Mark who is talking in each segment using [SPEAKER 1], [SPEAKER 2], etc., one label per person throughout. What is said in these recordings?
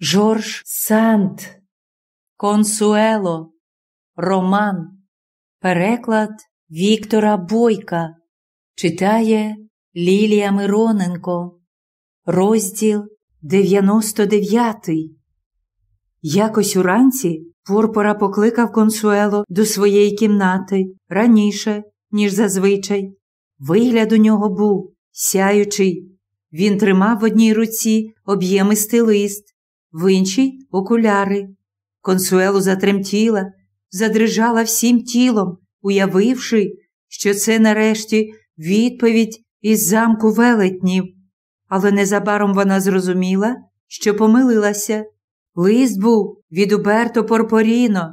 [SPEAKER 1] Жорж Санд, Консуело, Роман, переклад Віктора Бойка, читає Лілія Мироненко, розділ 99. Якось уранці Порпора покликав консуело до своєї кімнати раніше, ніж зазвичай. Вигляд у нього був сяючий. Він тримав в одній руці об'ємистий лист, в іншій окуляри. Консуело затремтіла, задрижала всім тілом, уявивши, що це нарешті відповідь із замку велетнів. Але незабаром вона зрозуміла, що помилилася. Лист був від Уберто Порпоріно.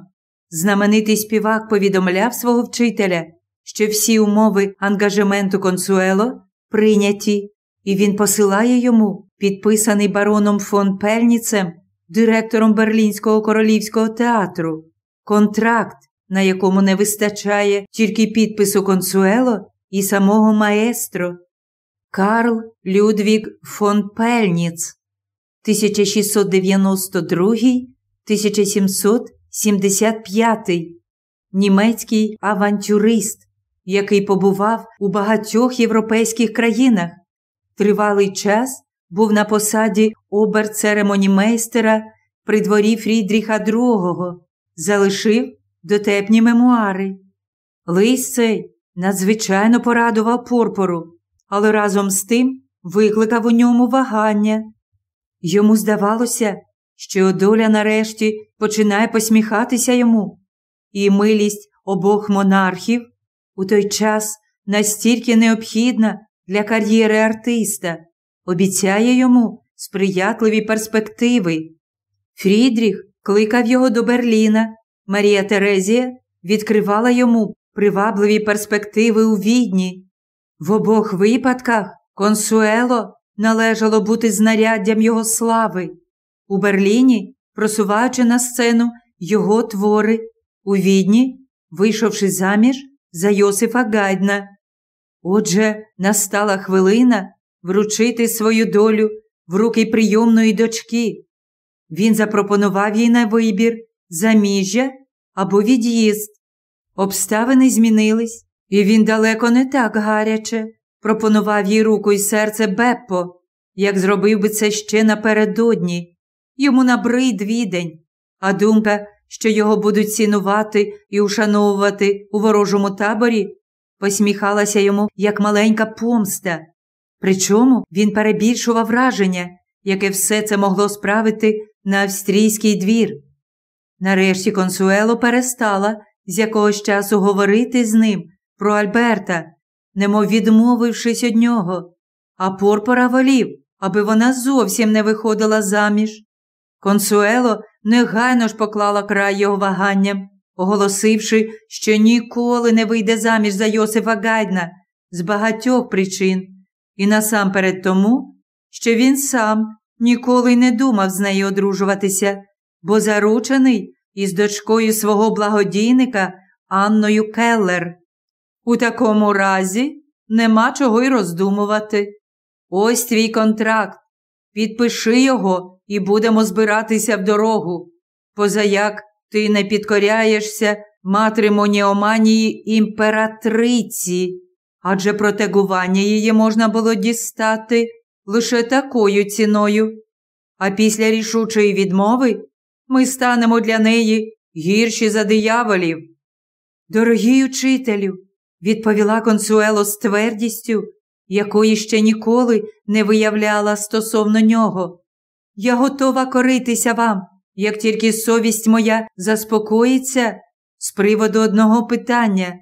[SPEAKER 1] Знаменитий співак повідомляв свого вчителя, що всі умови ангажементу консуело прийняті, і він посилає йому, підписаний бароном фон Пельніцем, директором Берлінського королівського театру, контракт, на якому не вистачає тільки підпису консуело і самого маестро. Карл Людвіг фон Пельніц 1692-1775, німецький авантюрист, який побував у багатьох європейських країнах. Тривалий час був на посаді обер-церемонімейстера при дворі Фрідріха II, залишив дотепні мемуари. Лист цей надзвичайно порадував Порпору, але разом з тим викликав у ньому вагання. Йому здавалося, що доля нарешті починає посміхатися йому, і милість обох монархів у той час настільки необхідна для кар'єри артиста, обіцяє йому сприятливі перспективи. Фрідріх кликав його до Берліна, Марія Терезія відкривала йому привабливі перспективи у відні. В обох випадках консуело належало бути знаряддям його слави. У Берліні, просуваючи на сцену його твори, у відні, вийшовши заміж за Йосифа Гайдна. Отже, настала хвилина вручити свою долю в руки прийомної дочки. Він запропонував їй на вибір заміжжя або від'їзд. Обставини змінились, і він далеко не так гаряче пропонував їй руку і серце Беппо, як зробив би це ще напередодні. Йому набрид відень, а думка, що його будуть цінувати і ушановувати у ворожому таборі, посміхалася йому як маленька помста. Причому він перебільшував враження, яке все це могло справити на австрійський двір. Нарешті консуело перестала з якогось часу говорити з ним про Альберта, немов відмовившись від нього, а Порпора волів, аби вона зовсім не виходила заміж. Консуело негайно ж поклала край його ваганням, оголосивши, що ніколи не вийде заміж за Йосифа Гайдна з багатьох причин, і насамперед тому, що він сам ніколи не думав з нею одружуватися, бо заручений із дочкою свого благодійника Анною Келлер. У такому разі нема чого й роздумувати. Ось твій контракт. Підпиши його і будемо збиратися в дорогу. Позаяк ти не підкоряєшся матримоніоманії імператриці, адже протегування її можна було дістати лише такою ціною. А після рішучої відмови ми станемо для неї гірші за дияволів. Дорогий учителю, відповіла консуело з твердістю, якої ще ніколи не виявляла стосовно нього. Я готова коритися вам, як тільки совість моя заспокоїться з приводу одного питання.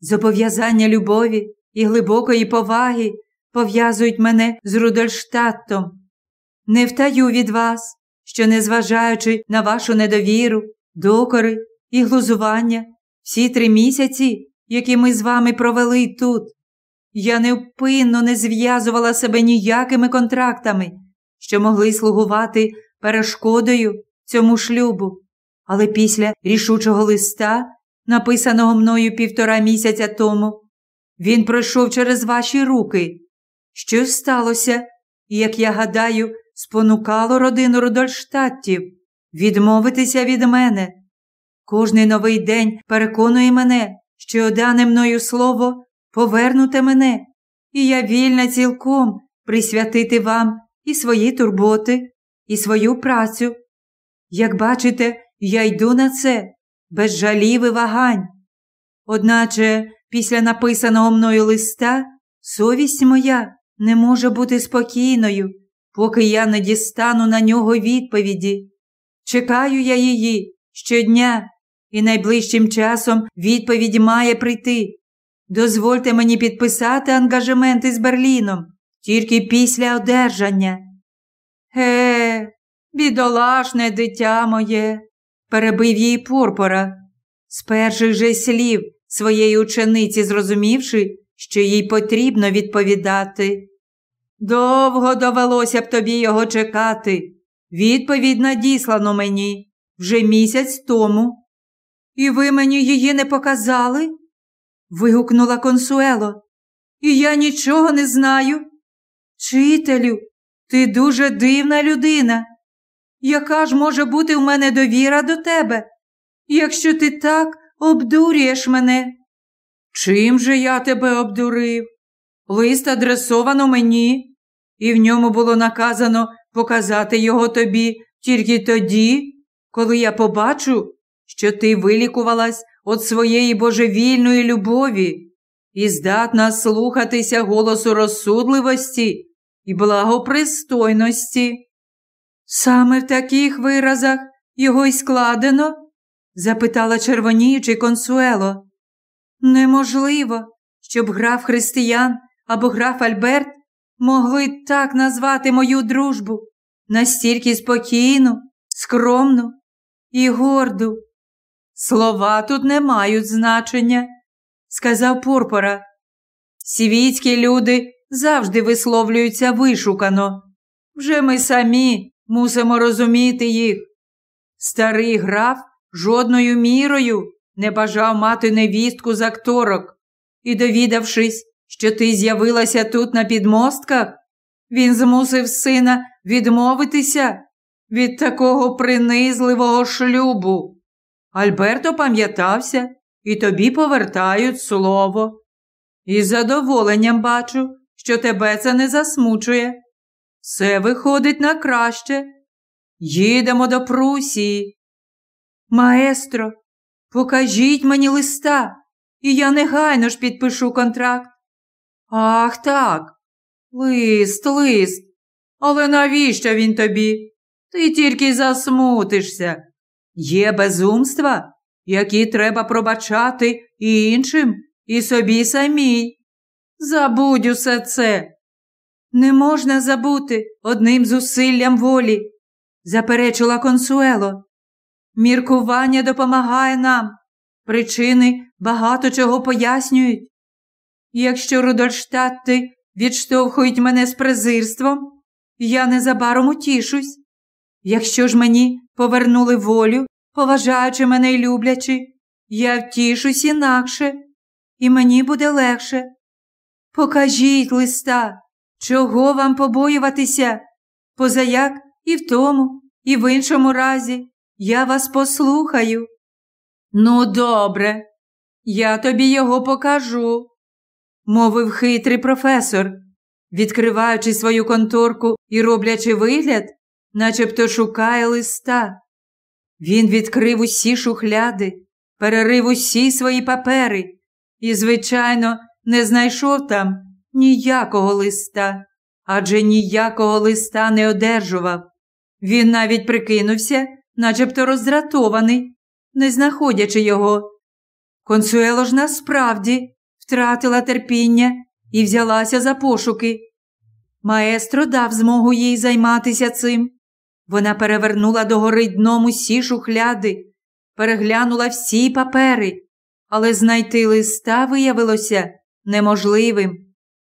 [SPEAKER 1] Зобов'язання любові і глибокої поваги пов'язують мене з Рудольштаттом. Не втаю від вас, що, незважаючи на вашу недовіру, докори і глузування, всі три місяці, які ми з вами провели тут, я невпинно не зв'язувала себе ніякими контрактами, що могли слугувати перешкодою цьому шлюбу. Але після рішучого листа, написаного мною півтора місяця тому, він пройшов через ваші руки. Що сталося, і, як я гадаю, спонукало родину Рудольштаттів відмовитися від мене. Кожний новий день переконує мене, що дане мною слово повернуте мене, і я вільна цілком присвятити вам і свої турботи, і свою працю. Як бачите, я йду на це без жалів і вагань. Одначе, після написаного мною листа, совість моя не може бути спокійною, поки я не дістану на нього відповіді. Чекаю я її щодня, і найближчим часом відповідь має прийти. Дозвольте мені підписати ангажементи з Берліном тільки після одержання. Е, бідолашне дитя моє, перебив її Порпора. З перших же слів своєї учениці, зрозумівши, що їй потрібно відповідати. Довго довелося б тобі його чекати. Відповідь надіслано мені вже місяць тому. І ви мені її не показали? вигукнула консуело. І я нічого не знаю. Вчителю, ти дуже дивна людина. Яка ж може бути в мене довіра до тебе, якщо ти так обдурюєш мене? Чим же я тебе обдурив? Лист адресовано мені, і в ньому було наказано показати його тобі тільки тоді, коли я побачу, що ти вилікувалась від своєї божевільної любові і здатна слухатися голосу розсудливості і благопристойності. Саме в таких виразах його й складено? запитала червоніючи консуело. Неможливо, щоб граф християн або граф Альберт могли так назвати мою дружбу настільки спокійну, скромну і горду. Слова тут не мають значення, сказав Пурпора. Світські люди завжди висловлюються вишукано. Вже ми самі мусимо розуміти їх. Старий граф жодною мірою не бажав мати невістку з акторок, і, довідавшись, що ти з'явилася тут на підмостках, він змусив сина відмовитися від такого принизливого шлюбу. Альберто пам'ятався і тобі повертають слово. Із задоволенням бачу, що тебе це не засмучує. Все виходить на краще. Їдемо до Прусії. Маестро, покажіть мені листа, і я негайно ж підпишу контракт. Ах так. Лист, лист. Але навіщо він тобі? Ти тільки засмутишся. Є безумства, які треба пробачати і іншим, і собі самій. Забудь усе це. Не можна забути одним зусиллям волі, заперечила консуело. Міркування допомагає нам. Причини багато чого пояснюють. Якщо Рудольштадти відштовхують мене з презирством, я незабаром утішусь. Якщо ж мені повернули волю, поважаючи мене й люблячи, я втішусь інакше, і мені буде легше. Покажіть листа, чого вам побоюватися, позаяк і в тому, і в іншому разі я вас послухаю. Ну, добре, я тобі його покажу, мовив хитрий професор, відкриваючи свою конторку і роблячи вигляд, начебто шукає листа. Він відкрив усі шухляди, перерив усі свої папери і, звичайно, не знайшов там ніякого листа, адже ніякого листа не одержував. Він навіть прикинувся, начебто роздратований, не знаходячи його. Консуело ж насправді втратила терпіння і взялася за пошуки. Маестро дав змогу їй займатися цим. Вона перевернула догори дном усі шухляди, переглянула всі папери, але знайти листа виявилося неможливим.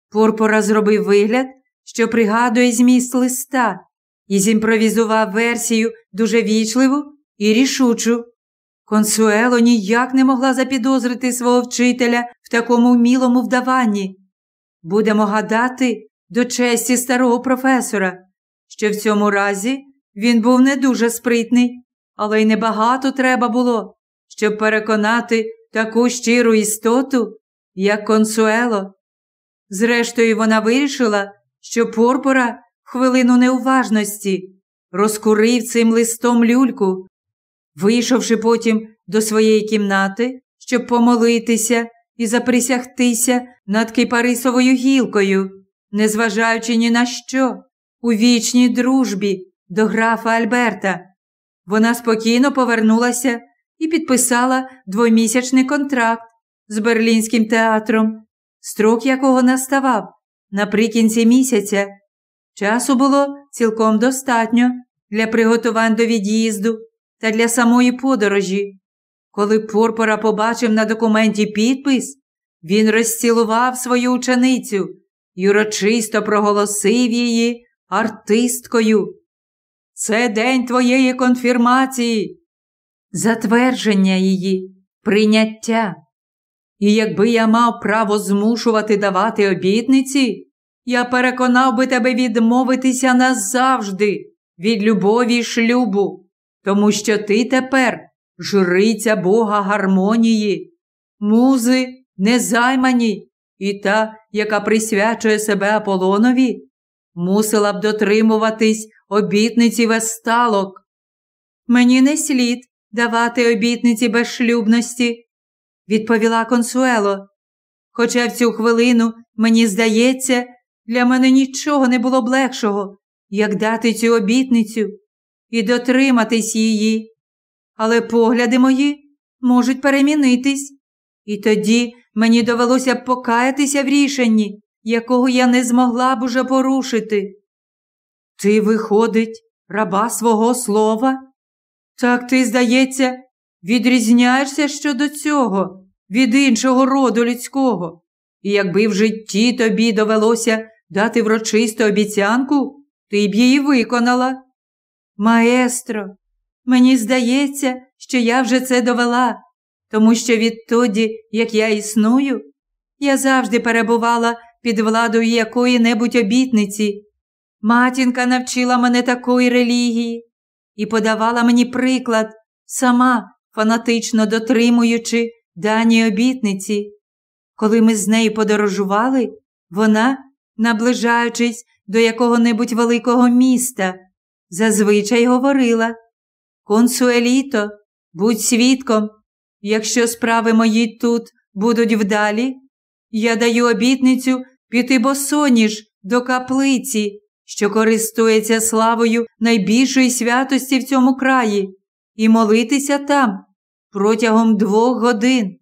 [SPEAKER 1] Порпора зробив вигляд, що пригадує зміст листа, і зімпровізував версію дуже вічливу і рішучу. Консуело ніяк не могла запідозрити свого вчителя в такому вмілому вдаванні. Будемо гадати до честі старого професора, що в цьому разі він був не дуже спритний, але й небагато треба було, щоб переконати таку щиру істоту, як консуело. Зрештою, вона вирішила, що Порпора в хвилину неуважності розкурив цим листом люльку. Вийшовши потім до своєї кімнати, щоб помолитися і заприсягтися над кипарисовою гілкою, незважаючи ні на що, у вічній дружбі до графа Альберта, вона спокійно повернулася і підписала двомісячний контракт з Берлінським театром, строк якого наставав наприкінці місяця. Часу було цілком достатньо для приготувань до від'їзду та для самої подорожі. Коли Порпора побачив на документі підпис, він розцілував свою ученицю і урочисто проголосив її артисткою. Це день твоєї конфірмації, затвердження її, прийняття. І якби я мав право змушувати давати обітниці, я переконав би тебе відмовитися назавжди від любові й шлюбу, тому що ти тепер жриця Бога гармонії, музи незаймані, і та, яка присвячує себе Аполонові, мусила б дотримуватись обітниці весталок. Мені не слід давати обітниці безшлюбності, відповіла консуело. Хоча в цю хвилину, мені здається, для мене нічого не було б легшого, як дати цю обітницю і дотриматись її. Але погляди мої можуть перемінитись, і тоді мені довелося б покаятися в рішенні, якого я не змогла б уже порушити. Ти, виходить, раба свого слова? Так ти, здається, відрізняєшся щодо цього, від іншого роду людського. І якби в житті тобі довелося дати врочисту обіцянку, ти б її виконала. Маестро, мені здається, що я вже це довела, тому що відтоді, як я існую, я завжди перебувала під владою якої-небудь обітниці. Матінка навчила мене такої релігії і подавала мені приклад, сама фанатично дотримуючи дані обітниці. Коли ми з нею подорожували, вона, наближаючись до якого-небудь великого міста, зазвичай говорила Консуеліто, будь свідком, якщо справи мої тут будуть вдалі, я даю обітницю піти босоніж до каплиці, що користується славою найбільшої святості в цьому краї, і молитися там протягом двох годин.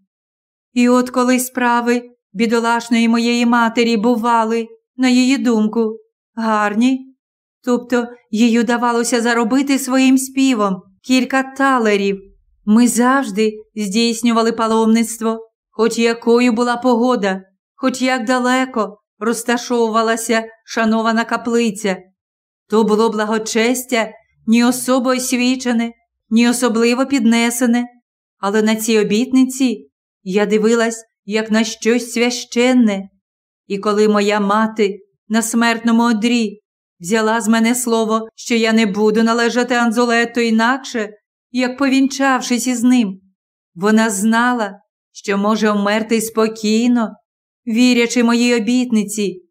[SPEAKER 1] І от коли справи бідолашної моєї матері бували, на її думку, гарні, тобто їй удавалося заробити своїм співом кілька талерів, ми завжди здійснювали паломництво, хоч якою була погода, хоч як далеко розташовувалася шанована каплиця. То було благочестя ні особо освічене, ні особливо піднесене, але на цій обітниці я дивилась, як на щось священне. І коли моя мати на смертному одрі взяла з мене слово, що я не буду належати Анзолету інакше, як повінчавшись із ним, вона знала, що може вмерти спокійно, вірячи моїй обітниці.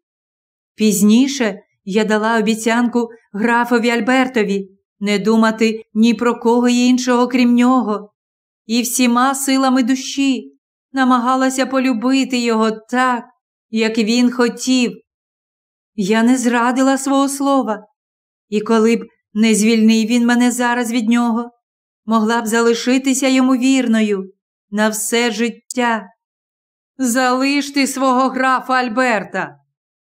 [SPEAKER 1] Пізніше я дала обіцянку графові Альбертові не думати ні про кого іншого, крім нього, і всіма силами душі намагалася полюбити його так, як він хотів. Я не зрадила свого слова, і коли б не звільнив він мене зараз від нього, могла б залишитися йому вірною на все життя. Залиш ти свого графа Альберта.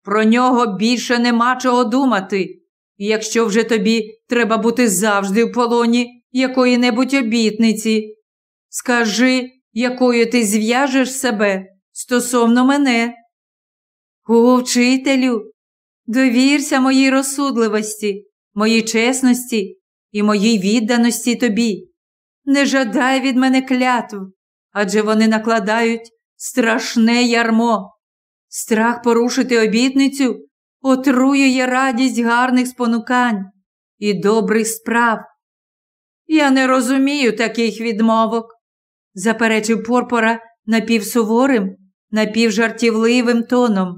[SPEAKER 1] Про нього більше нема чого думати, якщо вже тобі треба бути завжди в полоні якої-небудь обітниці. Скажи, якою ти зв'яжеш себе стосовно мене. О, вчителю, довірся моїй розсудливості, моїй чесності і моїй відданості тобі. Не жадай від мене клятв, адже вони накладають страшне ярмо. Страх порушити обітницю отруює радість гарних спонукань і добрих справ. Я не розумію таких відмовок, заперечив Порпора напівсуворим, напівжартівливим тоном.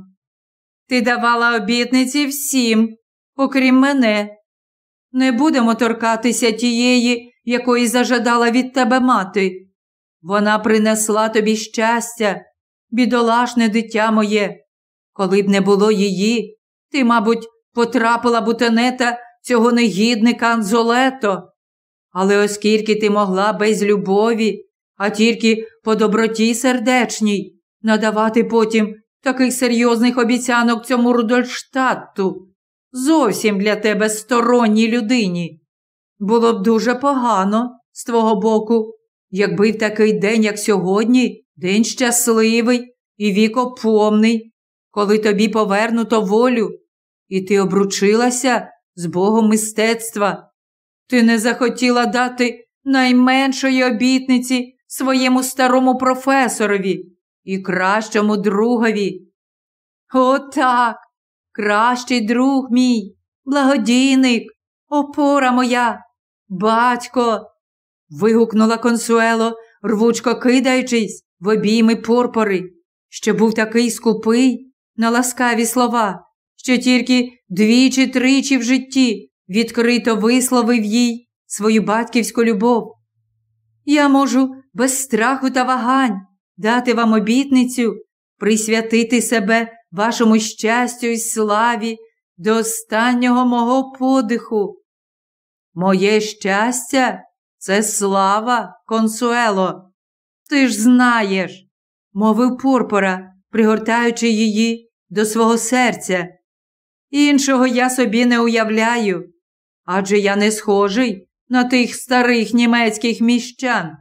[SPEAKER 1] Ти давала обітниці всім, окрім мене. Не будемо торкатися тієї, якої зажадала від тебе мати. Вона принесла тобі щастя, бідолашне дитя моє. Коли б не було її, ти, мабуть, потрапила б у цього негідника Анзолето. Але оскільки ти могла без любові, а тільки по доброті сердечній, надавати потім таких серйозних обіцянок цьому Рудольштатту, зовсім для тебе сторонній людині. Було б дуже погано з твого боку, якби в такий день, як сьогодні, день щасливий і вікопомний, коли тобі повернуто волю, і ти обручилася з Богом мистецтва. Ти не захотіла дати найменшої обітниці своєму старому професорові і кращому другові. Отак, кращий друг мій, благодійник, опора моя, батько. вигукнула консуело, рвучко кидаючись в обійми порпори, що був такий скупий на ласкаві слова, що тільки двічі тричі в житті відкрито висловив їй свою батьківську любов. Я можу без страху та вагань дати вам обітницю, присвятити себе вашому щастю і славі до останнього мого подиху. Моє щастя це слава, консуело. Ти ж знаєш, мовив Пурпора, пригортаючи її до свого серця. Іншого я собі не уявляю, адже я не схожий на тих старих німецьких міщан,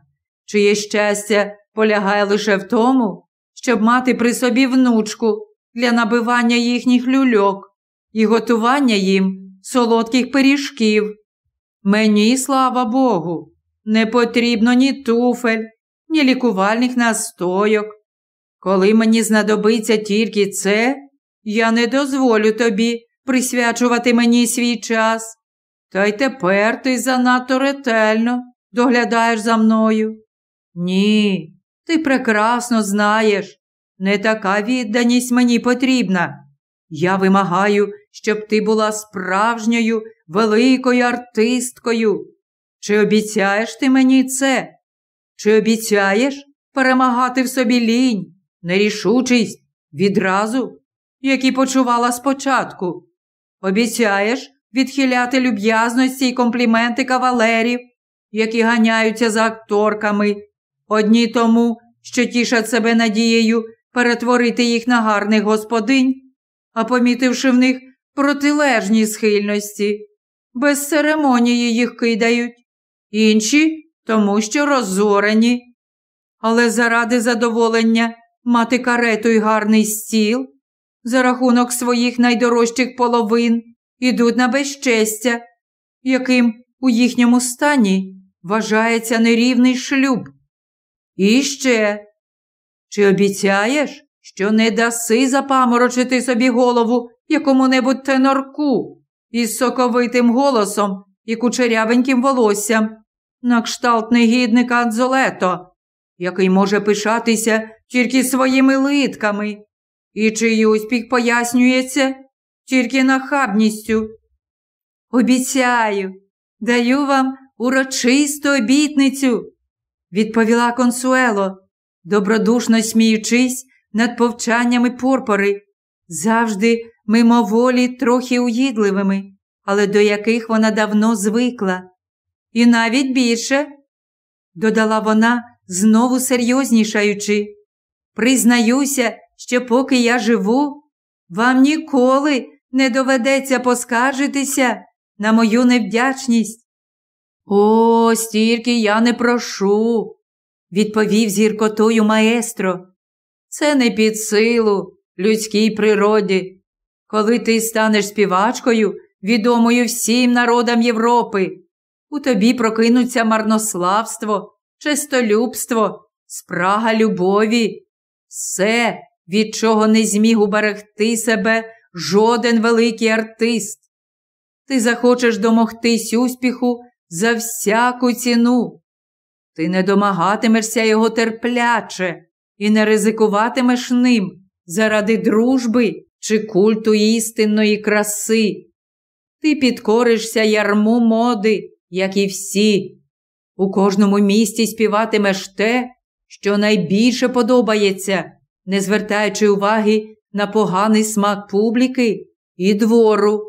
[SPEAKER 1] чиє щастя полягає лише в тому, щоб мати при собі внучку для набивання їхніх люльок і готування їм солодких пиріжків. Мені, слава Богу, не потрібно ні туфель, ні лікувальних настойок. Коли мені знадобиться тільки це, я не дозволю тобі присвячувати мені свій час. Та й тепер ти занадто ретельно доглядаєш за мною. Ні, ти прекрасно знаєш, не така відданість мені потрібна. Я вимагаю, щоб ти була справжньою великою артисткою. Чи обіцяєш ти мені це? Чи обіцяєш перемагати в собі лінь, нерішучість відразу, які почувала спочатку? Обіцяєш відхиляти люб'язності й компліменти кавалерів, які ганяються за акторками, одні тому, що тішать себе надією перетворити їх на гарних господинь, а помітивши в них протилежні схильності, без церемонії їх кидають, інші тому, що розорені. Але заради задоволення мати карету й гарний стіл, за рахунок своїх найдорожчих половин ідуть на безчестя, яким у їхньому стані вважається нерівний шлюб. І ще, чи обіцяєш, що не даси запаморочити собі голову якому-небудь тенорку із соковитим голосом і кучерявеньким волоссям, на кшталт негідника Анзолето, який може пишатися тільки своїми литками, і чий успіх пояснюється тільки нахабністю. Обіцяю, даю вам урочисту обітницю, відповіла консуело, добродушно сміючись над повчаннями порпори, завжди мимоволі трохи уїдливими, але до яких вона давно звикла. І навіть більше, додала вона, знову серйознішаючи, признаюся, що поки я живу, вам ніколи не доведеться поскаржитися на мою невдячність. О, стільки я не прошу, відповів зіркотою маестро. Це не під силу людській природі. Коли ти станеш співачкою, відомою всім народам Європи, у тобі прокинуться марнославство, честолюбство, спрага любові, все, від чого не зміг уберегти себе жоден великий артист. Ти захочеш домогтись успіху за всяку ціну. Ти не домагатимешся його терпляче і не ризикуватимеш ним заради дружби чи культу істинної краси. Ти підкоришся ярму моди, як і всі. У кожному місті співатимеш те, що найбільше подобається, не звертаючи уваги на поганий смак публіки і двору.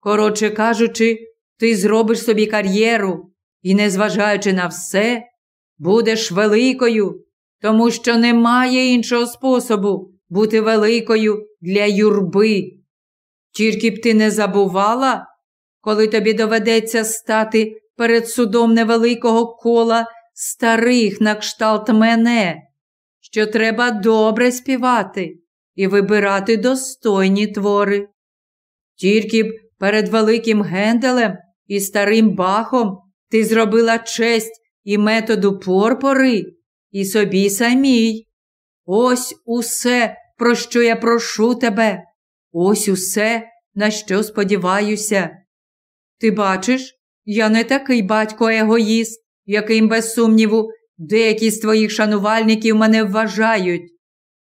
[SPEAKER 1] Коротше кажучи, ти зробиш собі кар'єру і, незважаючи на все, будеш великою, тому що немає іншого способу бути великою для юрби. Тільки б ти не забувала, коли тобі доведеться стати перед судом невеликого кола старих на кшталт мене, що треба добре співати і вибирати достойні твори. Тільки б перед великим Генделем і старим бахом ти зробила честь і методу порпори, і собі самій. Ось усе, про що я прошу тебе, ось усе, на що сподіваюся. Ти бачиш, я не такий батько егоїст, яким, без сумніву, деякі з твоїх шанувальників мене вважають.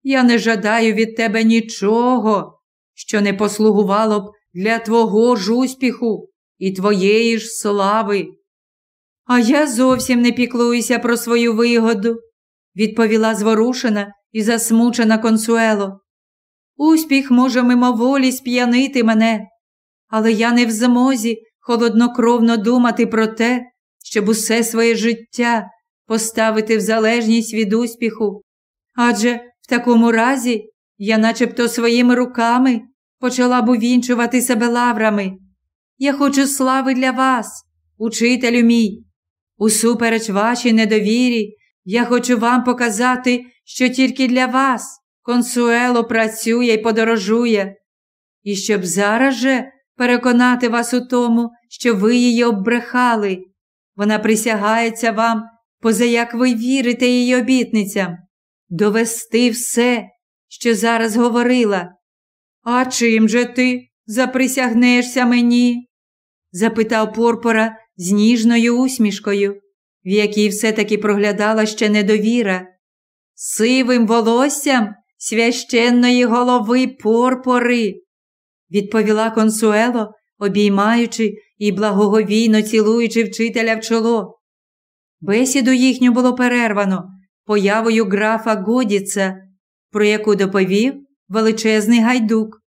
[SPEAKER 1] Я не жадаю від тебе нічого, що не послугувало б для твого ж успіху і твоєї ж слави. А я зовсім не піклуюся про свою вигоду, відповіла зворушена і засмучена консуело. Успіх може мимоволі сп'янити мене, але я не в змозі холоднокровно думати про те, щоб усе своє життя поставити в залежність від успіху. Адже в такому разі я начебто своїми руками почала б увінчувати себе лаврами. Я хочу слави для вас, учителю мій. Усупереч вашій недовірі, я хочу вам показати, що тільки для вас консуело працює і подорожує, і щоб зараз же переконати вас у тому, що ви її оббрехали. Вона присягається вам, позаяк ви вірите її обітницям, довести все, що зараз говорила. А чим же ти заприсягнешся мені? Запитав Порпора з ніжною усмішкою, в якій все-таки проглядала ще недовіра. Сивим волоссям священної голови Порпори, відповіла консуело, обіймаючи і благоговійно цілуючи вчителя в чоло. Бесіду їхню було перервано появою графа Годіца, про яку доповів величезний гайдук.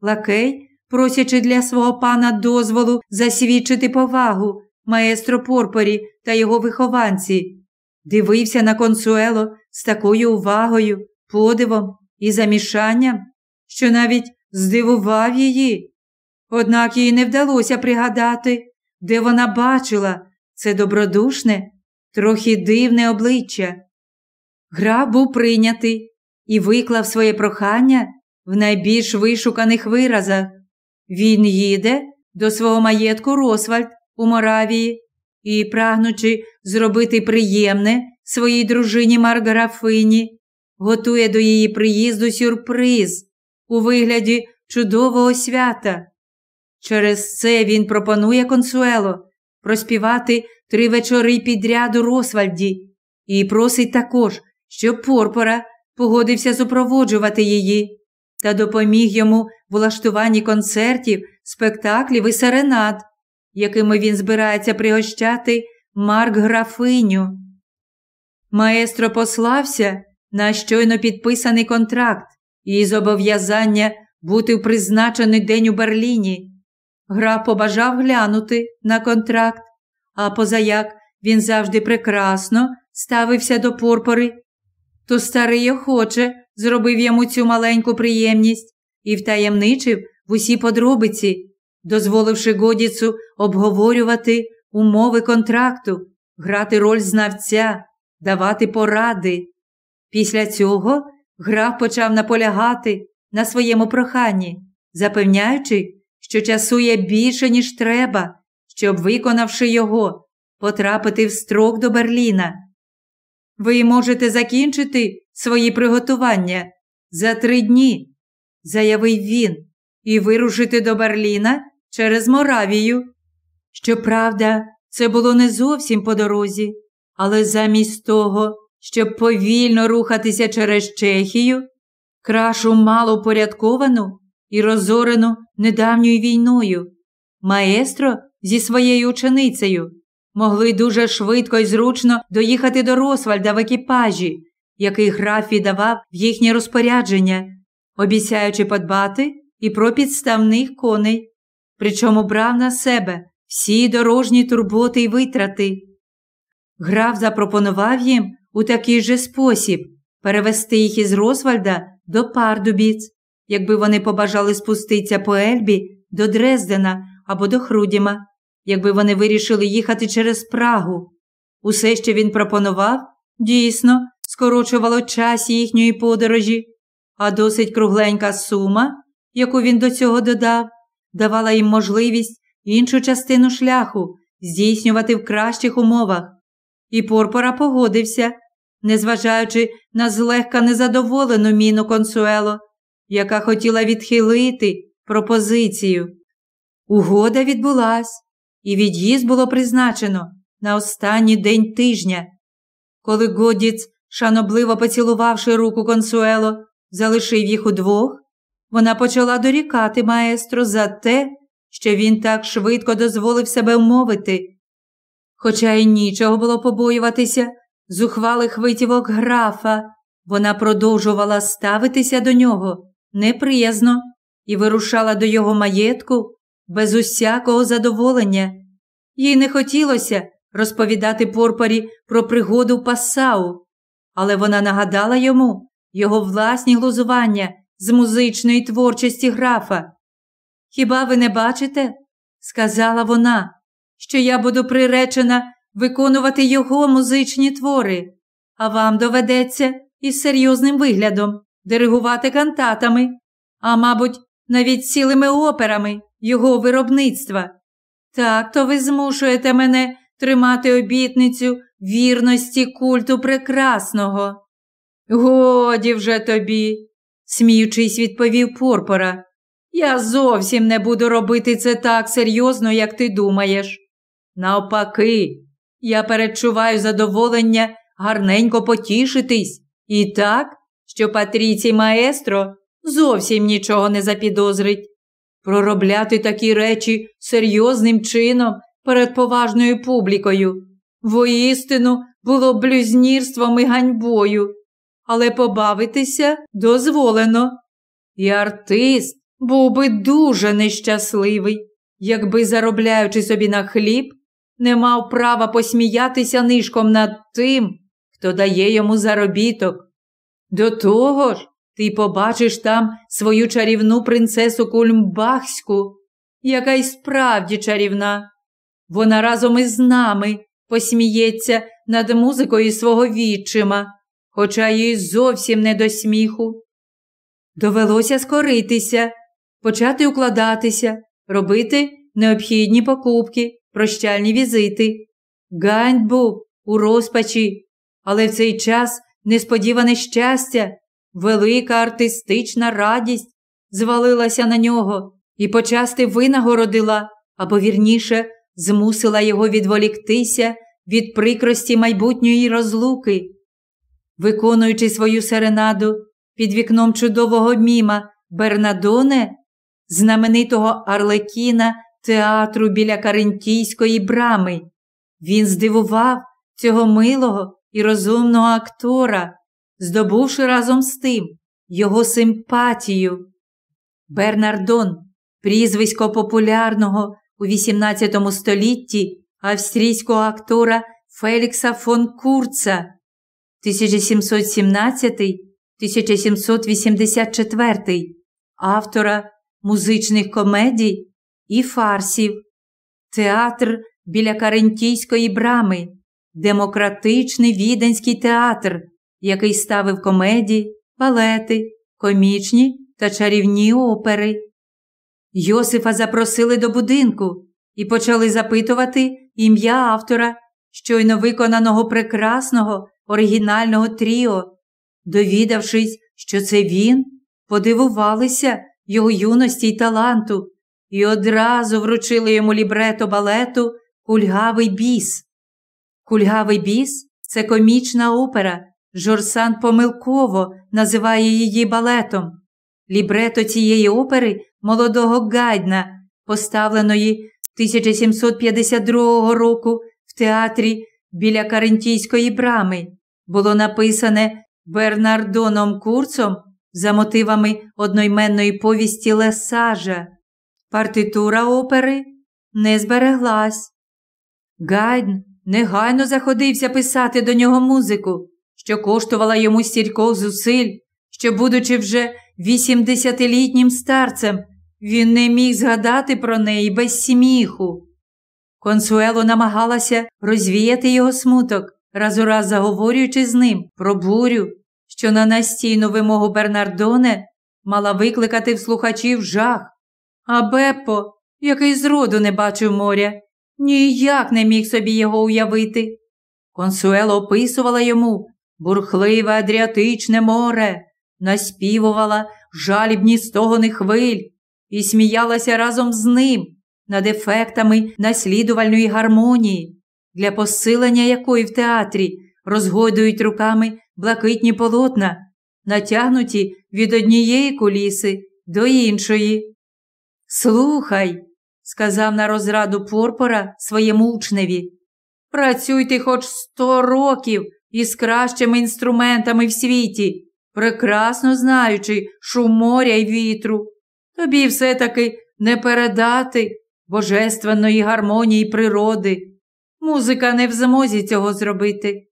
[SPEAKER 1] Лакей, просячи для свого пана дозволу засвідчити повагу маестро Порпорі та його вихованці, дивився на консуело з такою увагою, подивом і замішанням, що навіть здивував її. Однак їй не вдалося пригадати, де вона бачила це добродушне, трохи дивне обличчя. Гра був прийнятий і виклав своє прохання в найбільш вишуканих виразах. Він їде до свого маєтку Росвальд у Моравії і, прагнучи зробити приємне своїй дружині Маргарафині, готує до її приїзду сюрприз у вигляді чудового свята. Через це він пропонує консуело проспівати три вечори підряд у Росвальді і просить також, щоб Порпора погодився супроводжувати її та допоміг йому в улаштуванні концертів, спектаклів і серенад, якими він збирається пригощати Маркграфиню. Маестро послався на щойно підписаний контракт і зобов'язання бути в призначений день у Берліні. Граф побажав глянути на контракт, а позаяк він завжди прекрасно ставився до Порпори, то старий охоче зробив йому цю маленьку приємність і втаємничив в усі подробиці, дозволивши Годіцу обговорювати умови контракту, грати роль знавця, давати поради. Після цього граф почав наполягати на своєму проханні, запевняючи, що часу є більше, ніж треба, щоб, виконавши його, потрапити в строк до Берліна. Ви можете закінчити свої приготування за три дні, заявив він, і вирушити до Берліна через Моравію. Щоправда, це було не зовсім по дорозі, але замість того, щоб повільно рухатися через Чехію, крашу малопорядковану і розорену недавньою війною, маестро зі своєю ученицею могли дуже швидко і зручно доїхати до Росвальда в екіпажі, який граф віддавав в їхнє розпорядження, обіцяючи подбати і про підставних коней, причому брав на себе всі дорожні турботи й витрати. Граф запропонував їм у такий же спосіб перевести їх із Росвальда до Пардубіц, якби вони побажали спуститися по Ельбі до Дрездена або до Хрудіма, якби вони вирішили їхати через Прагу. Усе, що він пропонував, дійсно скорочувало час їхньої подорожі, а досить кругленька сума, яку він до цього додав, давала їм можливість іншу частину шляху здійснювати в кращих умовах. І Порпора погодився, незважаючи на злегка незадоволену міну консуело, яка хотіла відхилити пропозицію. Угода відбулась, і від'їзд було призначено на останній день тижня. Коли Годіц, шанобливо поцілувавши руку консуело, залишив їх удвох, вона почала дорікати маестро за те, що він так швидко дозволив себе вмовити. Хоча й нічого було побоюватися, зухвалих витівок графа, вона продовжувала ставитися до нього неприязно і вирушала до його маєтку без усякого задоволення. Їй не хотілося розповідати Порпорі про пригоду в Пассау, але вона нагадала йому його власні глузування з музичної творчості графа. Хіба ви не бачите, сказала вона, що я буду приречена виконувати його музичні твори, а вам доведеться із серйозним виглядом диригувати кантатами, а, мабуть, навіть цілими операми його виробництва. Так то ви змушуєте мене тримати обітницю вірності культу прекрасного. Годі вже тобі, сміючись, відповів Порпора. Я зовсім не буду робити це так серйозно, як ти думаєш. Навпаки, я передчуваю задоволення гарненько потішитись і так, що Патріці Маестро зовсім нічого не запідозрить. Проробляти такі речі серйозним чином перед поважною публікою. Воістину було блюзнірством і ганьбою, але побавитися дозволено. І артист був би дуже нещасливий, якби, заробляючи собі на хліб, не мав права посміятися нишком над тим, хто дає йому заробіток. До того ж, ти побачиш там свою чарівну принцесу Кульмбахську, яка й справді чарівна. Вона разом із нами посміється над музикою свого відчима, хоча їй зовсім не до сміху. Довелося скоритися, почати укладатися, робити необхідні покупки, прощальні візити. Гань у розпачі, але в цей час несподіване щастя, велика артистична радість звалилася на нього і почасти винагородила, або вірніше, змусила його відволіктися від прикрості майбутньої розлуки. Виконуючи свою серенаду під вікном чудового міма Бернадоне, знаменитого Арлекіна театру біля Карентійської брами, він здивував цього милого і розумного актора, здобувши разом з тим його симпатію. Бернардон, прізвисько популярного у XVIII столітті австрійського актора Фелікса фон Курца 1717-1784, автора музичних комедій і фарсів, театр біля Карентійської брами, демократичний віденський театр, який ставив комедії, балети, комічні та чарівні опери. Йосифа запросили до будинку і почали запитувати ім'я автора, щойно виконаного прекрасного оригінального тріо. Довідавшись, що це він, подивувалися його юності й таланту і одразу вручили йому лібрето балету Кульгавий біс. Кульгавий біс це комічна опера. Жорсан помилково називає її балетом. Лібрето цієї опери молодого Гайдна, поставленої 1752 року в театрі біля Карентійської брами, було написане Бернардоном Курцом за мотивами одноіменної повісті Лесажа. Партитура опери не збереглась. Гайдн негайно заходився писати до нього музику, що коштувала йому стількох зусиль, що, будучи вже вісімдесятилітнім старцем, він не міг згадати про неї без сміху. Консуело намагалася розвіяти його смуток, раз у раз заговорюючи з ним про бурю, що на настійну вимогу Бернардоне мала викликати в слухачів жах. А Беппо, який зроду не бачив моря, ніяк не міг собі його уявити. Консуело описувала йому бурхливе Адріатичне море, наспівувала жалібні стогони хвиль і сміялася разом з ним над ефектами наслідувальної гармонії, для посилення якої в театрі розгойдують руками блакитні полотна, натягнуті від однієї куліси до іншої. Слухай, сказав на розраду Порпора своєму учневі, працюйте хоч сто років із кращими інструментами в світі, прекрасно знаючи шум моря й вітру. Тобі все-таки не передати божественної гармонії природи. Музика не в змозі цього зробити.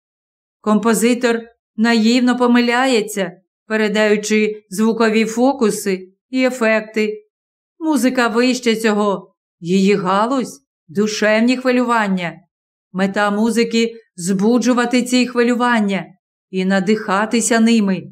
[SPEAKER 1] Композитор наївно помиляється, передаючи звукові фокуси і ефекти. Музика вище цього, її галузь душевні хвилювання. Мета музики збуджувати ці хвилювання і надихатися ними.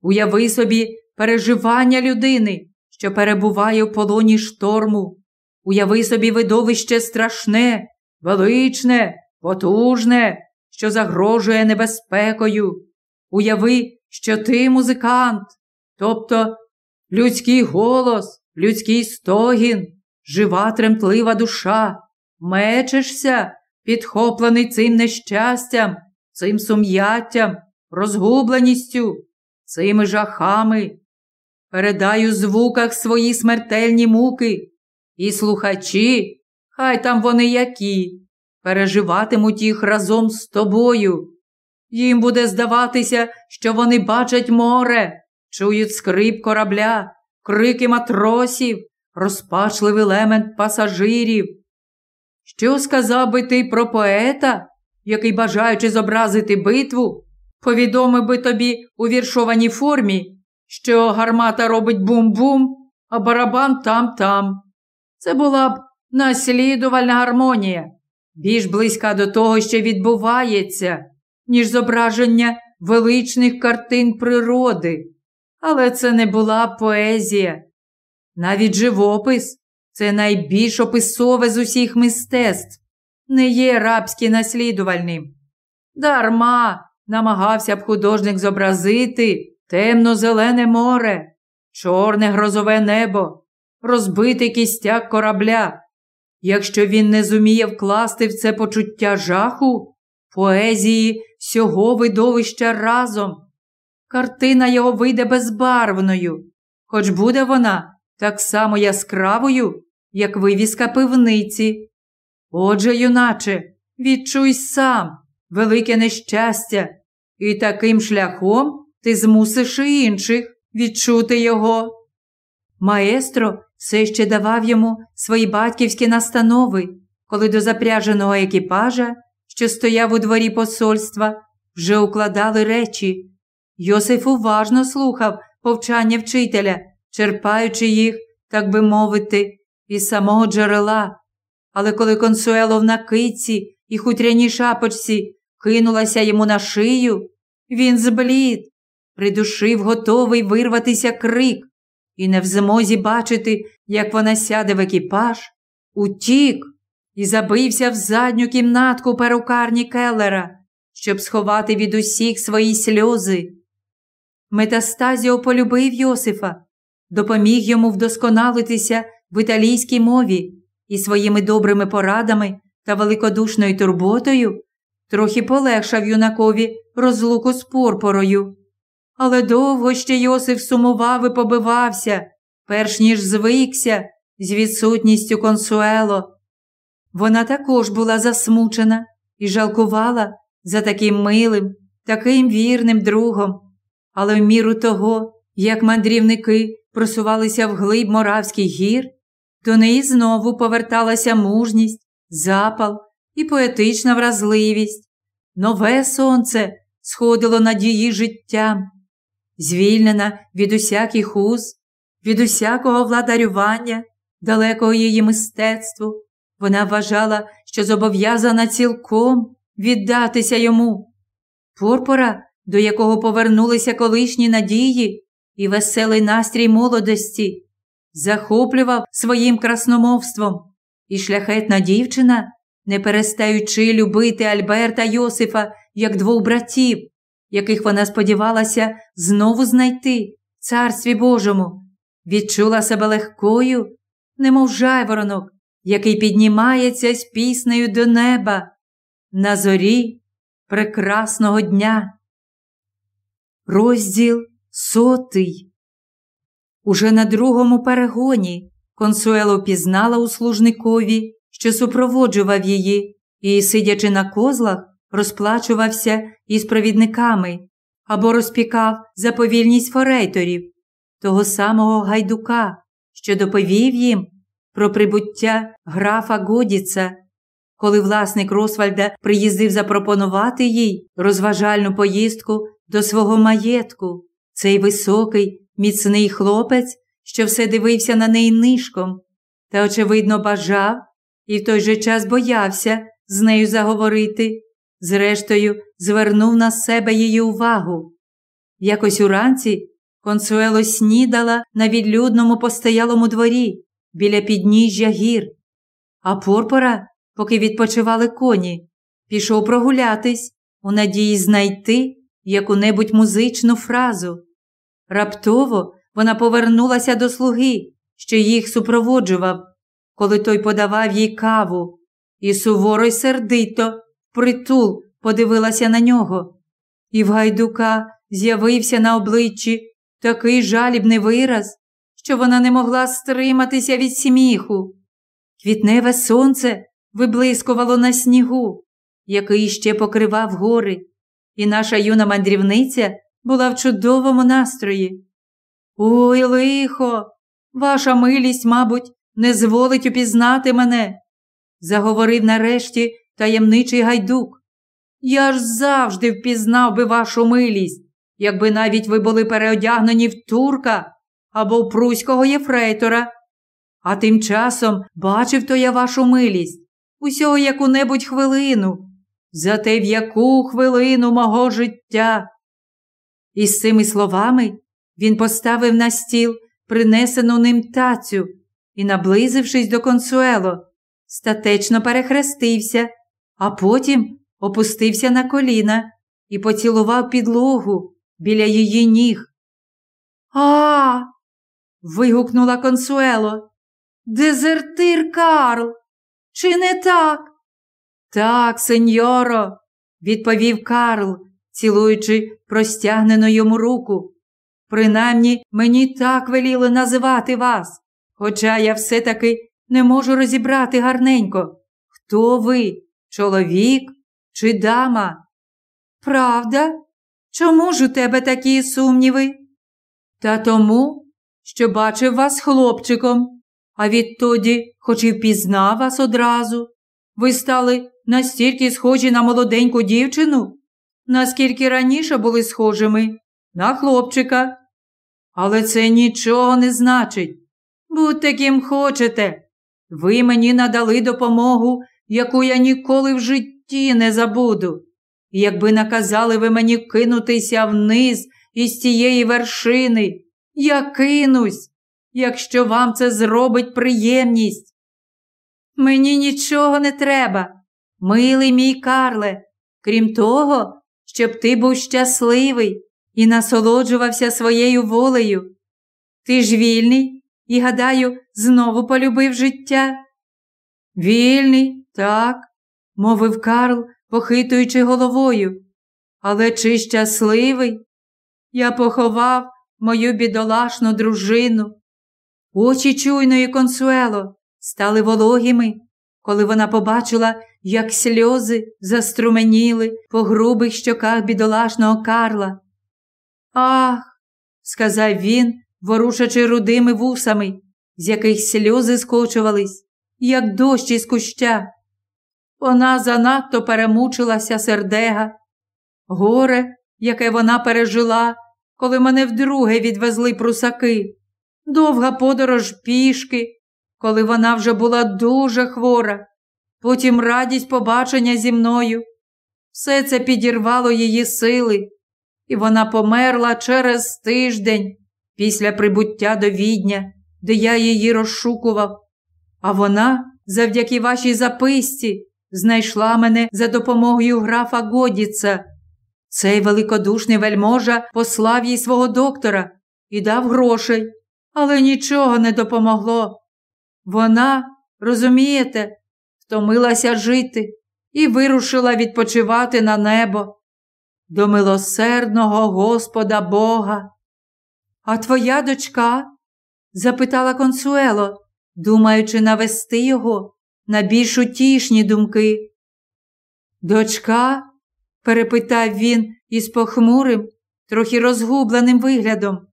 [SPEAKER 1] Уяви собі переживання людини, що перебуває в полоні шторму. Уяви собі видовище страшне, величне, потужне, що загрожує небезпекою. Уяви, що ти музикант, тобто людський голос, людський стогін, жива тремтлива душа, мечешся, підхоплений цим нещастям, цим сум'яттям, розгубленістю, цими жахами. Передаю в звуках свої смертельні муки, і слухачі, хай там вони які, переживатимуть їх разом з тобою. Їм буде здаватися, що вони бачать море, чують скрип корабля, крики матросів, розпачливий лемент пасажирів. Що сказав би ти про поета, який, бажаючи зобразити битву, повідомив би тобі у віршованій формі, що гармата робить бум-бум, а барабан там-там. Це була б наслідувальна гармонія, більш близька до того, що відбувається, ніж зображення величних картин природи. Але це не була поезія. Навіть живопис це найбільш описове з усіх мистецтв, не є рабськи наслідувальним. Дарма намагався б художник зобразити темно-зелене море, чорне грозове небо, розбитий кістяк корабля. Якщо він не зуміє вкласти в це почуття жаху, поезії всього видовища разом, картина його вийде безбарвною, хоч буде вона так само яскравою, як вивіска пивниці. Отже, юначе, відчуй сам велике нещастя, і таким шляхом ти змусиш і інших відчути його. Маестро все ще давав йому свої батьківські настанови, коли до запряженого екіпажа, що стояв у дворі посольства, вже укладали речі. Йосиф уважно слухав повчання вчителя, черпаючи їх, так би мовити, із самого джерела. Але коли консуело в накиці і хутряній шапочці кинулася йому на шию, він зблід, придушив готовий вирватися крик, і не в змозі бачити, як вона сяде в екіпаж, утік і забився в задню кімнатку перукарні Келлера, щоб сховати від усіх свої сльози. Метастазіо полюбив Йосифа, допоміг йому вдосконалитися в італійській мові і своїми добрими порадами та великодушною турботою трохи полегшав юнакові розлуку з порпорою. Але довго ще Йосиф сумував і побивався, перш ніж звикся з відсутністю консуело. Вона також була засмучена і жалкувала за таким милим, таким вірним другом, але в міру того, як мандрівники просувалися вглиб Моравських гір, до неї знову поверталася мужність, запал і поетична вразливість. Нове сонце сходило над її життям, звільнена від усяких уз, від усякого владарювання, далекого її мистецтву. Вона вважала, що зобов'язана цілком віддатися йому. Порпора, до якого повернулися колишні надії і веселий настрій молодості, захоплював своїм красномовством, і шляхетна дівчина, не перестаючи любити Альберта Йосифа як двох братів, яких вона сподівалася знову знайти царстві Божому, відчула себе легкою, немов жайворонок, який піднімається з піснею до неба на зорі прекрасного дня. Розділ сотий. Уже на другому перегоні консуело пізнала у служникові, що супроводжував її, і, сидячи на козлах, розплачувався із провідниками або розпікав за повільність форейторів, того самого гайдука, що доповів їм про прибуття графа Годіца. Коли власник Росвальда приїздив запропонувати їй розважальну поїздку до свого маєтку, цей високий, міцний хлопець, що все дивився на неї нишком, та, очевидно, бажав і в той же час боявся з нею заговорити, зрештою, звернув на себе її увагу. Якось уранці консуело снідала на відлюдному постоялому дворі біля підніжжя гір, а Порпора, поки відпочивали коні, пішов прогулятись у надії знайти яку-небудь музичну фразу. Раптово вона повернулася до слуги, що їх супроводжував, коли той подавав їй каву, і суворо й сердито притул подивилася на нього. І в гайдука з'явився на обличчі такий жалібний вираз, що вона не могла стриматися від сміху. Квітневе сонце виблискувало на снігу, який ще покривав гори, і наша юна мандрівниця була в чудовому настрої. Ой, лихо, ваша милість, мабуть, не зволить упізнати мене, заговорив нарешті таємничий гайдук. Я ж завжди впізнав би вашу милість, якби навіть ви були переодягнені в турка або в пруського єфрейтора. А тим часом бачив то я вашу милість усього яку-небудь хвилину, зате в яку хвилину мого життя. І з цими словами він поставив на стіл принесену ним тацю і, наблизившись до консуело, статечно перехрестився, а потім опустився на коліна і поцілував підлогу біля її ніг. А. вигукнула консуело. Дезертир Карл. Чи не так? Так, сеньоро, відповів Карл, цілуючи простягнену йому руку. Принаймні мені так веліли називати вас, хоча я все-таки не можу розібрати гарненько. Хто ви, чоловік чи дама? Правда? Чому ж у тебе такі сумніви? Та тому, що бачив вас хлопчиком, а відтоді, хоч і впізнав вас одразу, ви стали настільки схожі на молоденьку дівчину, наскільки раніше були схожими на хлопчика. Але це нічого не значить. Будьте ким хочете. Ви мені надали допомогу, яку я ніколи в житті не забуду. Якби наказали ви мені кинутися вниз із тієї вершини, я кинусь, якщо вам це зробить приємність. Мені нічого не треба, милий мій Карле, крім того, щоб ти був щасливий і насолоджувався своєю волею. Ти ж вільний і, гадаю, знову полюбив життя. Вільний, так, мовив Карл, похитуючи головою. Але чи щасливий? Я поховав мою бідолашну дружину. Очі чуйної консуело стали вологими, коли вона побачила, як сльози заструменіли по грубих щоках бідолашного Карла. Ах, сказав він, ворушачи рудими вусами, з яких сльози скочувались, як дощ із куща. Вона занадто перемучилася сердега. Горе, яке вона пережила, коли мене вдруге відвезли прусаки, довга подорож пішки, коли вона вже була дуже хвора, потім радість побачення зі мною. Все це підірвало її сили, і вона померла через тиждень після прибуття до відня, де я її розшукував. А вона, завдяки вашій записці, знайшла мене за допомогою графа Годіца. Цей великодушний вельможа послав їй свого доктора і дав грошей, але нічого не допомогло. Вона, розумієте, втомилася жити і вирушила відпочивати на небо до милосердного Господа Бога. А твоя дочка? запитала консуело, думаючи навести його на більш утішні думки. Дочка? перепитав він із похмурим, трохи розгубленим виглядом.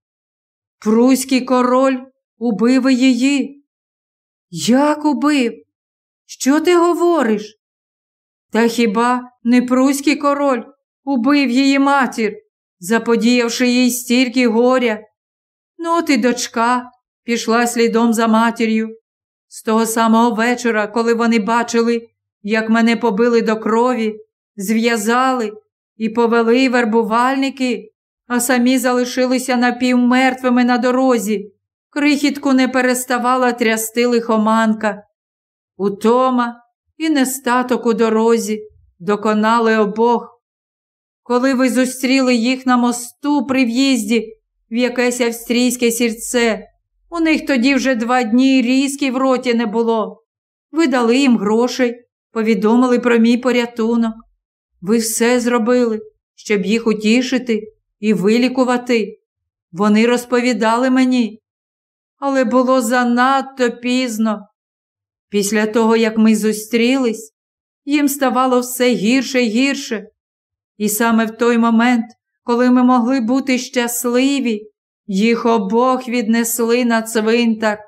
[SPEAKER 1] Пруський король убив її. Як убив? Що ти говориш? Та хіба не Пруський король убив її матір, заподіявши їй стільки горя? Ну, і дочка пішла слідом за матір'ю. З того самого вечора, коли вони бачили, як мене побили до крові, зв'язали і повели вербувальники, а самі залишилися напівмертвими на дорозі. Крихітку не переставала трясти лихоманка. Утома і нестаток у дорозі доконали обох. Коли ви зустріли їх на мосту при в'їзді в якесь австрійське сірце, у них тоді вже два дні різки в роті не було. Ви дали їм грошей, повідомили про мій порятунок. Ви все зробили, щоб їх утішити і вилікувати. Вони розповідали мені, але було занадто пізно. Після того, як ми зустрілись, їм ставало все гірше й гірше. І саме в той момент, коли ми могли бути щасливі, їх обох віднесли на цвинтар.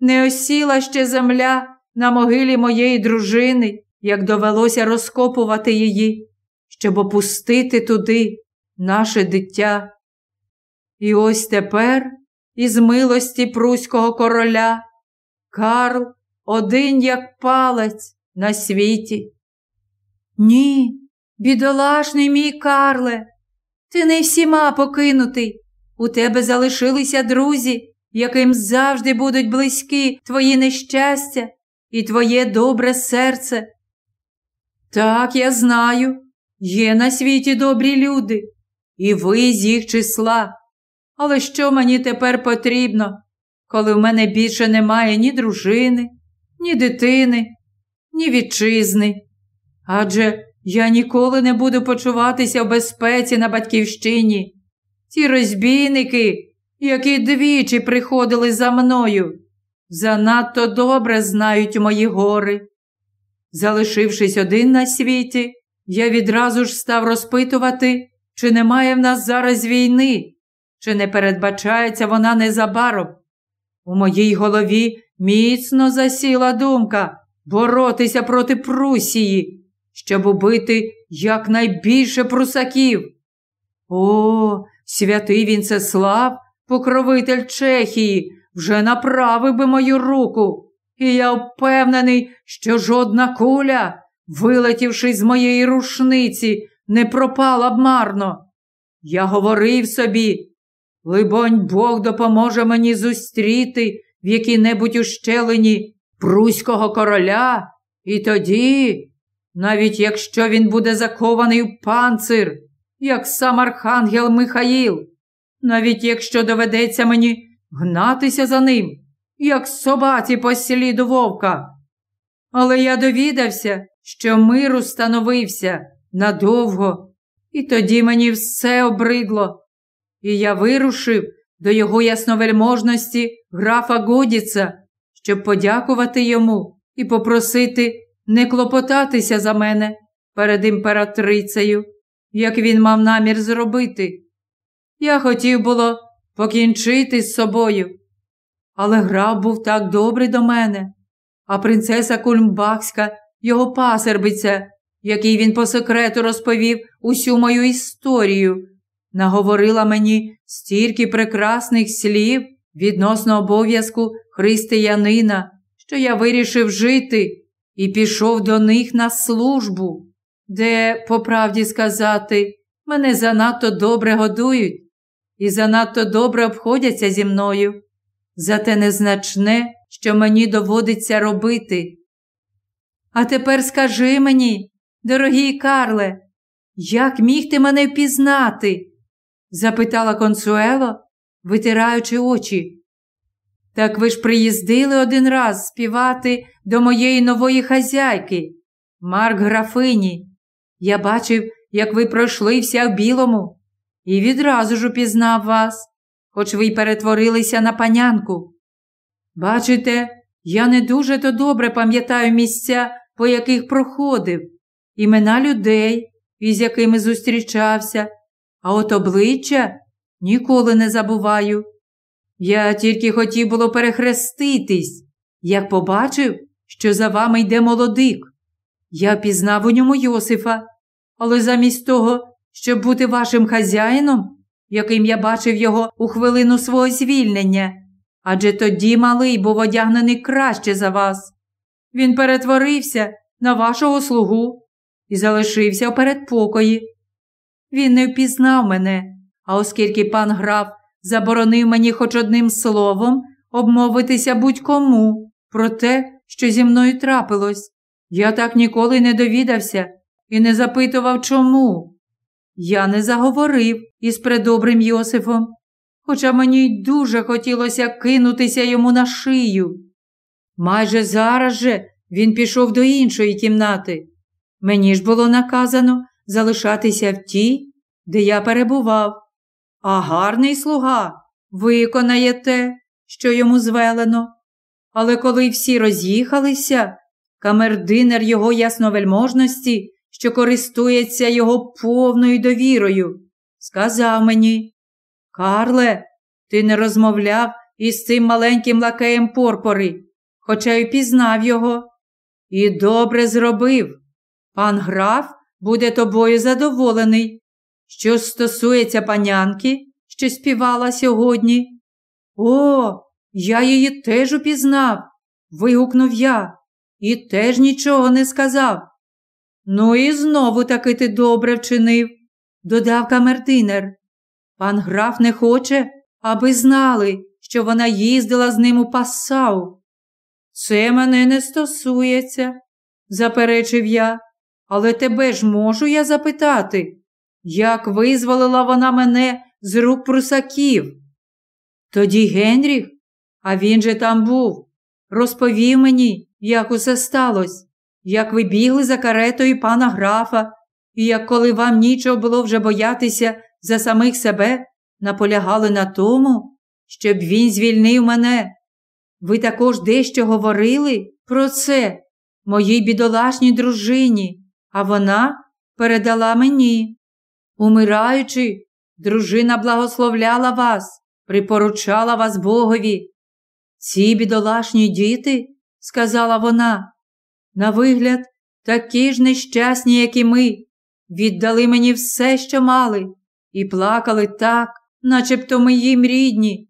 [SPEAKER 1] Не осіла ще земля на могилі моєї дружини, як довелося розкопувати її, щоб опустити туди наше дитя. І ось тепер, із милості Пруського короля, Карл один як палець на світі. Ні, бідолашний мій Карле, ти не всіма покинутий. У тебе залишилися друзі, яким завжди будуть близькі твої нещастя і твоє добре серце. Так, я знаю, є на світі добрі люди, і ви з їх числа. Але що мені тепер потрібно, коли в мене більше немає ні дружини, ні дитини, ні вітчизни? Адже я ніколи не буду почуватися в безпеці на батьківщині. Ті розбійники, які двічі приходили за мною, занадто добре знають мої гори. Залишившись один на світі, я відразу ж став розпитувати, чи немає в нас зараз війни, чи не передбачається вона незабаром. У моїй голові міцно засіла думка боротися проти Прусії, щоб убити якнайбільше прусаків. О, святий Вінцеслав, покровитель Чехії, вже направив би мою руку. І я впевнений, що жодна куля, вилетівши з моєї рушниці, не пропала б марно. Я говорив собі, либонь, Бог допоможе мені зустріти в якій-небудь ущелині Пруського короля, і тоді, навіть якщо він буде закований в панцир, як сам архангел Михаїл, навіть якщо доведеться мені гнатися за ним, як собаці по сліду вовка. Але я довідався, що мир установився надовго, і тоді мені все обридло. І я вирушив до його ясновельможності графа Годіца, щоб подякувати йому і попросити не клопотатися за мене перед імператрицею, як він мав намір зробити. Я хотів було покінчити з собою, але граф був так добрий до мене, а принцеса Кульмбахська, його пасербиця, який він по секрету розповів усю мою історію, наговорила мені стільки прекрасних слів відносно обов'язку християнина, що я вирішив жити і пішов до них на службу, де, по правді сказати, мене занадто добре годують і занадто добре обходяться зі мною. Зате незначне, що мені доводиться робити. А тепер скажи мені, дорогий Карле, як міг ти мене впізнати? запитала консуело, витираючи очі. Так ви ж приїздили один раз співати до моєї нової хазяйки, Марк графині. Я бачив, як ви пройшли вся в білому, і відразу ж упізнав вас, хоч ви й перетворилися на панянку. Бачите, я не дуже то добре пам'ятаю місця, по яких проходив, імена людей, із якими зустрічався, а от обличчя ніколи не забуваю. Я тільки хотів було перехреститись, як побачив, що за вами йде молодик. Я пізнав у ньому Йосифа, але замість того, щоб бути вашим хазяїном, яким я бачив його у хвилину свого звільнення, адже тоді малий був одягнений краще за вас. Він перетворився на вашого слугу і залишився у передпокої. Він не впізнав мене, а оскільки пан граф заборонив мені хоч одним словом обмовитися будь-кому про те, що зі мною трапилось, я так ніколи не довідався і не запитував чому. Я не заговорив із предобрим Йосифом, хоча мені й дуже хотілося кинутися йому на шию. Майже зараз же він пішов до іншої кімнати. Мені ж було наказано залишатися в тій, де я перебував, а гарний слуга виконає те, що йому звелено. Але коли всі роз'їхалися, камердинер його ясновельможності що користується його повною довірою, сказав мені, Карле, ти не розмовляв із цим маленьким лакеєм Порпори, хоча й пізнав його. І добре зробив. Пан граф буде тобою задоволений. Що стосується панянки, що співала сьогодні. О, я її теж упізнав, вигукнув я, і теж нічого не сказав. Ну, і знову таки ти добре вчинив, додав камердинер. Пан граф не хоче, аби знали, що вона їздила з ним у Пассау. Це мене не стосується, заперечив я, але тебе ж можу я запитати, як визволила вона мене з рук прусаків? Тоді Генріх, а він же там був, розповів мені, як усе сталося як ви бігли за каретою пана графа, і як коли вам нічого було вже боятися за самих себе, наполягали на тому, щоб він звільнив мене. Ви також дещо говорили про це моїй бідолашній дружині, а вона передала мені. Умираючи, дружина благословляла вас, припоручала вас Богові. Ці бідолашні діти, сказала вона, на вигляд, такі ж нещасні, як і ми, віддали мені все, що мали, і плакали так, начебто ми їм рідні.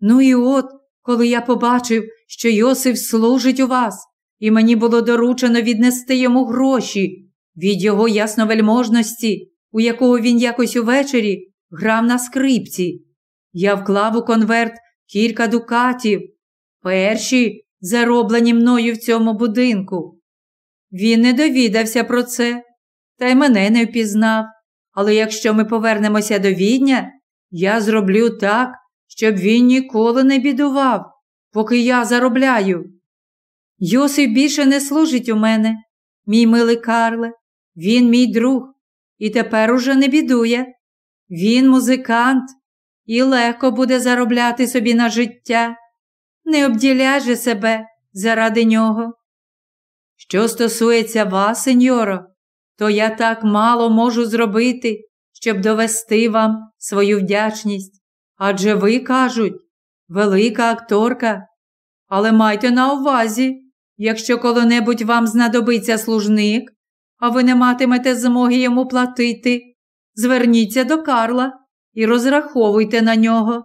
[SPEAKER 1] Ну і от, коли я побачив, що Йосиф служить у вас, і мені було доручено віднести йому гроші від його ясновельможності, у якого він якось увечері грав на скрипці. Я вклав у конверт кілька дукатів. Перші зароблені мною в цьому будинку. Він не довідався про це, та й мене не впізнав. Але якщо ми повернемося до відня, я зроблю так, щоб він ніколи не бідував, поки я заробляю. Йосип більше не служить у мене, мій милий Карле, він мій друг, і тепер уже не бідує. Він музикант і легко буде заробляти собі на життя, не обділяй же себе заради нього. Що стосується вас, сеньоро, то я так мало можу зробити, щоб довести вам свою вдячність. Адже ви кажуть, велика акторка. Але майте на увазі, якщо коли-небудь вам знадобиться служник, а ви не матимете змоги йому платити, зверніться до Карла і розраховуйте на нього.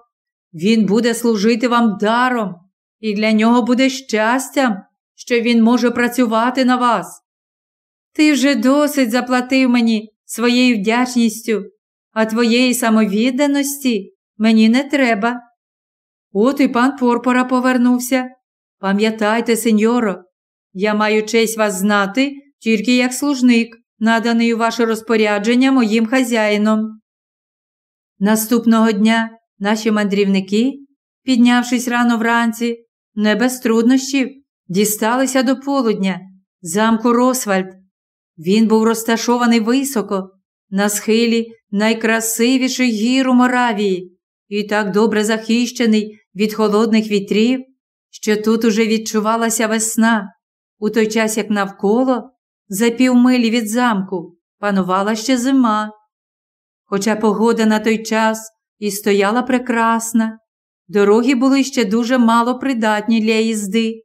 [SPEAKER 1] Він буде служити вам даром, і для нього буде щастям, що він може працювати на вас. Ти вже досить заплатив мені своєю вдячністю, а твоєї самовідданості мені не треба. От і пан Порпора повернувся. Пам'ятайте, сеньоро, я маю честь вас знати тільки як служник, наданий у ваше розпорядження моїм хазяїном. Наступного дня наші мандрівники, піднявшись рано вранці, не без труднощів, дісталися до полудня, замку Росвальд. Він був розташований високо, на схилі найкрасивіших гір у Моравії, і так добре захищений від холодних вітрів, що тут уже відчувалася весна, у той час як навколо, за півмилі від замку, панувала ще зима. Хоча погода на той час і стояла прекрасна, дороги були ще дуже мало придатні для їзди,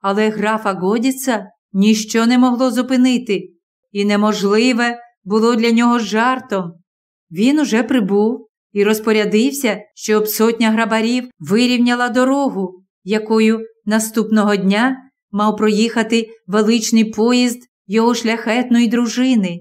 [SPEAKER 1] але графа Годіца ніщо не могло зупинити, і неможливе було для нього жартом. Він уже прибув і розпорядився, щоб сотня грабарів вирівняла дорогу, якою наступного дня мав проїхати величний поїзд його шляхетної дружини.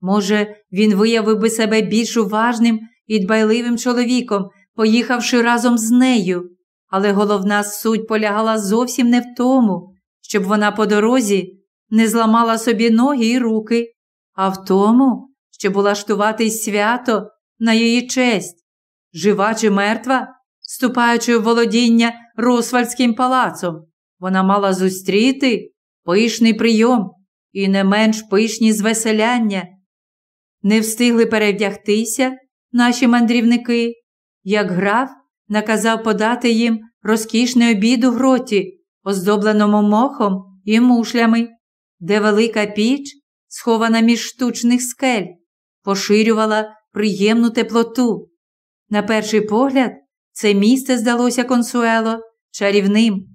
[SPEAKER 1] Може, він виявив би себе більш уважним і дбайливим чоловіком, поїхавши разом з нею, але головна суть полягала зовсім не в тому, щоб вона по дорозі не зламала собі ноги і руки, а в тому, щоб улаштувати свято на її честь, жива чи мертва, вступаючи в володіння Росвальдським палацом, вона мала зустріти пишний прийом і не менш пишні звеселяння. Не встигли перевдягтися наші мандрівники, як граф наказав подати їм розкішний обід у гроті, оздобленому мохом і мушлями, де велика піч, схована між штучних скель, поширювала приємну теплоту. На перший погляд, це місце здалося консуело чарівним.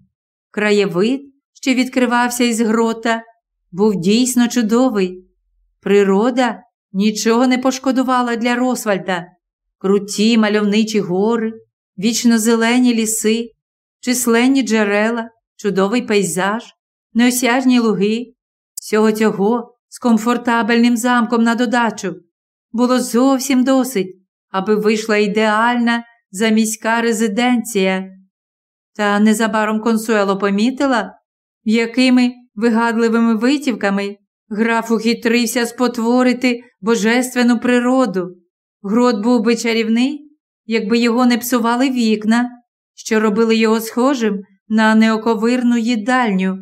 [SPEAKER 1] Краєвид, що відкривався із грота, був дійсно чудовий. Природа нічого не пошкодувала для Росвальда. Круті мальовничі гори, вічно зелені ліси, численні джерела, чудовий пейзаж, неосяжні луги, всього цього з комфортабельним замком на додачу. Було зовсім досить, аби вийшла ідеальна заміська резиденція. Та незабаром консуело помітила, якими вигадливими витівками граф ухитрився спотворити божественну природу. Грот був би чарівний, якби його не псували вікна, що робили його схожим на неоковирну їдальню.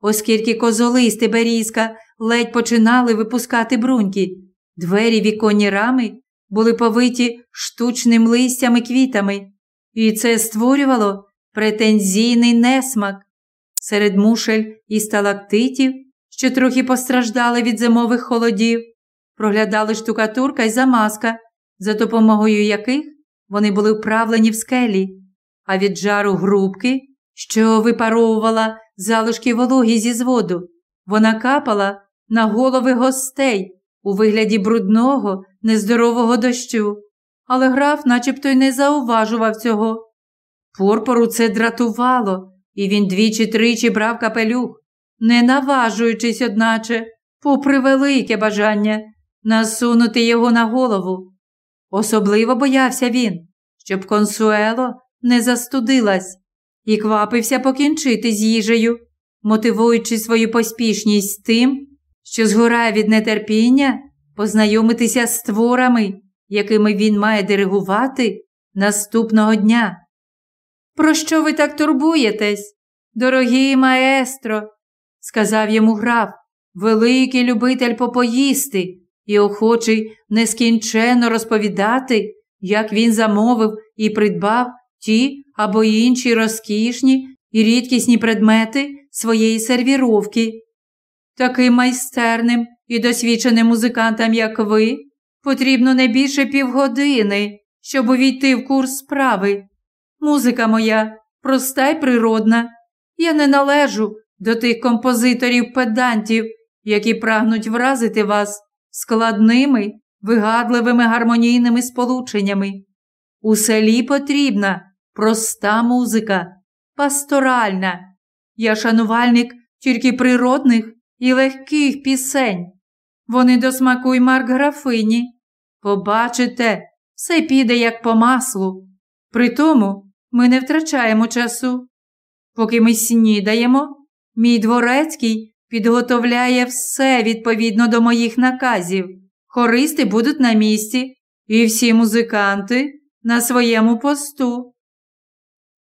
[SPEAKER 1] Оскільки козоли з Тиберійська ледь починали випускати бруньки, двері віконні рами були повиті штучним листям і квітами, і це створювало претензійний несмак. Серед мушель і сталактитів, що трохи постраждали від зимових холодів, проглядали штукатурка й замазка, за допомогою яких вони були вправлені в скелі, а від жару грубки, що випаровувала залишки вологі зі зводу, вона капала на голови гостей у вигляді брудного, нездорового дощу, але граф начебто й не зауважував цього. Порпору це дратувало, і він двічі тричі брав капелюх, не наважуючись, одначе, попри велике бажання насунути його на голову. Особливо боявся він, щоб консуело не застудилась і квапився покінчити з їжею, мотивуючи свою поспішність тим, що згорає від нетерпіння познайомитися з творами, якими він має диригувати наступного дня. Про що ви так турбуєтесь, дорогий маестро? сказав йому граф, великий любитель попоїсти і охочий нескінченно розповідати, як він замовив і придбав ті або інші розкішні і рідкісні предмети своєї сервіровки. Таким майстерним і досвідченим музикантам, як ви, потрібно не більше півгодини, щоб увійти в курс справи. Музика моя проста й природна. Я не належу до тих композиторів-педантів, які прагнуть вразити вас складними, вигадливими гармонійними сполученнями. У селі потрібна проста музика, пасторальна. Я шанувальник тільки природних і легких пісень. Вони до смаку й марк графині. Побачите, все піде як по маслу. Притому ми не втрачаємо часу. Поки ми снідаємо, мій дворецький підготовляє все відповідно до моїх наказів. Хористи будуть на місці, і всі музиканти на своєму посту.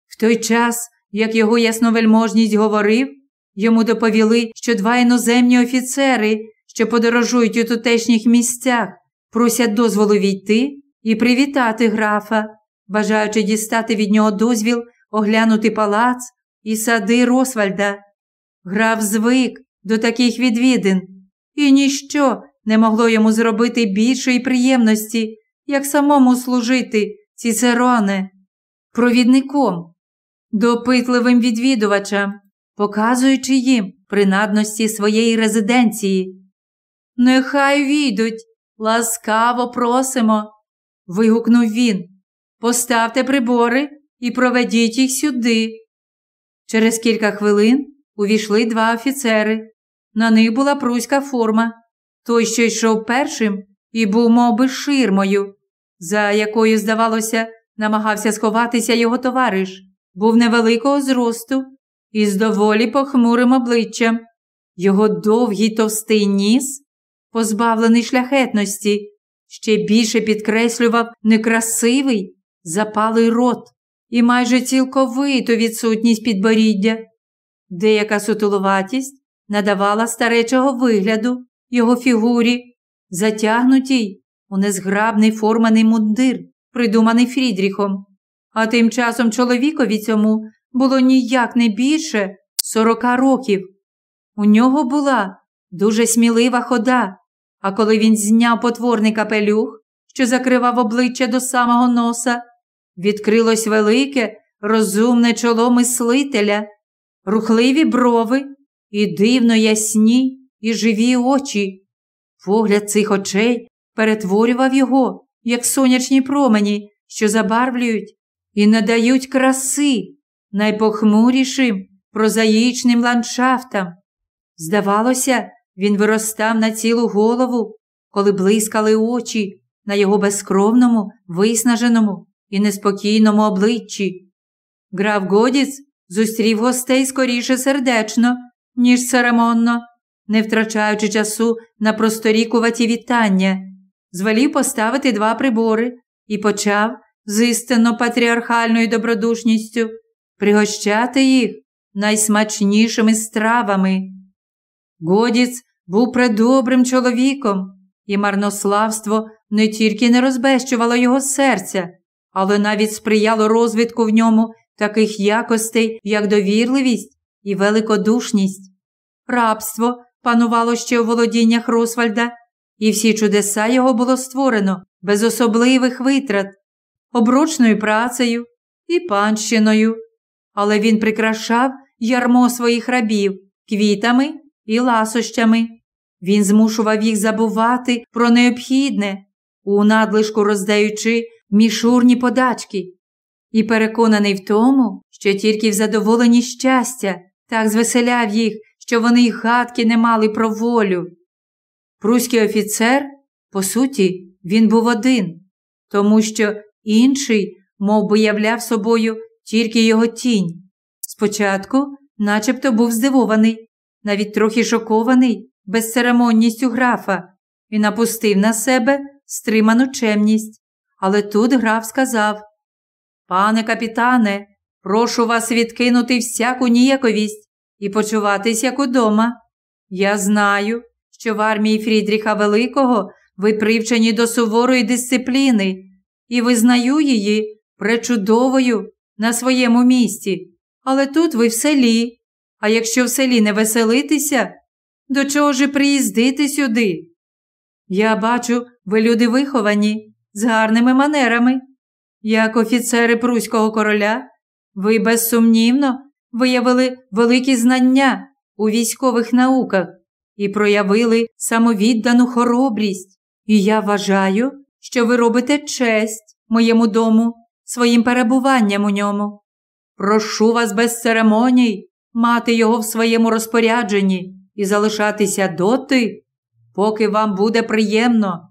[SPEAKER 1] В той час, як його ясновельможність говорив, йому доповіли, що два іноземні офіцери, що подорожують у тутешніх місцях, просять дозволу війти і привітати графа, бажаючи дістати від нього дозвіл оглянути палац і сади Росвальда. Граф звик до таких відвідин, і ніщо не могло йому зробити більшої приємності, як самому служити Цицероне, провідником, допитливим відвідувачам, показуючи їм принадності своєї резиденції. Нехай війдуть, ласкаво просимо. вигукнув він. Поставте прибори і проведіть їх сюди. Через кілька хвилин увійшли два офіцери. На них була пруська форма. Той, що йшов першим, і був мов би, ширмою, за якою, здавалося, намагався сховатися його товариш, був невеликого зросту і з доволі похмурим обличчям. Його довгий товстий ніс, позбавлений шляхетності, ще більше підкреслював некрасивий, запалий рот і майже цілковиту відсутність підборіддя. Деяка сутулуватість надавала старечого вигляду його фігурі, затягнутій у незграбний форманий мундир, придуманий Фрідріхом. А тим часом чоловікові цьому було ніяк не більше сорока років. У нього була дуже смілива хода, а коли він зняв потворний капелюх, що закривав обличчя до самого носа, відкрилось велике, розумне чоло мислителя, рухливі брови і дивно ясні і живі очі. Погляд цих очей перетворював його, як сонячні промені, що забарвлюють і надають краси найпохмурішим прозаїчним ландшафтам. Здавалося, він виростав на цілу голову, коли блискали очі на його безкровному, виснаженому і неспокійному обличчі. Граф Годіц зустрів гостей скоріше сердечно, ніж церемонно, не втрачаючи часу на просторікуваті вітання, звелів поставити два прибори і почав з істинно патріархальною добродушністю пригощати їх найсмачнішими стравами. Годіц був предобрим чоловіком, і марнославство не тільки не розбещувало його серця, але навіть сприяло розвитку в ньому таких якостей, як довірливість і великодушність. Рабство панувало ще у володіннях Росвальда, і всі чудеса його було створено без особливих витрат, обручною працею і панщиною, але він прикрашав ярмо своїх рабів квітами і ласощами. Він змушував їх забувати про необхідне, у надлишку роздаючи мішурні подачки, і переконаний в тому, що тільки в задоволенні щастя так звеселяв їх, що вони й гадки не мали про волю. Пруський офіцер, по суті, він був один, тому що інший, мов би, являв собою тільки його тінь. Спочатку, начебто, був здивований, навіть трохи шокований безцеремонністю графа і напустив на себе стриману чемність. Але тут граф сказав Пане капітане, прошу вас відкинути всяку ніяковість і почуватись як удома. Я знаю, що в армії Фрідріха Великого ви привчені до суворої дисципліни і визнаю її пречудовою на своєму місці. Але тут ви в селі. А якщо в селі не веселитися, до чого ж приїздити сюди? Я бачу, ви люди виховані, з гарними манерами. Як офіцери Пруського короля, ви безсумнівно виявили великі знання у військових науках і проявили самовіддану хоробрість. І я вважаю, що ви робите честь моєму дому своїм перебуванням у ньому. Прошу вас без церемоній мати його в своєму розпорядженні і залишатися доти, поки вам буде приємно.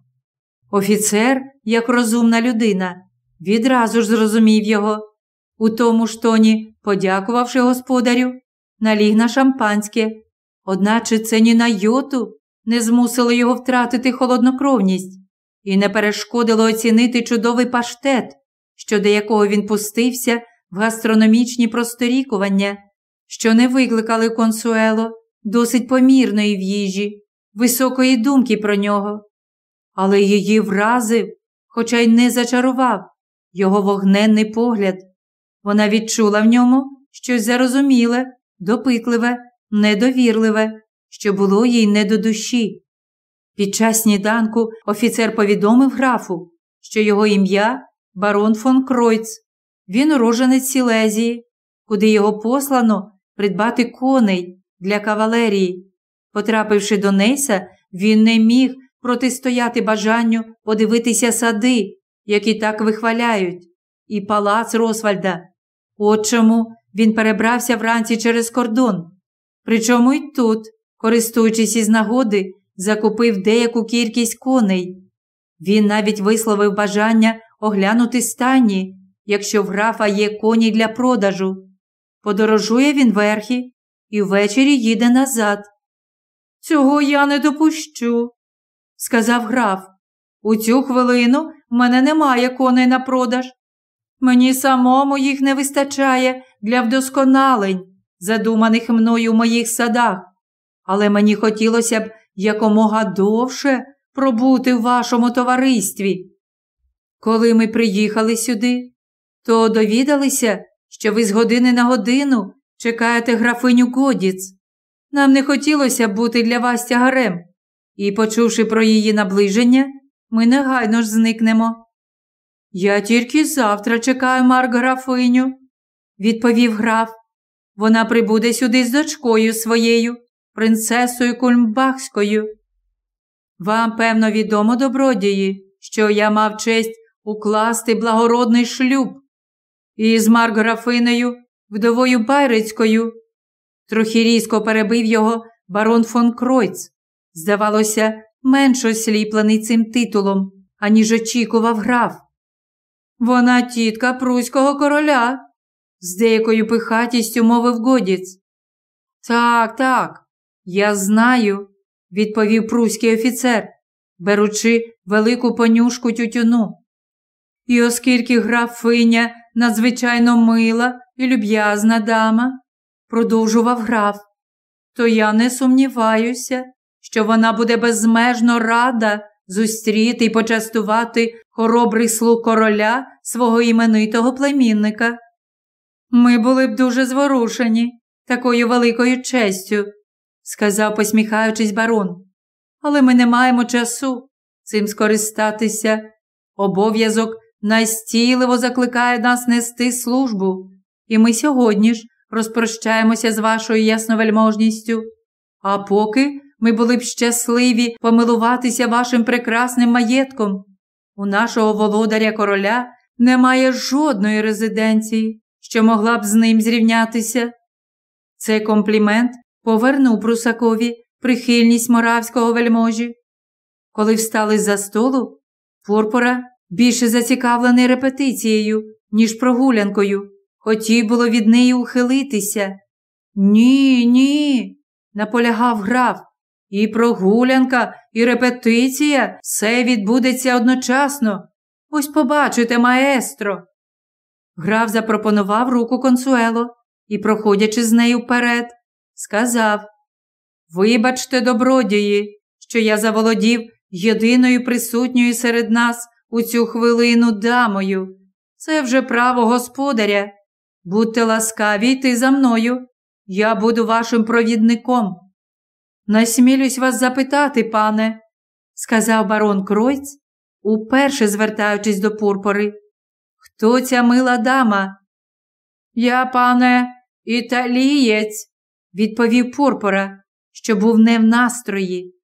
[SPEAKER 1] Офіцер, як розумна людина, відразу ж зрозумів його. У тому ж тоні, подякувавши господарю, наліг на шампанське, одначе це ні на йоту не змусило його втратити холоднокровність і не перешкодило оцінити чудовий паштет, щодо якого він пустився в гастрономічні просторікування, що не викликали консуело досить помірної в їжі, високої думки про нього. Але її вразив, хоча й не зачарував його вогненний погляд. Вона відчула в ньому щось зарозуміле, допитливе, недовірливе, що було їй не до душі. Під час сніданку офіцер повідомив графу, що його ім'я барон фон Кройц. Він уроженець Сілезії, куди його послано придбати коней для кавалерії. Потрапивши до Нейса, він не міг протистояти бажанню подивитися сади, які так вихваляють, і палац Росвальда. От чому він перебрався вранці через кордон. Причому й тут, користуючись із нагоди, закупив деяку кількість коней. Він навіть висловив бажання оглянути стані, якщо в графа є коні для продажу. Подорожує він верхи і ввечері їде назад. Цього я не допущу, сказав граф. У цю хвилину в мене немає коней на продаж. Мені самому їх не вистачає для вдосконалень, задуманих мною в моїх садах, але мені хотілося б якомога довше пробути в вашому товаристві. Коли ми приїхали сюди, то довідалися, що ви з години на годину чекаєте графиню Годіц. Нам не хотілося бути для вас тягарем, і, почувши про її наближення, ми негайно ж зникнемо. Я тільки завтра чекаю Марк графиню, відповів граф. Вона прибуде сюди з дочкою своєю, принцесою Кульмбахською. Вам, певно, відомо, добродії, що я мав честь укласти благородний шлюб із Марграфинею, вдовою Байрицькою. Трохи різко перебив його барон фон Кройц. Здавалося, менш осліплений цим титулом, аніж очікував граф. Вона тітка Пруського короля, з деякою пихатістю мовив Годіц. Так, так, я знаю, відповів пруський офіцер, беручи велику понюшку тютюну. І оскільки графиня надзвичайно мила і люб'язна дама, продовжував граф, то я не сумніваюся, що вона буде безмежно рада зустріти і почастувати хоробрий слуг короля свого іменитого племінника. Ми були б дуже зворушені такою великою честю, сказав, посміхаючись, барон. Але ми не маємо часу цим скористатися. Обов'язок настійливо закликає нас нести службу, і ми сьогодні ж розпрощаємося з вашою ясновельможністю. А поки ми були б щасливі помилуватися вашим прекрасним маєтком. У нашого володаря короля немає жодної резиденції, що могла б з ним зрівнятися. Цей комплімент повернув Прусакові прихильність моравського вельможі. Коли встали за столу, Порпора, більше зацікавлений репетицією, ніж прогулянкою, хотів було від неї ухилитися. Ні, ні, наполягав граф. І прогулянка, і репетиція все відбудеться одночасно. Ось побачите, маестро. Граф запропонував руку консуело і, проходячи з нею вперед, сказав Вибачте, добродії, що я заволодів єдиною присутньою серед нас у цю хвилину дамою. Це вже право господаря. Будьте ласкаві йти за мною. Я буду вашим провідником. Насмілюсь вас запитати, пане, сказав барон Кройц, уперше звертаючись до пурпори. Хто ця мила дама? Я, пане, італієць, відповів Пурпора, що був не в настрої.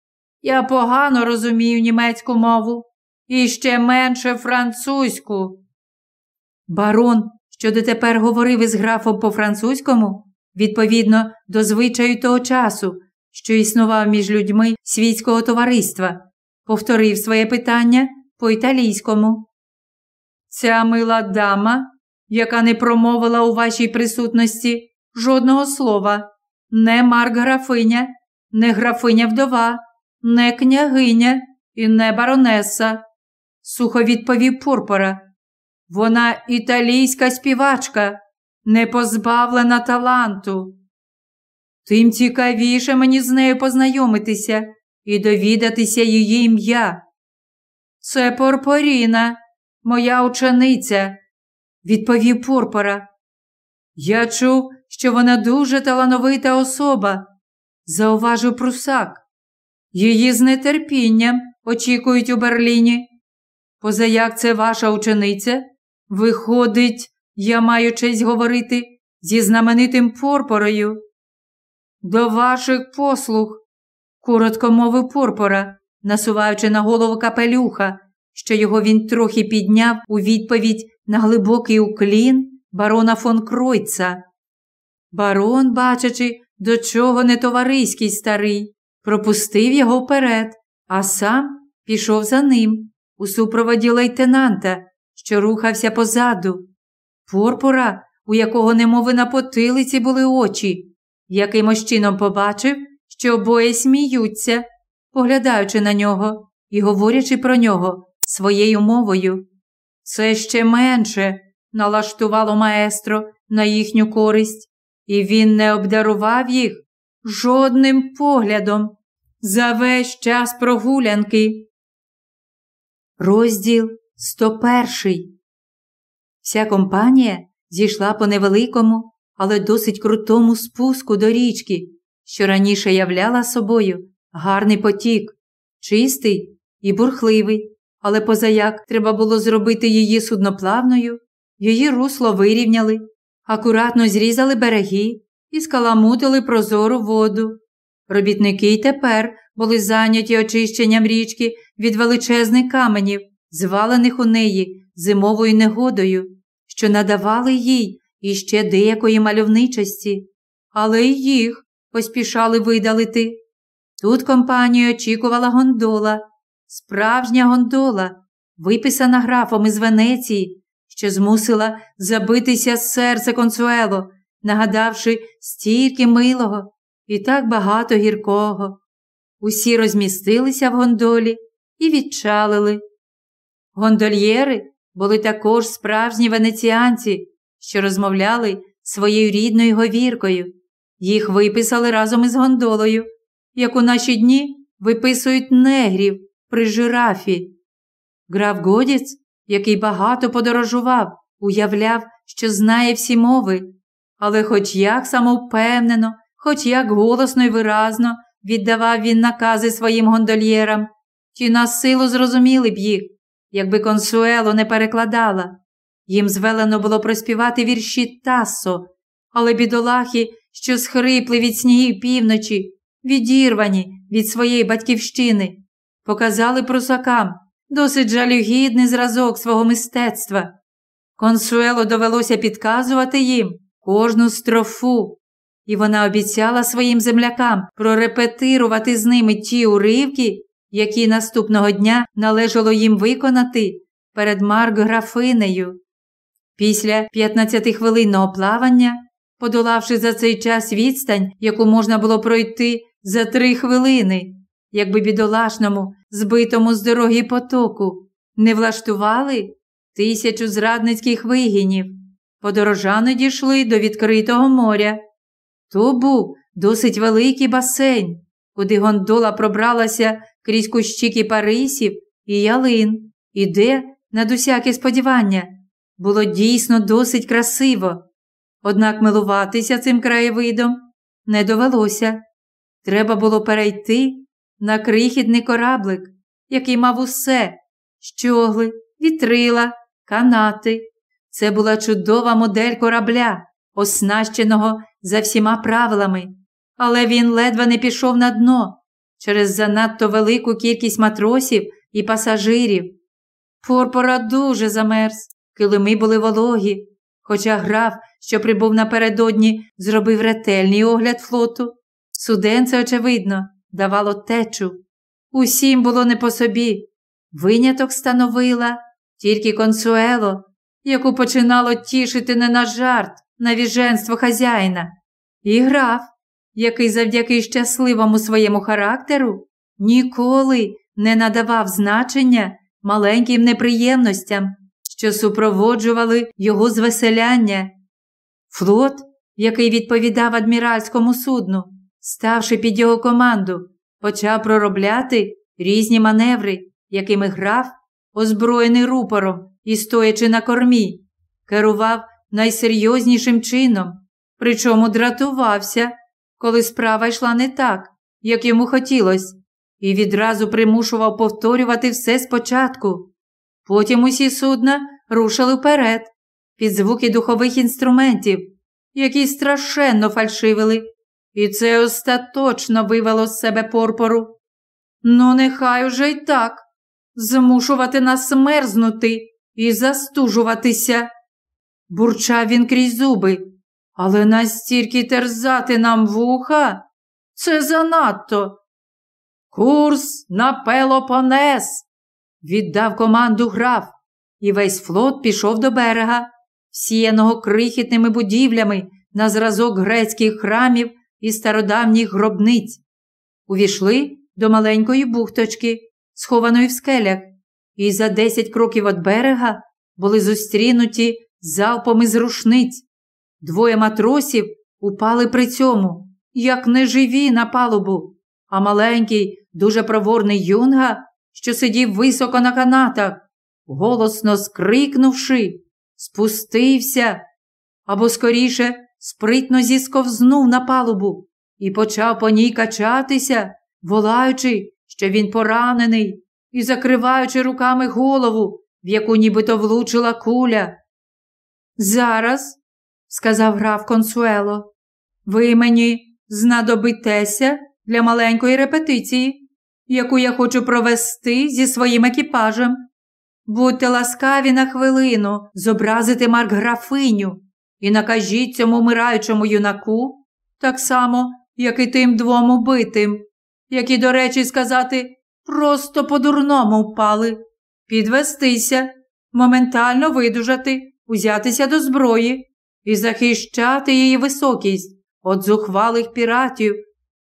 [SPEAKER 1] Я погано розумію німецьку мову і ще менше французьку. Барон, що дотепер говорив із графом по-французькому, відповідно до звичаю того часу, що існував між людьми світського товариства, повторив своє питання по італійському. Ця мила дама, яка не промовила у вашій присутності жодного слова, не марк графиня, не графиня вдова, не княгиня і не баронеса, сухо відповів Пурпора. Вона італійська співачка, не позбавлена таланту. Тим цікавіше мені з нею познайомитися і довідатися її ім'я. Це Порпоріна, моя учениця, відповів Порпора. Я чув, що вона дуже талановита особа, зауважив прусак. Її з нетерпінням очікують у Берліні. Позаяк це ваша учениця? Виходить, я маю честь говорити зі знаменитим Порпорою. До ваших послуг, коротко мовив Порпора, насуваючи на голову капелюха, що його він трохи підняв у відповідь на глибокий уклін барона фон Кройца. Барон, бачачи, до чого не товариський старий, пропустив його вперед, а сам пішов за ним у супроводі лейтенанта, що рухався позаду. Порпора, у якого немови на потилиці були очі, якимось чином побачив, що обоє сміються, поглядаючи на нього і говорячи про нього своєю мовою. Це ще менше налаштувало маестро на їхню користь, і він не обдарував їх жодним поглядом за весь час прогулянки. Розділ 101 Вся компанія зійшла по невеликому, але досить крутому спуску до річки, що раніше являла собою гарний потік, чистий і бурхливий, але позаяк треба було зробити її судноплавною, її русло вирівняли, акуратно зрізали береги і скаламутили прозору воду. Робітники й тепер були зайняті очищенням річки від величезних каменів, звалених у неї зимовою негодою, що надавали їй іще деякої мальовничості, але й їх поспішали видалити. Тут компанію очікувала гондола, справжня гондола, виписана графом із Венеції, що змусила забитися серце консуело, нагадавши стільки милого і так багато гіркого. Усі розмістилися в гондолі і відчалили. Гондольєри були також справжні венеціанці, що розмовляли своєю рідною говіркою. Їх виписали разом із гондолою, як у наші дні виписують негрів при жирафі. Граф Годіц, який багато подорожував, уявляв, що знає всі мови, але хоч як самовпевнено, хоч як голосно й виразно віддавав він накази своїм гондольєрам, ті на силу зрозуміли б їх, якби консуело не перекладала. Їм звелено було проспівати вірші Тассо, але бідолахи, що схрипли від снігів півночі, відірвані від своєї батьківщини, показали прусакам досить жалюгідний зразок свого мистецтва. Консуело довелося підказувати їм кожну строфу, і вона обіцяла своїм землякам прорепетирувати з ними ті уривки, які наступного дня належало їм виконати перед Марк графинею. Після 15-хвилинного плавання, подолавши за цей час відстань, яку можна було пройти за три хвилини, якби бідолашному, збитому з дороги потоку, не влаштували тисячу зрадницьких вигінів, подорожани дійшли до відкритого моря. То був досить великий басейн, куди гондола пробралася крізь кущі кіпарисів і ялин, і де, над усяке сподівання, було дійсно досить красиво. Однак милуватися цим краєвидом не довелося. Треба було перейти на крихітний кораблик, який мав усе щогли, вітрила, канати. Це була чудова модель корабля, оснащеного за всіма правилами, але він ледве не пішов на дно через занадто велику кількість матросів і пасажирів. Порпора дуже замерз, килими були вологі, хоча граф, що прибув напередодні, зробив ретельний огляд флоту. Суденце, очевидно, давало течу. Усім було не по собі. Виняток становила тільки консуело, яку починало тішити не на жарт, на віженство хазяїна, і граф, який завдяки щасливому своєму характеру ніколи не надавав значення маленьким неприємностям, що супроводжували його звеселяння. Флот, який відповідав адміральському судну, ставши під його команду, почав проробляти різні маневри, якими граф, озброєний рупором і стоячи на кормі, керував найсерйознішим чином, причому дратувався, коли справа йшла не так, як йому хотілося, і відразу примушував повторювати все спочатку. Потім усі судна рушили вперед, під звуки духових інструментів, які страшенно фальшивили, і це остаточно вивело з себе порпору. Ну, нехай уже й так, змушувати нас мерзнути і застужуватися. Бурчав він крізь зуби, але настільки терзати нам вуха це занадто. Курс на Пелопонес, віддав команду граф, і весь флот пішов до берега, всіяного крихітними будівлями на зразок грецьких храмів і стародавніх гробниць. Увійшли до маленької бухточки, схованої в скелях, і за десять кроків від берега були зустрінуті залпом із рушниць. Двоє матросів упали при цьому, як неживі на палубу, а маленький, дуже проворний юнга, що сидів високо на канатах, голосно скрикнувши, спустився або, скоріше, спритно зісковзнув на палубу і почав по ній качатися, волаючи, що він поранений, і закриваючи руками голову, в яку нібито влучила куля. Зараз, сказав граф Консуело, ви мені знадобитеся для маленької репетиції, яку я хочу провести зі своїм екіпажем. Будьте ласкаві на хвилину зобразити марк-графиню і накажіть цьому вмираючому юнаку, так само, як і тим двом убитим, які, до речі, сказати, просто по-дурному впали, підвестися, моментально видужати, узятися до зброї і захищати її високість від зухвалих піратів,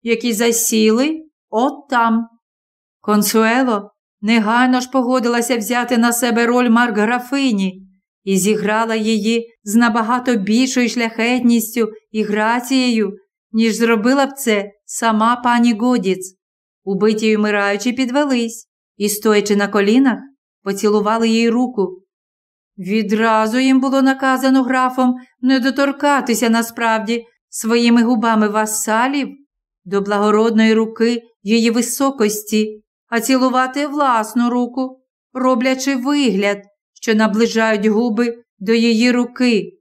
[SPEAKER 1] які засіли от там. Консуело негайно ж погодилася взяти на себе роль марк-графині і зіграла її з набагато більшою шляхетністю і грацією, ніж зробила б це сама пані Годіц. Убиті й умираючи підвелись і, стоячи на колінах, поцілували їй руку. Відразу їм було наказано графом не доторкатися насправді своїми губами васалів до благородної руки її високості, а цілувати власну руку, роблячи вигляд, що наближають губи до її руки.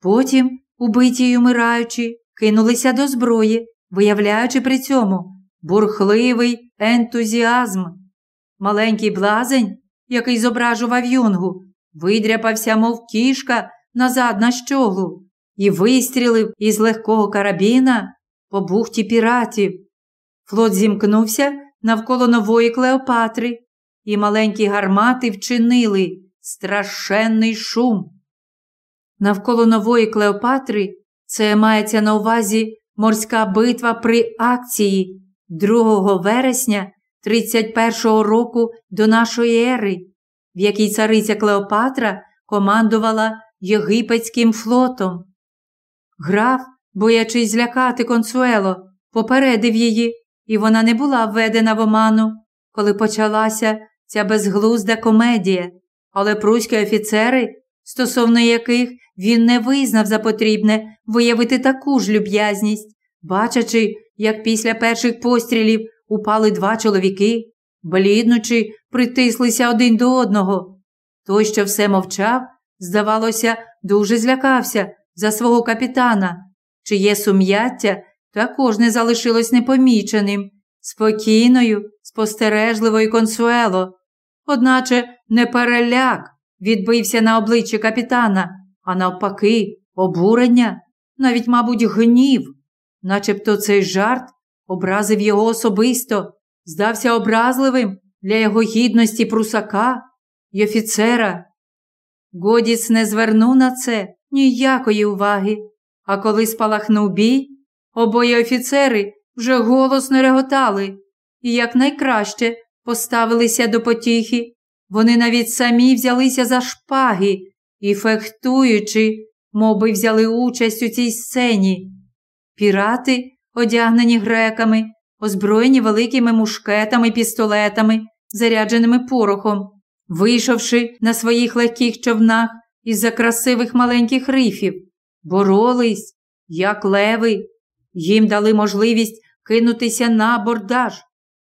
[SPEAKER 1] Потім, убиті й умираючи, кинулися до зброї, виявляючи при цьому бурхливий ентузіазм. Маленький блазень, який зображував юнгу, видряпався, мов кішка, назад на щоглу, і вистрілив із легкого карабіна по бухті піратів. Флот зімкнувся навколо нової Клеопатри, і маленькі гармати вчинили страшенний шум. Навколо нової Клеопатри це мається на увазі морська битва при акції 2 вересня 31-го року до нашої ери, в якій цариця Клеопатра командувала єгипетським флотом. Граф, боячись злякати консуело, попередив її, і вона не була введена в оману, коли почалася ця безглузда комедія, але пруські офіцери, стосовно яких він не визнав за потрібне виявити таку ж люб'язність, бачачи, як після перших пострілів упали два чоловіки, бліднучи, притислися один до одного. Той, що все мовчав, здавалося, дуже злякався за свого капітана, чиє сум'яття також не залишилось непоміченим, спокійною, спостережливою консуело. Одначе не переляк відбився на обличчі капітана, а навпаки, обурення, навіть, мабуть, гнів, начебто цей жарт образив його особисто, здався образливим для його гідності прусака й офіцера. Годіс не звернув на це ніякої уваги, а коли спалахнув бій, обоє офіцери вже голосно реготали і якнайкраще поставилися до потіхи. Вони навіть самі взялися за шпаги і, фехтуючи, моби взяли участь у цій сцені. Пірати, одягнені греками, озброєні великими мушкетами, пістолетами, зарядженими порохом, вийшовши на своїх легких човнах із за красивих маленьких рифів, боролись, як леви, їм дали можливість кинутися на абордаж.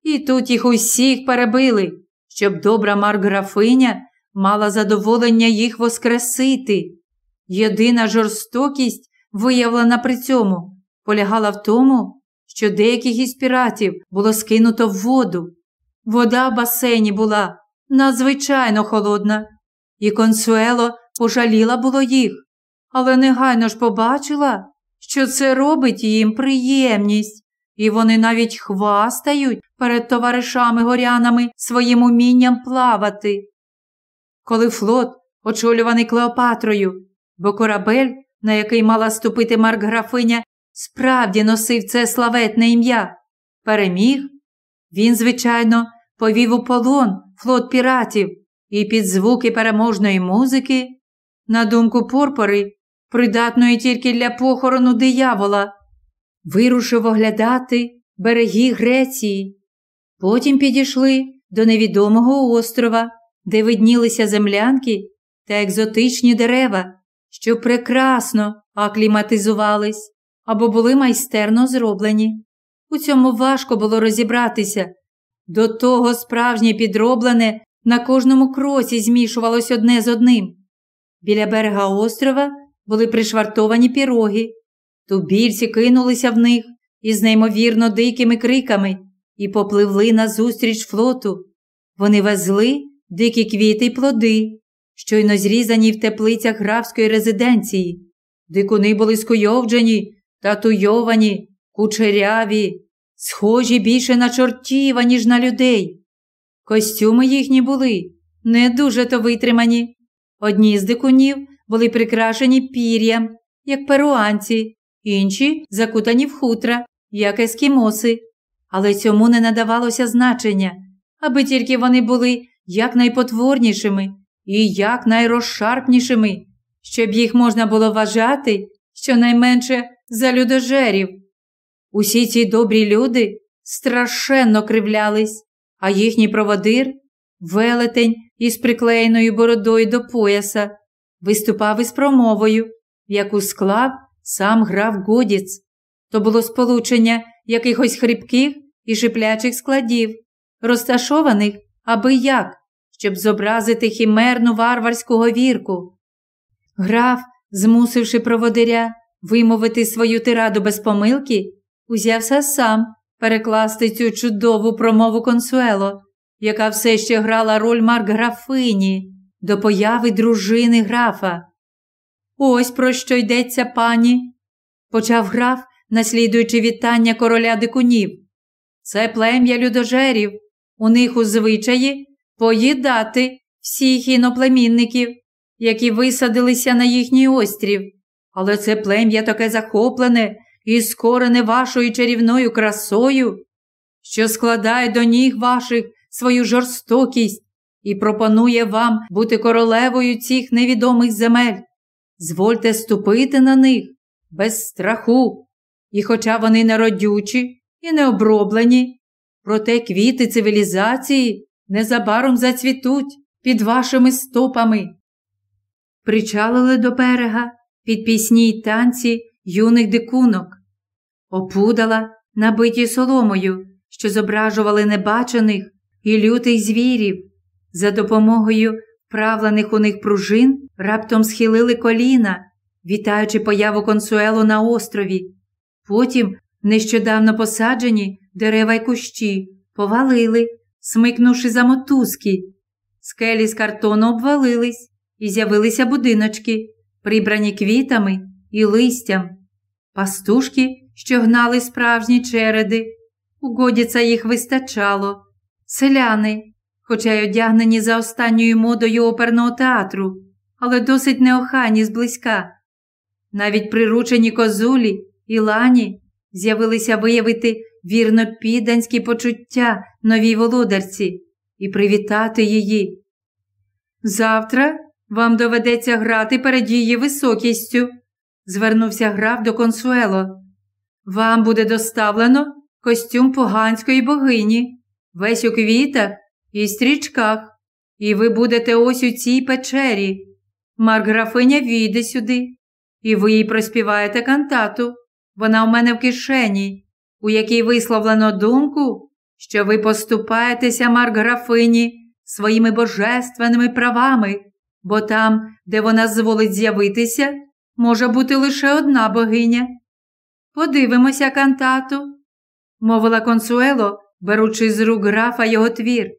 [SPEAKER 1] І тут їх усіх перебили, щоб добра марграфиня мала задоволення їх воскресити. Єдина жорстокість, виявлена при цьому, полягала в тому, що деяких із піратів було скинуто в воду. Вода в басейні була надзвичайно холодна, і консуело пожаліла було їх, але негайно ж побачила, що це робить їм приємність, і вони навіть хвастають перед товаришами горянами своїм умінням плавати. Коли флот, очолюваний Клеопатрою, бо корабель, на який мала ступити Марк графиня, справді носив це славетне ім'я, переміг, він, звичайно, повів у полон флот піратів і під звуки переможної музики, на думку Порпори, придатної тільки для похорону диявола, вирушив оглядати береги Греції. Потім підійшли до невідомого острова, де виднілися землянки та екзотичні дерева, що прекрасно акліматизувались або були майстерно зроблені. У цьому важко було розібратися. До того справжнє підроблене на кожному кроці змішувалось одне з одним. Біля берега острова були пришвартовані піроги. Тубільці кинулися в них із неймовірно дикими криками і попливли назустріч флоту. Вони везли дикі квіти й плоди, щойно зрізані в теплицях графської резиденції. Дикуни були скуйовджені, татуйовані, кучеряві, схожі більше на чортів, ніж на людей. Костюми їхні були не дуже то витримані. Одні з дикунів були прикрашені пір'ям, як перуанці, інші закутані в хутра, як ескімоси, але цьому не надавалося значення, аби тільки вони були якнайпотворнішими і якнайрозшарпнішими, щоб їх можна було вважати щонайменше за людожерів. Усі ці добрі люди страшенно кривлялись, а їхній проводир, велетень із приклеєною бородою до пояса, виступав із промовою, яку склав сам граф Годіц. То було сполучення якихось хрипких і шиплячих складів, розташованих аби як, щоб зобразити хімерну варварську говірку. Граф, змусивши проводиря вимовити свою тираду без помилки, узявся сам перекласти цю чудову промову консуело, яка все ще грала роль марк графині до появи дружини графа. Ось про що йдеться пані, почав граф, наслідуючи вітання короля дикунів. Це плем'я людожерів, у них у звичаї поїдати всіх іноплемінників, які висадилися на їхній острів. Але це плем'я таке захоплене і скорене вашою чарівною красою, що складає до ніг ваших свою жорстокість і пропонує вам бути королевою цих невідомих земель. звольте ступити на них без страху. І хоча вони не родючі і не оброблені, проте квіти цивілізації незабаром зацвітуть під вашими стопами. Причалили до берега під пісні й танці юних дикунок, опудала, набиті соломою, що зображували небачених і лютих звірів. За допомогою вправлених у них пружин раптом схилили коліна, вітаючи появу консуелу на острові. Потім нещодавно посаджені дерева й кущі повалили, смикнувши за мотузки. Скелі з картону обвалились і з'явилися будиночки, прибрані квітами і листям. Пастушки, що гнали справжні череди, у їх вистачало, селяни, хоча й одягнені за останньою модою оперного театру, але досить неохані зблизька. Навіть приручені козулі і лані з'явилися виявити вірно підданські почуття новій володарці і привітати її. Завтра вам доведеться грати перед її високістю, звернувся граф до консуело. Вам буде доставлено костюм поганської богині, весь у квітах і стрічках, і ви будете ось у цій печері. Марграфиня війде сюди, і ви їй проспіваєте кантату. Вона у мене в кишені, у якій висловлено думку, що ви поступаєтеся марграфині своїми божественними правами, бо там, де вона зволить з'явитися, може бути лише одна богиня. Подивимося кантату, мовила консуело, беручи з рук графа його твір.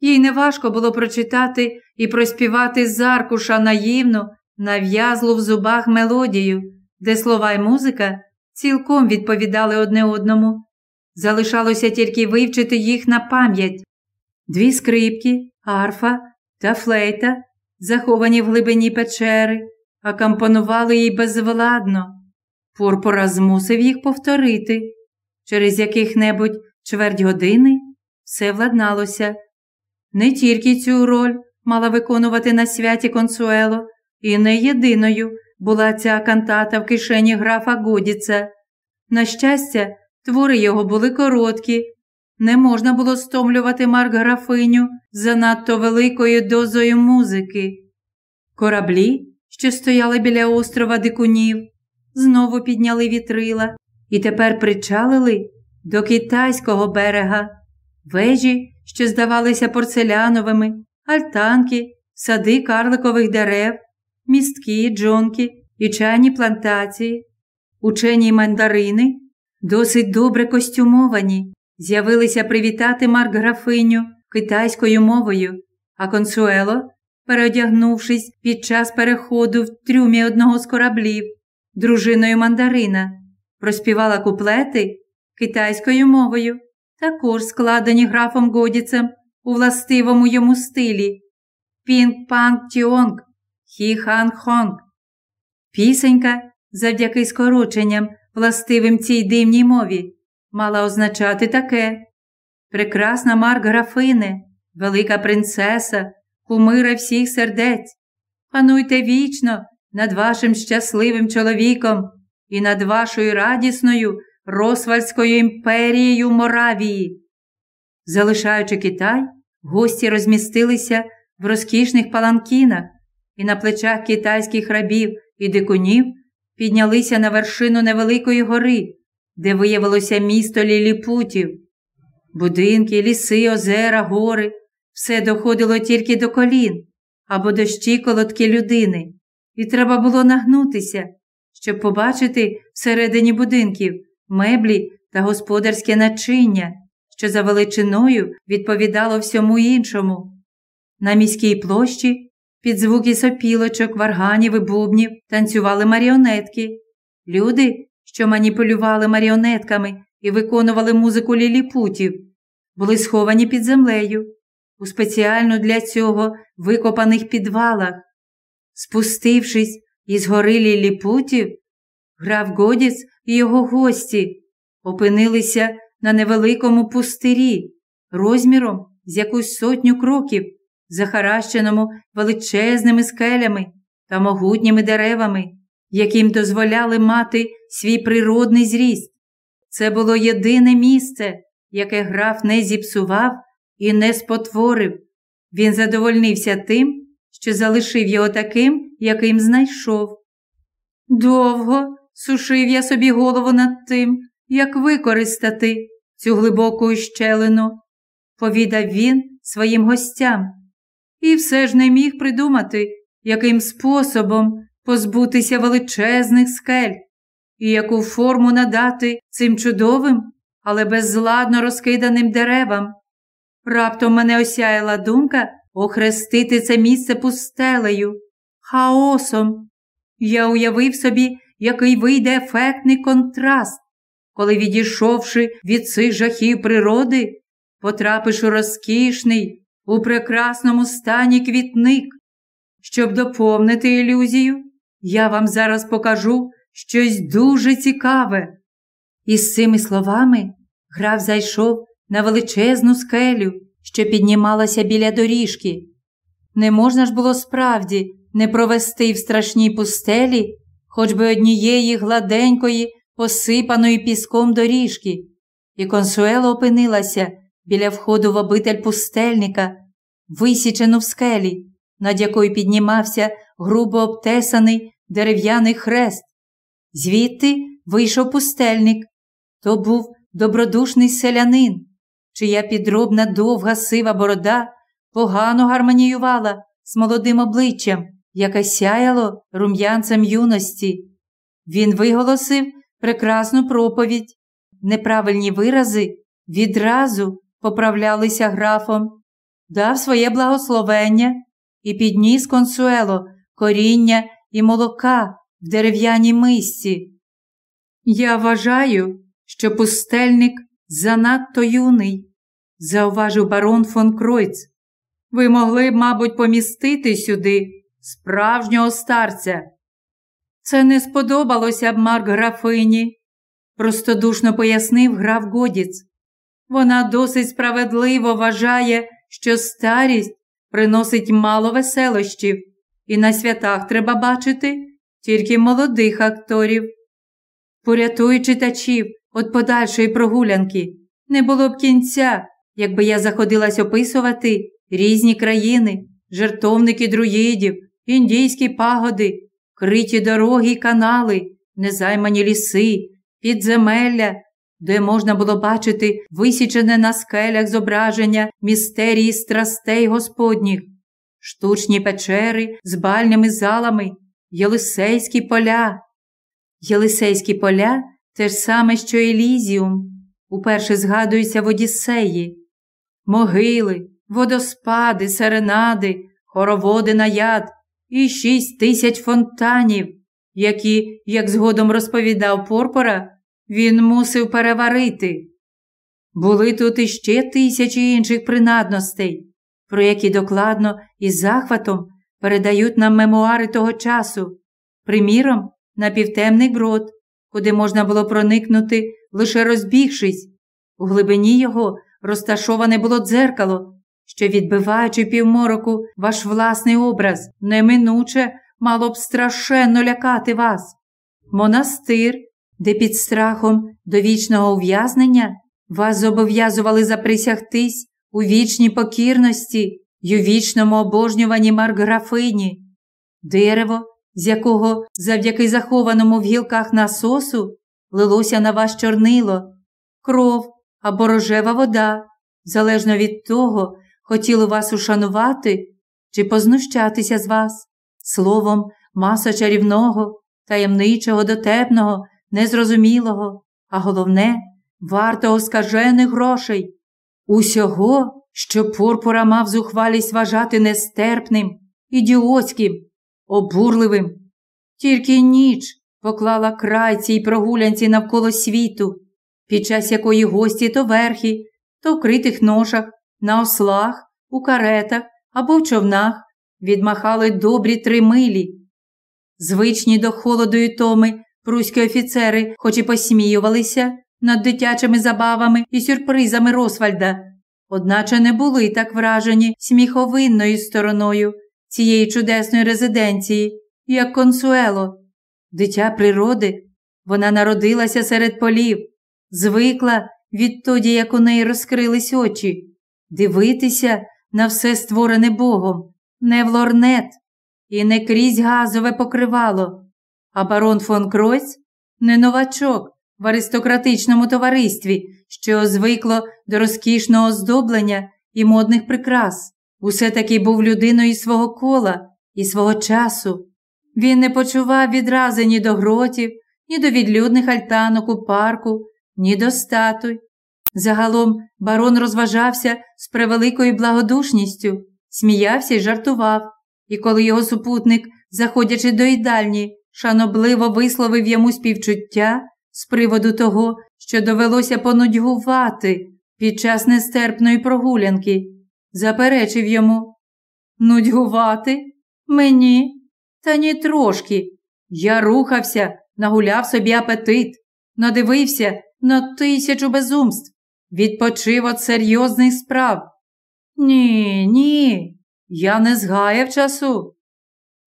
[SPEAKER 1] Їй неважко було прочитати і проспівати з аркуша наївну, нав'язлу в зубах мелодію, де слова й музика цілком відповідали одне одному. Залишалося тільки вивчити їх на пам'ять. Дві скрипки, арфа та флейта, заховані в глибині печери, акомпонували їй безвладно. Пурпора змусив їх повторити. Через яких-небудь чверть години все владналося. Не тільки цю роль мала виконувати на святі консуело, і не єдиною була ця кантата в кишені графа Гудіца. На щастя, твори його були короткі, не можна було стомлювати Марк графиню занадто великою дозою музики. Кораблі, що стояли біля острова Дикунів, знову підняли вітрила і тепер причалили до китайського берега, вежі, що здавалися порцеляновими, альтанки, сади карликових дерев, містки, джонки і чайні плантації, учені мандарини, досить добре костюмовані, з'явилися привітати Марк графиню китайською мовою, а консуело, переодягнувшись під час переходу в трюмі одного з кораблів, дружиною мандарина, проспівала куплети китайською мовою, також складені графом Годіцем у властивому йому стилі. Пінг-панг-тіонг, хі-хан-хонг. Пісенька, завдяки скороченням, властивим цій дивній мові, мала означати таке прекрасна маркграфине, велика принцеса, кумира всіх сердець. Пануйте вічно над вашим щасливим чоловіком і над вашою радісною Росвальською імперією Моравії. Залишаючи Китай, гості розмістилися в розкішних паланкінах і на плечах китайських рабів і дикунів піднялися на вершину невеликої гори, де виявилося місто ліліпутів. Будинки, ліси, озера, гори все доходило тільки до колін або до щиколотки людини, і треба було нагнутися, щоб побачити всередині будинків меблі та господарське начиння, що за величиною відповідало всьому іншому. На міській площі під звуки сопілочок, варганів і бубнів танцювали маріонетки. Люди, що маніпулювали маріонетками і виконували музику ліліпутів, були сховані під землею у спеціально для цього викопаних підвалах. Спустившись із гори ліліпутів, граф Годіц і його гості опинилися на невеликому пустирі розміром з якусь сотню кроків, захаращеному величезними скелями та могутніми деревами, яким дозволяли мати свій природний зріст. Це було єдине місце, яке граф не зіпсував і не спотворив. Він задовольнився тим, що залишив його таким, яким знайшов. Довго сушив я собі голову над тим, як використати цю глибоку щелину, повідав він своїм гостям, і все ж не міг придумати, яким способом позбутися величезних скель і яку форму надати цим чудовим, але безладно розкиданим деревам. Раптом мене осяяла думка охрестити це місце пустелею, хаосом. Я уявив собі, який вийде ефектний контраст, коли, відійшовши від цих жахів природи, потрапиш у розкішний, у прекрасному стані квітник. Щоб доповнити ілюзію, я вам зараз покажу щось дуже цікаве. І з цими словами граф зайшов на величезну скелю, що піднімалася біля доріжки. Не можна ж було справді не провести в страшній пустелі хоч би однієї гладенької, посипаної піском доріжки, і консуело опинилася біля входу в обитель пустельника, висічену в скелі, над якою піднімався грубо обтесаний дерев'яний хрест. Звідти вийшов пустельник. То був добродушний селянин, чия підробна довга сива борода погано гармоніювала з молодим обличчям, яке сяяло рум'янцем юності. Він виголосив прекрасну проповідь. Неправильні вирази відразу поправлялися графом, дав своє благословення і підніс консуело коріння і молока в дерев'яній мисці. Я вважаю, що пустельник занадто юний, зауважив барон фон Кройц. Ви могли б, мабуть, помістити сюди справжнього старця. Це не сподобалося б Марк графині, простодушно пояснив граф Годіц. Вона досить справедливо вважає, що старість приносить мало веселощів, і на святах треба бачити тільки молодих акторів. Порятуй читачів від подальшої прогулянки, не було б кінця, якби я заходилась описувати різні країни, жертовники друїдів, індійські пагоди, криті дороги й канали, незаймані ліси, підземелля, де можна було бачити висічене на скелях зображення містерії страстей Господніх, штучні печери з бальними залами, Єлисейські поля. Єлисейські поля те ж саме, що Елізіум, уперше згадуються в Одіссеї, могили, водоспади, серенади, хороводи на яд, і шість тисяч фонтанів, які, як згодом розповідав Порпора, він мусив переварити. Були тут іще тисячі інших принадностей, про які докладно і захватом передають нам мемуари того часу, приміром, напівтемний грот, куди можна було проникнути, лише розбігшись. У глибині його розташоване було дзеркало, що, відбиваючи півмороку ваш власний образ, неминуче мало б страшенно лякати вас. Монастир, де під страхом до вічного ув'язнення вас зобов'язували заприсягтись у вічній покірності й у вічному обожнюванні марграфині, дерево, з якого завдяки захованому в гілках насосу лилося на вас чорнило, кров або рожева вода, залежно від того, хотіли вас ушанувати чи познущатися з вас, словом, маса чарівного, таємничого, дотепного, незрозумілого, а головне, вартого скажених грошей, усього, що Пурпура мав зухвалість вважати нестерпним, ідіотським, обурливим. Тільки ніч поклала край цій прогулянці навколо світу, під час якої гості то верхи, то в критих ношах, на ослах, у каретах або в човнах відмахали добрі три милі. Звичні до холоду і томи пруські офіцери, хоч і посміювалися над дитячими забавами і сюрпризами Росвальда, одначе не були так вражені сміховинною стороною цієї чудесної резиденції, як консуело, дитя природи. Вона народилася серед полів, звикла відтоді, як у неї розкрились очі, дивитися на все створене Богом, не в лорнет і не крізь газове покривало. А барон фон Кройц не новачок в аристократичному товаристві, що звикло до розкішного оздоблення і модних прикрас. Усе таки був людиною свого кола і свого часу. Він не почував відрази ні до гротів, ні до відлюдних альтанок у парку, ні до статуй. Загалом барон розважався з превеликою благодушністю, сміявся і жартував, і коли його супутник, заходячи до їдальні, шанобливо висловив йому співчуття з приводу того, що довелося понудьгувати під час нестерпної прогулянки, заперечив йому Нудьгувати? Мені? Та ні трошки. Я рухався, нагуляв собі апетит, надивився на тисячу безумств, відпочив від серйозних справ. Ні, ні, я не згаяв часу.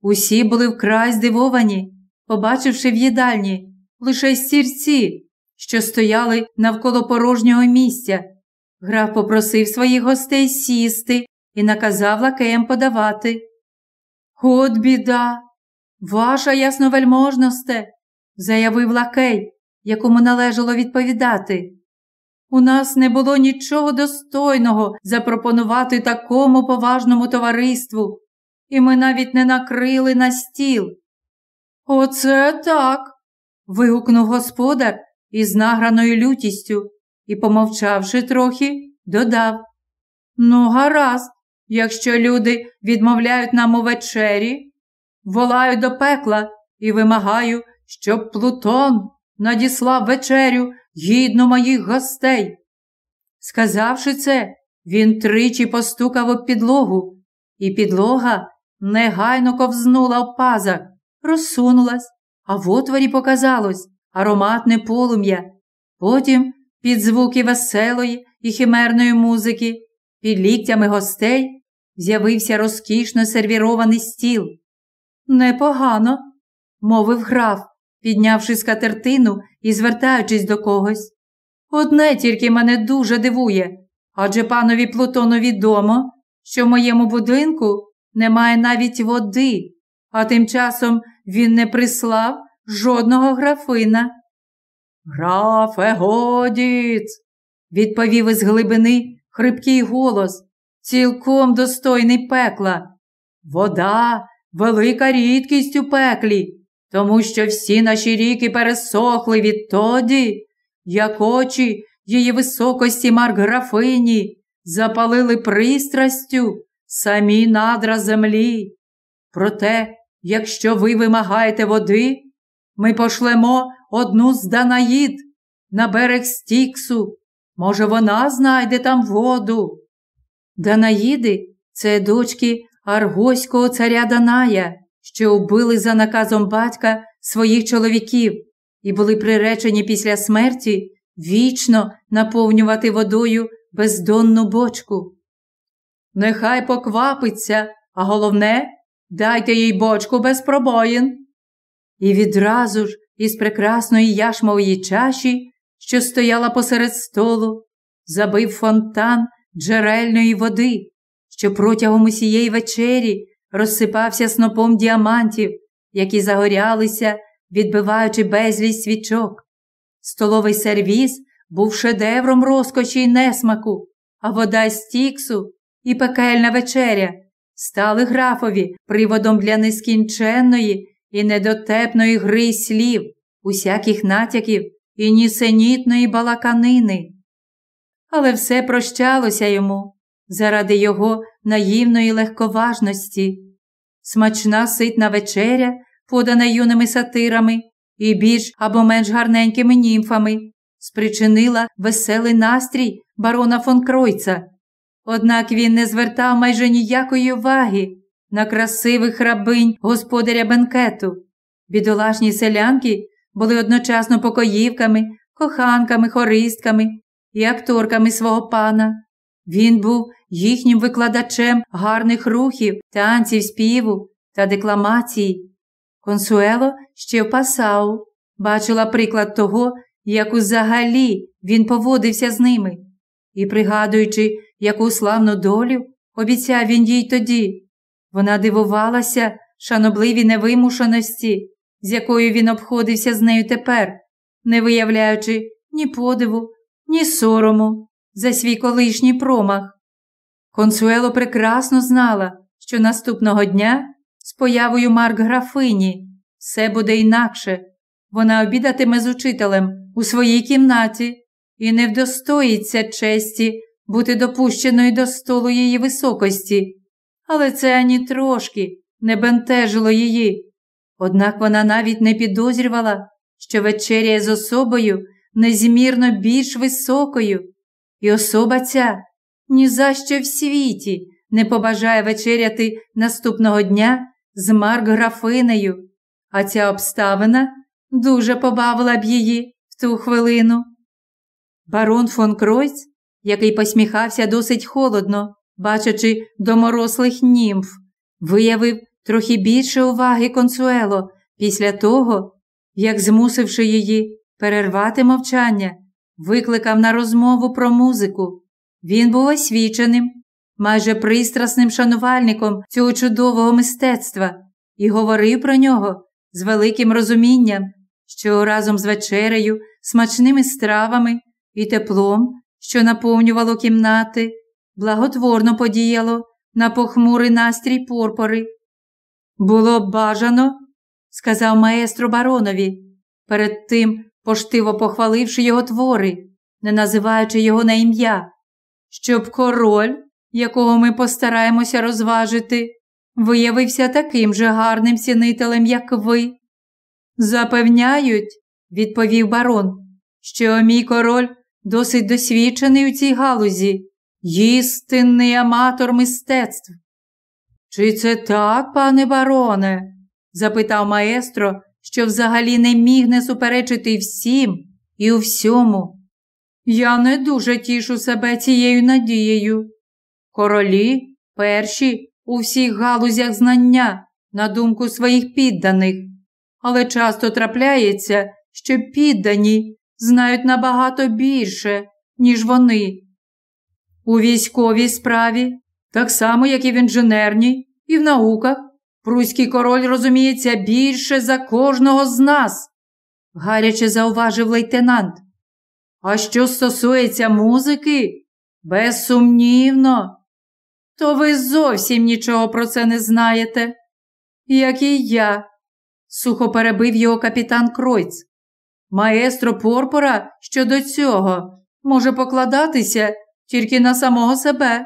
[SPEAKER 1] Усі були вкрай здивовані, побачивши в їдальні лише стірці, що стояли навколо порожнього місця. Граф попросив своїх гостей сісти і наказав лакеям подавати. От біда, ваша ясновельможносте, заявив лакей, якому належало відповідати. У нас не було нічого достойного запропонувати такому поважному товариству, і ми навіть не накрили на стіл. Оце так. вигукнув господар із награною лютістю і, помовчавши трохи, додав. Ну, гаразд, якщо люди відмовляють нам у вечері, волаю до пекла і вимагаю, щоб Плутон надіслав вечерю гідно моїх гостей. Сказавши це, він тричі постукав об підлогу, і підлога негайно ковзнула в пазах, розсунулась, а в отворі показалось ароматне полум'я. Потім, під звуки веселої і химерної музики, під ліктями гостей з'явився розкішно сервірований стіл. Непогано, мовив граф, піднявши скатертину і звертаючись до когось. Одне тільки мене дуже дивує, адже панові Плутону відомо, що в моєму будинку немає навіть води, а тим часом він не прислав жодного графина. Графе, годіць, відповів із глибини хрипкий голос, цілком достойний пекла. Вода велика рідкість у пеклі, тому що всі наші ріки пересохли відтоді, як очі її високості маркграфині запалили пристрастю самі надра землі. Проте, якщо ви вимагаєте води, ми пошлемо одну з Данаїд на берег Стіксу. Може, вона знайде там воду. Данаїди це дочки аргоського царя Даная, що вбили за наказом батька своїх чоловіків і були приречені після смерті вічно наповнювати водою бездонну бочку. Нехай поквапиться, а головне, дайте їй бочку без пробоїн. І відразу ж із прекрасної яшмової чаші, що стояла посеред столу, забив фонтан джерельної води, що протягом усієї вечері розсипався снопом діамантів, які загорялися, відбиваючи безліч свічок. Столовий сервіз був шедевром розкоші й несмаку, а вода з тіксу і пекельна вечеря стали графові приводом для нескінченної і недотепної гри слів, усяких натяків і нісенітної балаканини. Але все прощалося йому заради його наївної легковажності, смачна ситна вечеря, подана юними сатирами і більш або менш гарненькими німфами, спричинила веселий настрій барона фон Кройца. Однак він не звертав майже ніякої уваги на красивих рабинь господаря бенкету. Бідолашні селянки були одночасно покоївками, коханками, хористками і акторками свого пана. Він був їхнім викладачем гарних рухів, танців, співу та декламації. Консуело ще в Пасау бачила приклад того, як взагалі він поводився з ними, і, пригадуючи, яку славну долю обіцяв він їй тоді, вона дивувалася шанобливій невимушеності, з якою він обходився з нею тепер, не виявляючи ні подиву, ні сорому за свій колишній промах. Консуело прекрасно знала, що наступного дня з появою Марк графині все буде інакше. Вона обідатиме з учителем у своїй кімнаті і не вдостоїться честі бути допущеною до столу її високості, але це ані трошки не бентежило її. Однак вона навіть не підозрювала, що вечеряє з особою незмірно більш високою, і особа ця ні за що в світі не побажає вечеряти наступного дня з Марк графинею, а ця обставина дуже побавила б її в ту хвилину. Барон фон Кройц, який посміхався досить холодно, бачачи доморослих німф, виявив трохи більше уваги консуело після того, як, змусивши її перервати мовчання, викликав на розмову про музику. Він був освіченим, майже пристрасним шанувальником цього чудового мистецтва і говорив про нього з великим розумінням, що разом з вечерею, смачними стравами і теплом, що наповнювало кімнати, благотворно подіяло на похмурий настрій порпори. Було б бажано, сказав маестро баронові, перед тим поштиво похваливши його твори, не називаючи його на ім'я, щоб король, якого ми постараємося розважити, виявився таким же гарним цінителем, як ви. Запевняють, відповів барон, що мій король досить досвідчений у цій галузі, істинний аматор мистецтв. Чи це так, пане бароне? запитав маестро, що взагалі не міг не суперечити всім і у всьому. Я не дуже тішу себе цією надією. Королі перші у всіх галузях знання, на думку своїх підданих, але часто трапляється, що піддані знають набагато більше, ніж вони. У військовій справі, так само, як і в інженерній, і в науках, Пруський король розуміється більше за кожного з нас, гаряче зауважив лейтенант. А що стосується музики, безсумнівно, то ви зовсім нічого про це не знаєте, як і я, сухо перебив його капітан Кройц. Маестро Порпора щодо цього може покладатися тільки на самого себе.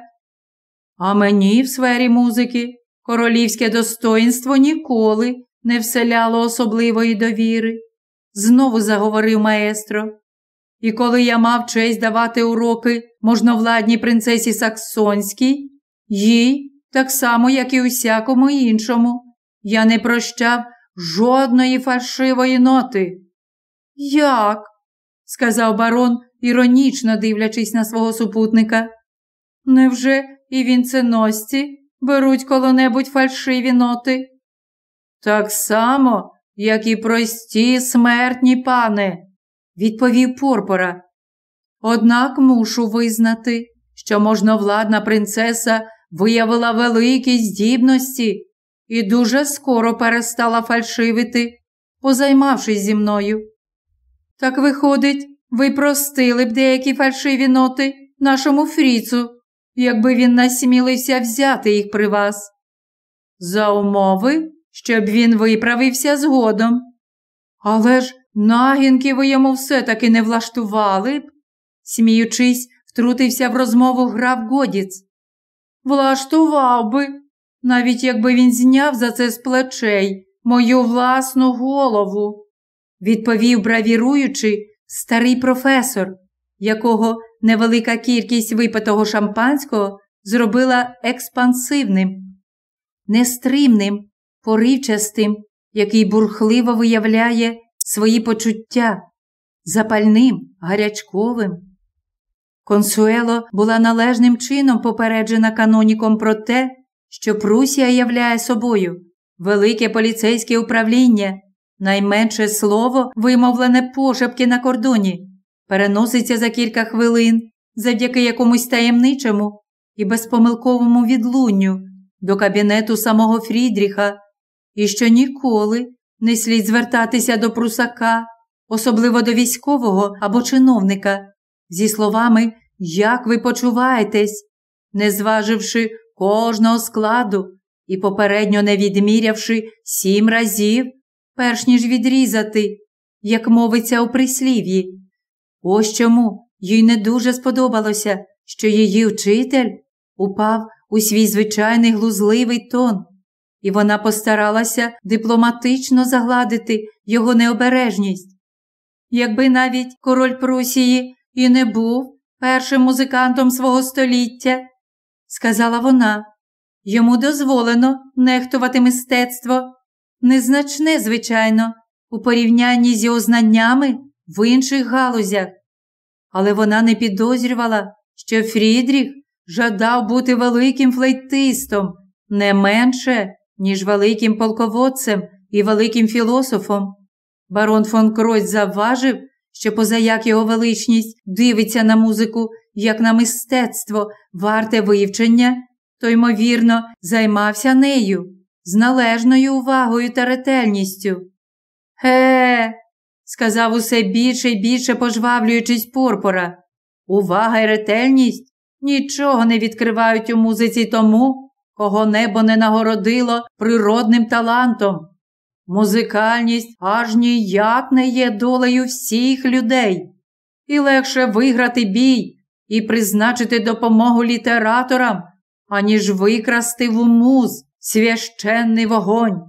[SPEAKER 1] А мені в сфері музики королівське достоїнство ніколи не вселяло особливої довіри, знову заговорив маестро. І коли я мав честь давати уроки можновладній принцесі Саксонській, їй, так само, як і усякому іншому, я не прощав жодної фальшивої ноти. Як? сказав барон, іронічно дивлячись на свого супутника. Невже і вінценосці беруть коло-небудь фальшиві ноти? Так само, як і прості смертні пане, відповів Порпора. Однак мушу визнати, що можновладна принцеса виявила великі здібності і дуже скоро перестала фальшивити, позаймавшись зі мною. Так, виходить, ви простили б деякі фальшиві ноти нашому Фріцу, якби він насмілився взяти їх при вас. За умови, щоб він виправився згодом. Але ж нагінки ви йому все-таки не влаштували б, сміючись, втрутився в розмову граф Годіц. Влаштував би, навіть якби він зняв за це з плечей мою власну голову, відповів бравіруючи старий професор, якого невелика кількість випитого шампанського зробила експансивним, нестримним, поривчастим, який бурхливо виявляє свої почуття, запальним, гарячковим. Консуело була належним чином попереджена каноніком про те, що Прусія являє собою велике поліцейське управління, найменше слово, вимовлене пошепки на кордоні, переноситься за кілька хвилин завдяки якомусь таємничому і безпомилковому відлунню до кабінету самого Фрідріха, і що ніколи не слід звертатися до прусака, особливо до військового або чиновника, зі словами Як ви почуваєтесь, не зваживши кожного складу і попередньо не відмірявши сім разів, перш ніж відрізати, як мовиться у прислів'ї. Ось чому їй не дуже сподобалося, що її вчитель упав у свій звичайний глузливий тон, і вона постаралася дипломатично загладити його необережність. Якби навіть король Прусії і не був першим музикантом свого століття, сказала вона, йому дозволено нехтувати мистецтво, незначне, звичайно, у порівнянні з його знаннями в інших галузях. Але вона не підозрювала, що Фрідріх жадав бути великим флейтистом не менше, ніж великим полководцем і великим філософом. Барон фон Кройц завважив, що позаяк його величність дивиться на музику як на мистецтво, варте вивчення, то, ймовірно, займався нею з належною увагою та ретельністю. Ге, сказав усе більше і більше пожвавлюючись Порпора. Увага й ретельність нічого не відкривають у музиці тому, кого небо не нагородило природним талантом. Музикальність аж ніяк не є долею всіх людей, і легше виграти бій і призначити допомогу літераторам, аніж викрасти в муз священний вогонь.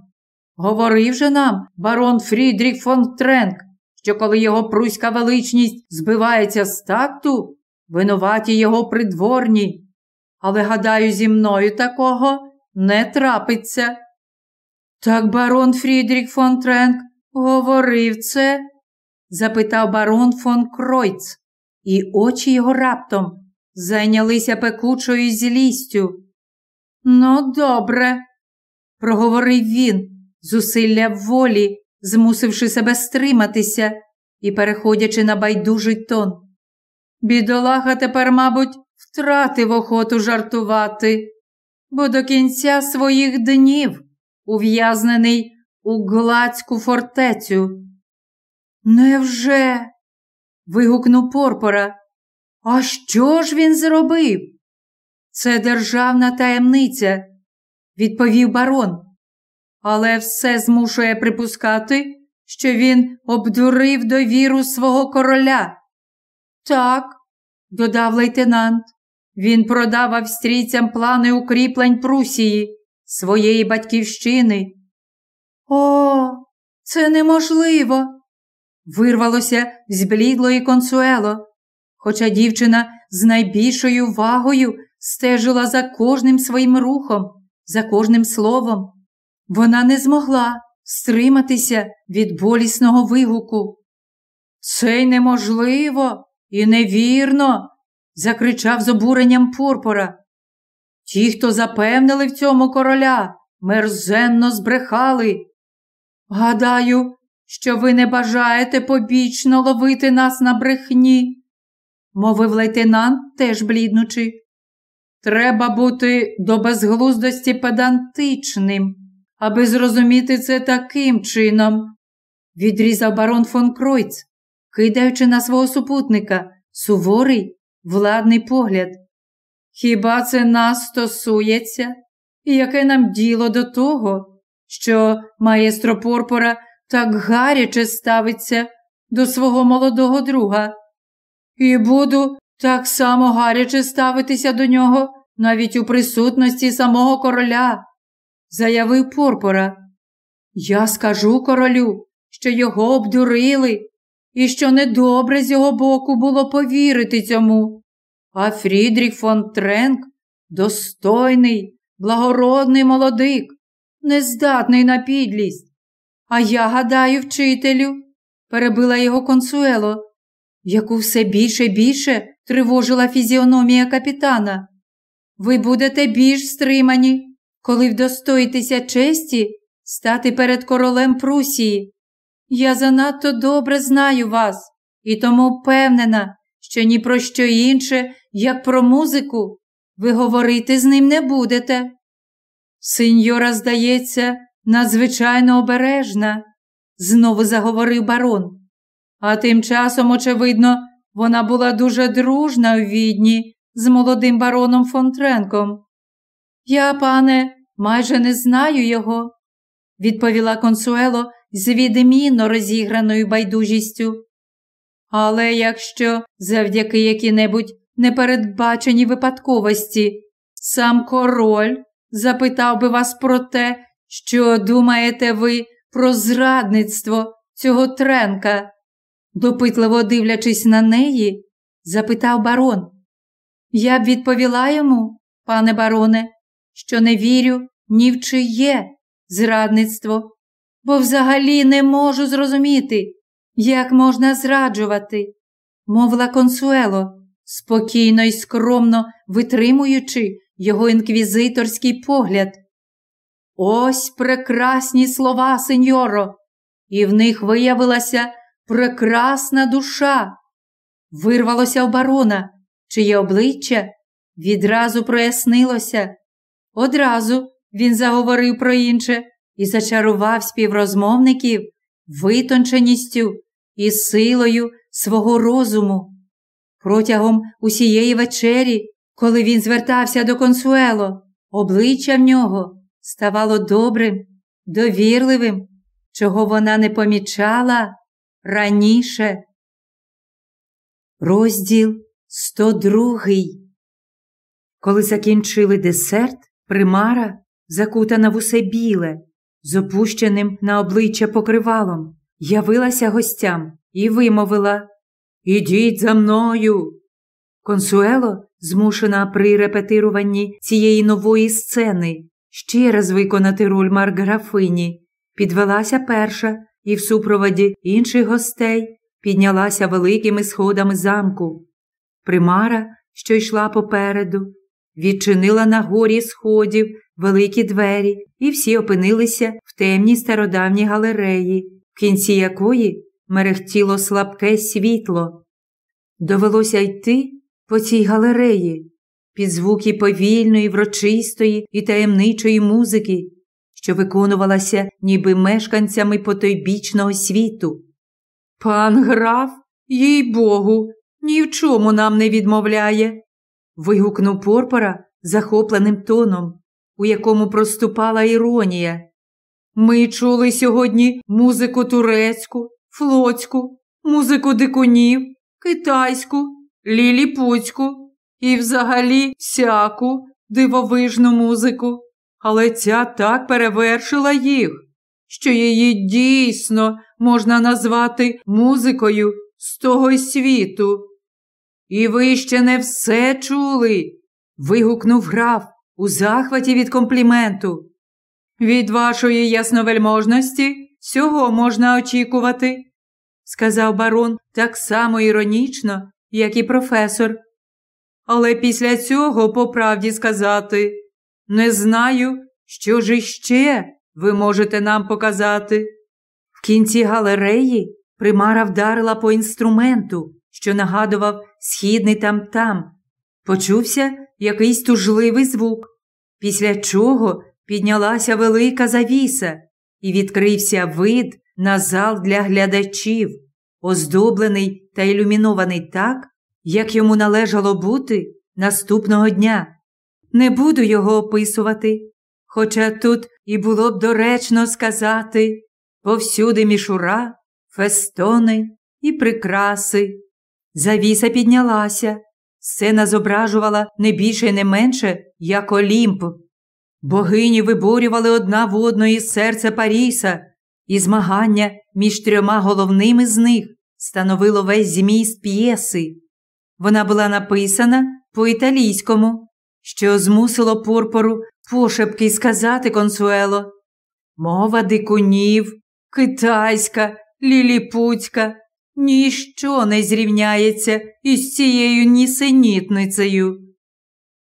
[SPEAKER 1] Говорив же нам барон Фрідріх фон Тренк, що коли його пруська величність збивається з такту, винуваті його придворні. Але, гадаю, зі мною такого не трапиться. Так барон Фрідріх фон Тренк говорив це? запитав барон фон Кройц, і очі його раптом зайнялися пекучою злістю. Ну, добре, проговорив він, зусилля волі, змусивши себе стриматися і переходячи на байдужий тон. Бідолаха тепер, мабуть, втратив охоту жартувати, бо до кінця своїх днів ув'язнений у Глацьку фортецю. Невже? вигукнув Порпора. А що ж він зробив? Це державна таємниця, відповів барон. Але все змушує припускати, що він обдурив довіру свого короля. Так, додав лейтенант, він продав австрійцям плани укріплень Прусії, своєї батьківщини. О, це неможливо. Вирвалося з блідлої консуело, хоча дівчина з найбільшою вагою стежила за кожним своїм рухом, за кожним словом. Вона не змогла стриматися від болісного вигуку. Це й неможливо і невірно, закричав з обуренням Пурпора. Ті, хто запевнили в цьому короля, мерзенно збрехали. Гадаю, що ви не бажаєте побічно ловити нас на брехні, мовив лейтенант, теж бліднучи. Треба бути до безглуздості педантичним, аби зрозуміти це таким чином, відрізав барон фон Кройц, кидаючи на свого супутника суворий владний погляд. Хіба це нас стосується? І яке нам діло до того, що маєстро Порпора так гаряче ставиться до свого молодого друга? І буду так само гаряче ставитися до нього навіть у присутності самого короля, заявив Порпора. Я скажу королю, що його обдурили, і що недобре з його боку було повірити цьому. А Фрідріх фон Тренк достойний, благородний молодик, нездатний на підлість. А я гадаю, вчителю, перебила його консуело, яку все більше більше тривожила фізіономія капітана. Ви будете більш стримані, коли вдостоїтеся честі стати перед королем Прусії. Я занадто добре знаю вас і тому впевнена, що ні про що інше, як про музику, ви говорити з ним не будете. Сеньора, здається, надзвичайно обережна, знову заговорив барон. А тим часом, очевидно, вона була дуже дружна у відні з молодим бароном Фонтренком. Я, пане, майже не знаю його, відповіла консуело з відмінно розіграною байдужістю. Але якщо завдяки якій-небудь непередбаченій випадковості сам король запитав би вас про те, що думаєте ви про зрадництво цього тренка, допитливо дивлячись на неї, запитав барон. Я б відповіла йому, пане бароне, що не вірю ні в чиє зрадництво, бо взагалі не можу зрозуміти, як можна зраджувати, мовила консуело, спокійно і скромно витримуючи його інквізиторський погляд. Ось прекрасні слова, сеньоро, і в них виявилася прекрасна душа. Вирвалося у барона, чиє обличчя відразу прояснилося. Одразу він заговорив про інше і зачарував співрозмовників витонченістю і силою свого розуму. Протягом усієї вечері, коли він звертався до консуело, обличчя в нього ставало добрим, довірливим, чого вона не помічала раніше. Розділ 102 Коли закінчили десерт, примара, закутана в усе біле, з опущеним на обличчя покривалом, явилася гостям і вимовила Ідіть за мною. Консуело, змушена при репетируванні цієї нової сцени, ще раз виконати роль Марграфині, підвелася перша і в супроводі інших гостей піднялася великими сходами замку. Примара, що йшла попереду, відчинила на горі сходів великі двері, і всі опинилися в темній стародавній галереї, в кінці якої мерехтіло слабке світло. Довелося йти по цій галереї під звуки повільної, врочистої і таємничої музики, що виконувалася ніби мешканцями потойбічного світу. Пан граф, їй богу, ні в чому нам не відмовляє. Вигукнув Порпора захопленим тоном, у якому проступала іронія. Ми чули сьогодні музику турецьку, флотську, музику дикунів, китайську, ліліпуцьку і взагалі всяку дивовижну музику, але ця так перевершила їх, що її дійсно можна назвати музикою з того світу. І ви ще не все чули. вигукнув граф у захваті від компліменту. Від вашої ясновельможності цього можна очікувати, сказав барон так само іронічно, як і професор. Але після цього, по правді сказати, не знаю, що ж іще ви можете нам показати. В кінці галереї примара вдарила по інструменту, що нагадував східний там-там. Почувся якийсь тужливий звук, після чого піднялася велика завіса і відкрився вид на зал для глядачів, оздоблений та ілюмінований так, як йому належало бути наступного дня. Не буду його описувати, хоча тут і було б доречно сказати повсюди мішура, фестони і прикраси. Завіса піднялася, сцена зображувала не більше і не менше, як Олімп. Богині виборювали одна в одної серце Паріса, і змагання між трьома головними з них становило весь зміст п'єси. Вона була написана по-італійському, що змусило Порпору пошепки сказати консуело. Мова дикунів, китайська, ліліпуцька, ніщо не зрівняється із цією нісенітницею.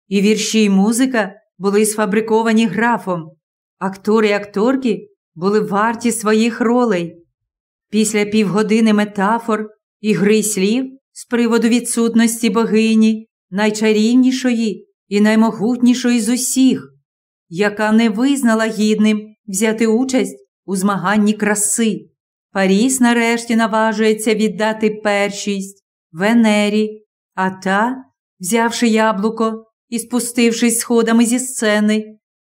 [SPEAKER 1] І вірші й музика були сфабриковані графом. Актори й акторки були варті своїх ролей. Після півгодини метафор і гри слів з приводу відсутності богині, найчарівнішої і наймогутнішої з усіх, яка не визнала гідним взяти участь у змаганні краси. Паріс нарешті наважується віддати першість Венері, а та, взявши яблуко і спустившись сходами зі сцени,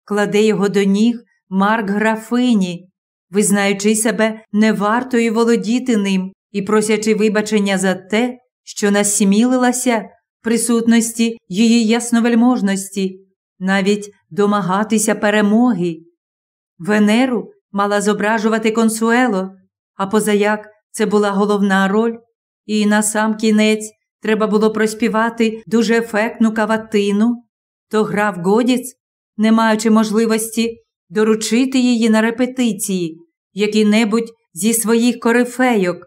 [SPEAKER 1] кладе його до ніг Марк графині, визнаючи себе невартою володіти ним і просячи вибачення за те, що насмілилася присутності її ясновельможності, навіть домагатися перемоги. Венеру мала зображувати консуело, а позаяк це була головна роль, і на сам кінець треба було проспівати дуже ефектну каватину, то грав Годіц, не маючи можливості доручити її на репетиції, який-небудь зі своїх корифейок,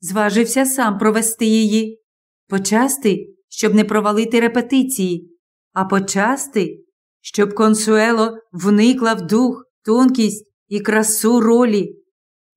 [SPEAKER 1] зважився сам провести її, почасти, щоб не провалити репетиції, а почасти, щоб консуело вникла в дух, тонкість і красу ролі.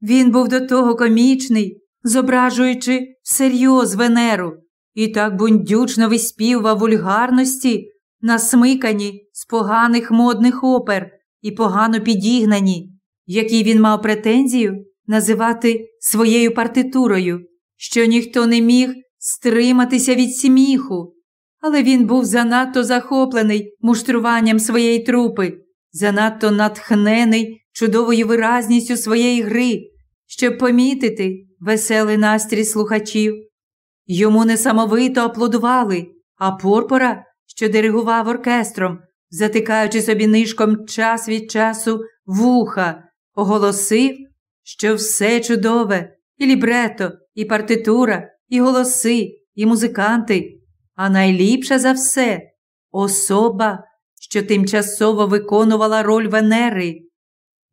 [SPEAKER 1] Він був до того комічний, зображуючи всерйоз Венеру, і так бундючно виспівував вульгарності, насмикані з поганих модних опер і погано підігнані, які він мав претензію називати своєю партитурою, що ніхто не міг стриматися від сміху. Але він був занадто захоплений муштруванням своєї трупи, занадто натхнений чудовою виразністю своєї гри, щоб помітити веселий настрій слухачів. Йому несамовито аплодували, а Порпора, що диригував оркестром, затикаючи собі нишком час від часу вуха, оголосив, що все чудове, і лібрето, і партитура, і голоси, і музиканти, а найліпше за все особа, що тимчасово виконувала роль Венери.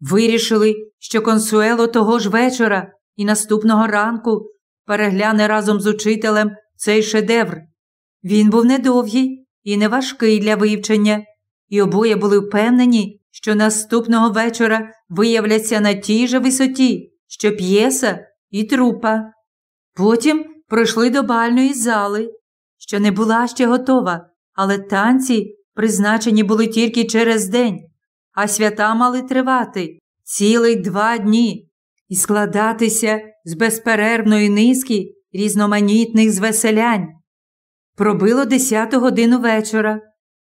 [SPEAKER 1] Вирішили, що консуело того ж вечора і наступного ранку перегляне разом з учителем цей шедевр. Він був недовгий і неважкий для вивчення, і обоє були впевнені, що наступного вечора виявляться на тій же висоті, що п'єса і трупа. Потім пройшли до бальної зали, що не була ще готова, але танці призначені були тільки через день, а свята мали тривати цілих два дні і складатися з безперервної низки різноманітних звеселянь. Пробило десяту годину вечора.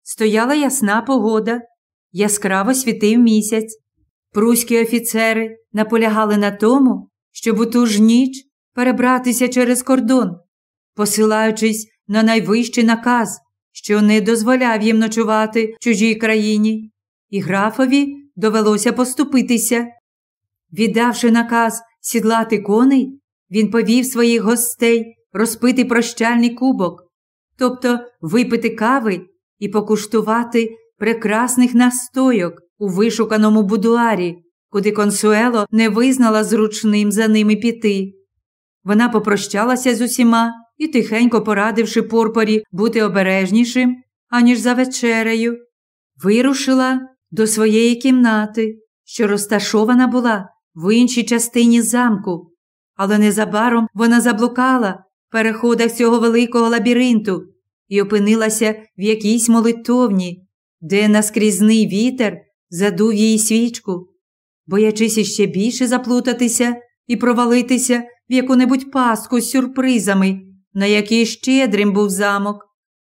[SPEAKER 1] Стояла ясна погода, яскраво світив місяць. Пруські офіцери наполягали на тому, щоб у ту ж ніч перебратися через кордон, посилаючись на найвищий наказ, що не дозволяв їм ночувати в чужій країні, і графові довелося поступитися. Віддавши наказ сідлати коней, він повів своїх гостей розпити прощальний кубок, тобто випити кави і покуштувати прекрасних настойок у вишуканому будуарі, куди консуело не визнала зручним за ними піти. Вона попрощалася з усіма і, тихенько порадивши порпорі бути обережнішим, аніж за вечерею, вирушила до своєї кімнати, що розташована була в іншій частині замку, але незабаром вона заблукала в переходах цього великого лабіринту і опинилася в якійсь молитовні, де наскрізний вітер задув її свічку, боячись іще більше заплутатися і провалитися в яку-небудь паску з сюрпризами, на який щедрим був замок.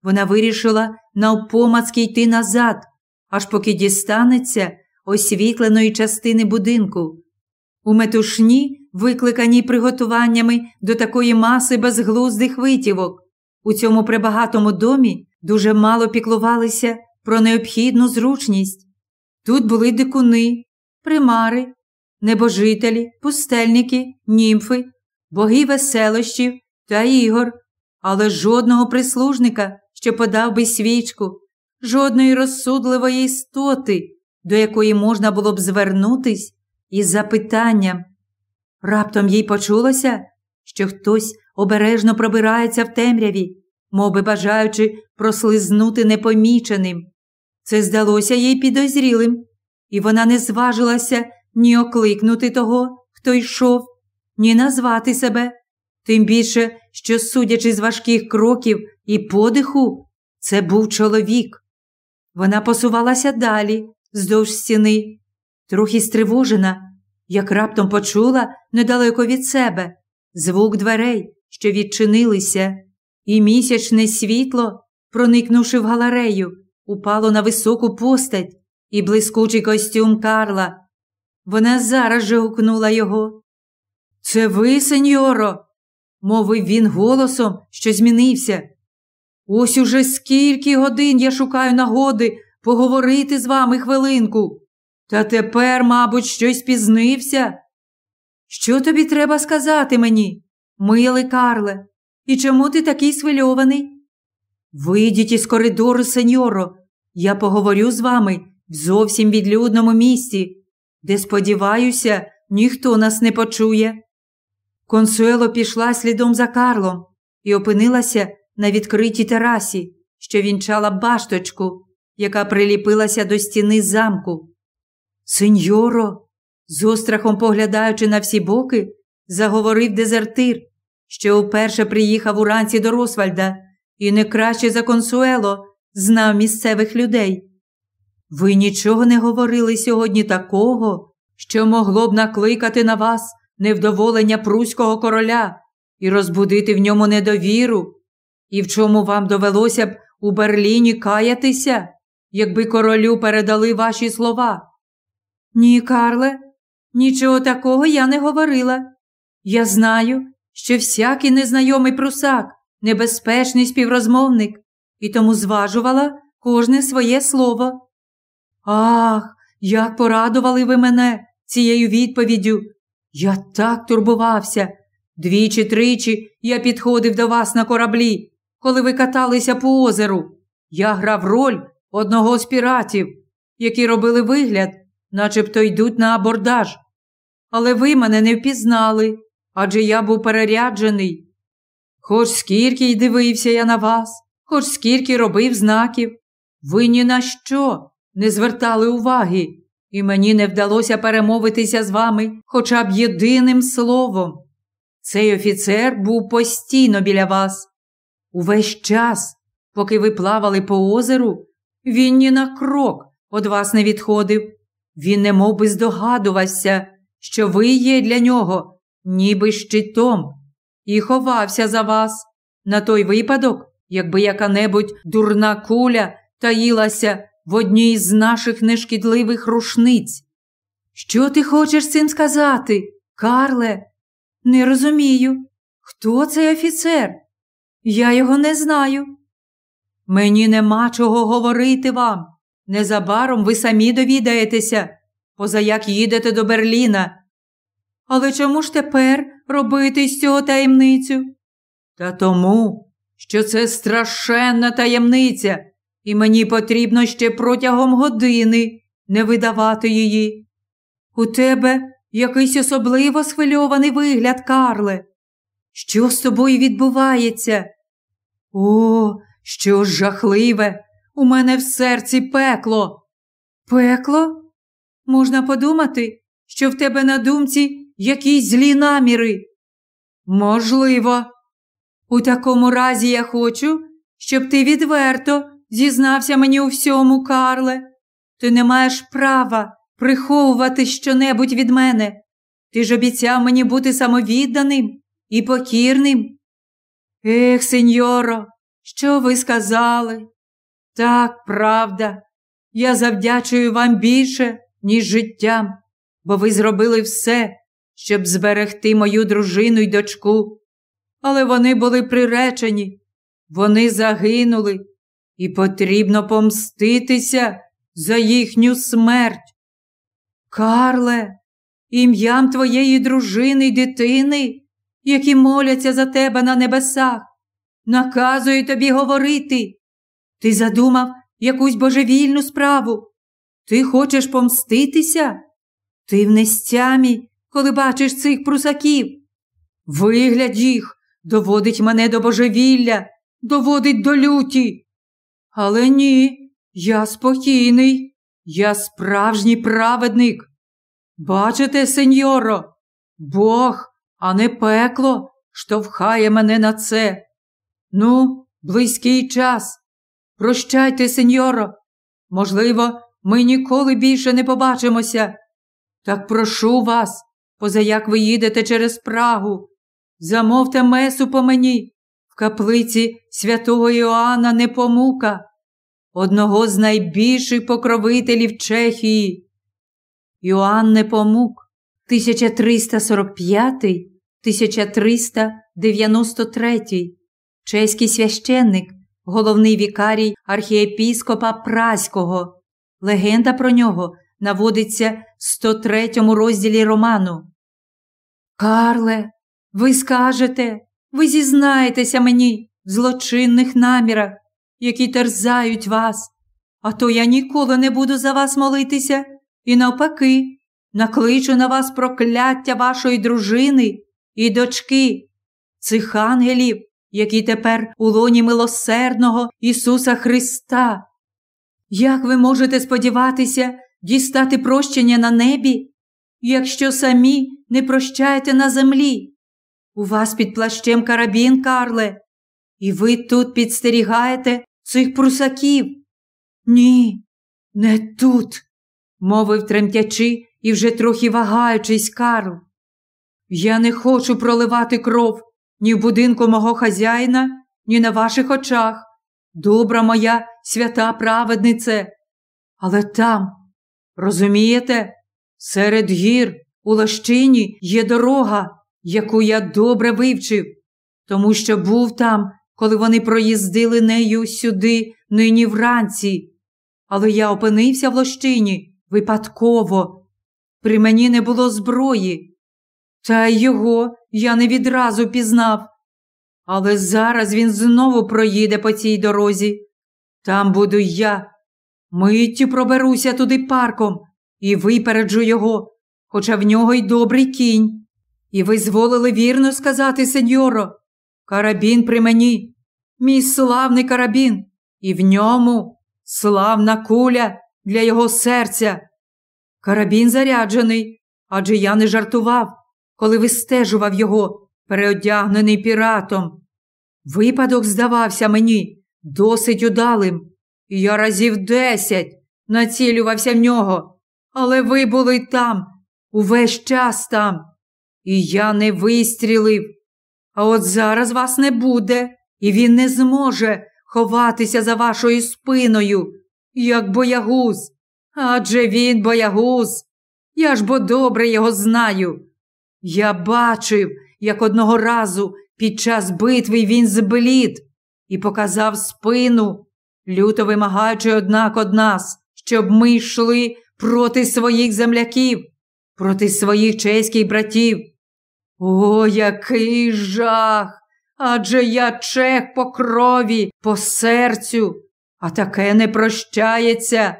[SPEAKER 1] Вона вирішила навпомацьки йти назад, аж поки дістанеться освітленої частини будинку. У метушні, викликаній приготуваннями до такої маси безглуздих витівок, у цьому прибагатому домі дуже мало піклувалися про необхідну зручність. Тут були дикуни, примари, небожителі, пустельники, німфи, боги веселощів та ігор, але жодного прислужника, що подав би свічку, жодної розсудливої істоти, до якої можна було б звернутись із запитанням. Раптом їй почулося, що хтось обережно пробирається в темряві, мов би бажаючи прослизнути непоміченим. Це здалося їй підозрілим, і вона не зважилася ні окликнути того, хто йшов, ні назвати себе, тим більше, що, судячи з важких кроків і подиху, це був чоловік. Вона посувалася далі, вздовж стіни, трохи стривожена, як раптом почула недалеко від себе звук дверей, що відчинилися, і місячне світло, проникнувши в галерею, упало на високу постать і блискучий костюм Карла. Вона зараз же гукнула його. Це ви, сеньоро, мовив він голосом, що змінився. Ось уже скільки годин я шукаю нагоди поговорити з вами хвилинку. Та тепер, мабуть, щось пізнився. Що тобі треба сказати мені, милий Карле, і чому ти такий свильований? Вийдіть із коридору, сеньоро, я поговорю з вами в зовсім відлюдному місці, де, сподіваюся, ніхто нас не почує. Консуело пішла слідом за Карлом і опинилася на відкритій терасі, що вінчала башточку, яка приліпилася до стіни замку. Сеньоро, з острахом поглядаючи на всі боки, заговорив дезертир, що вперше приїхав уранці до Росвальда і не краще за консуело знав місцевих людей. Ви нічого не говорили сьогодні такого, що могло б накликати на вас невдоволення Пруського короля і розбудити в ньому недовіру, і в чому вам довелося б у Берліні каятися, якби королю передали ваші слова. Ні, Карле, нічого такого я не говорила. Я знаю, що всякий незнайомий прусак небезпечний співрозмовник, і тому зважувала кожне своє слово. Ах, як порадували ви мене цією відповіддю. Я так турбувався. Двічі тричі я підходив до вас на кораблі, коли ви каталися по озеру. Я грав роль одного з піратів, які робили вигляд, начебто йдуть на абордаж. Але ви мене не впізнали, адже я був переряджений. Хоч скільки й дивився я на вас, хоч скільки робив знаків, ви ні на що не звертали уваги, і мені не вдалося перемовитися з вами хоча б єдиним словом. Цей офіцер був постійно біля вас. Увесь час, поки ви плавали по озеру, він ні на крок від вас не відходив. Він не мов би здогадувався, що ви є для нього, ніби щитом, і ховався за вас на той випадок, якби яка-небудь дурна куля таїлася в одній з наших нешкідливих рушниць. Що ти хочеш цим сказати, Карле? Не розумію, хто цей офіцер? Я його не знаю. Мені нема чого говорити вам. Незабаром ви самі довідаєтеся, поза як їдете до Берліна. Але чому ж тепер робити з цього таємницю? Та тому, що це страшенна таємниця, і мені потрібно ще протягом години не видавати її. У тебе якийсь особливо схвильований вигляд, Карле. Що з тобою відбувається? О, що ж жахливе! У мене в серці пекло. Пекло? Можна подумати, що в тебе на думці якісь злі наміри. Можливо. У такому разі я хочу, щоб ти відверто зізнався мені у всьому, Карле. Ти не маєш права приховувати щонебудь від мене. Ти ж обіцяв мені бути самовідданим і покірним. Ех, сеньоро, що ви сказали? Так, правда, я завдячую вам більше, ніж життям, бо ви зробили все, щоб зберегти мою дружину й дочку. Але вони були приречені, вони загинули, і потрібно помститися за їхню смерть. Карле, ім'ям твоєї дружини й дитини, які моляться за тебе на небесах, наказую тобі говорити. Ти задумав якусь божевільну справу. Ти хочеш помститися? Ти в нестямі, коли бачиш цих прусаків. Вигляд їх доводить мене до божевілля, доводить до люті. Але ні, я спокійний, я справжній праведник. Бачите, сеньоро, Бог, а не пекло, штовхає мене на це. Ну, близький час. Прощайте, сеньоро. Можливо, ми ніколи більше не побачимося. Так прошу вас, позаяк ви їдете через Прагу, замовте месу по мені в каплиці святого Іоанна Непомука, одного з найбільших покровителів Чехії. Іоанн Непомук, 1345 1393, чеський священник, головний вікарій архієпіскопа Праського. Легенда про нього наводиться в 103 розділі роману. Карле, ви скажете, ви зізнаєтеся мені в злочинних намірах, які терзають вас, а то я ніколи не буду за вас молитися і, навпаки, накличу на вас прокляття вашої дружини і дочки, цих ангелів, які тепер у лоні милосердного Ісуса Христа. Як ви можете сподіватися дістати прощення на небі, якщо самі не прощаєте на землі? У вас під плащем карабін, Карле, і ви тут підстерігаєте цих прусаків? Ні, не тут, мовив тремтячи і вже трохи вагаючись Карл. Я не хочу проливати кров ні в будинку мого хазяїна, ні на ваших очах. Добра моя свята праведнице. Але там, розумієте, серед гір у лощині є дорога, яку я добре вивчив, тому що був там, коли вони проїздили нею сюди нині вранці. Але я опинився в лощині випадково. При мені не було зброї. Та його я не відразу пізнав. Але зараз він знову проїде по цій дорозі. Там буду я. Миттю проберуся туди парком і випереджу його, хоча в нього й добрий кінь. І ви зволили вірно сказати, сеньоро, карабін при мені, мій славний карабін, і в ньому славна куля для його серця. Карабін заряджений, адже я не жартував, коли вистежував його, переодягнений піратом. Випадок здавався мені досить удалим, і я разів десять націлювався в нього, але ви були там, увесь час там, і я не вистрілив. А от зараз вас не буде, і він не зможе ховатися за вашою спиною, як боягуз. Адже він боягуз. Я ж бо добре його знаю. Я бачив, як одного разу під час битви він зблід і показав спину, люто вимагаючи однак од нас, щоб ми йшли проти своїх земляків, проти своїх чеських братів. О, який жах! Адже я чех по крові, по серцю, а таке не прощається.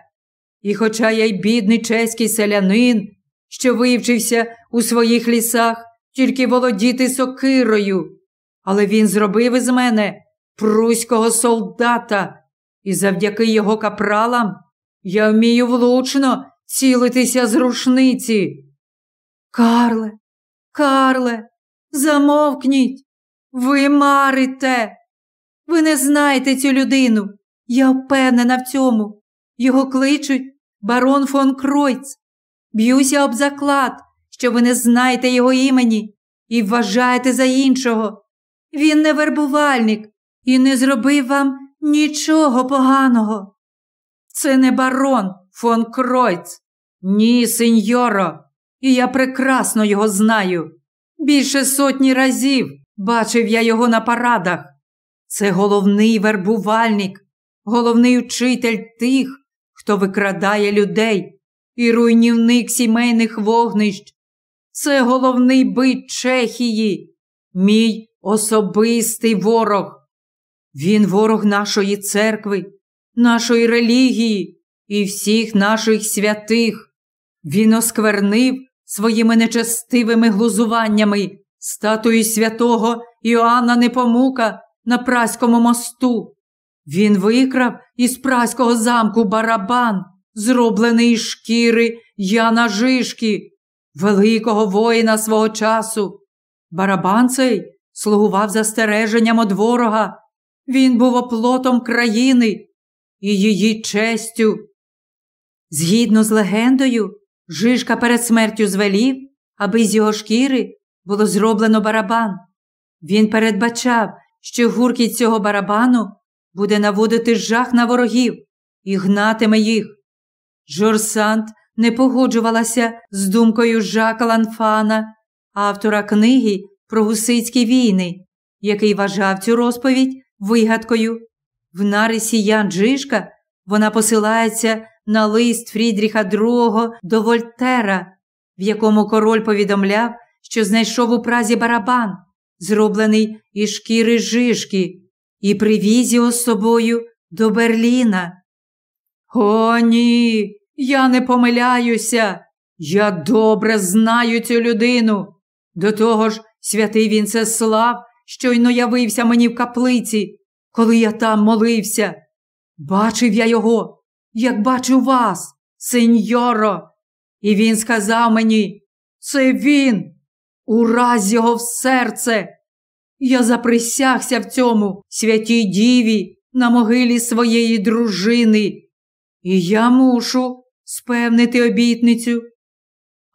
[SPEAKER 1] І хоча я й бідний чеський селянин, що вивчився у своїх лісах тільки володіти сокирою, але він зробив із мене пруського солдата, і завдяки його капралам я вмію влучно цілитися з рушниці. Карле, Карле, замовкніть, ви марите. Ви не знаєте цю людину. Я впевнена в цьому. Його кличуть барон фон Кройц. Б'юся об заклад, що ви не знаєте його імені і вважаєте за іншого. Він не вербувальник і не зробив вам нічого поганого. Це не барон фон Кройц. Ні, сеньоро, і я прекрасно його знаю. Більше сотні разів бачив я його на парадах. Це головний вербувальник, головний учитель тих, хто викрадає людей і руйнівник сімейних вогнищ. Це головний бит Чехії, мій особистий ворог. Він ворог нашої церкви, нашої релігії і всіх наших святих. Він осквернив своїми нечестивими глузуваннями статую святого Іоанна Непомука на Праському мосту. Він викрав із праського замку барабан, зроблений шкіри Яна Жишки, великого воїна свого часу. Барабан цей слугував застереженням од ворога. Він був оплотом країни і її честю. Згідно з легендою, Жишка перед смертю звелів, аби з його шкіри було зроблено барабан. Він передбачав, що гуркіт цього барабану буде наводити жах на ворогів і гнатиме їх. Жорсант не погоджувалася з думкою Жака Ланфана, автора книги про гусицькі війни, який вважав цю розповідь вигадкою. В нарисі Ян Джишка вона посилається на лист Фрідріха II до Вольтера, в якому король повідомляв, що знайшов у празі барабан, зроблений із шкіри жишки, і привіз його з собою до Берліна. О, ні, я не помиляюся. Я добре знаю цю людину. До того ж, святий Вінцеслав щойно явився мені в каплиці, коли я там молився. Бачив я його, як бачу вас, сеньоро. І він сказав мені, це він, ураз його в серце. Я заприсягся в цьому святій діві на могилі своєї дружини. І я мушу спевнити обітницю.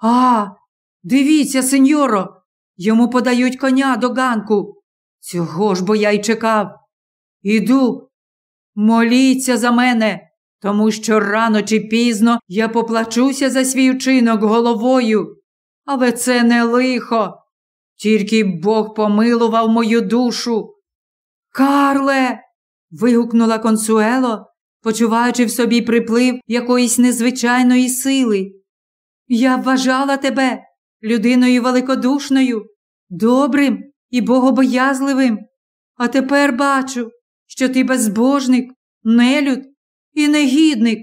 [SPEAKER 1] А, дивіться, сеньоро, йому подають коня до ганку. Цього ж бо я й чекав. Іду, моліться за мене, тому що рано чи пізно я поплачуся за свій учинок головою. Але це не лихо. Тільки Бог помилував мою душу. Карле. вигукнула консуело, почуваючи в собі приплив якоїсь незвичайної сили. Я вважала тебе людиною великодушною, добрим і богобоязливим, а тепер бачу, що ти безбожник, нелюд і негідник.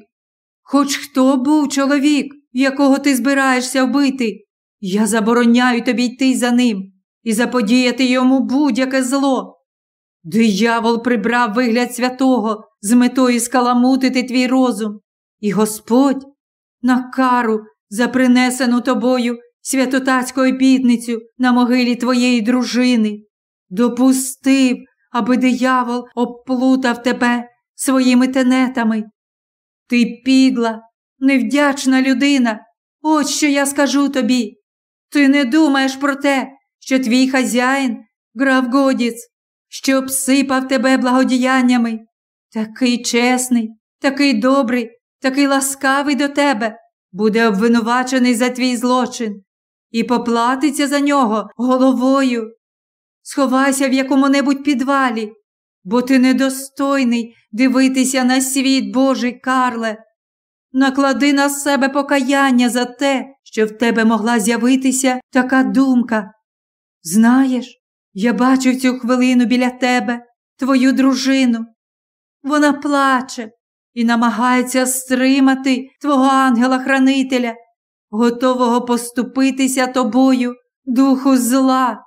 [SPEAKER 1] Хоч хто був чоловік, якого ти збираєшся вбити, я забороняю тобі йти за ним і заподіяти йому будь-яке зло. Диявол прибрав вигляд святого з метою скаламутити твій розум, і Господь на кару за принесену тобою святотацьку обітницю на могилі твоєї дружини, допустив, аби диявол обплутав тебе своїми тенетами. Ти підла, невдячна людина, от що я скажу тобі. Ти не думаєш про те, що твій хазяїн, граф Годіц, що обсипав тебе благодіяннями, такий чесний, такий добрий, такий ласкавий до тебе, буде обвинувачений за твій злочин і поплатиться за нього головою. Сховайся в якому-небудь підвалі, бо ти недостойний дивитися на світ Божий, Карле. Наклади на себе покаяння за те, що в тебе могла з'явитися така думка. Знаєш, я бачу цю хвилину біля тебе твою дружину. Вона плаче і намагається стримати твого ангела-хранителя, готового поступитися тобою, духу зла.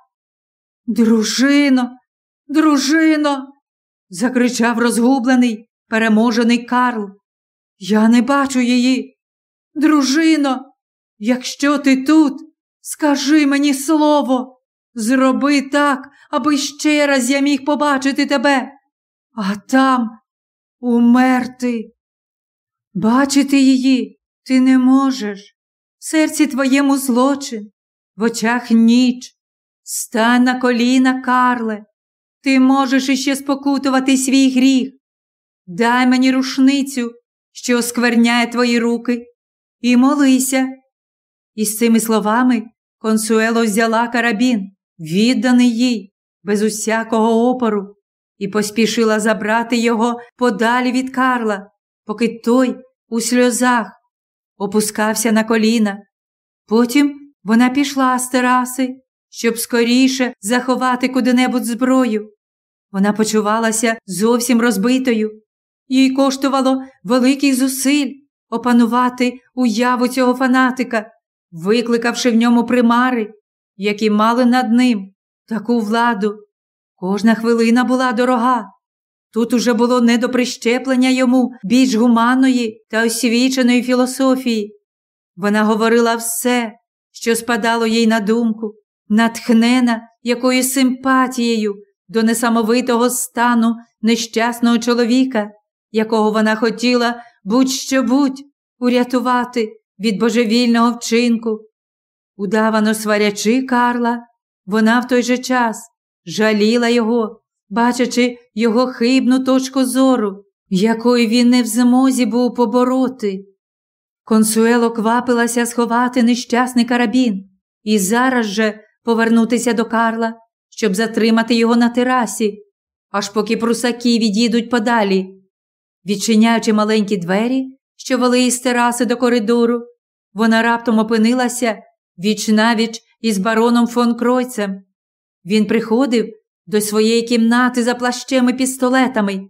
[SPEAKER 1] Дружино, дружино, закричав розгублений, переможений Карл. Я не бачу її. Дружино, якщо ти тут, скажи мені слово, зроби так, аби ще раз я міг побачити тебе, а там умерти. Бачити її ти не можеш. В серці твоєму злочин, в очах ніч. Стань на коліна, Карле, ти можеш іще спокутувати свій гріх. Дай мені рушницю, що оскверняє твої руки, і молися. І з цими словами консуело взяла карабін, відданий їй, без усякого опору, і поспішила забрати його подалі від Карла, поки той у сльозах опускався на коліна. Потім вона пішла з тераси, щоб скоріше заховати куди-небудь зброю. Вона почувалася зовсім розбитою. Їй коштувало великих зусиль опанувати уяву цього фанатика, викликавши в ньому примари, які мали над ним таку владу. Кожна хвилина була дорога. Тут уже було не до прищеплення йому більш гуманної та освіченої філософії. Вона говорила все, що спадало їй на думку, натхнена якоюсь симпатією до несамовитого стану нещасного чоловіка, якого вона хотіла будь-що будь урятувати від божевільного вчинку. Удавано сварячи Карла, вона в той же час жаліла його, бачачи його хибну точку зору, якої він не в змозі був побороти. Консуело квапилася сховати нещасний карабін і зараз же повернутися до Карла, щоб затримати його на терасі, аж поки прусаки відійдуть подалі. Відчиняючи маленькі двері, що вели із тераси до коридору, вона раптом опинилася віч навіч із бароном фон Кройцем. Він приходив до своєї кімнати за плащем і пістолетами.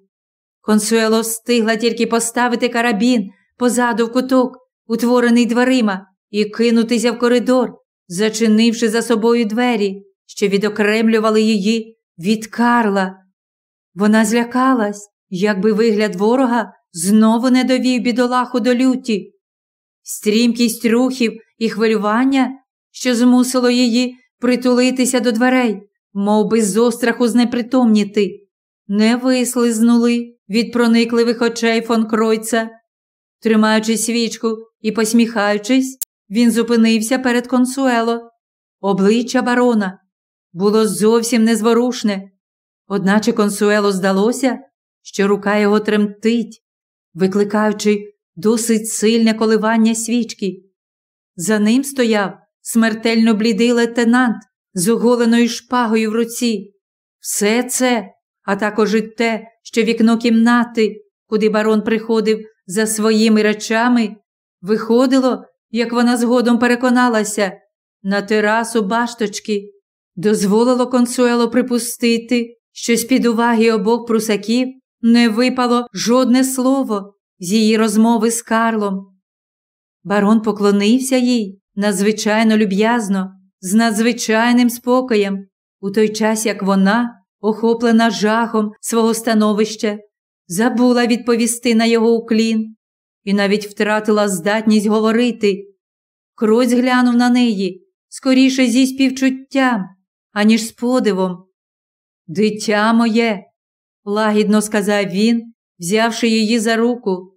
[SPEAKER 1] Консуело встигла тільки поставити карабін позаду в куток, утворений дверима, і кинутися в коридор, зачинивши за собою двері, що відокремлювали її від Карла. Вона злякалась, якби вигляд ворога знову не довів бідолаху до люті. Стрімкість рухів і хвилювання, що змусило її притулитися до дверей, мов би з остраху знепритомніти, не вислизнули від проникливих очей фон Кройца. Тримаючи свічку і посміхаючись, він зупинився перед консуело. Обличчя барона було зовсім незворушне, одначе консуело здалося, що рука його тремтить, викликаючи досить сильне коливання свічки. За ним стояв смертельно блідий лейтенант з оголеною шпагою в руці. Все це, а також і те, що вікно кімнати, куди барон приходив за своїми речами, виходило, як вона згодом переконалася, на терасу башточки, дозволило консуело припустити, що з під уваги обох прусаків не випало жодне слово з її розмови з Карлом. Барон поклонився їй надзвичайно люб'язно, з надзвичайним спокоєм, у той час як вона, охоплена жахом свого становища, забула відповісти на його уклін і навіть втратила здатність говорити. Крось глянув на неї скоріше зі співчуттям, аніж з подивом. Дитя моє, лагідно сказав він, взявши її за руку.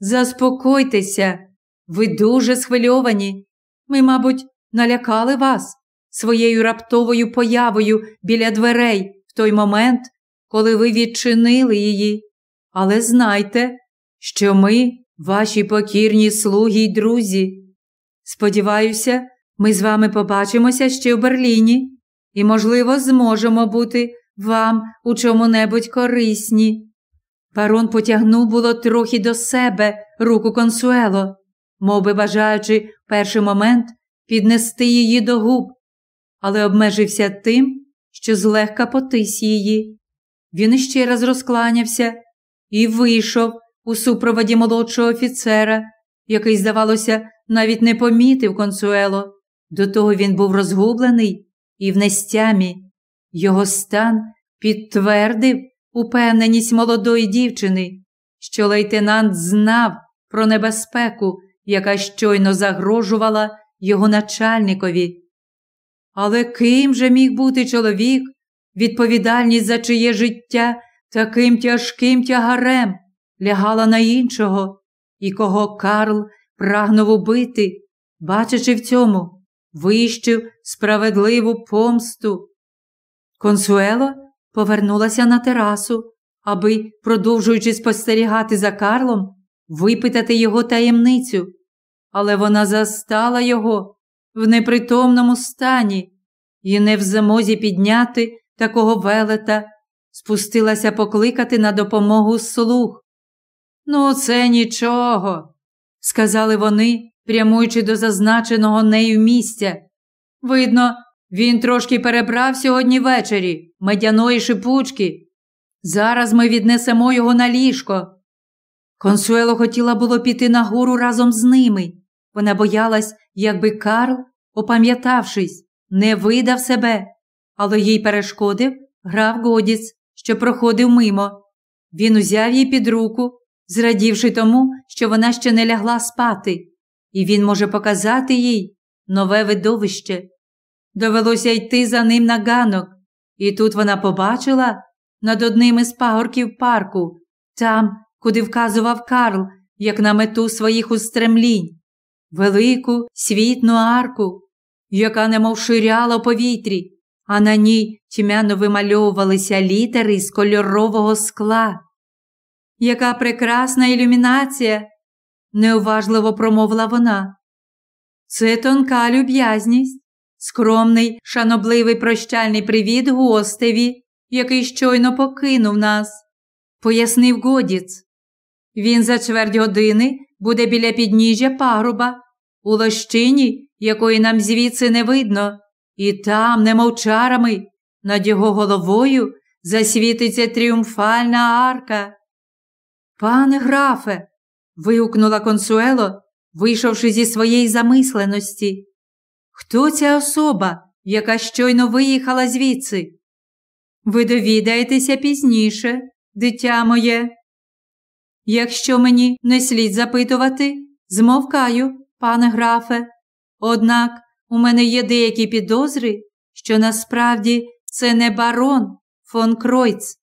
[SPEAKER 1] Заспокойтеся, ви дуже схвильовані. Ми, мабуть, налякали вас своєю раптовою появою біля дверей в той момент, коли ви відчинили її. Але знайте, що ми, ваші покірні слуги й друзі. Сподіваюся, ми з вами побачимося ще в Берліні і, можливо, зможемо бути вам у чому-небудь корисні. Барон потягнув було трохи до себе руку консуело, мов би бажаючи в перший момент піднести її до губ, але обмежився тим, що злегка потис її. Він іще раз розкланявся і вийшов у супроводі молодшого офіцера, який, здавалося, навіть не помітив консуело. До того він був розгублений і в нестямі. Його стан підтвердив упевненість молодої дівчини, що лейтенант знав про небезпеку, яка щойно загрожувала його начальникові. Але ким же міг бути чоловік, відповідальність за чиє життя таким тяжким тягарем лягала на іншого, і кого Карл прагнув убити, бачачи в цьому вищу справедливу помсту. Консуело повернулася на терасу, аби, продовжуючи спостерігати за Карлом, випитати його таємницю, але вона застала його в непритомному стані і не в змозі підняти такого велета, спустилася покликати на допомогу слух. Ну, це нічого, сказали вони, прямуючи до зазначеного нею місця. Видно, він трошки перебрав сьогодні ввечері медяної шипучки. Зараз ми віднесемо його на ліжко. Консуело хотіла було піти нагору разом з ними. Вона боялась, якби Карл, опам'ятавшись, не видав себе, але їй перешкодив грав годіць, що проходив мимо. Він узяв її під руку, зрадівши тому, що вона ще не лягла спати, і він може показати їй, нове видовище. Довелося йти за ним на ганок, і тут вона побачила над одним із пагорків парку, там, куди вказував Карл, як на мету своїх устремлінь, велику світну арку, яка немов ширяла повітрі, а на ній тьмяно вимальовувалися літери з кольорового скла. Яка прекрасна ілюмінація, неуважливо промовила вона. Це тонка люб'язність, скромний, шанобливий прощальний привіт гостеві, який щойно покинув нас, пояснив Годіц. Він за чверть години буде біля підніжжя паруба, у лощині, якої нам звідси не видно, і там, немов чарами, над його головою засвітиться тріумфальна арка. Пане графе. вигукнула консуело, вийшовши зі своєї замисленості. Хто ця особа, яка щойно виїхала звідси? Ви довідаєтеся пізніше, дитя моє. Якщо мені не слід запитувати, змовкаю, пане графе. Однак у мене є деякі підозри, що насправді це не барон фон Кройц.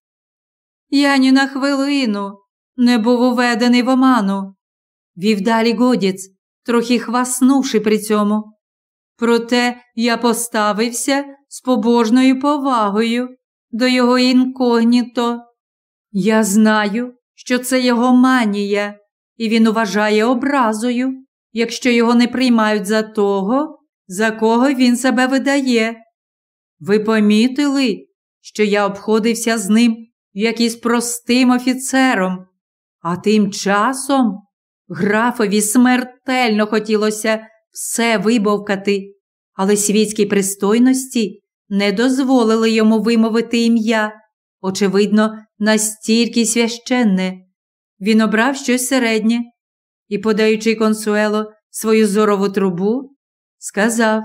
[SPEAKER 1] Я ні на хвилину не був уведений в оману, вів далі годіць, трохи хваснувши при цьому. Проте я поставився з побожною повагою до його інкогніто. Я знаю, що це його манія, і він вважає образою, якщо його не приймають за того, за кого він себе видає. Ви помітили, що я обходився з ним як із простим офіцером, а тим часом графові смертельно хотілося все вибовкати, але світські пристойності не дозволили йому вимовити ім'я, очевидно, настільки священне. Він обрав щось середнє і, подаючи консуело свою зорову трубу, сказав: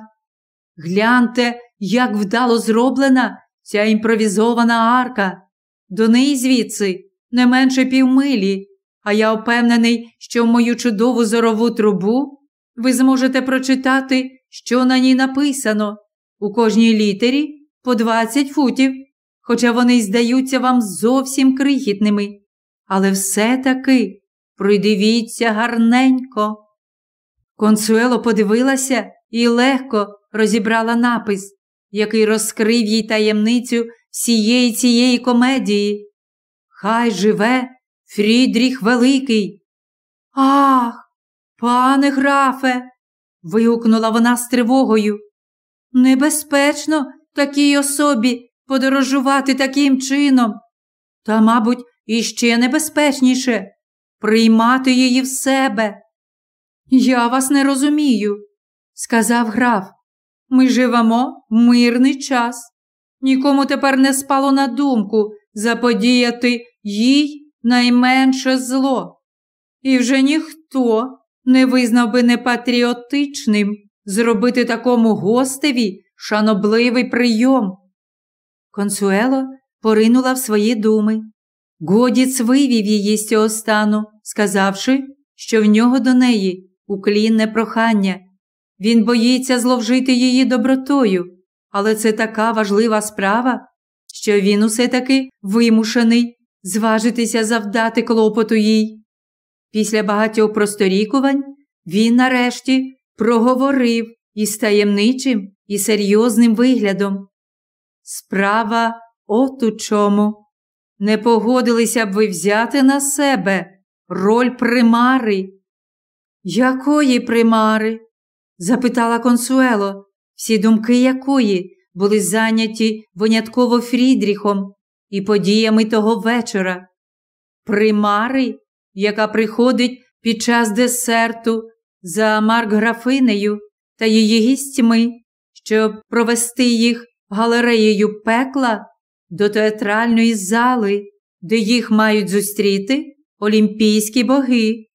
[SPEAKER 1] Гляньте, як вдало зроблена ця імпровізована арка. До неї звідси не менше півмилі, а я впевнений, що в мою чудову зорову трубу ви зможете прочитати, що на ній написано у кожній літері по 20 футів, хоча вони й здаються вам зовсім крихітними. Але все-таки пройдивіться гарненько. Консуело подивилася і легко розібрала напис, який розкрив їй таємницю всієї цієї комедії. Хай живе Фрідріх Великий. Ах, пане графе. вигукнула вона з тривогою. Небезпечно такій особі подорожувати таким чином. Та, мабуть, іще небезпечніше приймати її в себе. Я вас не розумію, сказав граф. Ми живемо в мирний час. Нікому тепер не спало на думку заподіяти їй найменше зло. І вже ніхто не визнав би непатріотичним зробити такому гостеві шанобливий прийом. Консуело поринула в свої думи. Годіц вивів її з цього стану, сказавши, що в нього до неї уклінне прохання. Він боїться зловжити її добротою, але це така важлива справа, що він усе таки вимушений зважитися завдати клопоту їй. Після багатьох просторікувань він нарешті проговорив із таємничим і серйозним виглядом. Справа от у чому. Не погодилися б ви взяти на себе роль примари. Якої примари? запитала консуело, всі думки якої були зайняті винятково Фрідріхом і подіями того вечора. Примари, яка приходить під час десерту за маркграфинею та її гістьми, щоб провести їх галереєю пекла до театральної зали, де їх мають зустріти олімпійські боги.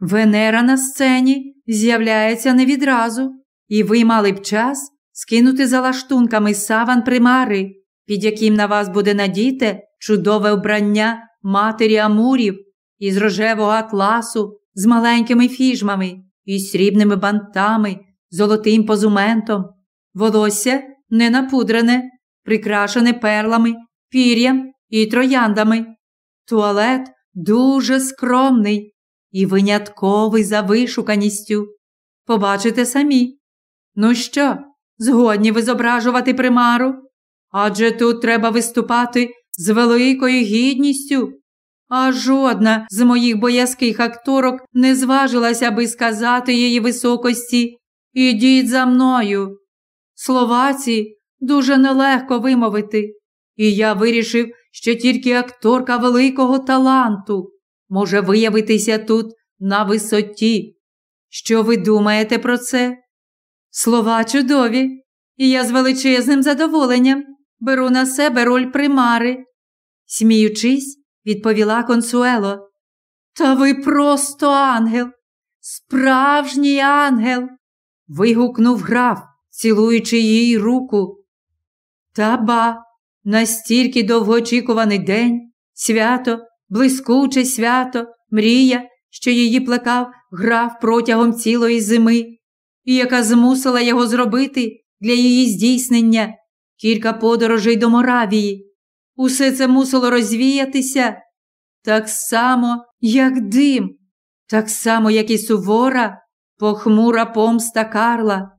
[SPEAKER 1] Венера на сцені з'являється не відразу, і ви мали б час скинути за лаштунками саван примари, під яким на вас буде надіте чудове вбрання матері Амурів із рожевого атласу з маленькими фіжмами і срібними бантами золотим позументом, волосся не напудрене, прикрашене перлами, пір'ям і трояндами. Туалет дуже скромний і винятковий за вишуканістю. Побачите самі. Ну що, згодні ви зображувати примару? Адже тут треба виступати з великою гідністю. А жодна з моїх боязких акторок не зважилася би сказати її високості Ідіть за мною. Словаці дуже нелегко вимовити, і я вирішив, що тільки акторка великого таланту може виявитися тут на висоті. Що ви думаєте про це? Слова чудові, і я з величезним задоволенням беру на себе роль примари. Сміючись, відповіла консуело. Та ви просто ангел, справжній ангел. вигукнув граф, цілуючи їй руку. Та ба, настільки довгоочікуваний день, свято, блискуче свято, мрія, що її плекав граф протягом цілої зими, і яка змусила його зробити для її здійснення кілька подорожей до Моравії. Усе це мусило розвіятися так само, як дим, так само, як і сувора, похмура помста Карла.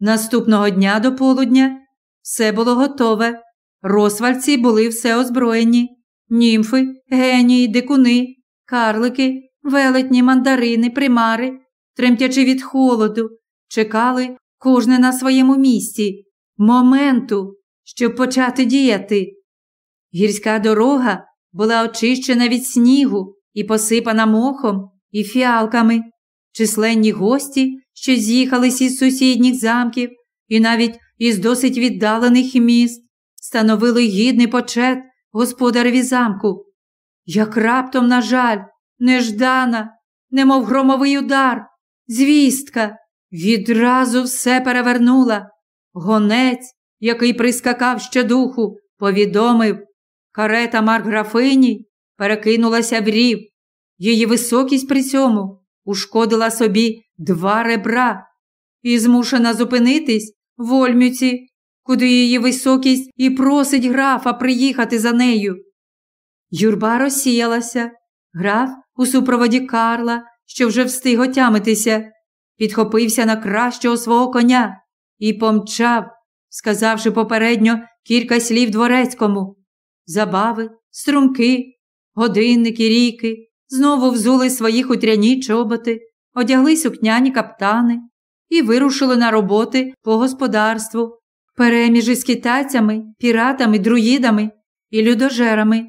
[SPEAKER 1] Наступного дня до полудня все було готове. Росвальці були все озброєні. Німфи, генії, дикуни, карлики, велетні, мандарини, примари, тремтячи від холоду, чекали кожне на своєму місці, моменту, щоб почати діяти. Гірська дорога була очищена від снігу і посипана мохом і фіалками. Численні гості, що з'їхались із сусідніх замків, і навіть із досить віддалених міст, становили гідний почет господареві замку. Як раптом, на жаль, неждана, немов громовий удар, звістка, відразу все перевернула. Гонець, який прискакав щодуху, повідомив карета Марграфині перекинулася в рів. Її високість при цьому ушкодила собі два ребра і змушена зупинитись в Ольмюці, куди її високість і просить графа приїхати за нею. Юрба розсіялася. Граф у супроводі Карла, що вже встиг отямитися, підхопився на кращого свого коня і помчав, сказавши попередньо кілька слів дворецькому. Забави, струмки, годинники, ріки знову взули свої хутряні чоботи, одягли сукняні каптани і вирушили на роботи по господарству, переміжі з китайцями, піратами, друїдами і людожерами.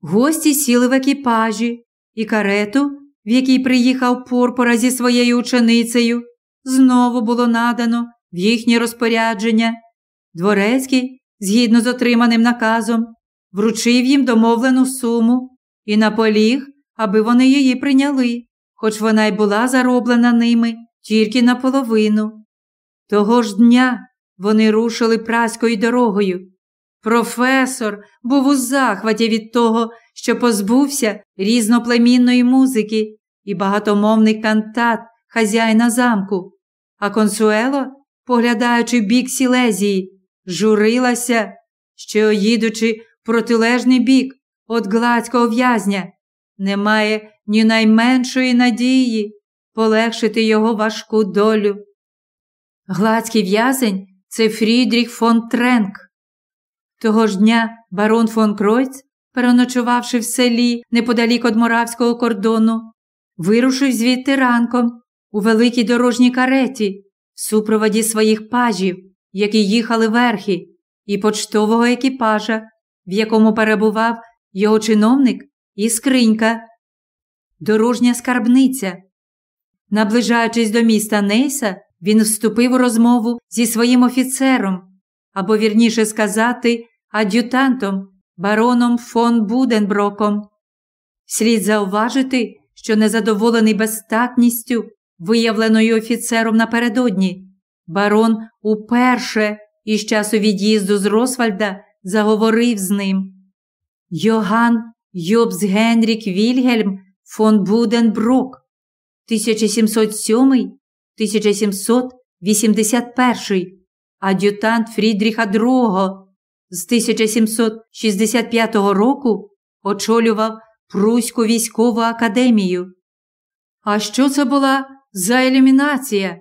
[SPEAKER 1] Гості сіли в екіпажі, і карету, в якій приїхав Порпора зі своєю ученицею, знову було надано в їхнє розпорядження. Дворецький, згідно з отриманим наказом, вручив їм домовлену суму і наполіг, аби вони її прийняли, хоч вона й була зароблена ними тільки наполовину. Того ж дня вони рушили праською дорогою. Професор був у захваті від того, що позбувся різноплемінної музики і багатомовний кантат хазяїна замку, а консуело, поглядаючи бік Сілезії, журилася, що, їдучи в протилежний бік від гладського в'язня, немає ні найменшої надії полегшити його важку долю. Гладський в'язень це Фрідріх фон Тренк. Того ж дня барон фон Кройц, переночувавши в селі неподалік від моравського кордону, вирушив звідти ранком у великій дорожній кареті в супроводі своїх пажів, які їхали верхи, і почтового екіпажа, в якому перебував його чиновник і скринька. Дорожня скарбниця. Наближаючись до міста Нейса, він вступив у розмову зі своїм офіцером, або, вірніше сказати, ад'ютантом, бароном фон Буденброком. Слід зауважити, що незадоволений безстатністю, виявленою офіцером напередодні, барон уперше із часу від'їзду з Росвальда заговорив з ним. Йоган Йобс Генрік Вільгельм фон Буденброк, 1707 1700 81, ад'ютант Фрідріха II з 1765 року очолював Пруську військову академію. А що це була за елімінація?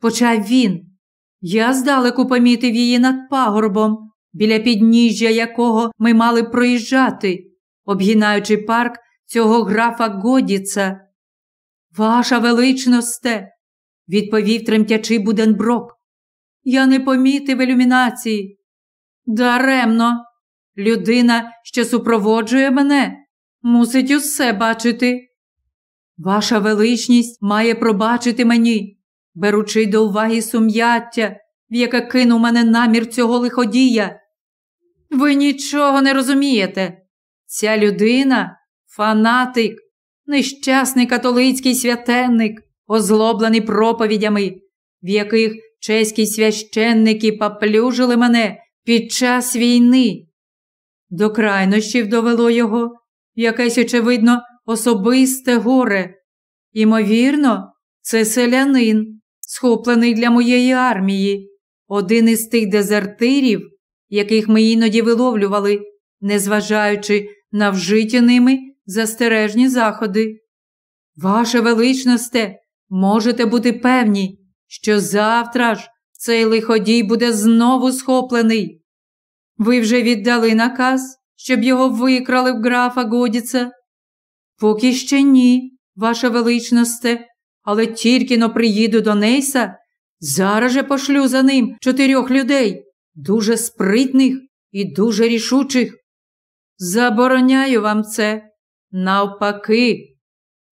[SPEAKER 1] Почав він. Я здалеку помітив її над пагорбом, біля підніжжя якого ми мали проїжджати, обгинаючи парк цього графа Годіца. Ваша величносте, відповів тремтячий Буденброк. Я не помітив ілюмінації. Даремно, людина, що супроводжує мене, мусить усе бачити. Ваша величність має пробачити мені, беручи до уваги сум'яття, в яке кинув мене намір цього лиходія. Ви нічого не розумієте. Ця людина фанатик, нещасний католицький святенник, озлоблений проповідями, в яких чеські священники поплюжили мене під час війни. До крайнощів довело його якесь, очевидно, особисте горе. Імовірно, це селянин, схоплений для моєї армії, один із тих дезертирів, яких ми іноді виловлювали, незважаючи на вжиті ними застережні заходи. Ваше величносте, можете бути певні, що завтра ж цей лиходій буде знову схоплений. Ви вже віддали наказ, щоб його викрали в графа Годіца? Поки ще ні, ваше величносте, але тільки но приїду до Нейса, зараз же пошлю за ним чотирьох людей, дуже спритних і дуже рішучих. Забороняю вам це. Навпаки,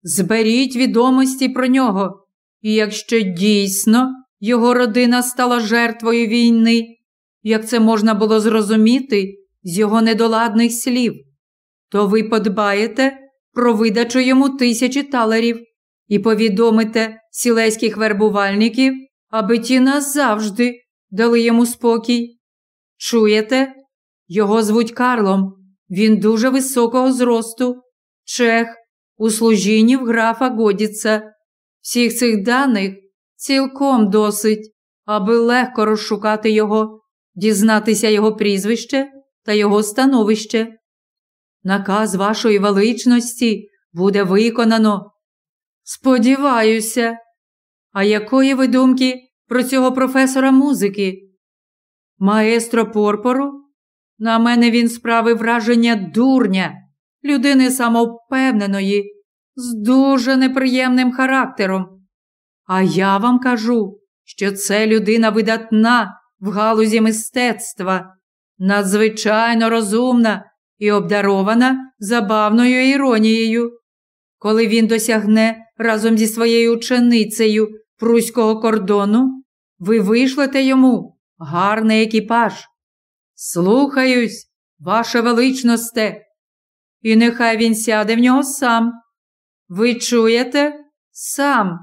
[SPEAKER 1] зберіть відомості про нього, і якщо дійсно його родина стала жертвою війни, як це можна було зрозуміти з його недоладних слів, то ви подбаєте про видачу йому тисячі талерів і повідомите сілейських вербувальників, аби ті назавжди дали йому спокій. Чуєте? Його звуть Карлом. Він дуже високого зросту, чех, у служінні в графа Годіца. Всіх цих даних цілком досить, аби легко розшукати його, дізнатися його прізвище та його становище. Наказ вашої величності буде виконано. Сподіваюся. А якої ви думки про цього професора музики? Маестро Порпору? На мене він справив враження дурня, людини самовпевненої, з дуже неприємним характером. А я вам кажу, що це людина видатна в галузі мистецтва, надзвичайно розумна і обдарована забавною іронією. Коли він досягне разом зі своєю ученицею пруського кордону, ви вишлете йому гарний екіпаж. Слухаюсь, ваше величносте, і нехай він сяде в нього сам. Ви чуєте? Сам.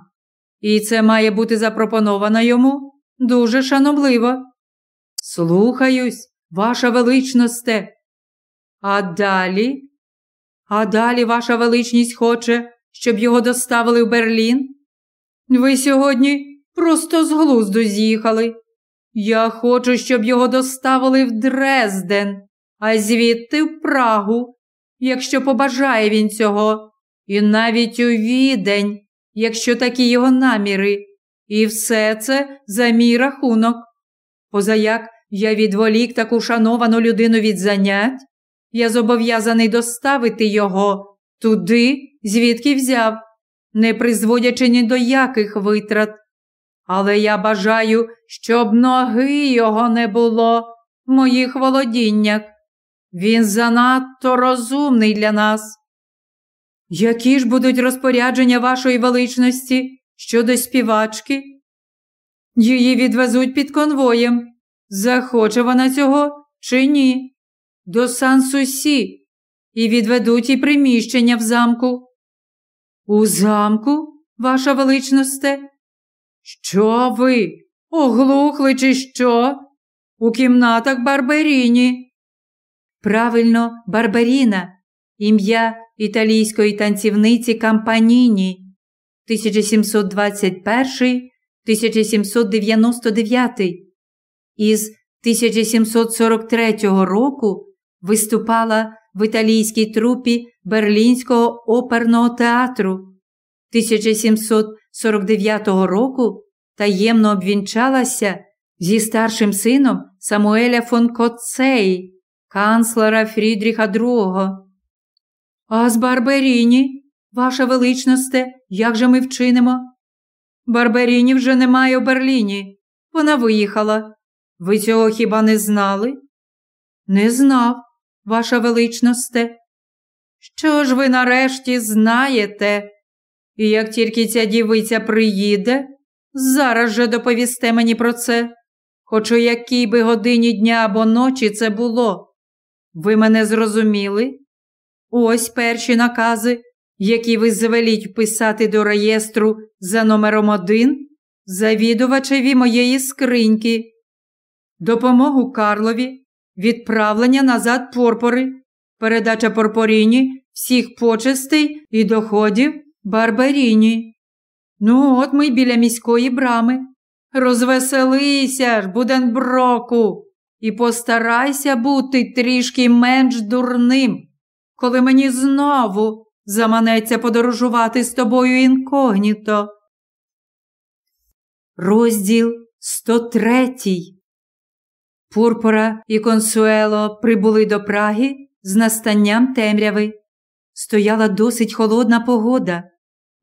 [SPEAKER 1] І це має бути запропоновано йому дуже шанобливо. Слухаюсь, ваша величносте. А далі? А далі ваша величність хоче, щоб його доставили в Берлін? Ви сьогодні просто з глузду з'їхали. Я хочу, щоб його доставили в Дрезден, а звідти в Прагу, якщо побажає він цього, і навіть у відень, якщо такі його наміри, і все це за мій рахунок. Позаяк я відволік таку шановану людину від занять, я зобов'язаний доставити його туди, звідки взяв, не призводячи ні до яких витрат. Але я бажаю, щоб ноги його не було в моїх володіннях. Він занадто розумний для нас. Які ж будуть розпорядження вашої величності щодо співачки? Її відвезуть під конвоєм. Захоче вона цього чи ні? До Сан-Сусі і відведуть і приміщення в замку. У замку, ваша величносте? Що ви? Оглухли, чи що? У кімнатах Барберіні. Правильно, Барберіна, ім'я італійської танцівниці Кампаніні, 1721 1799. Із 1743 року виступала в італійській трупі Берлінського оперного театру. 1749 року таємно обвінчалася зі старшим сином Самуеля фон Коцеї, канцлера Фрідріха II. А з Барберіні, ваша величносте, як же ми вчинимо? Барберіні вже немає у Берліні. Вона виїхала. Ви цього хіба не знали? Не знав, ваша величносте. Що ж ви нарешті знаєте? І як тільки ця дівиця приїде, зараз же доповісте мені про це, хоч у якій би годині дня або ночі це було. Ви мене зрозуміли? Ось перші накази, які ви звеліть вписати до реєстру за номером один завідувачеві моєї скриньки, допомогу Карлові, відправлення назад порпори, передача порпоріні всіх почестей і доходів Барбаріні. Ну, от ми біля міської брами. Розвеселися ж, Буденброку, і постарайся бути трішки менш дурним, коли мені знову заманеться подорожувати з тобою інкогніто. Розділ 103 Пурпора і Консуело прибули до Праги з настанням темряви. Стояла досить холодна погода.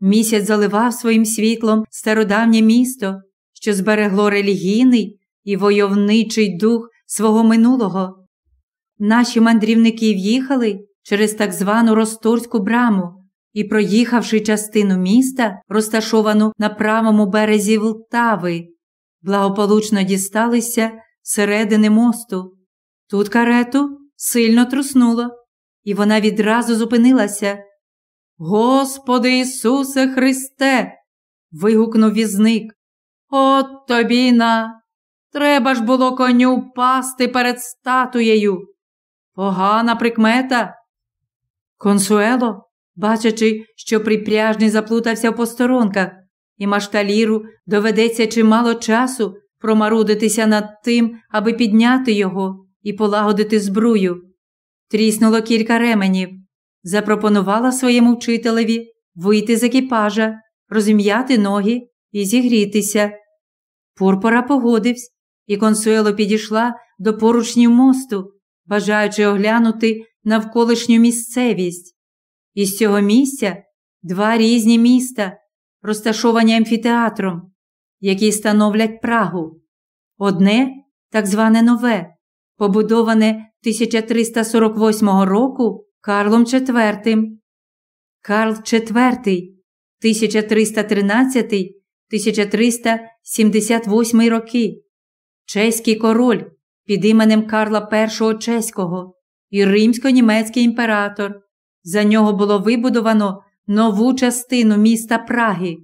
[SPEAKER 1] Місяць заливав своїм світлом стародавнє місто, що зберегло релігійний і войовничий дух свого минулого. Наші мандрівники в'їхали через так звану Росторську браму і, проїхавши частину міста, розташовану на правому березі Влтави, благополучно дісталися середини мосту. Тут карету сильно труснуло, і вона відразу зупинилася. Господи Ісусе Христе. вигукнув візник. От тобі на. Треба ж було коню впасти перед статуєю. Погана прикмета. Консуело, бачачи, що припряжний заплутався в посторонках, і машталіру доведеться чимало часу промарудитися над тим, аби підняти його і полагодити збрую. Тріснуло кілька ременів, запропонувала своєму вчителеві вийти з екіпажа, розім'яти ноги і зігрітися. Пурпора погодився, і консуело підійшла до поручнів мосту, бажаючи оглянути навколишню місцевість. Із цього місця два різні міста, розташовані амфітеатром, які становлять Прагу. Одне так зване нове, побудоване 1348 року Карлом IV. Карл IV 1313 1378 роки, чеський король під іменем Карла І Чеського і римсько-німецький імператор. За нього було вибудовано нову частину міста Праги.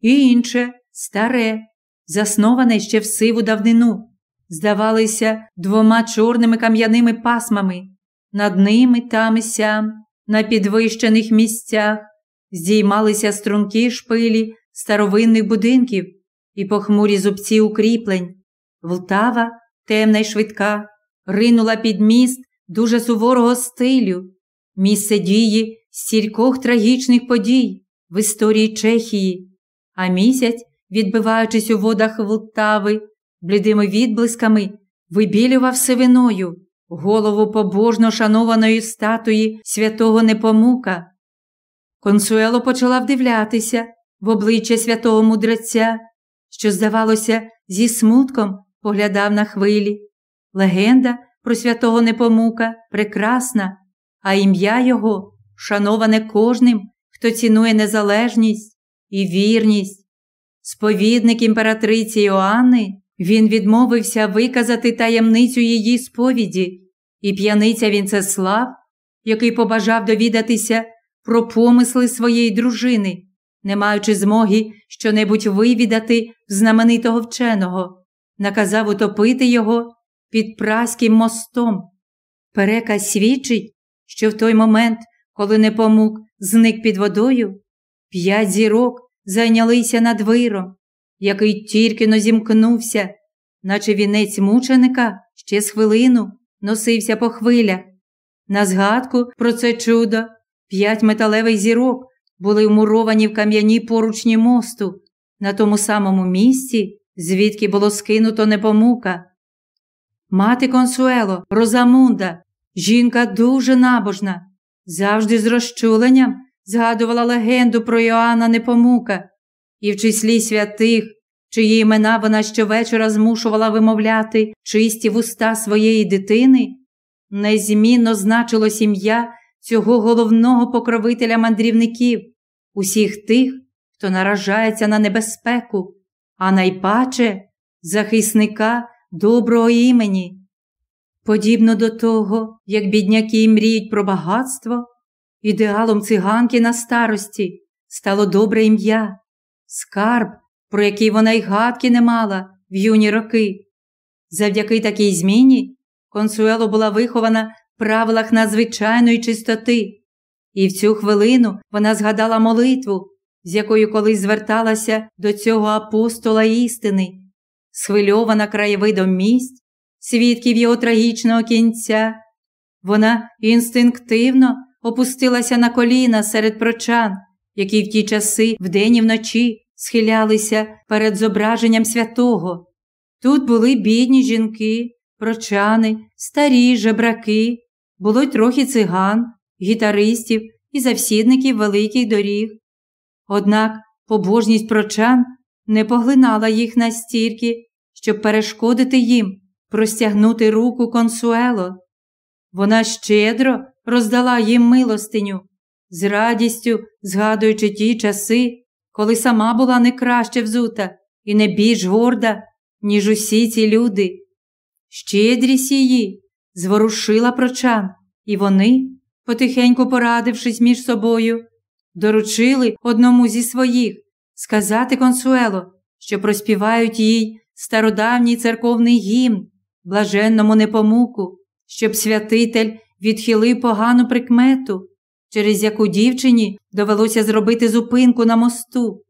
[SPEAKER 1] І інше старе, засноване ще в сиву давнину, здавалися двома чорними кам'яними пасмами, над ними там і сям, на підвищених місцях, здіймалися струнки шпилі старовинних будинків і похмурі зубці укріплень. Влтава, темна й швидка, ринула під міст дуже суворого стилю, місце дії стількох трагічних подій в історії Чехії, а місяць, відбиваючись у водах Влтави, блідими відблисками, вибілював сивиною голову побожно шанованої статуї святого Непомука. Консуело почала вдивлятися в обличчя святого мудреця, що, здавалося, зі смутком поглядав на хвилі. Легенда про святого Непомука прекрасна, а ім'я його шановане кожним, хто цінує незалежність і вірність. Сповідник імператриці Іоанни, він відмовився виказати таємницю її сповіді, і п'яниця Вінцеслав, який побажав довідатися про помисли своєї дружини, не маючи змоги щонебудь вивідати знаменитого вченого, наказав утопити його під праським мостом. Переказ свідчить, що в той момент, коли Непомук зник під водою, п'ять зірок зайнялися над виром, який тільки но зімкнувся, наче вінець мученика ще з хвилину носився по хвилях. На згадку про це чудо п'ять металевих зірок були вмуровані в кам'яній поручні мосту, на тому самому місці, звідки було скинуто непомука. Мати Консуело, Розамунда, жінка дуже набожна, завжди з розчуленням згадувала легенду про Йоанна Непомука, і в числі святих, чиї імена вона щовечора змушувала вимовляти чисті вуста своєї дитини, незмінно значило сім'я цього головного покровителя мандрівників, усіх тих, хто наражається на небезпеку, а найпаче захисника доброго імені. Подібно до того, як бідняки мріють про багатство, ідеалом циганки на старості стало добре ім'я, скарб, про який вона й гадки не мала в юні роки. Завдяки такій зміні Консуело була вихована в правилах надзвичайної чистоти, і в цю хвилину вона згадала молитву, з якою колись зверталася до цього апостола істини, схвильована краєвидом місць, свідків його трагічного кінця. Вона інстинктивно опустилася на коліна серед прочан, які в ті часи вдень і вночі схилялися перед зображенням святого. Тут були бідні жінки, прочани, старі жебраки, було й трохи циган, гітаристів і завсідників великих доріг. Однак побожність прочан не поглинала їх настільки, щоб перешкодити їм простягнути руку консуело. Вона щедро роздала їм милостиню, з радістю згадуючи ті часи, коли сама була не краще взута і не більш горда, ніж усі ці люди. Щедрість її зворушила прочан, і вони, потихеньку порадившись між собою, доручили одному зі своїх сказати консуело, що проспівають їй стародавній церковний гімн, блаженному непомуку, щоб святитель відхилив погану прикмету, через яку дівчині довелося зробити зупинку на мосту.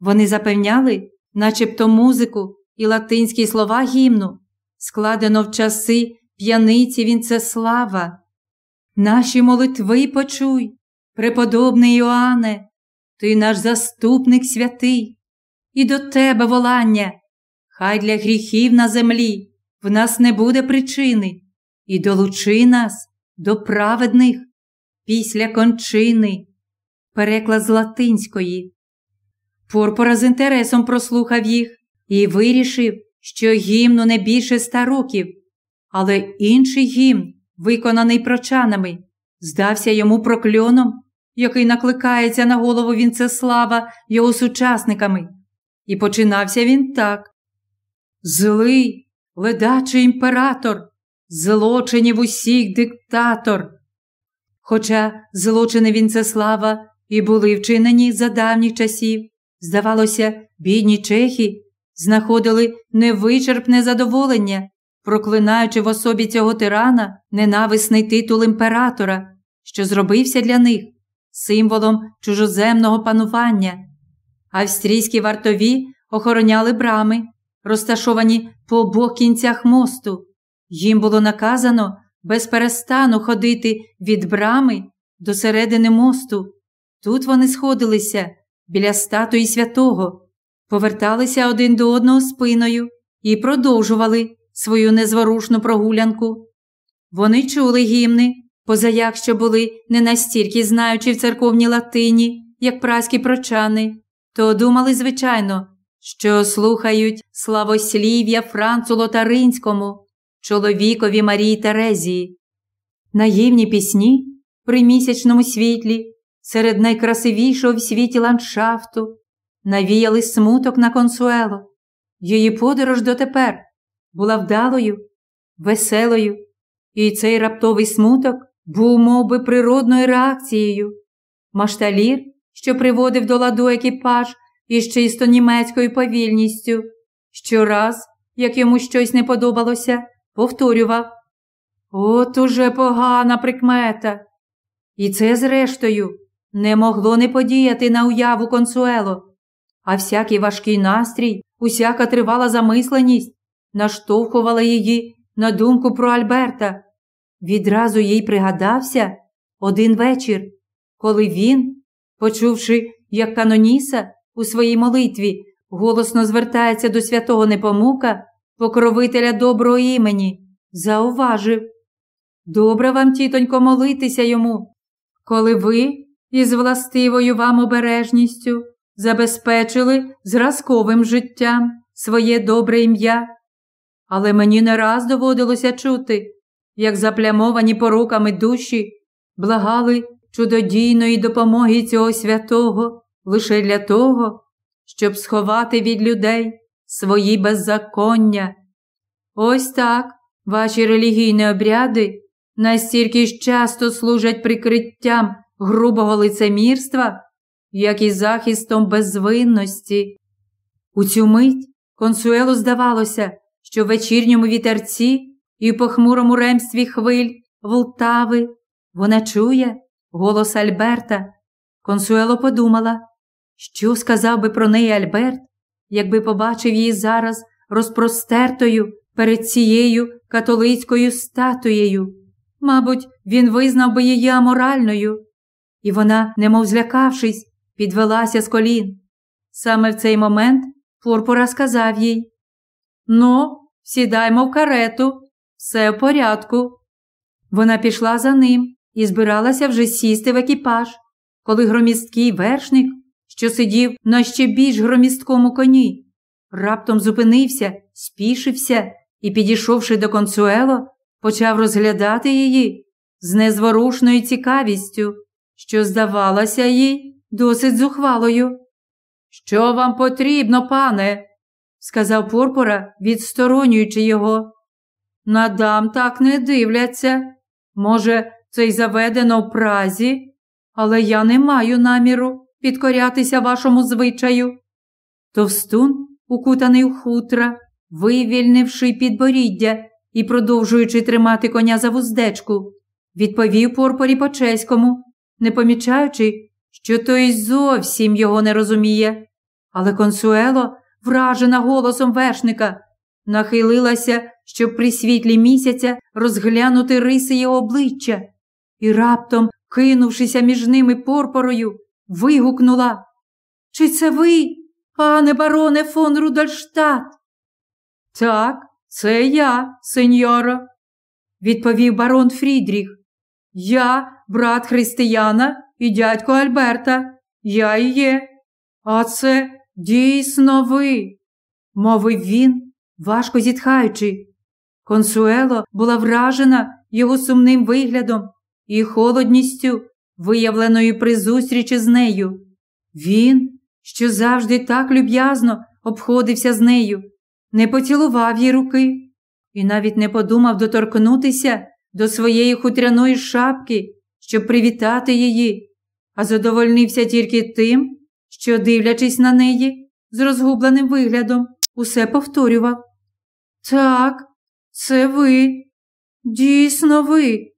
[SPEAKER 1] Вони запевняли, начебто музику і латинські слова гімну, складено в часи п'яниці Вінцеслава. Наші молитви почуй, преподобний Іоанне, ти наш заступник святий, і до тебе волання, хай для гріхів на землі в нас не буде причини, і долучи нас до праведних після кончини, переклад з латинської. Порпора з інтересом прослухав їх і вирішив, що гімну не більше ста років, але інший гімн, виконаний прочанами, здався йому прокльоном, який накликається на голову Вінцеслава його сучасниками. І починався він так: Злий, ледачий імператор, злочинів усіх диктатор. Хоча злочини Вінцеслава і були вчинені за давніх часів, здавалося, бідні чехи знаходили невичерпне задоволення, проклинаючи в особі цього тирана ненависний титул імператора, що зробився для них символом чужоземного панування. Австрійські вартові охороняли брами, розташовані по обох кінцях мосту. Їм було наказано без перестану ходити від брами до середини мосту. Тут вони сходилися біля статуї святого, поверталися один до одного спиною і продовжували свою незворушну прогулянку. Вони чули гімни, позаяк що були не настільки знаючи в церковній латині, як праські прочани, то думали, звичайно, що слухають славослів'я Францу Лотаринському, чоловікові Марії Терезії. Наївні пісні при місячному світлі, серед найкрасивішого в світі ландшафту, навіяли смуток на консуело. Її подорож дотепер була вдалою, веселою, і цей раптовий смуток був мов би, природною реакцією. Машталір, що приводив до ладу екіпаж із чисто німецькою повільністю, щораз, як йому щось не подобалося, повторював От уже погана прикмета. І це, зрештою, не могло не подіяти на уяву консуело. а всякий важкий настрій, усяка тривала замисленість, наштовхувала її на думку про Альберта. Відразу їй пригадався один вечір, коли він, почувши, як Каноніса у своїй молитві голосно звертається до святого Непомука, покровителя доброго імені, зауважив Добре вам, тітонько, молитися йому, коли ви із властивою вам обережністю забезпечили зразковим життям своє добре ім'я. Але мені не раз доводилося чути, як заплямовані поруками душі благали чудодійної допомоги цього святого лише для того, щоб сховати від людей свої беззаконня. Ось так ваші релігійні обряди настільки ж часто служать прикриттям грубого лицемірства, як і захистом безвинності. У цю мить консуелу здавалося, що в вечірньому вітерці і в похмурому ремстві хвиль Волтави вона чує голос Альберта. Консуело подумала, що сказав би про неї Альберт, якби побачив її зараз розпростертою перед цією католицькою статуєю. Мабуть, він визнав би її аморальною, і вона, немов злякавшись, підвелася з колін. Саме в цей момент Пурпура сказав їй Ну, сідаймо в карету, все в порядку. Вона пішла за ним і збиралася вже сісти в екіпаж, коли громісткий вершник, що сидів на ще більш громісткому коні, раптом зупинився, спішився і, підійшовши до консуело, почав розглядати її з незворушною цікавістю, що здавалася їй досить зухвалою. Що вам потрібно, пане? сказав Пурпура, відсторонюючи його. На дам так не дивляться. Може, це й заведено в празі, але я не маю наміру підкорятися вашому звичаю. Товстун, укутаний в хутра, вивільнивши підборіддя і продовжуючи тримати коня за вуздечку, відповів Порпорі по чеському, не помічаючи, що той зовсім його не розуміє. Але консуело, вражена голосом вершника, нахилилася, щоб при світлі місяця розглянути риси його обличчя, і раптом, кинувшися між ними порпорою, вигукнула Чи це ви, пане бароне фон Рудольштадт?» Так, це я, сеньоро, відповів барон Фрідріх. Я, брат Християна і дядько Альберта. Я і є. А це дійсно ви, мовив він, важко зітхаючи. Консуело була вражена його сумним виглядом і холодністю, виявленою при зустрічі з нею. Він, що завжди так люб'язно обходився з нею, не поцілував їй руки і навіть не подумав доторкнутися до своєї хутряної шапки, щоб привітати її, а задовольнився тільки тим, що, дивлячись на неї, з розгубленим виглядом, усе повторював. Так, це ви, дійсно ви.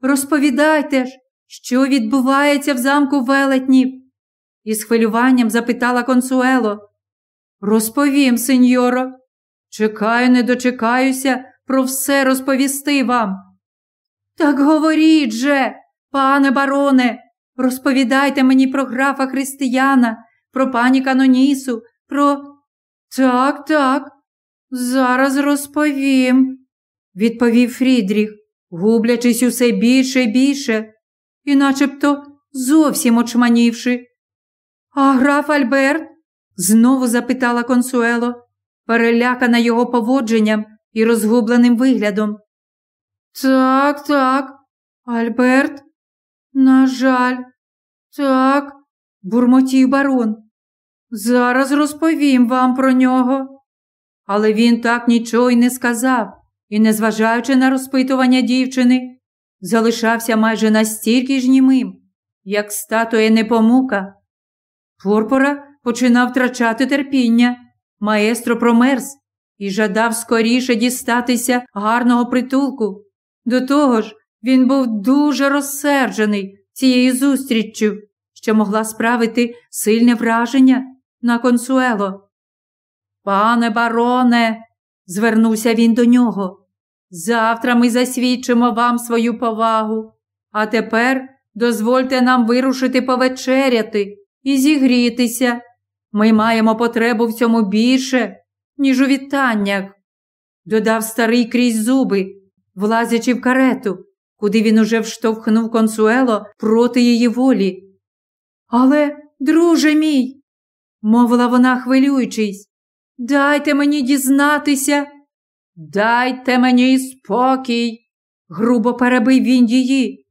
[SPEAKER 1] Розповідайте ж, що відбувається в замку велетнів? із хвилюванням запитала консуело. Розповім, сеньоро. Чекаю, не дочекаюся про все розповісти вам. Так говоріть же, пане бароне, розповідайте мені про графа Християна, про пані Канонісу, про. Так, так, зараз розповім, відповів Фрідріх, гублячись усе більше і більше, і начебто зовсім очманівши. А граф Альберт? знову запитала консуело, перелякана його поводженням і розгубленим виглядом. Так, так, Альберт, на жаль, так, бурмотів барон. Зараз розповім вам про нього. Але він так нічого й не сказав і, незважаючи на розпитування дівчини, залишався майже настільки ж німим, як статуя непомука. Пурпура починав втрачати терпіння. Маестро промерз і жадав скоріше дістатися гарного притулку. До того ж, він був дуже розсерджений цією зустріччю, що могла справити сильне враження на консуело. Пане бароне, звернувся він до нього. Завтра ми засвідчимо вам свою повагу, а тепер дозвольте нам вирушити повечеряти і зігрітися. Ми маємо потребу в цьому більше, ніж у вітаннях, додав старий крізь зуби, влазячи в карету, куди він уже вштовхнув консуело проти її волі. Але, друже мій, мовила вона, хвилюючись, дайте мені дізнатися, дайте мені спокій, грубо перебив він її.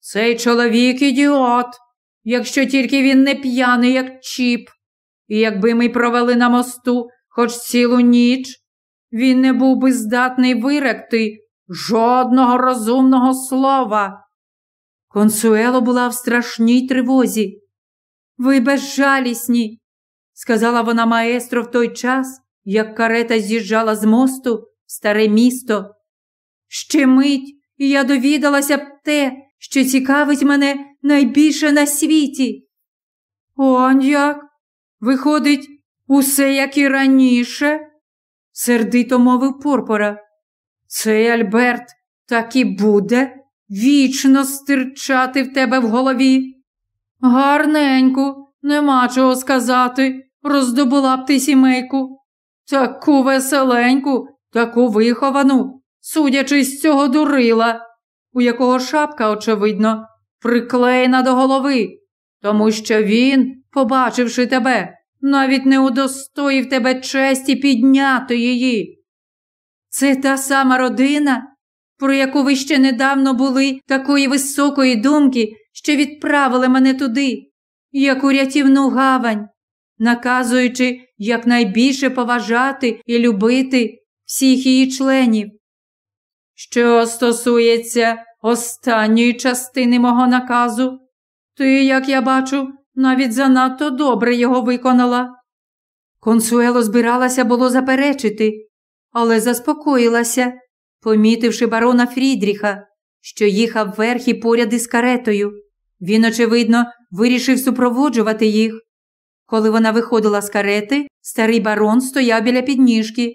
[SPEAKER 1] Цей чоловік ідіот, якщо тільки він не п'яний, як чіп. І якби ми провели на мосту хоч цілу ніч, він не був би здатний виректи жодного розумного слова. Консуело була в страшній тривозі. Ви безжалісні, сказала вона маестро в той час, як карета з'їжджала з мосту старе місто. Ще мить, і я довідалася б те, що цікавить мене найбільше на світі. Он як? Виходить, усе як і раніше, сердито мовив Порпора. Цей Альберт так і буде вічно стирчати в тебе в голові. Гарненьку, нема чого сказати, роздобула б ти сімейку. Таку веселеньку, таку виховану, судячи з цього дурила, у якого шапка, очевидно, приклеєна до голови, тому що він, побачивши тебе, навіть не удостоїв тебе честі підняти її. Це та сама родина, про яку ви ще недавно були такої високої думки, що відправили мене туди, як у рятівну гавань, наказуючи якнайбільше поважати і любити всіх її членів. Що стосується останньої частини мого наказу, ти, як я бачу, навіть занадто добре його виконала. Консуело збиралася було заперечити, але заспокоїлася, помітивши барона Фрідріха, що їхав верхи поряд із каретою. Він, очевидно, вирішив супроводжувати їх. Коли вона виходила з карети, старий барон стояв біля підніжки.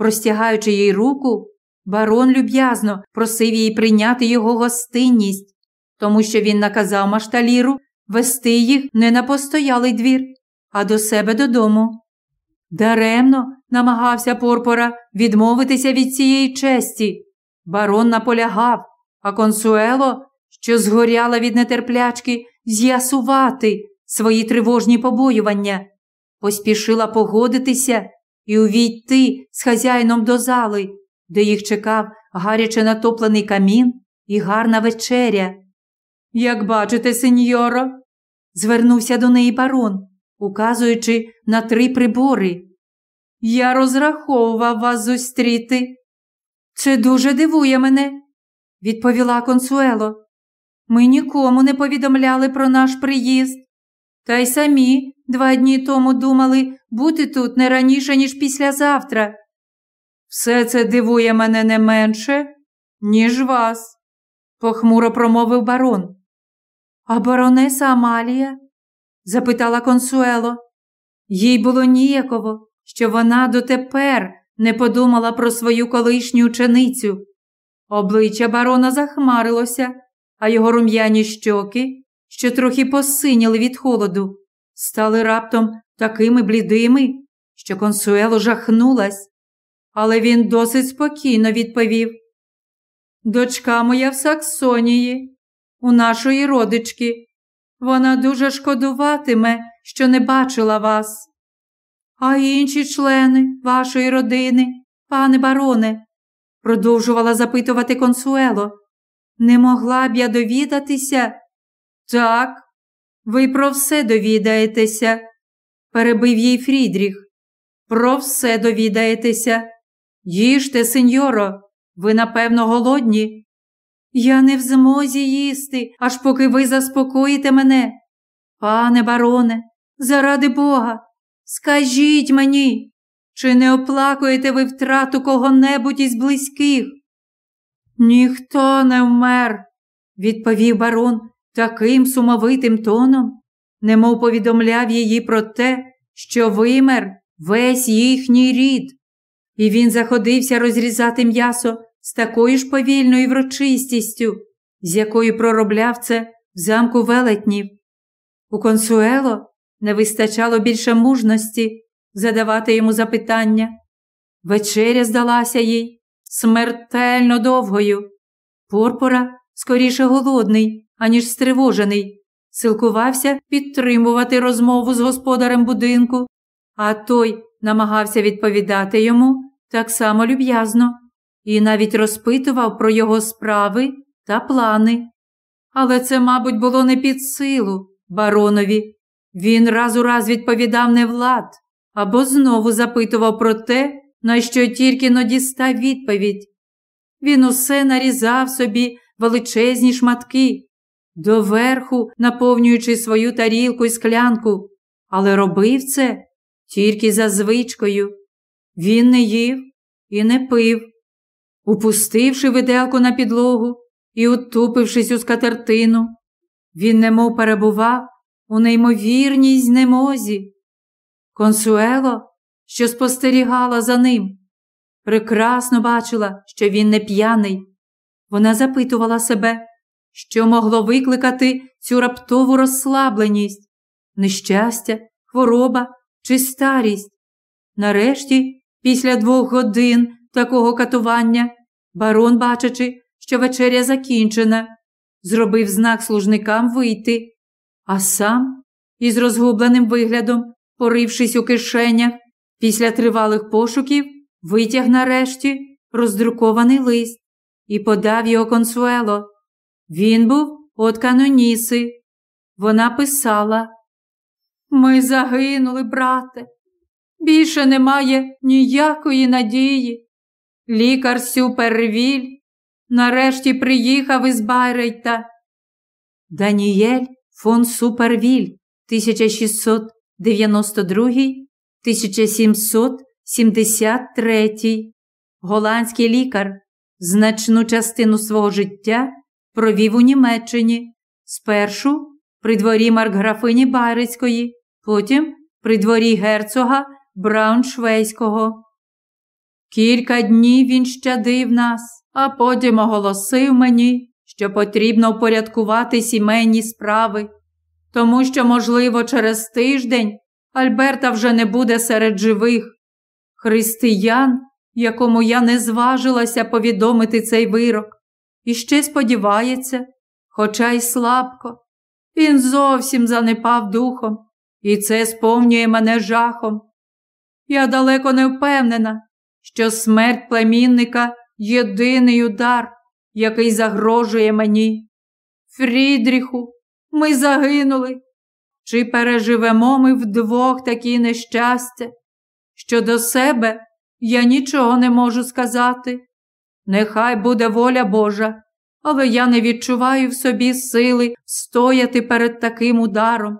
[SPEAKER 1] Простягаючи їй руку, барон люб'язно просив її прийняти його гостинність, тому що він наказав машталіру вести їх не на постоялий двір, а до себе додому. Даремно намагався Порпора відмовитися від цієї честі. Барон наполягав, а консуело, що згоряла від нетерплячки, з'ясувати свої тривожні побоювання, поспішила погодитися і увійти з хазяїном до зали, де їх чекав гаряче натоплений камін і гарна вечеря. Як бачите, сеньоро, звернувся до неї барон, указуючи на три прибори. Я розраховував вас зустріти. Це дуже дивує мене, відповіла консуело. Ми нікому не повідомляли про наш приїзд, та й самі два дні тому думали бути тут не раніше, ніж післязавтра. Все це дивує мене не менше, ніж вас, похмуро промовив барон. А баронеса Амалія? запитала консуело. Їй було ніяково, що вона дотепер не подумала про свою колишню ученицю. Обличчя барона захмарилося, а його рум'яні щоки, що трохи посиніли від холоду, стали раптом такими блідими, що консуело жахнулась. Але він досить спокійно відповів: Дочка моя в Саксонії, у нашої родички. Вона дуже шкодуватиме, що не бачила вас. А інші члени вашої родини, пане бароне, продовжувала запитувати консуело. Не могла б я довідатися? Так, ви про все довідаєтеся, перебив їй Фрідріх. Про все довідаєтеся. Їжте, сеньоро, ви, напевно, голодні. Я не в змозі їсти, аж поки ви заспокоїте мене. Пане бароне, заради Бога, скажіть мені, чи не оплакуєте ви втрату кого-небудь із близьких? Ніхто не вмер, відповів барон таким сумовитим тоном, немов повідомляв її про те, що вимер весь їхній рід. І він заходився розрізати м'ясо з такою ж повільною врочистістю, з якою проробляв це в замку велетнів. У консуело не вистачало більше мужності задавати йому запитання. Вечеря здалася їй смертельно довгою. Порпора, скоріше голодний, аніж стривожений, силкувався підтримувати розмову з господарем будинку, а той намагався відповідати йому так само люб'язно і навіть розпитував про його справи та плани. Але це, мабуть, було не під силу баронові. Він раз у раз відповідав не влад або знову запитував про те, на що тільки но дістав відповідь. Він усе нарізав собі величезні шматки, доверху наповнюючи свою тарілку й склянку, але робив це тільки за звичкою. Він не їв і не пив. Упустивши виделку на підлогу і утупившись у скатертину, він немов перебував у неймовірній знемозі. Консуело, що спостерігала за ним, прекрасно бачила, що він не п'яний. Вона запитувала себе, що могло викликати цю раптову розслабленість, нещастя, хвороба чи старість. Нарешті, після двох годин такого катування, барон, бачачи, що вечеря закінчена, зробив знак служникам вийти, а сам, із розгубленим виглядом, порившись у кишенях, після тривалих пошуків, витяг нарешті роздрукований лист і подав його консуело. Він був от каноніси. Вона писала: Ми загинули, брате. Більше немає ніякої надії. Лікар Сюпервіль нарешті приїхав із Байрейта. Даніель фон Супервіль 1692 1773 голландський лікар значну частину свого життя провів у Німеччині, спершу при дворі маркграфині Байрицької, потім при дворі герцога Брауншвейського. Кілька днів він щадив нас, а потім оголосив мені, що потрібно впорядкувати сімейні справи, тому що, можливо, через тиждень Альберта вже не буде серед живих. Християн, якому я не зважилася повідомити цей вирок, і ще сподівається, хоча й слабко, він зовсім занепав духом, і це сповнює мене жахом. Я далеко не впевнена, що смерть племінника єдиний удар, який загрожує мені. Фрідріху, ми загинули. Чи переживемо ми вдвох такі нещастя? Щодо себе я нічого не можу сказати. Нехай буде воля Божа, але я не відчуваю в собі сили стояти перед таким ударом.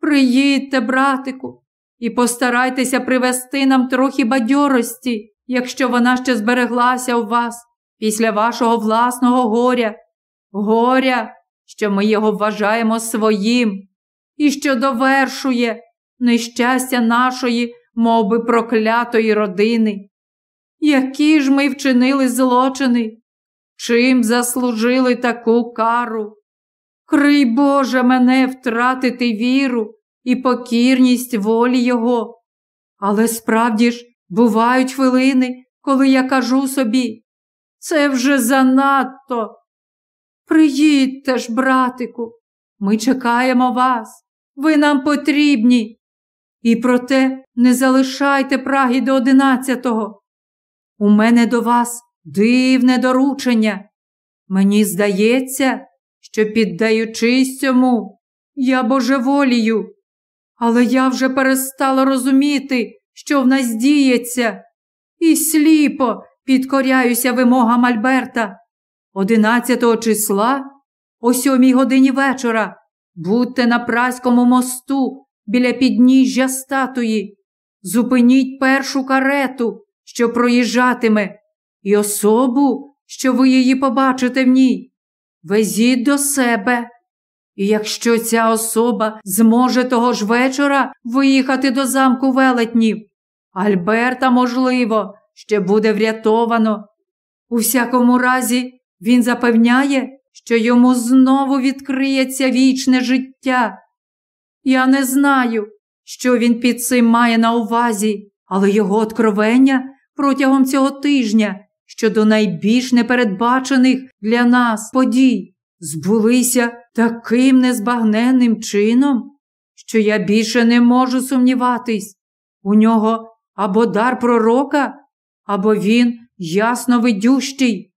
[SPEAKER 1] Приїдьте, братику, і постарайтеся привести нам трохи бадьорості, якщо вона ще збереглася у вас після вашого власного горя, горя, що ми його вважаємо своїм, і що довершує нещастя нашої, мов би, проклятої родини. Які ж ми вчинили злочини? Чим заслужили таку кару? Крий Боже мене втратити віру і покірність волі Його. Але справді ж бувають хвилини, коли я кажу собі, це вже занадто. Приїдьте ж, братику, ми чекаємо вас, ви нам потрібні. І проте не залишайте праги до одинадцятого. У мене до вас дивне доручення. Мені здається, що, піддаючись цьому, я божеволію. Але я вже перестала розуміти, що в нас діється, і сліпо підкоряюся вимогам Альберта. Одинадцятого числа, о сьомій годині вечора, будьте на праському мосту біля підніжжя статуї, зупиніть першу карету, що проїжджатиме, і особу, що ви її побачите в ній. Везіть до себе. І якщо ця особа зможе того ж вечора виїхати до замку велетнів, Альберта, можливо, ще буде врятовано. У всякому разі, він запевняє, що йому знову відкриється вічне життя. Я не знаю, що він під цим має на увазі, але його откровення протягом цього тижня щодо найбільш непередбачених для нас подій збулися таким незбагненним чином, що я більше не можу сумніватись. У нього або дар пророка, або він ясно видющий.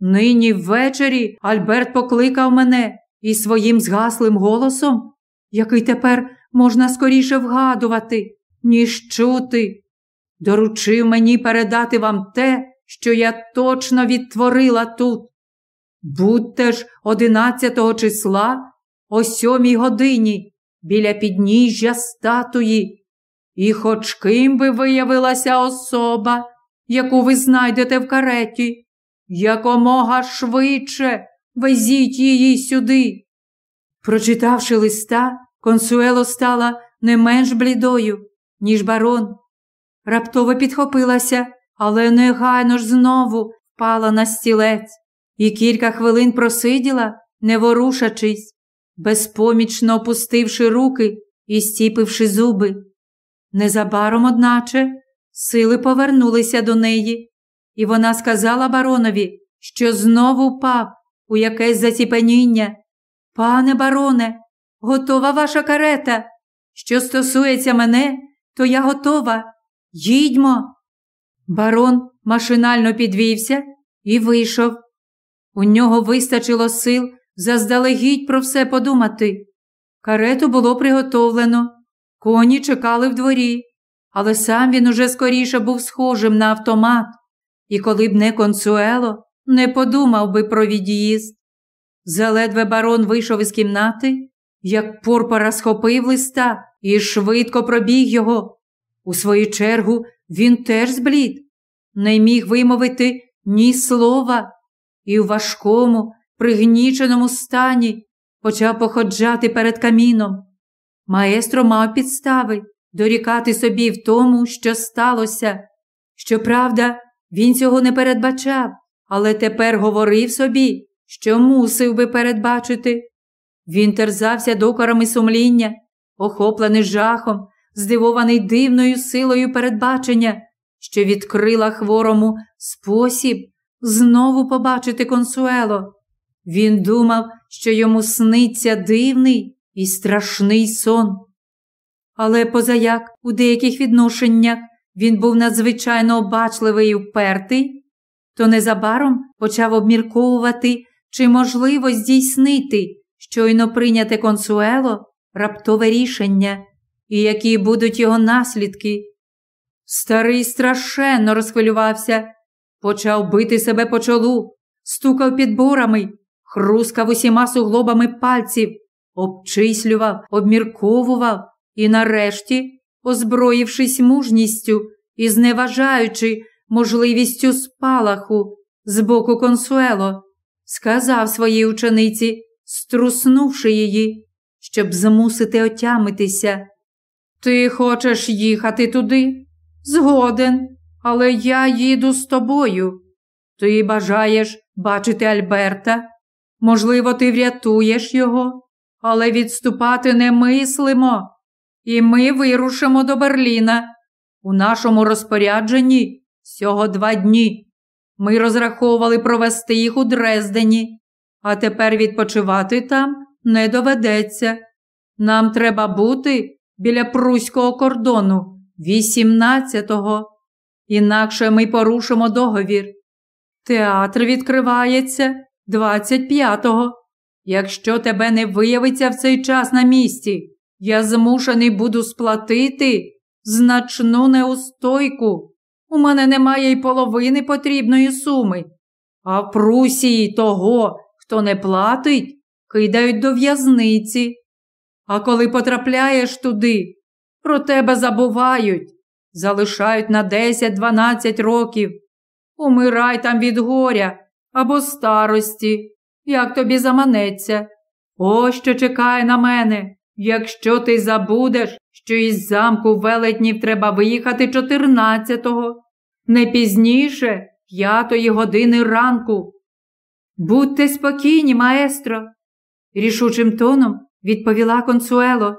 [SPEAKER 1] Нині ввечері Альберт покликав мене і своїм згаслим голосом, який тепер можна скоріше вгадувати, ніж чути, доручив мені передати вам те, що я точно відтворила тут. Будьте ж одинадцятого числа о сьомій годині біля підніжжя статуї, і хоч ким би виявилася особа, яку ви знайдете в кареті, якомога швидше везіть її сюди. Прочитавши листа, консуело стала не менш блідою, ніж барон. Раптово підхопилася, але негайно ж знову впала на стілець і кілька хвилин просиділа, не ворушачись, безпомічно опустивши руки і стіпивши зуби. Незабаром, одначе, сили повернулися до неї, і вона сказала баронові, що знову впав у якесь заціпеніння. Пане бароне, готова ваша карета. Що стосується мене, то я готова. Їдьмо. Барон машинально підвівся і вийшов. У нього вистачило сил заздалегідь про все подумати. Карету було приготовлено, коні чекали в дворі, але сам він уже скоріше був схожим на автомат, і коли б не консуело, не подумав би про від'їзд. Заледве барон вийшов із кімнати, як Порпора схопив листа і швидко пробіг його. У свою чергу він теж зблід, не міг вимовити ні слова і в важкому, пригніченому стані почав походжати перед каміном. Маестро мав підстави дорікати собі в тому, що сталося. Щоправда, він цього не передбачав, але тепер говорив собі, що мусив би передбачити. Він терзався докорами сумління, охоплений жахом, здивований дивною силою передбачення, що відкрила хворому спосіб знову побачити консуело. Він думав, що йому сниться дивний і страшний сон. Але позаяк у деяких відношеннях він був надзвичайно обачливий і впертий, то незабаром почав обмірковувати, чи можливо здійснити щойно прийняте консуело раптове рішення, і які будуть його наслідки. Старий страшенно розхвилювався почав бити себе по чолу, стукав підборами, хрускав усіма суглобами пальців, обчислював, обмірковував і, нарешті, озброївшись мужністю і зневажаючи можливістю спалаху з боку консуело, сказав своїй учениці, струснувши її, щоб змусити отямитися. Ти хочеш їхати туди? Згоден але я їду з тобою. Ти бажаєш бачити Альберта? Можливо, ти врятуєш його, але відступати не мислимо. І ми вирушимо до Берліна. У нашому розпорядженні всього два дні. Ми розраховували провести їх у Дрездені, а тепер відпочивати там не доведеться. Нам треба бути біля Пруського кордону 18-го. Інакше ми порушимо договір. Театр відкривається 25-го. Якщо тебе не виявиться в цей час на місці, я змушений буду сплатити значну неустойку. У мене немає й половини потрібної суми. А в Прусії того, хто не платить, кидають до в'язниці. А коли потрапляєш туди, про тебе забувають залишають на 10-12 років. Умирай там від горя або старості, як тобі заманеться. Ось що чекає на мене. Якщо ти забудеш, що із замку велетнів треба виїхати 14-го, не пізніше п'ятої години ранку. Будьте спокійні, маестро, рішучим тоном відповіла консуело.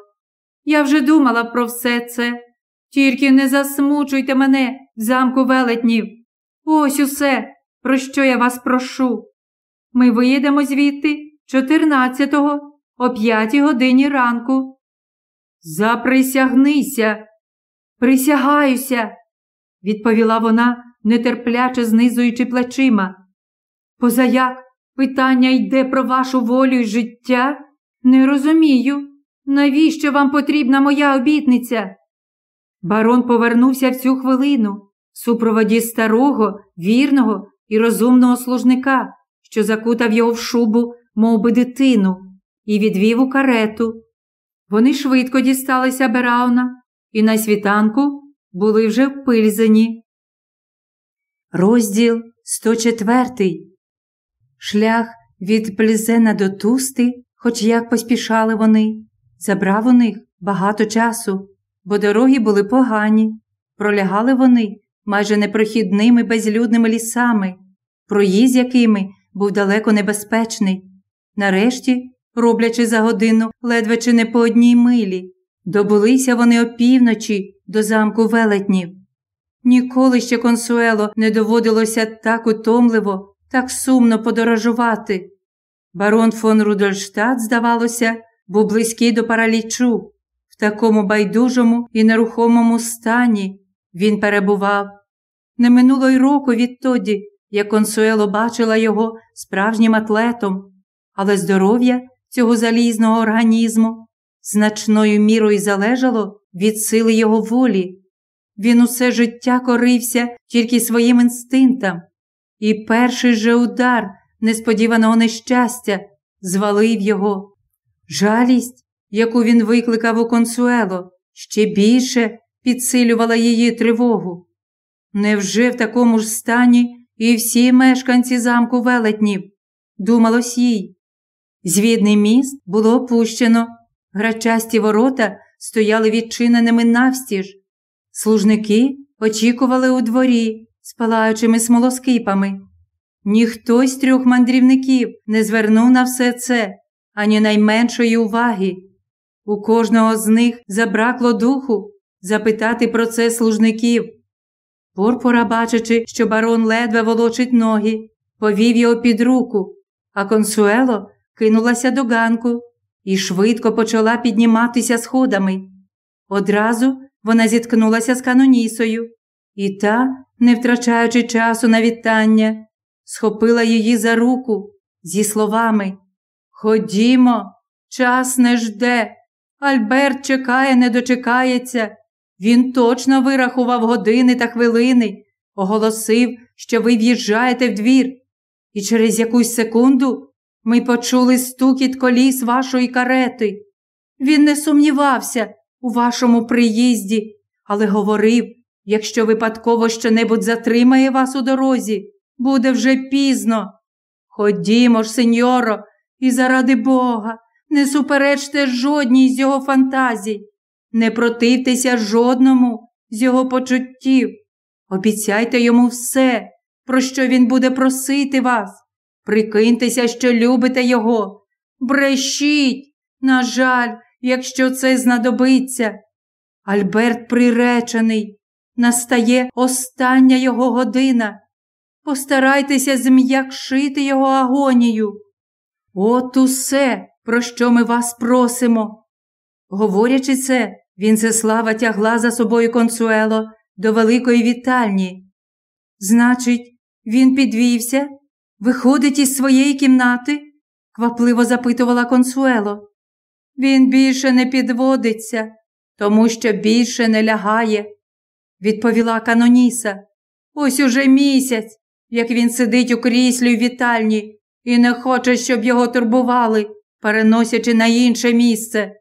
[SPEAKER 1] Я вже думала про все це. Тільки не засмучуйте мене в замку велетнів. Ось усе, про що я вас прошу. Ми виїдемо звідти 14-го о п'ятій годині ранку. Заприсягнися, присягаюся, відповіла вона, нетерпляче знизуючи плечима. Позаяк питання йде про вашу волю й життя? Не розумію, навіщо вам потрібна моя обітниця? Барон повернувся в цю хвилину в супроводі старого, вірного і розумного служника, що закутав його в шубу, мов би дитину, і відвів у карету. Вони швидко дісталися Берауна і на світанку були вже в пильзані. Розділ 104 Шлях від Плізена до Тусти, хоч як поспішали вони, забрав у них багато часу, бо дороги були погані, пролягали вони майже непрохідними безлюдними лісами, проїзд якими був далеко небезпечний. Нарешті, роблячи за годину ледве чи не по одній милі, добулися вони опівночі до замку велетнів. Ніколи ще консуело не доводилося так утомливо, так сумно подорожувати. Барон фон Рудольштадт, здавалося, був близький до паралічу. В такому байдужому і нерухомому стані він перебував. Не минуло й року відтоді, як консуело бачила його справжнім атлетом, але здоров'я цього залізного організму значною мірою залежало від сили його волі. Він усе життя корився тільки своїм інстинктам, і перший же удар несподіваного нещастя звалив його. Жалість, яку він викликав у консуело, ще більше підсилювала її тривогу. Невже в такому ж стані і всі мешканці замку велетнів? Думалось їй. Звідний міст було опущено, грачасті ворота стояли відчиненими навстіж. Служники очікували у дворі з палаючими смолоскипами. Ніхто з трьох мандрівників не звернув на все це ані найменшої уваги. У кожного з них забракло духу запитати про це служників. Порпора, бачачи, що барон ледве волочить ноги, повів його під руку, а консуело кинулася до ганку і швидко почала підніматися сходами. Одразу вона зіткнулася з канонісою, і та, не втрачаючи часу на вітання, схопила її за руку зі словами Ходімо, час не жде. Альберт чекає, не дочекається. Він точно вирахував години та хвилини, оголосив, що ви в'їжджаєте в двір. І через якусь секунду ми почули стукіт коліс вашої карети. Він не сумнівався у вашому приїзді, але говорив, якщо випадково щонебудь затримає вас у дорозі, буде вже пізно. Ходімо ж, сеньоро, і заради Бога, не суперечте жодній з його фантазій, не противтеся жодному з його почуттів. Обіцяйте йому все, про що він буде просити вас. Прикиньтеся, що любите його. Брешіть, на жаль, якщо це знадобиться. Альберт приречений, настає остання його година. Постарайтеся зм'якшити його агонію. От усе, про що ми вас просимо. Говорячи це, Вінцеслава тягла за собою консуело до великої вітальні. Значить, він підвівся, виходить із своєї кімнати? квапливо запитувала консуело. Він більше не підводиться, тому що більше не лягає, відповіла Каноніса. Ось уже місяць, як він сидить у кріслі в вітальні і не хоче, щоб його турбували, переносячи на інше місце.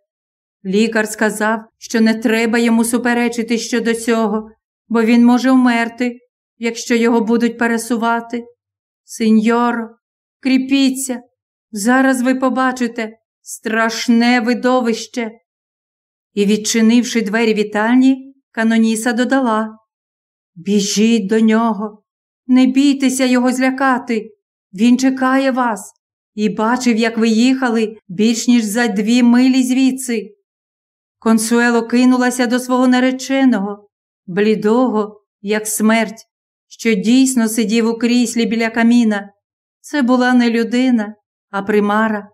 [SPEAKER 1] Лікар сказав, що не треба йому суперечити щодо цього, бо він може вмерти, якщо його будуть пересувати. Сеньоро, кріпіться, зараз ви побачите, страшне видовище. І, відчинивши двері вітальні, Каноніса додала Біжіть до нього, не бійтеся його злякати. Він чекає вас і бачив, як ви їхали більш ніж за дві милі звідси. Консуело кинулася до свого нареченого, блідого, як смерть, що дійсно сидів у кріслі біля каміна. Це була не людина, а примара.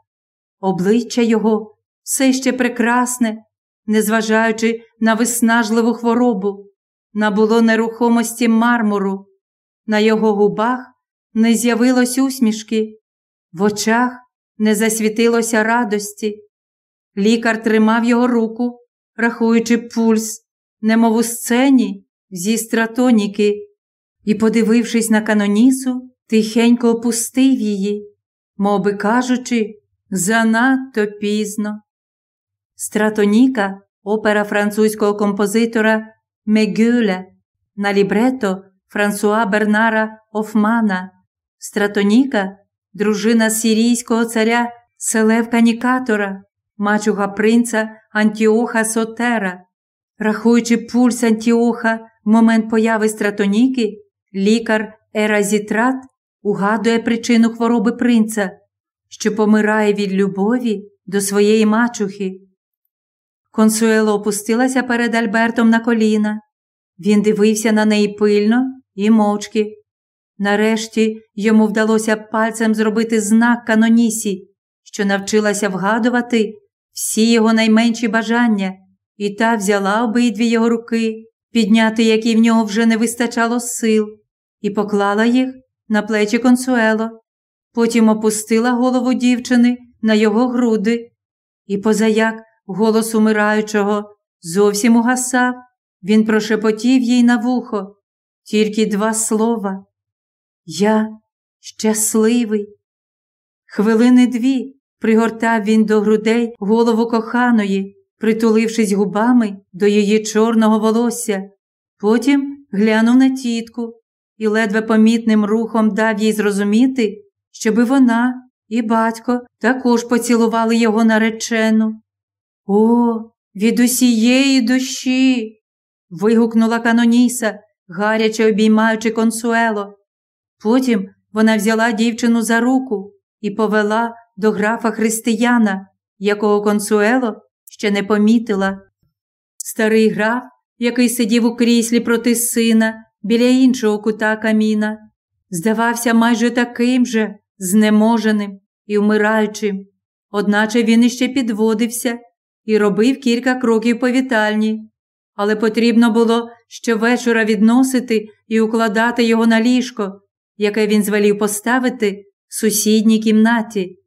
[SPEAKER 1] Обличчя його все ще прекрасне, незважаючи на виснажливу хворобу, набуло нерухомості мармуру. На його губах не з'явилось усмішки, в очах не засвітилося радості. Лікар тримав його руку, рахуючи пульс, немов у сцені зі стратоніки, і, подивившись на канонісу, тихенько опустив її, мов би кажучи, занадто пізно. Стратоніка опера французького композитора Мегюля на лібрето Франсуа Бернара Офмана. Стратоніка дружина сирійського царя Селевка Нікатора, мачуга принца Антіоха Сотера. Рахуючи пульс Антіоха в момент появи стратоніки, лікар Еразітрат угадує причину хвороби принца, що помирає від любові до своєї мачухи. Консуело опустилася перед Альбертом на коліна. Він дивився на неї пильно і мовчки. Нарешті йому вдалося пальцем зробити знак канонісі, що навчилася вгадувати всі його найменші бажання, і та взяла обидві його руки, підняти які в нього вже не вистачало сил, і поклала їх на плечі консуело. Потім опустила голову дівчини на його груди, і, позаяк голос умираючого зовсім угасав, він прошепотів їй на вухо тільки два слова. Я щасливий. Хвилини дві пригортав він до грудей голову коханої, притулившись губами до її чорного волосся. Потім глянув на тітку і ледве помітним рухом дав їй зрозуміти, щоби вона і батько також поцілували його наречену. О, від усієї душі. Вигукнула Каноніса, гаряче обіймаючи консуело. Потім вона взяла дівчину за руку і повела до графа християна, якого консуело ще не помітила. Старий граф, який сидів у кріслі проти сина біля іншого кута каміна, здавався майже таким же знеможеним і вмираючим, одначе він іще підводився і робив кілька кроків по вітальні, але потрібно було щовечора відносити і укладати його на ліжко, яке він звелів поставити в сусідній кімнаті.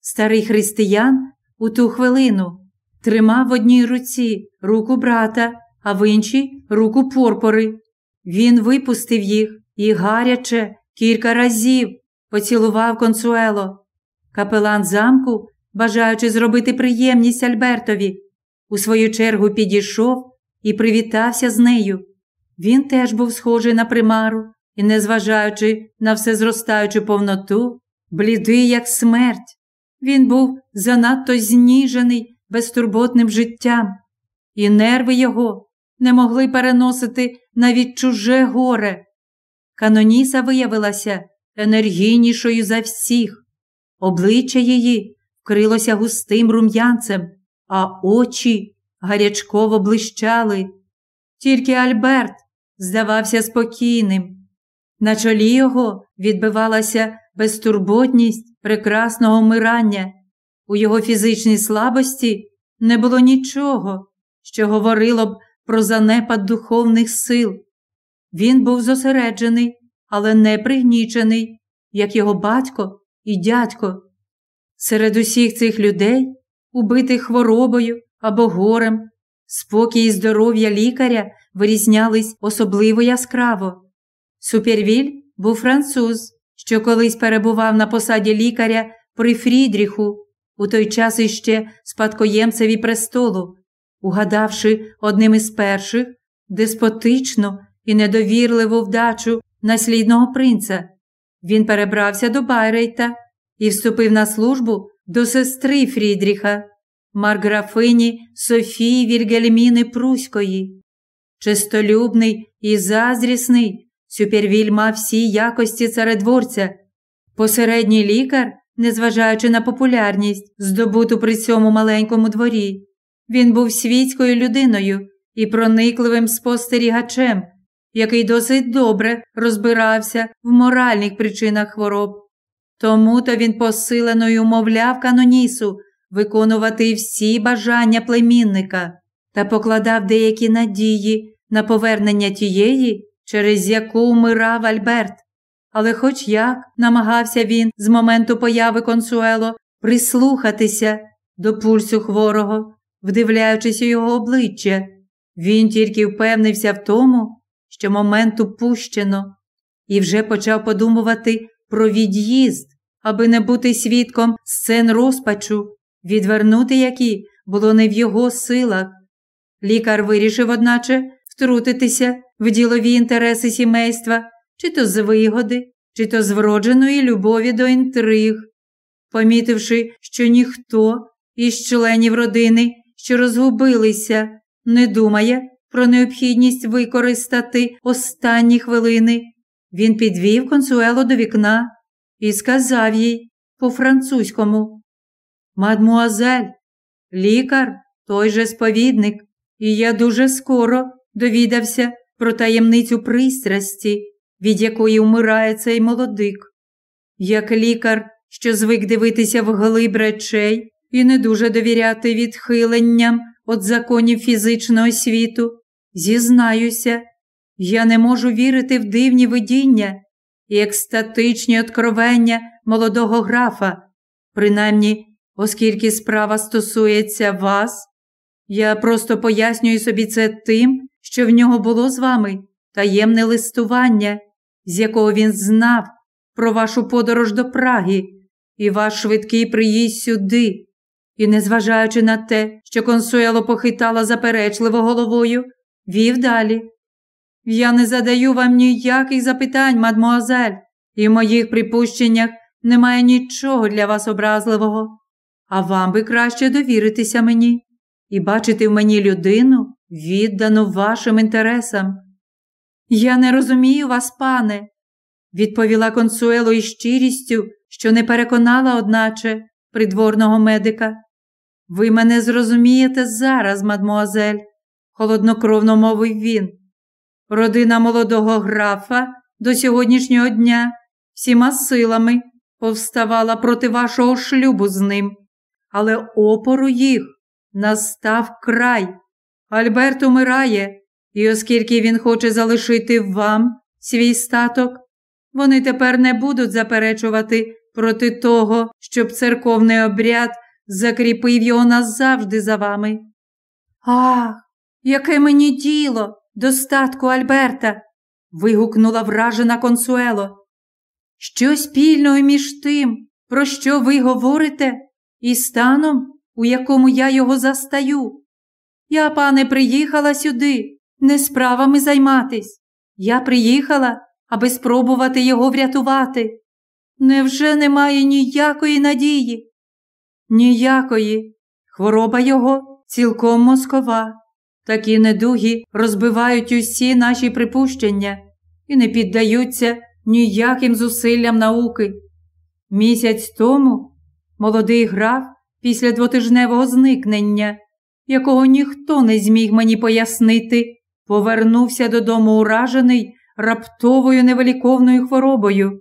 [SPEAKER 1] Старий християн у ту хвилину тримав в одній руці руку брата, а в іншій руку порпори. Він випустив їх і гаряче кілька разів поцілував консуело. Капелан замку, бажаючи зробити приємність Альбертові, у свою чергу підійшов і привітався з нею. Він теж був схожий на примару і, незважаючи на все зростаючу повноту, блідий, як смерть. Він був занадто зніжений безтурботним життям, і нерви його не могли переносити навіть чуже горе. Каноніса виявилася енергійнішою за всіх. Обличчя її вкрилося густим рум'янцем, а очі гарячково блищали. Тільки Альберт здавався спокійним. На чолі його відбивалася безтурботність прекрасного мирання. У його фізичній слабості не було нічого, що говорило б про занепад духовних сил. Він був зосереджений, але не пригнічений, як його батько і дядько. Серед усіх цих людей, убитих хворобою або горем, спокій і здоров'я лікаря вирізнялись особливо яскраво. Супервіль був француз, що колись перебував на посаді лікаря при Фрідріху, у той час іще спадкоємцеві престолу, угадавши одним із перших деспотичну і недовірливу вдачу наслідного принца. Він перебрався до Байрейта і вступив на службу до сестри Фрідріха, марграфині Софії Вільгельміни Пруської. Чистолюбний і зазрісний, Сюпервіль мав всі якості царедворця. Посередній лікар, незважаючи на популярність, здобуту при цьому маленькому дворі, він був світською людиною і проникливим спостерігачем, який досить добре розбирався в моральних причинах хвороб. Тому то він посиленою умовляв канонісу виконувати всі бажання племінника та покладав деякі надії на повернення тієї, через яку вмирав Альберт. Але, хоч як намагався він з моменту появи консуело прислухатися до пульсу хворого, вдивляючись у його обличчя, він тільки впевнився в тому, що момент упущено, і вже почав подумувати про від'їзд, аби не бути свідком сцен розпачу, відвернути які було не в його силах. Лікар вирішив, одначе, втрутитися в ділові інтереси сімейства, чи то з вигоди, чи то з вродженої любові до інтриг. Помітивши, що ніхто із членів родини, що розгубилися, не думає про необхідність використати останні хвилини, він підвів Консуело до вікна і сказав їй по-французькому: Мадмуазель, лікар, той же сповідник, і я дуже скоро довідався про таємницю пристрасті, від якої вмирає цей молодик. Як лікар, що звик дивитися в глиб речей і не дуже довіряти відхиленням від законів фізичного світу, зізнаюся, я не можу вірити в дивні видіння і екстатичні откровення молодого графа, принаймні, оскільки справа стосується вас, я просто пояснюю собі це тим, що в нього було з вами таємне листування, з якого він знав про вашу подорож до Праги і ваш швидкий приїзд сюди. І, незважаючи на те, що консуело похитала заперечливо головою, вів далі. Я не задаю вам ніяких запитань, мадмуазель, і в моїх припущеннях немає нічого для вас образливого, а вам би краще довіритися мені і бачити в мені людину, віддану вашим інтересам. Я не розумію вас, пане, відповіла консуело із щирістю, що не переконала, одначе, придворного медика. Ви мене зрозумієте зараз, мадмуазель, холоднокровно мовив він. Родина молодого графа до сьогоднішнього дня всіма силами повставала проти вашого шлюбу з ним, але опору їх настав край. Альберт умирає, і оскільки він хоче залишити вам свій статок, вони тепер не будуть заперечувати проти того, щоб церковний обряд закріпив його назавжди за вами. Ах, яке мені діло, достатку Альберта. вигукнула вражена консуело. Що спільного між тим, про що ви говорите, і станом, у якому я його застаю? Я, пане, приїхала сюди, не справами займатись. Я приїхала, аби спробувати його врятувати. Невже немає ніякої надії? Ніякої. Хвороба його цілком москова. Такі недуги розбивають усі наші припущення і не піддаються ніяким зусиллям науки. Місяць тому молодий граф після двотижневого зникнення, якого ніхто не зміг мені пояснити, повернувся додому уражений раптовою невеликовною хворобою.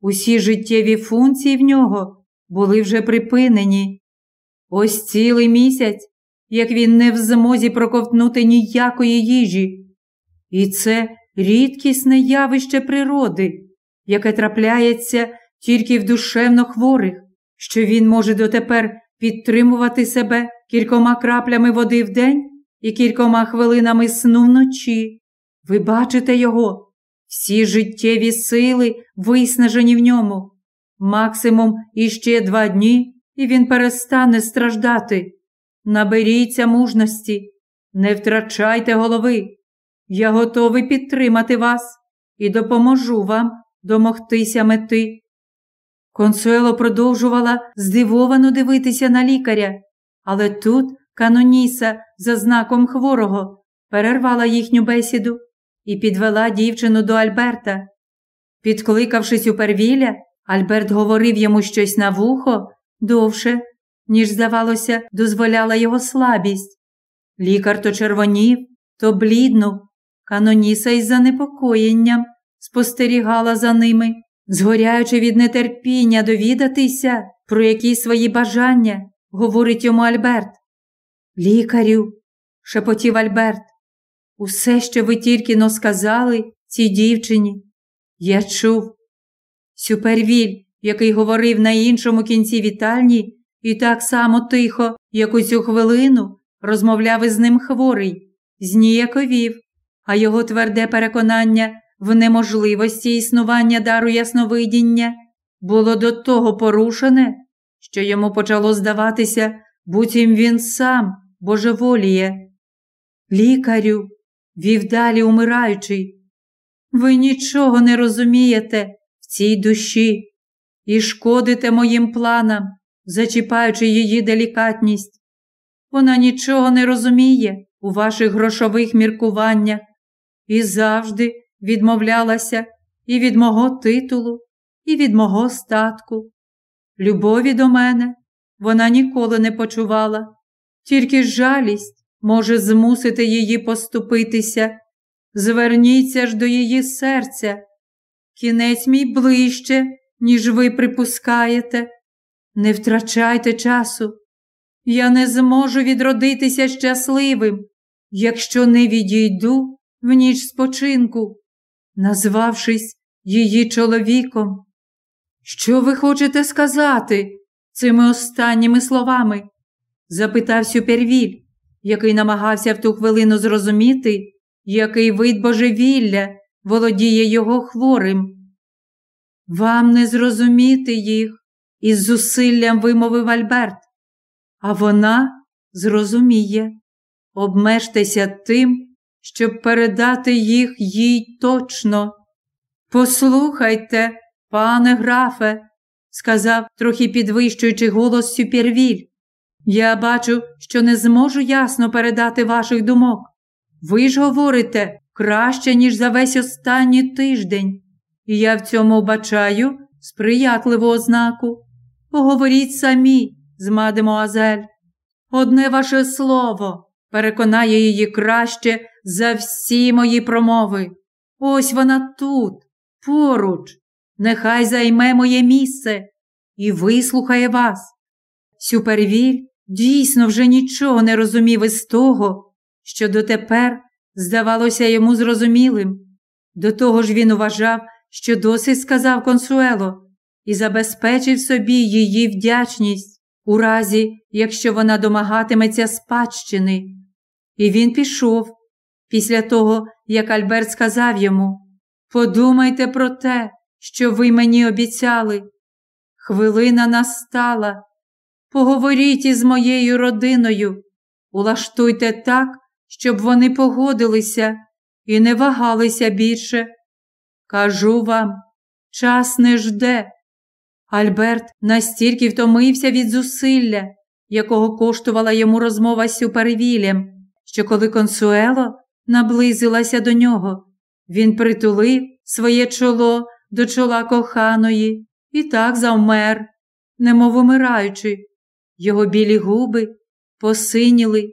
[SPEAKER 1] Усі життєві функції в нього були вже припинені. Ось цілий місяць, як він не в змозі проковтнути ніякої їжі. І це рідкісне явище природи, яке трапляється тільки в душевно хворих, що він може дотепер підтримувати себе кількома краплями води в день і кількома хвилинами сну вночі. Ви бачите його, всі життєві сили виснажені в ньому. Максимум іще два дні, і він перестане страждати. Наберіться мужності, не втрачайте голови. Я готовий підтримати вас і допоможу вам домогтися мети. Консуело продовжувала здивовано дивитися на лікаря, але тут каноніса за знаком хворого перервала їхню бесіду і підвела дівчину до Альберта. Підкликавшись у первілля, Альберт говорив йому щось на вухо довше, ніж, здавалося, дозволяла його слабість. Лікар то червонів, то бліднув. Каноніса із занепокоєнням спостерігала за ними, згоряючи від нетерпіння довідатися, про які свої бажання говорить йому Альберт. Лікарю, шепотів Альберт, усе, що ви тільки но сказали цій дівчині, я чув. Сюпервіль, який говорив на іншому кінці вітальні, і так само тихо, як у цю хвилину, розмовляв із ним хворий, зніяковів, а його тверде переконання в неможливості існування дару ясновидіння було до того порушене, що йому почало здаватися, буцім він сам божеволіє. Лікарю, вів далі умираючий, ви нічого не розумієте в цій душі і шкодите моїм планам, зачіпаючи її делікатність. Вона нічого не розуміє у ваших грошових міркуваннях і завжди відмовлялася і від мого титулу, і від мого статку. Любові до мене вона ніколи не почувала, тільки жалість може змусити її поступитися. Зверніться ж до її серця. Кінець мій ближче, ніж ви припускаєте. Не втрачайте часу. Я не зможу відродитися щасливим, якщо не відійду в ніч спочинку, назвавшись її чоловіком. Що ви хочете сказати цими останніми словами? запитав Сюпервіль, який намагався в ту хвилину зрозуміти, який вид божевілля володіє його хворим. Вам не зрозуміти їх, із зусиллям вимовив Альберт, а вона зрозуміє. Обмежтеся тим, щоб передати їх їй точно. Послухайте, пане графе, сказав, трохи підвищуючи голос Сюпервіль. Я бачу, що не зможу ясно передати ваших думок. Ви ж говорите краще, ніж за весь останній тиждень, і я в цьому бачаю сприятливу ознаку. Поговоріть самі з мадемуазель. Одне ваше слово переконає її краще за всі мої промови. Ось вона тут, поруч, нехай займе моє місце і вислухає вас. Сюпервіль дійсно вже нічого не розумів із того, що дотепер здавалося йому зрозумілим. До того ж він вважав, що досить сказав консуело, і забезпечив собі її вдячність у разі, якщо вона домагатиметься спадщини. І він пішов після того, як Альберт сказав йому Подумайте про те, що ви мені обіцяли. Хвилина настала. Поговоріть із моєю родиною, улаштуйте так, щоб вони погодилися і не вагалися більше. Кажу вам, час не жде. Альберт настільки втомився від зусилля, якого коштувала йому розмова з Сюпервілем, що коли консуело наблизилася до нього, він притулив своє чоло до чола коханої і так завмер, немов умираючи. Його білі губи посиніли,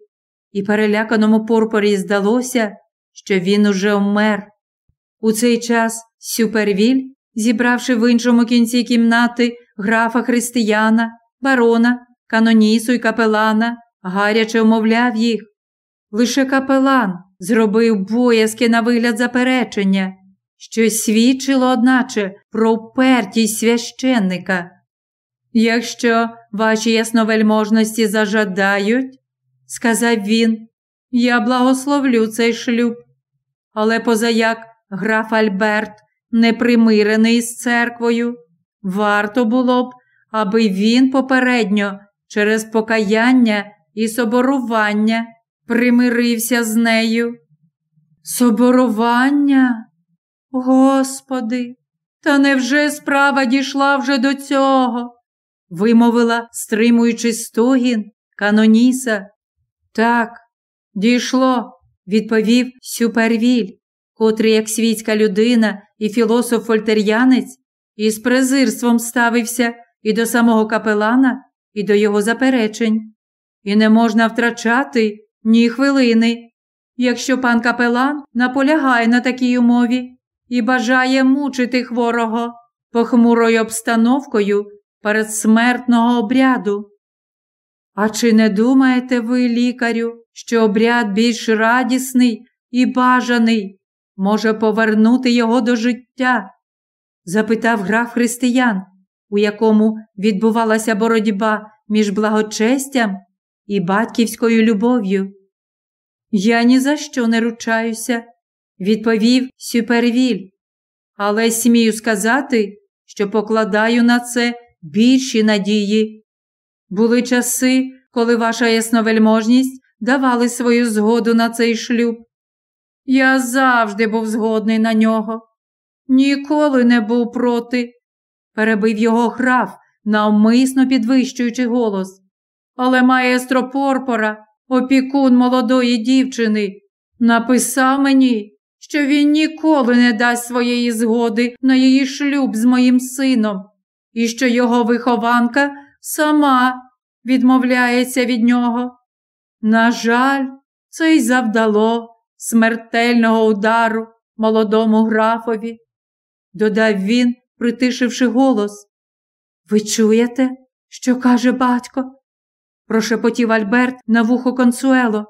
[SPEAKER 1] і переляканому порпорі здалося, що він уже вмер. У цей час Сюпервіль, зібравши в іншому кінці кімнати графа християна, барона, канонісу й капелана, гаряче умовляв їх. Лише капелан зробив боязки на вигляд заперечення, що свідчило, одначе, про впертість священника. Якщо ваші ясновельможності зажадають, сказав він, я благословлю цей шлюб. Але позаяк граф Альберт не примирений з церквою, варто було б, аби він попередньо через покаяння і соборування примирився з нею. Соборування, Господи, Та невже справа дійшла вже до цього? вимовила, стримуючи стогін Каноніса. Так, дійшло, відповів Сюпервіль, котрий, як світська людина і філософ фольтер'янець, із презирством ставився і до самого капелана, і до його заперечень. І не можна втрачати ні хвилини, якщо пан капелан наполягає на такій умові і бажає мучити хворого похмурою обстановкою передсмертного обряду. А чи не думаєте ви, лікарю, що обряд більш радісний і бажаний може повернути його до життя? запитав граф християн, у якому відбувалася боротьба між благочестям і батьківською любов'ю. Я ні за що не ручаюся, відповів Сюпервіль, але смію сказати, що покладаю на це більші надії. Були часи, коли ваша ясновельможність давали свою згоду на цей шлюб. Я завжди був згодний на нього, ніколи не був проти, перебив його граф, навмисно підвищуючи голос. Але маестро Порпора, опікун молодої дівчини, написав мені, що він ніколи не дасть своєї згоди на її шлюб з моїм сином, і що його вихованка сама відмовляється від нього. На жаль, це й завдало смертельного удару молодому графові, додав він, притишивши голос. Ви чуєте, що каже батько? Прошепотів Альберт на вухо консуело,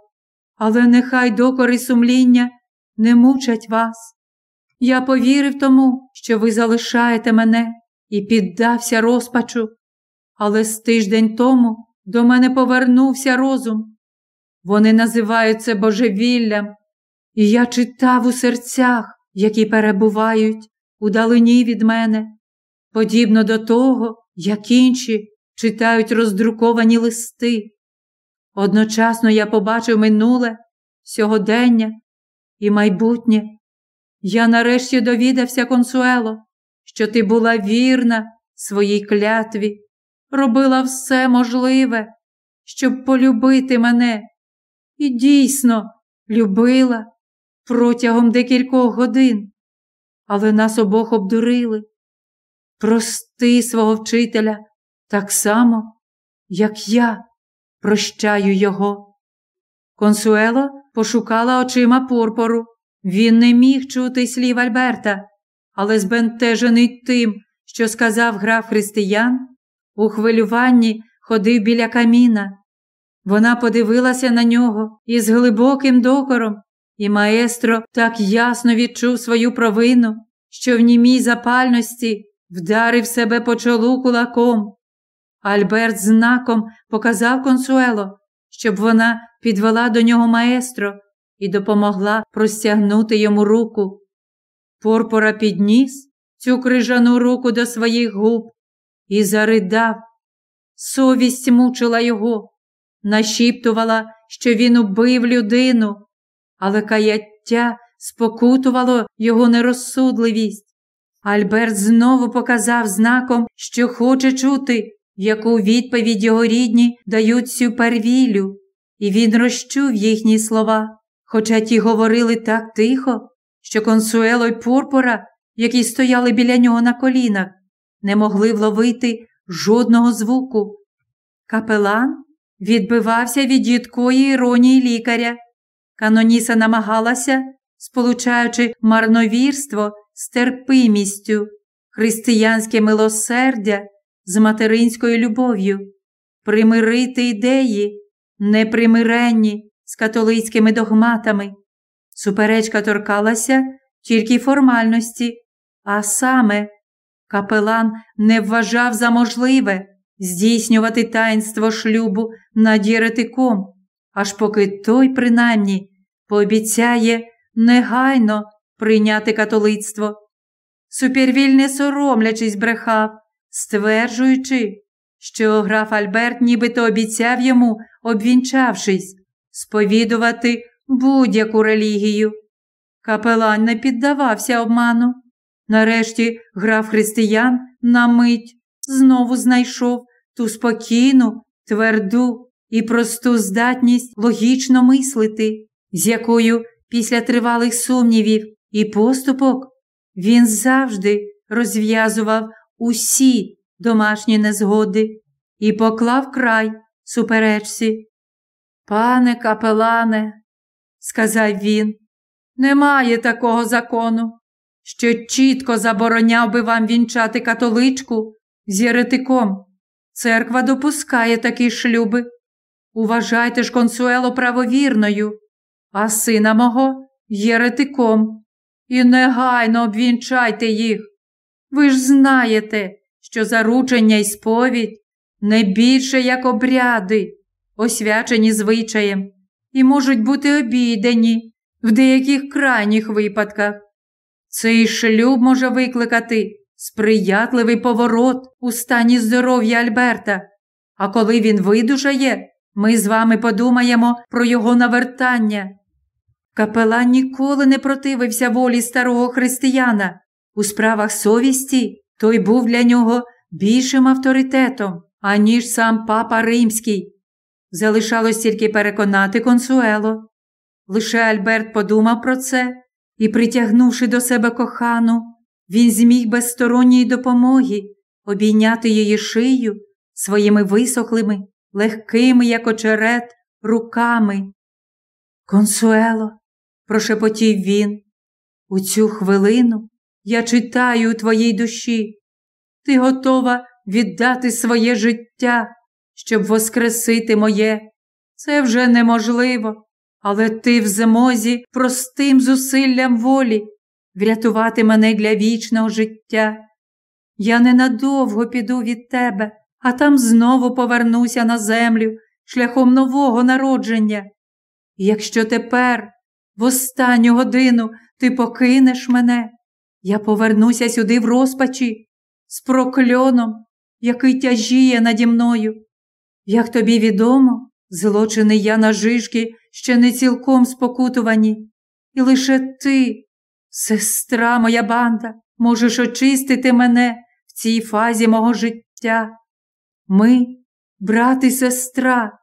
[SPEAKER 1] але нехай докори сумління не мучать вас. Я повірив тому, що ви залишаєте мене і піддався розпачу, але з тиждень тому до мене повернувся розум. Вони називають це божевіллям, і я читав у серцях, які перебувають удалині від мене, подібно до того, як інші читають роздруковані листи. Одночасно я побачив минуле, сьогодення і майбутнє. Я нарешті довідався, консуело, що ти була вірна своїй клятві, робила все можливе, щоб полюбити мене. І дійсно любила протягом декількох годин, але нас обох обдурили. Прости свого вчителя так само, як я прощаю його. Консуело пошукала очима пурпору. Він не міг чути слів Альберта, але збентежений тим, що сказав граф християн, у хвилюванні ходив біля каміна. Вона подивилася на нього із глибоким докором, і маестро так ясно відчув свою провину, що в німій запальності вдарив себе по чолу кулаком. Альберт знаком показав консуело, щоб вона підвела до нього маестро і допомогла простягнути йому руку. Порпора підніс цю крижану руку до своїх губ і заридав. Совість мучила його, нашіптувала, що він убив людину, але каяття спокутувало його нерозсудливість. Альберт знову показав знаком, що хоче чути, яку відповідь його рідні дають сюпервілю, і він розчув їхні слова, хоча ті говорили так тихо, що консуело й пурпура, які стояли біля нього на колінах, не могли вловити жодного звуку. Капелан відбивався від дідкої іронії лікаря. Каноніса намагалася, сполучаючи марновірство з терпимістю, християнське милосердя з материнською любов'ю, примирити ідеї, непримиренні з католицькими догматами. Суперечка торкалася тільки формальності, а саме капелан не вважав за можливе здійснювати таїнство шлюбу над єретиком, аж поки той, принаймні, пообіцяє негайно прийняти католицтво. Супервіль не соромлячись брехав, стверджуючи, що граф Альберт нібито обіцяв йому, обвінчавшись, сповідувати будь-яку релігію. Капелан не піддавався обману. Нарешті граф християн на мить знову знайшов ту спокійну, тверду і просту здатність логічно мислити, з якою після тривалих сумнівів і поступок він завжди розв'язував усі домашні незгоди і поклав край суперечці. Пане капелане, сказав він, немає такого закону, що чітко забороняв би вам вінчати католичку з єретиком. Церква допускає такі шлюби. Уважайте ж консуело правовірною, а сина мого єретиком. І негайно обвінчайте їх. Ви ж знаєте, що заручення й сповідь не більше як обряди, освячені звичаєм, і можуть бути обійдені в деяких крайніх випадках. Цей шлюб може викликати сприятливий поворот у стані здоров'я Альберта. А коли він видужає, ми з вами подумаємо про його навертання. Капелан ніколи не противився волі старого християна. У справах совісті той був для нього більшим авторитетом, аніж сам папа римський. Залишалось тільки переконати консуело. Лише Альберт подумав про це і, притягнувши до себе кохану, він зміг без сторонньої допомоги обійняти її шию своїми висохлими, легкими, як очерет, руками. Консуело, прошепотів він, у цю хвилину я читаю у твоїй душі. Ти готова віддати своє життя, щоб воскресити моє. Це вже неможливо, але ти в змозі простим зусиллям волі врятувати мене для вічного життя. Я ненадовго піду від тебе, а там знову повернуся на землю шляхом нового народження. І якщо тепер, в останню годину, ти покинеш мене, я повернуся сюди в розпачі з прокльоном, який тяжіє наді мною. Як тобі відомо, злочини я на жижки ще не цілком спокутувані, і лише ти, сестра моя банда, можеш очистити мене в цій фазі мого життя. Ми, брат і сестра,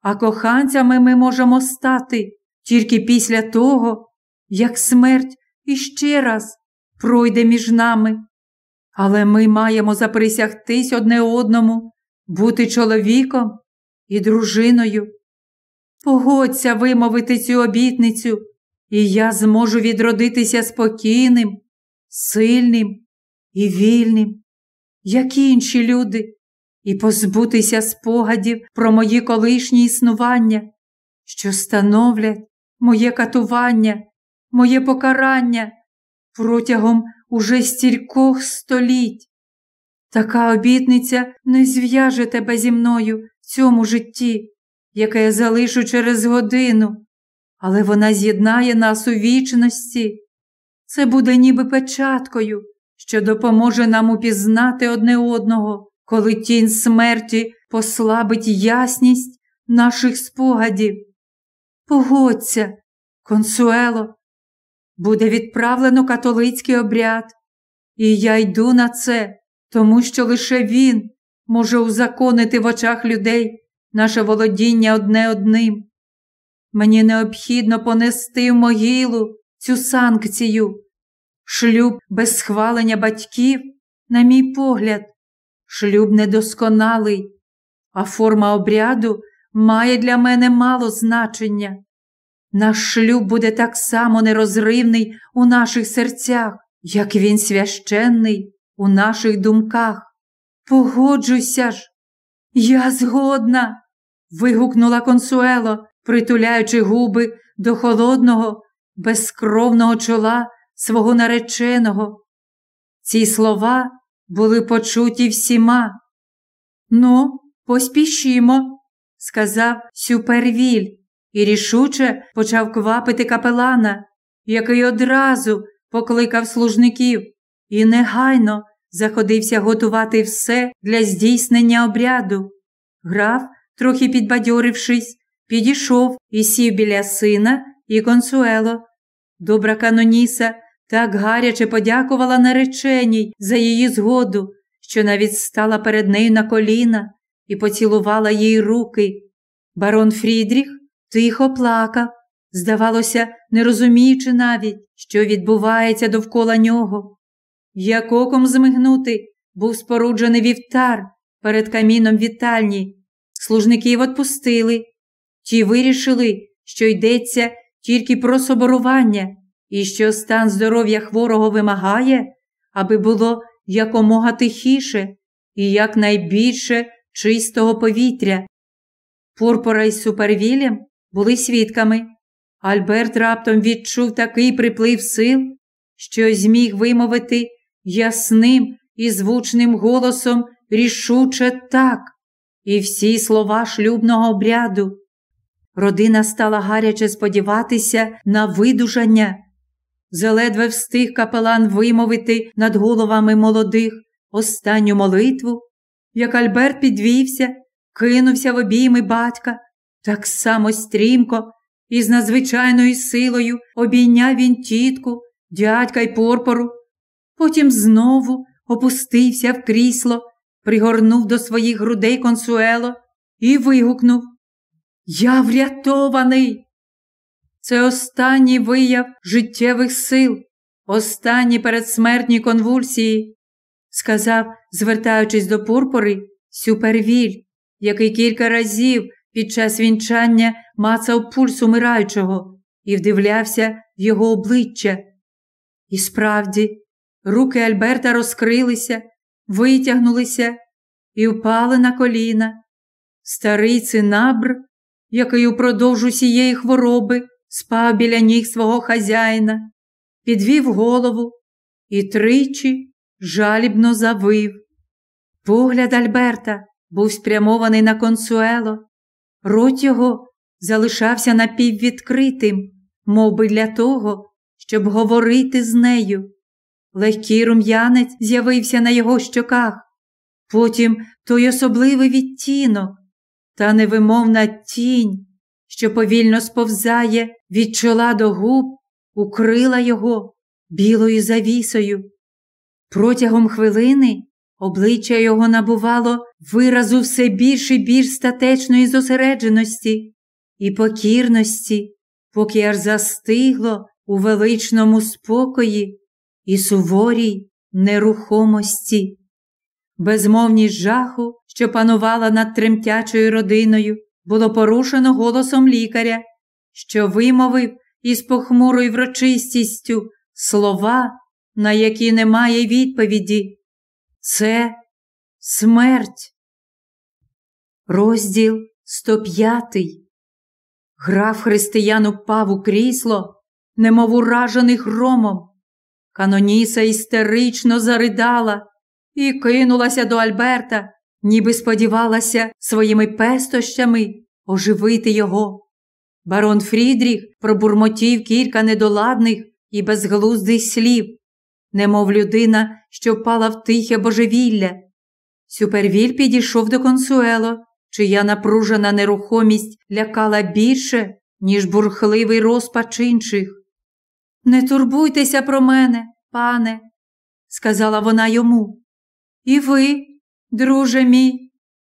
[SPEAKER 1] а коханцями ми можемо стати тільки після того, як смерть іще раз пройде між нами. Але ми маємо заприсягтись одне одному, бути чоловіком і дружиною. Погодься вимовити цю обітницю, і я зможу відродитися спокійним, сильним і вільним, як інші люди, і позбутися спогадів про мої колишні існування, що становлять моє катування, моє покарання протягом уже стількох століть. Така обітниця не зв'яже тебе зі мною в цьому житті, яке я залишу через годину, але вона з'єднає нас у вічності. Це буде ніби печаткою, що допоможе нам упізнати одне одного, коли тінь смерті послабить ясність наших спогадів. Погодься, консуело, буде відправлено католицький обряд, і я йду на це, тому що лише він може узаконити в очах людей наше володіння одне одним. Мені необхідно понести в могилу цю санкцію. Шлюб без схвалення батьків, на мій погляд, шлюб недосконалий, а форма обряду має для мене мало значення. Наш шлюб буде так само нерозривний у наших серцях, як він священний у наших думках. Погоджуйся ж, я згодна. вигукнула консуело, притуляючи губи до холодного, безкровного чола свого нареченого. Ці слова були почуті всіма. Ну, поспішімо, сказав Сюпервіль і рішуче почав квапити капелана, який одразу покликав служників і негайно заходився готувати все для здійснення обряду. Граф, трохи підбадьорившись, підійшов і сів біля сина і консуело. Добра каноніса так гаряче подякувала нареченій за її згоду, що навіть стала перед нею на коліна і поцілувала їй руки. Барон Фрідріх тихо плакав, здавалося, не розуміючи навіть, що відбувається довкола нього. Як оком змигнути, був споруджений вівтар перед каміном вітальні. Служників відпустили. Ті вирішили, що йдеться тільки про соборування і що стан здоров'я хворого вимагає, аби було якомога тихіше і якнайбільше чистого повітря. Пурпора із супервіллям були свідками. Альберт раптом відчув такий приплив сил, що зміг вимовити ясним і звучним голосом рішуче так, і всі слова шлюбного обряду. Родина стала гаряче сподіватися на видужання. Заледве встиг капелан вимовити над головами молодих останню молитву, як Альберт підвівся, кинувся в обійми батька, так само стрімко і з надзвичайною силою обійняв він тітку, дядька й порпору. Потім знову опустився в крісло, пригорнув до своїх грудей консуело і вигукнув Я врятований. Це останній вияв життєвих сил, останні передсмертні конвульсії, сказав, звертаючись до пурпори, Сюпервіль, який кілька разів під час вінчання мацав пульс умираючого і вдивлявся в його обличчя. І справді, руки Альберта розкрилися, витягнулися і впали на коліна. Старий цинабр, який упродовж усієї хвороби спав біля ніг свого хазяїна, підвів голову і тричі жалібно завив. Погляд Альберта був спрямований на консуело, рот його залишався напіввідкритим, мов би для того, щоб говорити з нею. Легкий рум'янець з'явився на його щоках, потім той особливий відтінок та невимовна тінь, що повільно сповзає від чола до губ, укрила його білою завісою. Протягом хвилини обличчя його набувало виразу все більш і більш статечної зосередженості і покірності, поки аж застигло у величному спокої і суворій нерухомості. Безмовність жаху, що панувала над тремтячою родиною, було порушено голосом лікаря, що вимовив із похмурою врочистістю слова, на які немає відповіді. Це смерть. Розділ 105. Граф християн упав у крісло, немов уражений громом. Каноніса істерично заридала і кинулася до Альберта, ніби сподівалася своїми пестощами оживити його. Барон Фрідріх пробурмотів кілька недоладних і безглуздих слів, немов людина, що впала в тихе божевілля. Сюпервіль підійшов до консуело, чия напружена нерухомість лякала більше, ніж бурхливий розпач інших. Не турбуйтеся про мене, пане, сказала вона йому. І ви, друже мій,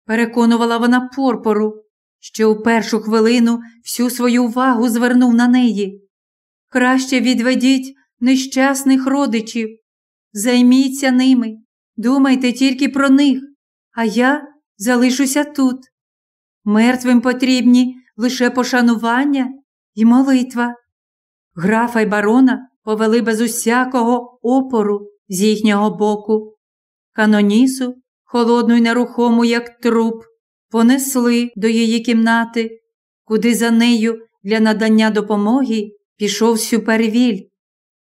[SPEAKER 1] переконувала вона порпору, що у першу хвилину всю свою увагу звернув на неї. Краще відведіть нещасних родичів, займіться ними, думайте тільки про них, а я залишуся тут. Мертвим потрібні лише пошанування і молитва. Графа й барона повели без усякого опору з їхнього боку. Канонісу, холодну й нерухому, як труп, понесли до її кімнати, куди за нею для надання допомоги пішов сюпервіль.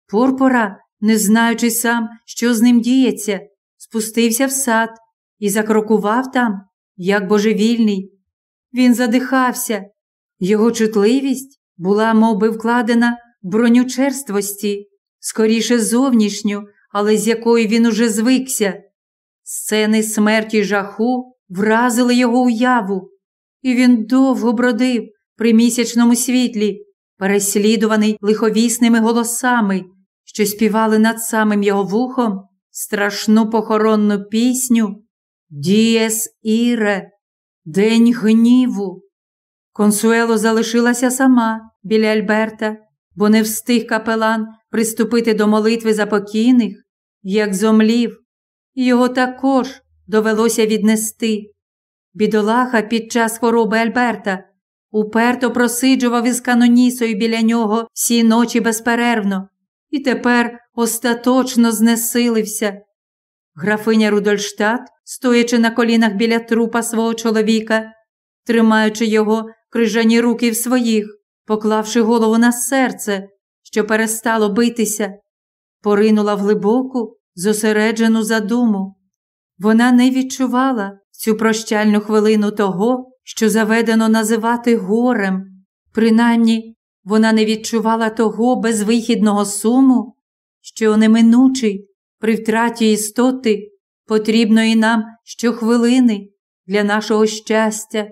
[SPEAKER 1] Порпора, не знаючи сам, що з ним діється, спустився в сад і закрокував там, як божевільний. Він задихався, його чутливість була мов би, вкладена броню черствості, скоріше зовнішню, але з якою він уже звикся. Сцени смерті жаху вразили його уяву, і він довго бродив при місячному світлі, переслідуваний лиховісними голосами, що співали над самим його вухом страшну похоронну пісню Дієс Іре, День гніву. Консуело залишилася сама біля Альберта, бо не встиг капелан приступити до молитви за покійних, як зомлів, його також довелося віднести. Бідолаха під час хвороби Альберта уперто просиджував із канонісою біля нього всі ночі безперервно і тепер остаточно знесилився. Графиня Рудольштат, стоячи на колінах біля трупа свого чоловіка, тримаючи його крижані руки в своїх, поклавши голову на серце, що перестало битися, поринула в глибоку, зосереджену задуму. Вона не відчувала цю прощальну хвилину того, що заведено називати горем. Принаймні, вона не відчувала того безвихідного суму, що неминучий при втраті істоти потрібної нам щохвилини для нашого щастя.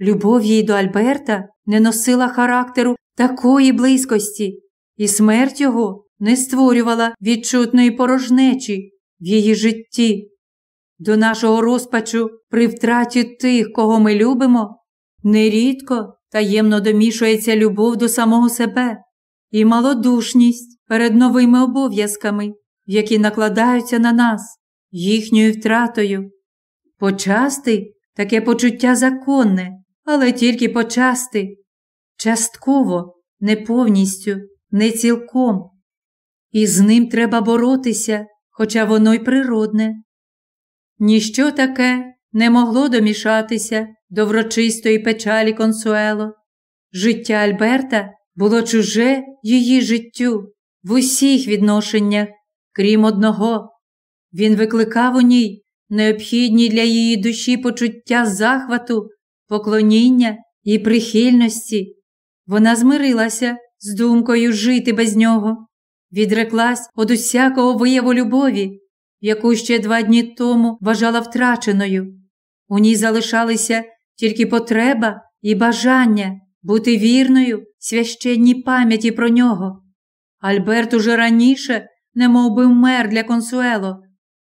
[SPEAKER 1] Любов їй до Альберта не носила характеру такої близькості, і смерть його не створювала відчутної порожнечі в її житті. До нашого розпачу при втраті тих, кого ми любимо, нерідко таємно домішується любов до самого себе і малодушність перед новими обов'язками, які накладаються на нас їхньою втратою. Почасти таке почуття законне, але тільки почасти, частково, не повністю, не цілком. І з ним треба боротися, хоча воно й природне. Ніщо таке не могло домішатися до врочистої печалі консуело. Життя Альберта було чуже її життю в усіх відношеннях, крім одного. Він викликав у ній необхідні для її душі почуття захвату, поклоніння і прихильності. Вона змирилася з думкою жити без нього, відреклась від усякого вияву любові, яку ще два дні тому вважала втраченою. У ній залишалися тільки потреба і бажання бути вірною священній пам'яті про нього. Альберт уже раніше не би вмер для консуело,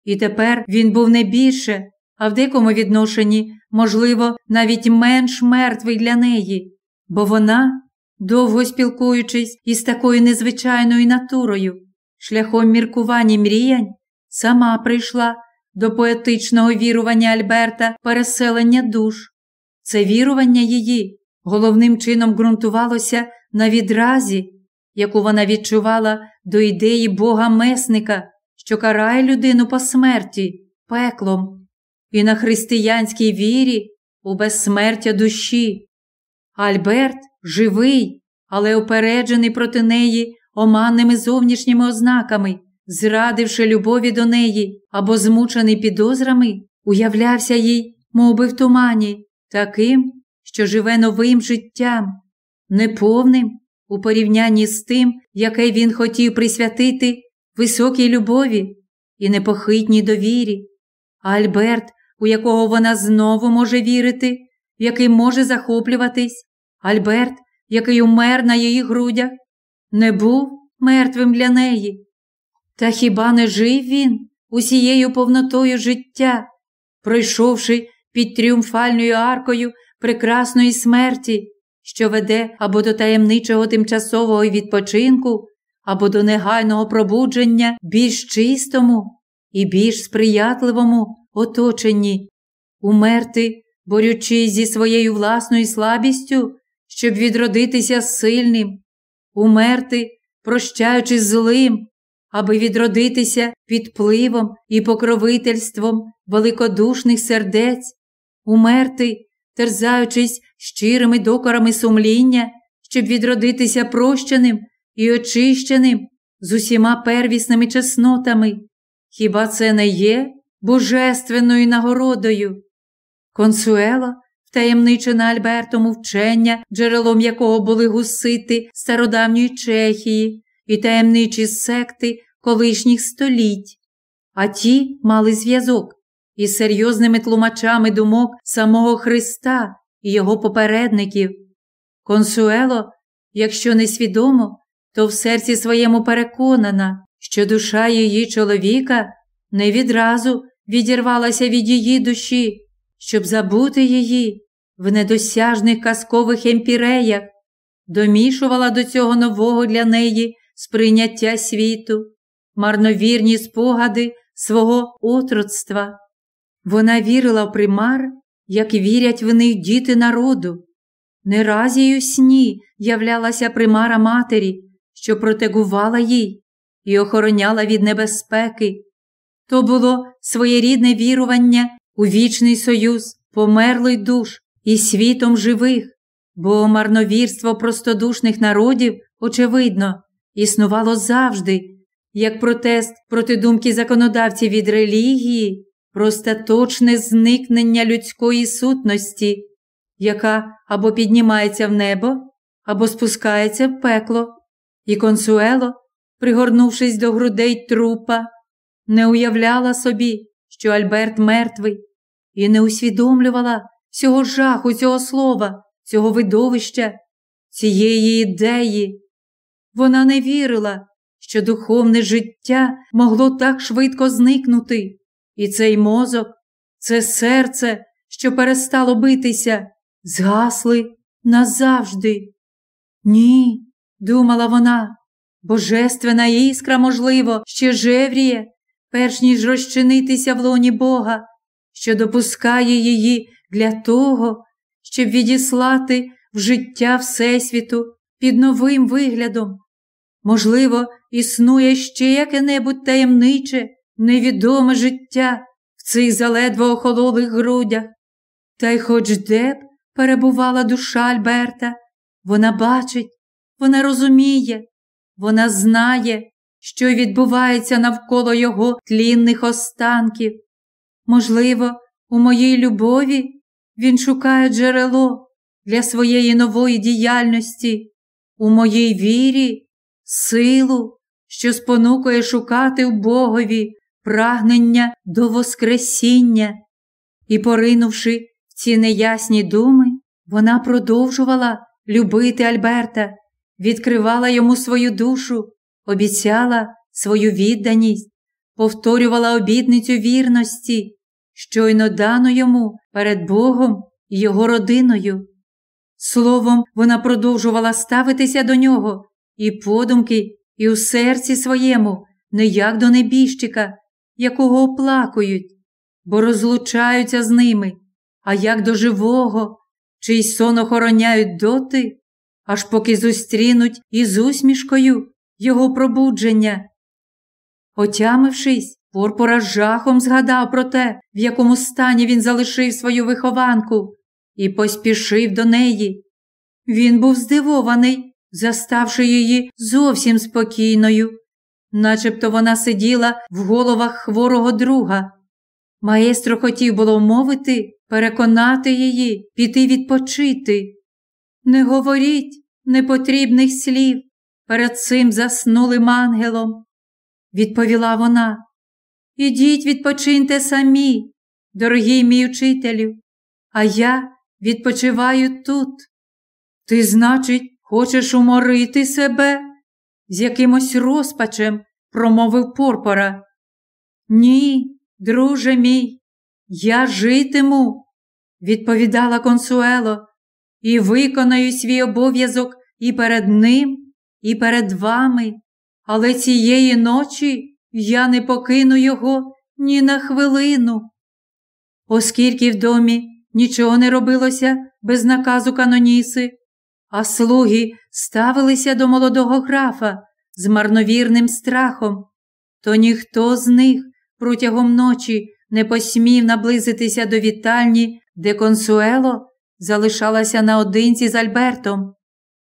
[SPEAKER 1] і тепер він був не більше, а в декому відношенні, можливо, навіть менш мертвий для неї, бо вона, довго спілкуючись із такою незвичайною натурою, шляхом міркувань мріянь, сама прийшла до поетичного вірування Альберта переселення душ. Це вірування її головним чином ґрунтувалося на відразі, яку вона відчувала до ідеї Бога месника, що карає людину по смерті, пеклом, і на християнській вірі у безсмертя душі. Альберт живий, але опереджений проти неї оманними зовнішніми ознаками зрадивши любові до неї або змучений підозрами, уявлявся їй, мов би в тумані, таким, що живе новим життям, неповним у порівнянні з тим, яке він хотів присвятити високій любові і непохитній довірі. А Альберт, у якого вона знову може вірити, який може захоплюватись, Альберт, який умер на її грудях, не був мертвим для неї, та хіба не жив він усією повнотою життя, пройшовши під тріумфальною аркою прекрасної смерті, що веде або до таємничого тимчасового відпочинку, або до негайного пробудження більш чистому і більш сприятливому оточенні, умерти, борючись зі своєю власною слабістю, щоб відродитися сильним, умерти, прощаючись злим аби відродитися під пливом і покровительством великодушних сердець, умерти, терзаючись щирими докорами сумління, щоб відродитися прощеним і очищеним з усіма первісними чеснотами. Хіба це не є божественною нагородою? Консуело, втаємничена Альбертом вчення, джерелом якого були гусити стародавньої Чехії, і таємничі секти колишніх століть, а ті мали зв'язок із серйозними тлумачами думок самого Христа і його попередників. Консуело, якщо несвідомо, то в серці своєму переконана, що душа її чоловіка не відразу відірвалася від її душі, щоб забути її в недосяжних казкових емпіреях, домішувала до цього нового для неї сприйняття світу, марновірні спогади свого отроцтва. Вона вірила в примар, як вірять в них діти народу. Не раз їй у сні являлася примара матері, що протегувала їй і охороняла від небезпеки. То було своєрідне вірування у вічний союз померлий душ із світом живих, бо марновірство простодушних народів, очевидно, існувало завжди, як протест проти думки законодавців від релігії, про остаточне зникнення людської сутності, яка або піднімається в небо, або спускається в пекло, і консуело, пригорнувшись до грудей трупа, не уявляла собі, що Альберт мертвий, і не усвідомлювала всього жаху цього слова, цього видовища, цієї ідеї. Вона не вірила, що духовне життя могло так швидко зникнути, і цей мозок, це серце, що перестало битися, згасли назавжди. Ні, думала вона, божественна іскра, можливо, ще жевріє, перш ніж розчинитися в лоні Бога, що допускає її для того, щоб відіслати в життя Всесвіту під новим виглядом. Можливо, існує ще яке-небудь таємниче, невідоме життя в цих заледве охололих грудях. Та й хоч де б перебувала душа Альберта, вона бачить, вона розуміє, вона знає, що відбувається навколо його тлінних останків. Можливо, у моїй любові він шукає джерело для своєї нової діяльності, у моїй вірі, силу, що спонукує шукати в Богові прагнення до Воскресіння. І, поринувши в ці неясні думи, вона продовжувала любити Альберта, відкривала йому свою душу, обіцяла свою відданість, повторювала обідницю вірності, щойно дано йому перед Богом і його родиною. Словом, вона продовжувала ставитися до нього і подумки, і у серці своєму, не як до небіжчика, якого оплакують, бо розлучаються з ними, а як до живого, чий сон охороняють доти, аж поки зустрінуть із усмішкою його пробудження. Отямившись, Порпора жахом згадав про те, в якому стані він залишив свою вихованку, і поспішив до неї. Він був здивований, заставши її зовсім спокійною, начебто вона сиділа в головах хворого друга. Маестро хотів було мовити, переконати її, піти відпочити. Не говоріть непотрібних слів перед цим заснулим ангелом, відповіла вона. Ідіть, відпочиньте самі, дорогий мій учителю, а я відпочиваю тут. Ти, значить, хочеш уморити себе? З якимось розпачем промовив Порпора. Ні, друже мій, я житиму, відповідала консуело, і виконаю свій обов'язок і перед ним, і перед вами, але цієї ночі я не покину його ні на хвилину. Оскільки в домі нічого не робилося без наказу каноніси, а слуги ставилися до молодого графа з марновірним страхом, то ніхто з них протягом ночі не посмів наблизитися до вітальні, де консуело залишалася наодинці з Альбертом.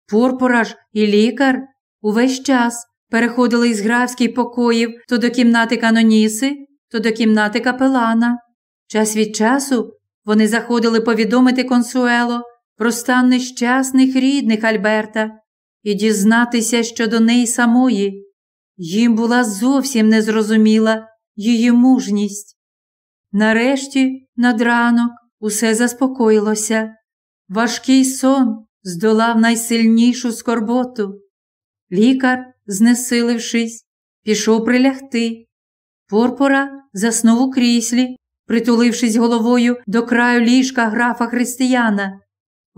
[SPEAKER 1] Пурпура ж і лікар увесь час переходили із графських покоїв то до кімнати каноніси, то до кімнати капелана. Час від часу вони заходили повідомити консуело про стан нещасних рідних Альберта і дізнатися щодо неї самої. Їм була зовсім незрозуміла її мужність. Нарешті, над ранок, усе заспокоїлося. Важкий сон здолав найсильнішу скорботу. Лікар, знесилившись, пішов прилягти. Порпора заснув у кріслі, притулившись головою до краю ліжка графа християна.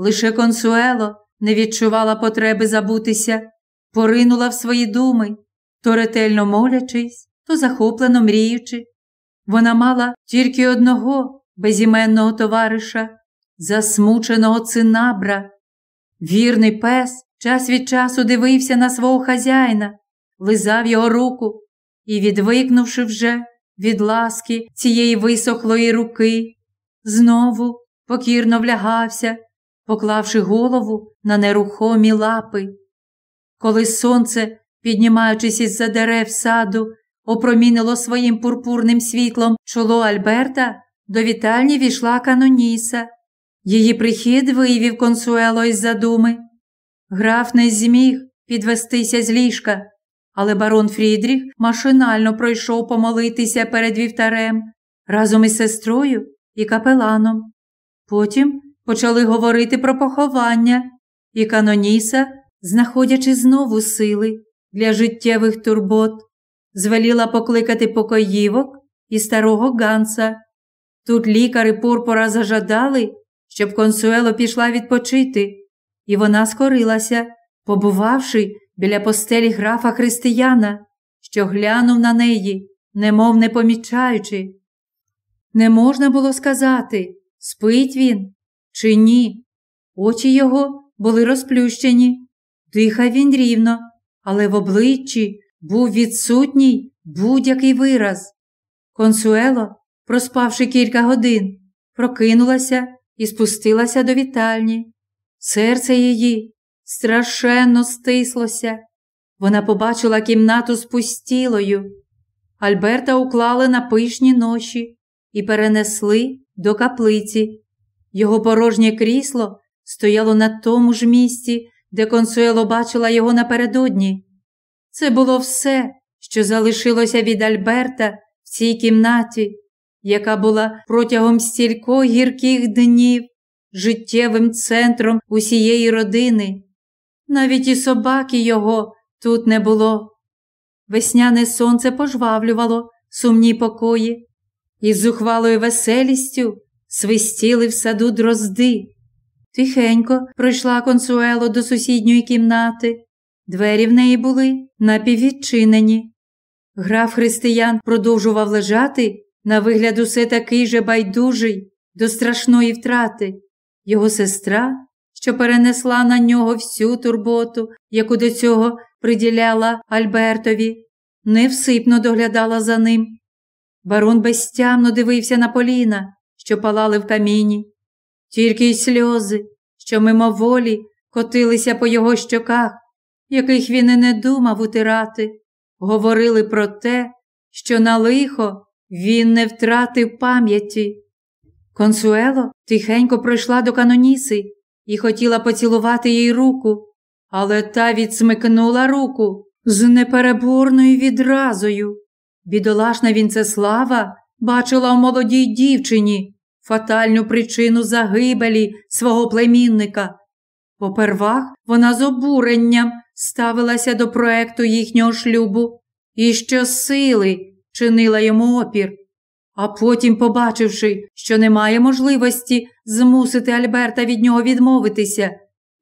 [SPEAKER 1] Лише консуело не відчувала потреби забутися, поринула в свої думи, то ретельно молячись, то захоплено мріючи. Вона мала тільки одного безіменного товариша, засмученого цинабра. Вірний пес час від часу дивився на свого хазяїна, лизав його руку і, відвикнувши вже від ласки цієї висохлої руки, знову покірно влягався, поклавши голову на нерухомі лапи. Коли сонце, піднімаючись із за дерев саду, опромінило своїм пурпурним світлом чоло Альберта, до вітальні війшла Каноніса. Її прихід виявив консуело із задуми. Граф не зміг підвестися з ліжка, але барон Фрідріх машинально пройшов помолитися перед вівтарем разом із сестрою і капеланом. Потім почали говорити про поховання, і Каноніса, знаходячи знову сили для життєвих турбот, звеліла покликати покоївок і старого Ганса. Тут лікари Пурпора зажадали, щоб консуело пішла відпочити, і вона скорилася, побувавши біля постелі графа християна, що глянув на неї, немов не помічаючи. Не можна було сказати, спить він чи ні. Очі його були розплющені, дихав він рівно, але в обличчі був відсутній будь-який вираз. Консуело, проспавши кілька годин, прокинулася і спустилася до вітальні. Серце її страшенно стислося. Вона побачила кімнату з пустілою. Альберта уклали на пишні ноші і перенесли до каплиці. Його порожнє крісло стояло на тому ж місці, де консуело бачила його напередодні. Це було все, що залишилося від Альберта в цій кімнаті, яка була протягом стілько гірких днів життєвим центром усієї родини. Навіть і собаки його тут не було. Весняне сонце пожвавлювало сумні покої, і з зухвалою веселістю свистіли в саду дрозди. Тихенько пройшла консуело до сусідньої кімнати. Двері в неї були напіввідчинені. Граф християн продовжував лежати, на вигляд усе такий же байдужий до страшної втрати. Його сестра, що перенесла на нього всю турботу, яку до цього приділяла Альбертові, невсипно доглядала за ним. Барон безтямно дивився на поліна, що палали в каміні. Тільки й сльози, що мимоволі котилися по його щоках, яких він і не думав утирати, говорили про те, що на лихо він не втратив пам'яті. Консуело тихенько пройшла до каноніси і хотіла поцілувати їй руку, але та відсмикнула руку з непереборною відразою. Бідолашна Вінцеслава бачила в молодій дівчині фатальну причину загибелі свого племінника. Попервах вона з обуренням ставилася до проекту їхнього шлюбу і щосили чинила йому опір. А потім, побачивши, що немає можливості змусити Альберта від нього відмовитися,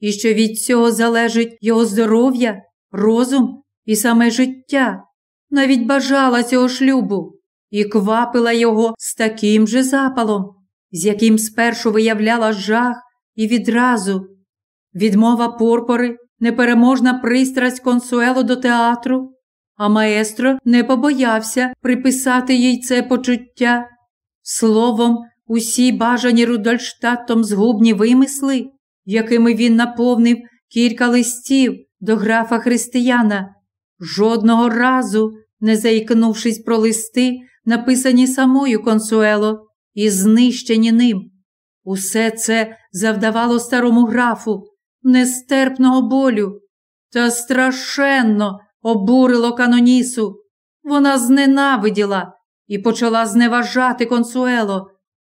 [SPEAKER 1] і що від цього залежить його здоров'я, розум і саме життя, навіть бажала цього шлюбу і квапила його з таким же запалом, з яким спершу виявляла жах і відразу. Відмова порпори, непереможна пристрасть консуело до театру, а маестро не побоявся приписати їй це почуття. Словом, усі бажані Рудольштатом згубні вимисли, якими він наповнив кілька листів до графа християна, жодного разу не заікнувшись про листи, написані самою консуело і знищені ним. Усе це завдавало старому графу нестерпного болю та страшенно обурило канонісу. Вона зненавиділа і почала зневажати консуело.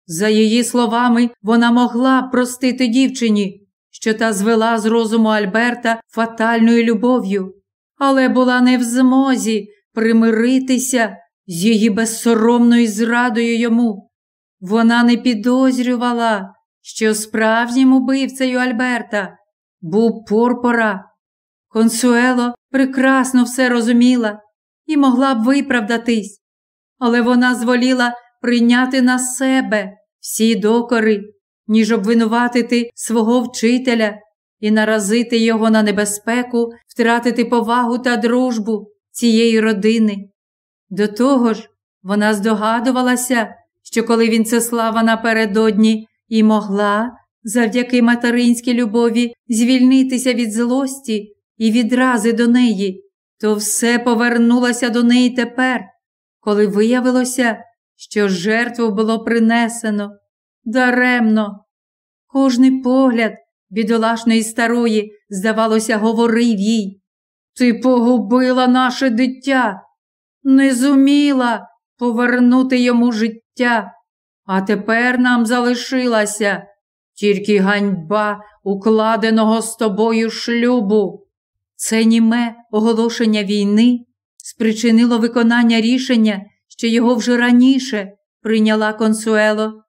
[SPEAKER 1] За її словами, вона могла простити дівчині, що та звела з розуму Альберта фатальною любов'ю. але була не в змозі примиритися з її безсоромною зрадою йому. Вона не підозрювала, що справжнім убивцею Альберта був Порпора. Консуело прекрасно все розуміла і могла б виправдатись, але вона зволіла прийняти на себе всі докори, ніж обвинуватити свого вчителя і наразити його на небезпеку, втратити повагу та дружбу цієї родини. До того ж, вона здогадувалася, що коли Вінцеслава напередодні і могла, завдяки материнській любові, звільнитися від злості і відрази до неї, то все повернулося до неї тепер, коли виявилося, що жертву було принесено даремно. Кожний погляд бідолашної старої, здавалося, говорив їй. Ти погубила наше дитя, не зуміла повернути йому життя, а тепер нам залишилася тільки ганьба укладеного з тобою шлюбу. Це німе оголошення війни спричинило виконання рішення, що його вже раніше прийняла консуело,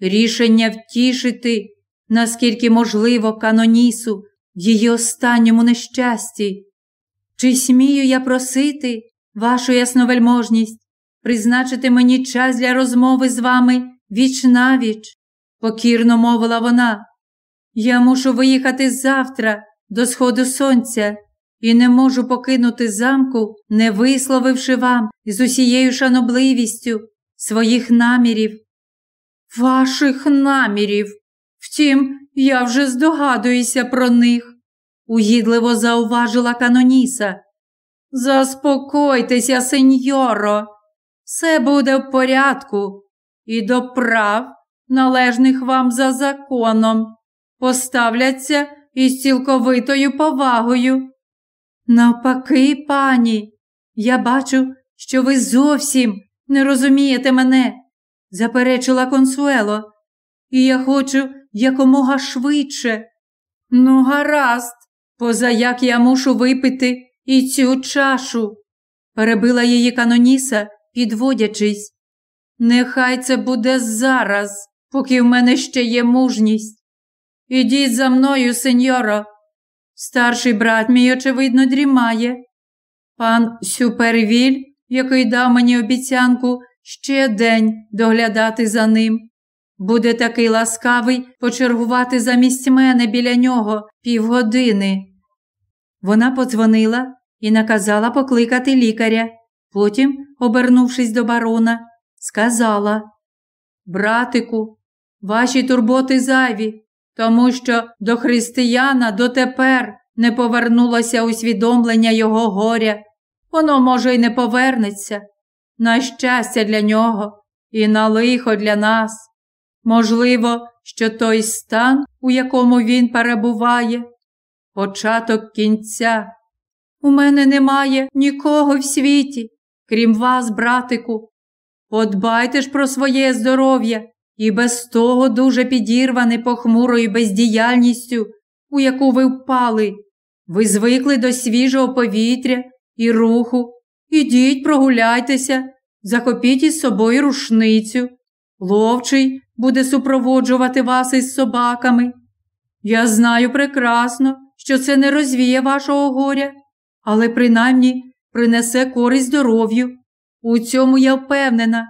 [SPEAKER 1] рішення втішити, наскільки можливо, канонісу в її останньому нещасті. Чи смію я просити, вашу ясновельможність, призначити мені час для розмови з вами віч навіч? покірно мовила вона. Я мушу виїхати завтра до сходу сонця і не можу покинути замку, не висловивши вам з усією шанобливістю своїх намірів. Ваших намірів. Втім, я вже здогадуюся про них, угідливо зауважила Каноніса. Заспокойтеся, сеньоро, все буде в порядку, і до прав, належних вам за законом, поставляться із цілковитою повагою. Навпаки, пані, я бачу, що ви зовсім не розумієте мене, заперечила консуело, і я хочу якомога швидше. Ну, гаразд, поза як я мушу випити і цю чашу, перебила її каноніса, підводячись. Нехай це буде зараз, поки в мене ще є мужність. Ідіть за мною, сеньоро, Старший брат мій, очевидно, дрімає. Пан Сюпервіль, який дав мені обіцянку ще день доглядати за ним, буде такий ласкавий почергувати замість мене біля нього півгодини. Вона подзвонила і наказала покликати лікаря. Потім, обернувшись до барона, сказала Братику, ваші турботи зайві тому що до християна дотепер не повернулося усвідомлення його горя. Воно, може, й не повернеться. На щастя для нього і на лихо для нас. Можливо, що той стан, у якому він перебуває, початок кінця. У мене немає нікого в світі, крім вас, братику. Подбайте ж про своє здоров'я і без того дуже підірване похмурою бездіяльністю, у яку ви впали. Ви звикли до свіжого повітря і руху. Ідіть, прогуляйтеся, захопіть із собою рушницю. Ловчий буде супроводжувати вас із собаками. Я знаю прекрасно, що це не розвіє вашого горя, але принаймні принесе користь здоров'ю. У цьому я впевнена.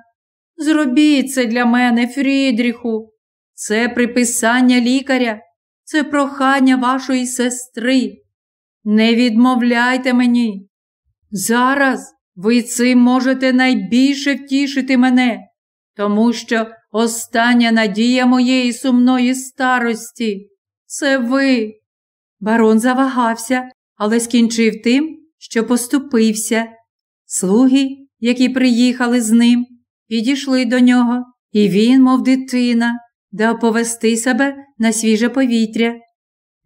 [SPEAKER 1] Зробіть це для мене, Фрідріху. Це приписання лікаря, це прохання вашої сестри. Не відмовляйте мені. Зараз ви цим можете найбільше втішити мене, тому що остання надія моєї сумної старості це ви. Барон завагався, але скінчив тим, що поступився. Слуги, які приїхали з ним, підійшли до нього, і він, мов дитина, дав повести себе на свіже повітря.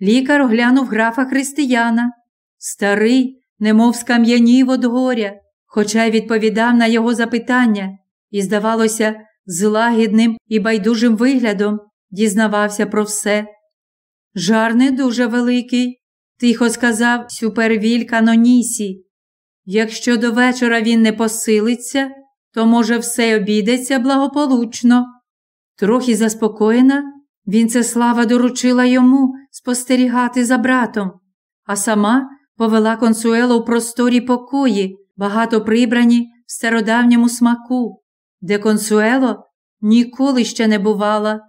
[SPEAKER 1] Лікар оглянув графа християна. Старий, немов скам'янів од горя, хоча й відповідав на його запитання, і, здавалося, з лагідним і байдужим виглядом дізнавався про все. Жар не дуже великий, тихо сказав Сюпервіль Канонісі. Якщо до вечора він не посилиться, то, може, все обійдеться благополучно. Трохи заспокоєна, Вінцеслава доручила йому спостерігати за братом, а сама повела консуело в просторі покої, багато прибрані в стародавньому смаку, де консуело ніколи ще не бувала.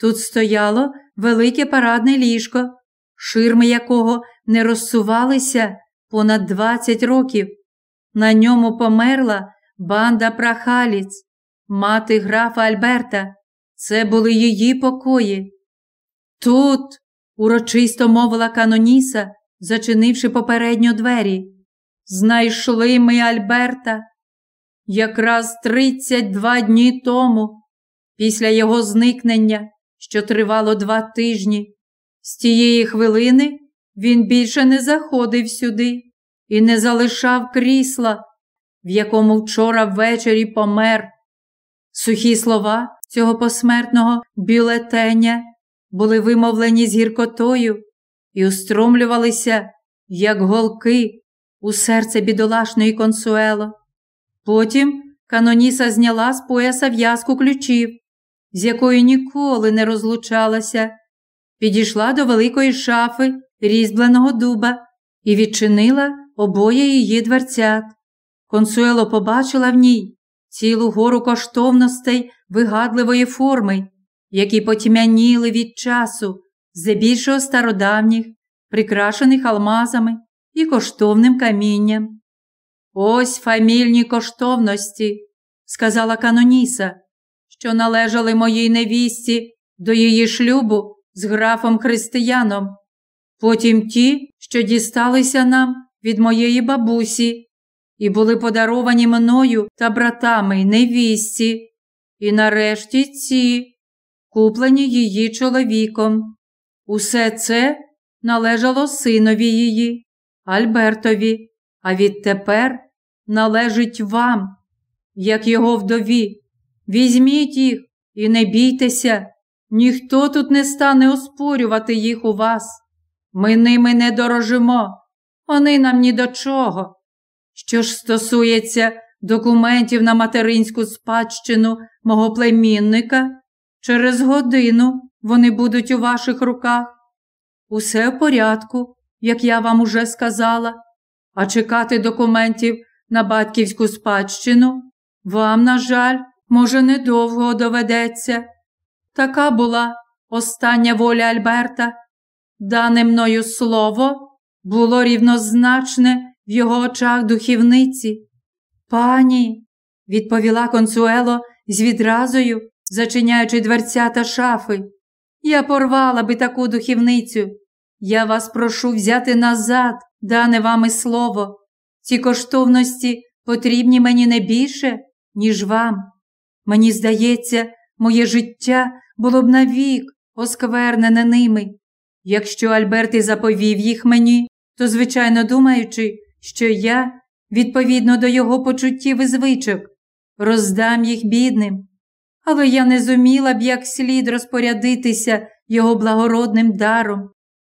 [SPEAKER 1] Тут стояло велике парадне ліжко, ширми якого не розсувалися понад 20 років. На ньому померла банда прахаліць, мати графа Альберта. Це були її покої. Тут, урочисто мовила Каноніса, зачинивши попередньо двері, знайшли ми Альберта якраз 32 дні тому, після його зникнення, що тривало два тижні. З тієї хвилини він більше не заходив сюди і не залишав крісла, в якому вчора ввечері помер. Сухі слова цього посмертного бюлетеня були вимовлені з гіркотою і устромлювалися, як голки, у серце бідолашної консуело. Потім Каноніса зняла з пояса в'язку ключів, з якою ніколи не розлучалася, підійшла до великої шафи різьбленого дуба і відчинила обоє її дверцят. Консуело побачила в ній цілу гору коштовностей вигадливої форми, які потьмяніли від часу, здебільшого стародавніх, прикрашених алмазами і коштовним камінням. Ось фамільні коштовності, сказала Каноніса, що належали моїй невісті до її шлюбу з графом християном, потім ті, що дісталися нам від моєї бабусі, і були подаровані мною та братами невісті, і нарешті ці, куплені її чоловіком. Усе це належало синові її, Альбертові, а відтепер належить вам, як його вдові. Візьміть їх і не бійтеся, ніхто тут не стане оспорювати їх у вас. Ми ними не дорожимо, вони нам ні до чого. Що ж стосується документів на материнську спадщину мого племінника, через годину вони будуть у ваших руках. Усе в порядку, як я вам уже сказала, а чекати документів на батьківську спадщину вам, на жаль, може, недовго доведеться. Така була остання воля Альберта. Дане мною слово було рівнозначне в його очах духівниці. Пані, відповіла консуело з відразою, зачиняючи дверця та шафи. Я порвала би таку духівницю. Я вас прошу взяти назад, дане вами слово. Ці коштовності потрібні мені не більше, ніж вам. Мені здається, моє життя було б навік осквернене ними. Якщо Альберт і заповів їх мені, то, звичайно, думаючи, що я, відповідно до його почуттів і звичок, роздам їх бідним. Але я не зуміла б як слід розпорядитися його благородним даром.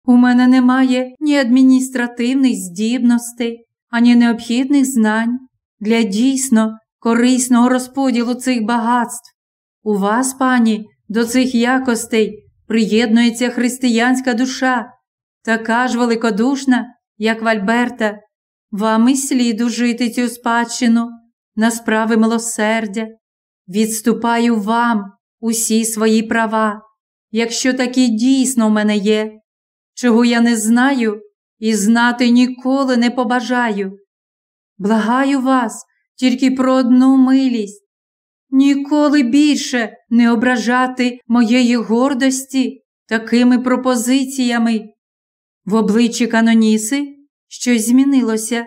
[SPEAKER 1] У мене немає ні адміністративних здібностей, ані необхідних знань для дійсно корисного розподілу цих багатств. У вас, пані, до цих якостей приєднується християнська душа, така ж великодушна, як в Альберта, вам і слід ужити цю спадщину на справи милосердя. Відступаю вам усі свої права, якщо такі дійсно в мене є, чого я не знаю і знати ніколи не побажаю. Благаю вас тільки про одну милість, ніколи більше не ображати моєї гордості такими пропозиціями. В обличчі Каноніси щось змінилося.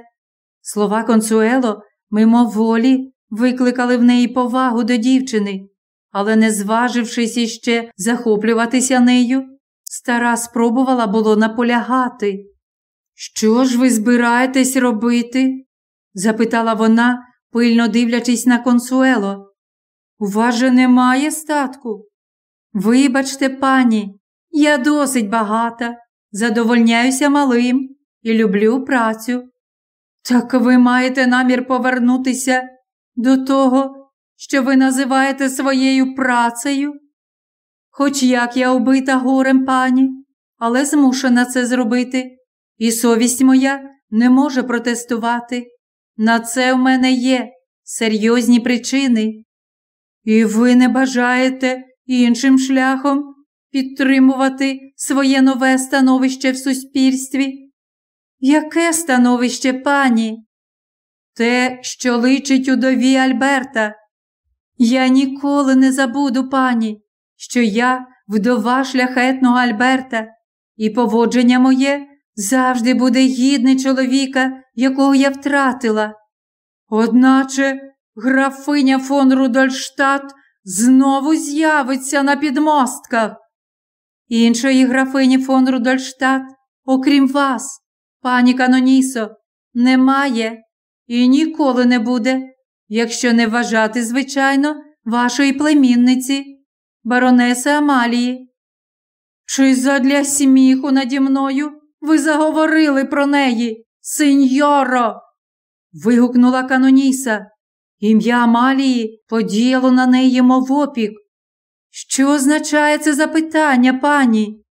[SPEAKER 1] Слова консуело мимоволі викликали в неї повагу до дівчини, але, не зважившись іще захоплюватися нею, стара спробувала було наполягати. Що ж ви збираєтесь робити? запитала вона, пильно дивлячись на консуело. У вас же немає статку. Вибачте, пані, я досить багата, задовольняюся малим і люблю працю. Так ви маєте намір повернутися до того, що ви називаєте своєю працею? Хоч як я убита горем пані, але змушена це зробити, і совість моя не може протестувати. На це в мене є серйозні причини. І ви не бажаєте іншим шляхом підтримувати своє нове становище в суспільстві? Яке становище пані? Те, що личить удові Альберта. Я ніколи не забуду, пані, що я вдова шляхетного Альберта, і поводження моє завжди буде гідне чоловіка, якого я втратила. Одначе графиня фон Рудольштадт знову з'явиться на підмостках. Іншої графині фон Рудольштадт, окрім вас, пані Канонісо, немає і ніколи не буде, якщо не вважати, звичайно, вашої племінниці, баронеси Амалії. Чи задля сміху наді мною ви заговорили про неї, сеньоро? вигукнула Каноніса. Ім'я Амалії подіяло на неї мов опік. Що означає це запитання, пані?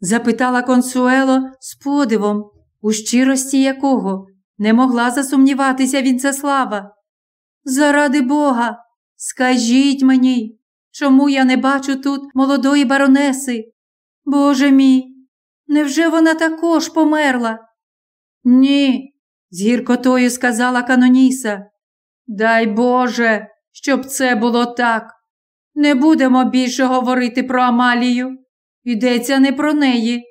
[SPEAKER 1] запитала консуело з подивом, у щирості якого не могла засумніватися Вінцеслава. Заради Бога, скажіть мені, чому я не бачу тут молодої баронеси? Боже мій, невже вона також померла? Ні, з гіркотою сказала Каноніса. Дай Боже, щоб це було так. Не будемо більше говорити про Амалію. Йдеться не про неї.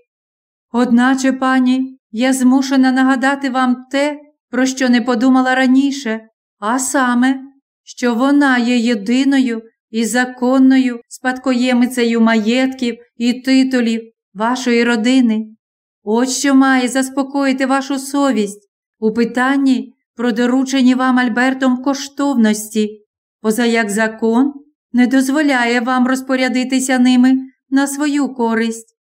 [SPEAKER 1] Одначе, пані, я змушена нагадати вам те, про що не подумала раніше, а саме, що вона є єдиною і законною спадкоємицею маєтків і титулів вашої родини. От що має заспокоїти вашу совість у питанні про доручені вам Альбертом коштовності, поза як закон не дозволяє вам розпорядитися ними на свою користь.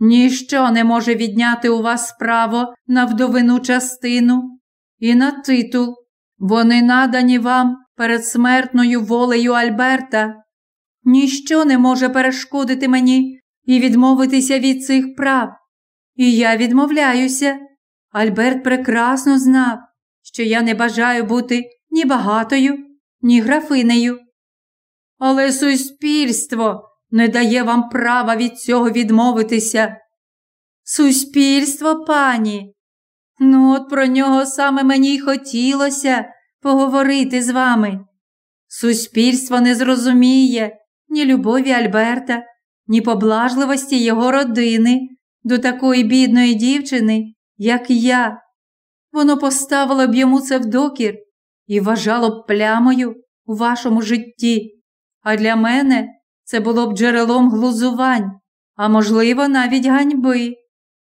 [SPEAKER 1] Ніщо не може відняти у вас право на вдовину частину і на титул. Вони надані вам перед смертною волею Альберта. Ніщо не може перешкодити мені і відмовитися від цих прав. І я відмовляюся. Альберт прекрасно знав, що я не бажаю бути ні багатою, ні графинею. Але суспільство не дає вам права від цього відмовитися. Суспільство, пані. Ну, от про нього саме мені й хотілося поговорити з вами. Суспільство не зрозуміє ні любові Альберта, ні поблажливості його родини до такої бідної дівчини, як я. Воно поставило б йому це в докір і вважало б плямою у вашому житті. А для мене це було б джерелом глузувань, а можливо, навіть ганьби,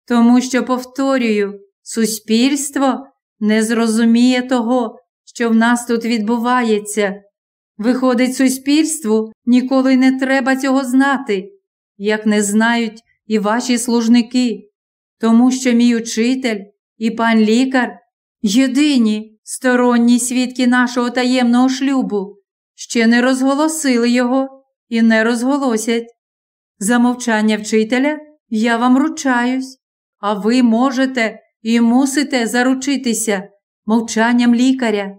[SPEAKER 1] тому що, повторюю, суспільство не зрозуміє того, що в нас тут відбувається. Виходить, суспільству ніколи не треба цього знати, як не знають і ваші служники, тому що мій учитель і пан лікар єдині сторонні свідки нашого таємного шлюбу, ще не розголосили його і не розголосять. За мовчання вчителя я вам ручаюсь, а ви можете і мусите заручитися мовчанням лікаря.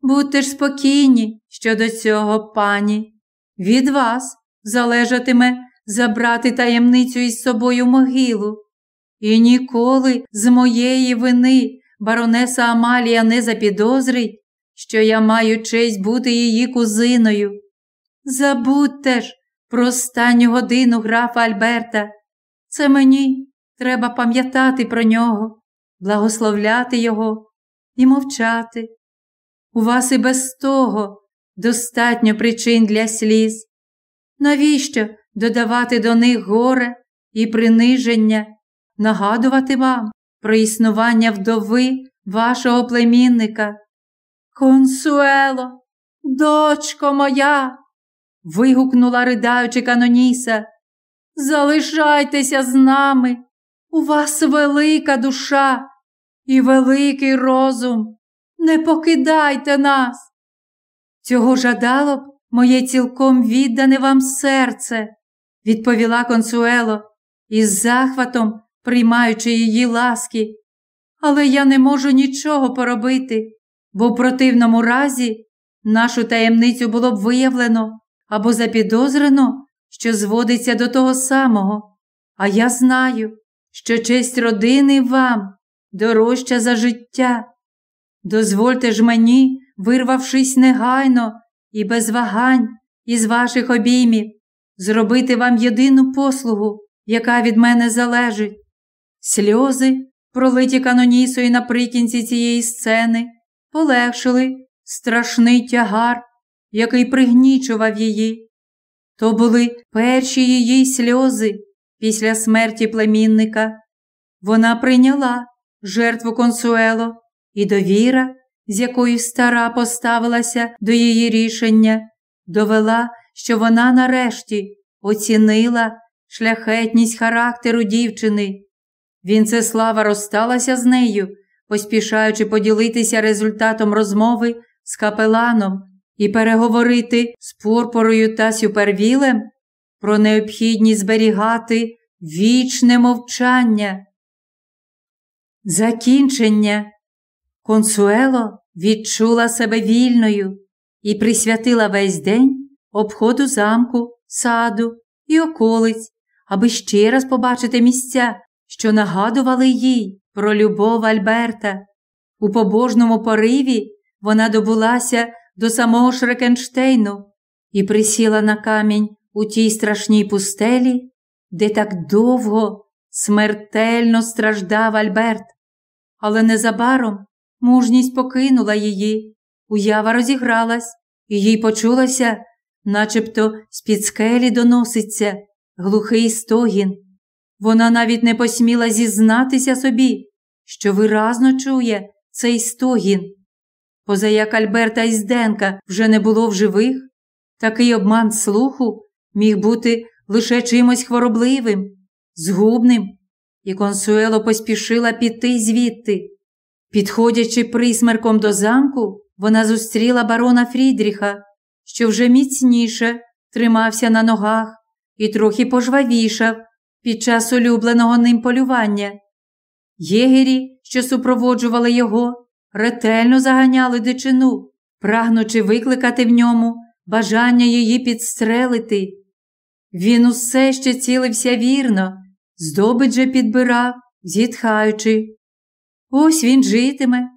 [SPEAKER 1] Будьте ж спокійні щодо цього, пані. Від вас залежатиме забрати таємницю із собою могилу. І ніколи з моєї вини баронеса Амалія не запідозрить, що я маю честь бути її кузиною. Забудьте ж про останню годину графа Альберта. Це мені треба пам'ятати про нього, благословляти його і мовчати. У вас і без того достатньо причин для сліз. Навіщо додавати до них горе і приниження, нагадувати вам про існування вдови вашого племінника? Консуело, дочко моя, вигукнула, ридаючи Каноніса. Залишайтеся з нами. у вас велика душа і великий розум. Не покидайте нас. Цього жадало б моє цілком віддане вам серце, відповіла консуело, із захватом приймаючи її ласки. Але я не можу нічого поробити, бо в противному разі нашу таємницю було б виявлено або запідозрено, що зводиться до того самого. А я знаю, що честь родини вам дорожча за життя. Дозвольте ж мені, вирвавшись негайно і без вагань із ваших обіймів, зробити вам єдину послугу, яка від мене залежить. Сльози, пролиті канонісою наприкінці цієї сцени, полегшили страшний тягар, який пригнічував її. То були перші її сльози після смерті племінника. Вона прийняла жертву консуело і довіра, з якою стара поставилася до її рішення, довела, що вона нарешті оцінила шляхетність характеру дівчини. Вінцеслава розсталася з нею, поспішаючи поділитися результатом розмови з капеланом і переговорити з Пурпорою та Сюпервілем про необхідність зберігати вічне мовчання. Закінчення. Консуело відчула себе вільною і присвятила весь день обходу замку, саду і околиць, аби ще раз побачити місця, що нагадували їй про любов Альберта. У побожному пориві вона добулася до самого Шрекенштейну і присіла на камінь у тій страшній пустелі, де так довго смертельно страждав Альберт. Але незабаром мужність покинула її, уява розігралась, і їй почулося, начебто з-під скелі доноситься глухий стогін. Вона навіть не посміла зізнатися собі, що виразно чує цей стогін. Позаяк Альберта Ізденка вже не було в живих, такий обман слуху міг бути лише чимось хворобливим, згубним, і консуело поспішила піти звідти. Підходячи присмерком до замку, вона зустріла барона Фрідріха, що вже міцніше тримався на ногах і трохи пожвавішав під час улюбленого ним полювання. Єгері, що супроводжували його, ретельно заганяли дичину, прагнучи викликати в ньому бажання її підстрелити. Він усе ще цілився вірно, здобич же підбирав, зітхаючи. Ось він житиме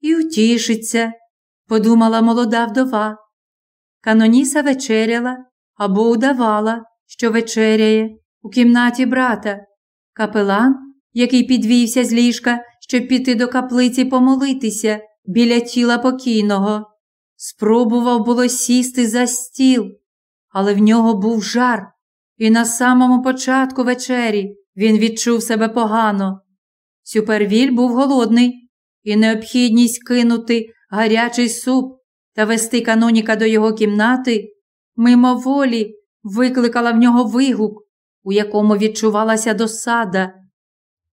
[SPEAKER 1] і утішиться, подумала молода вдова. Каноніса вечеряла або удавала, що вечеряє у кімнаті брата. Капелан, який підвівся з ліжка, щоб піти до каплиці помолитися біля тіла покійного, спробував було сісти за стіл, але в нього був жар, і на самому початку вечері він відчув себе погано. Сюпервіль був голодний, і необхідність кинути гарячий суп та вести каноніка до його кімнати мимоволі викликала в нього вигук, у якому відчувалася досада.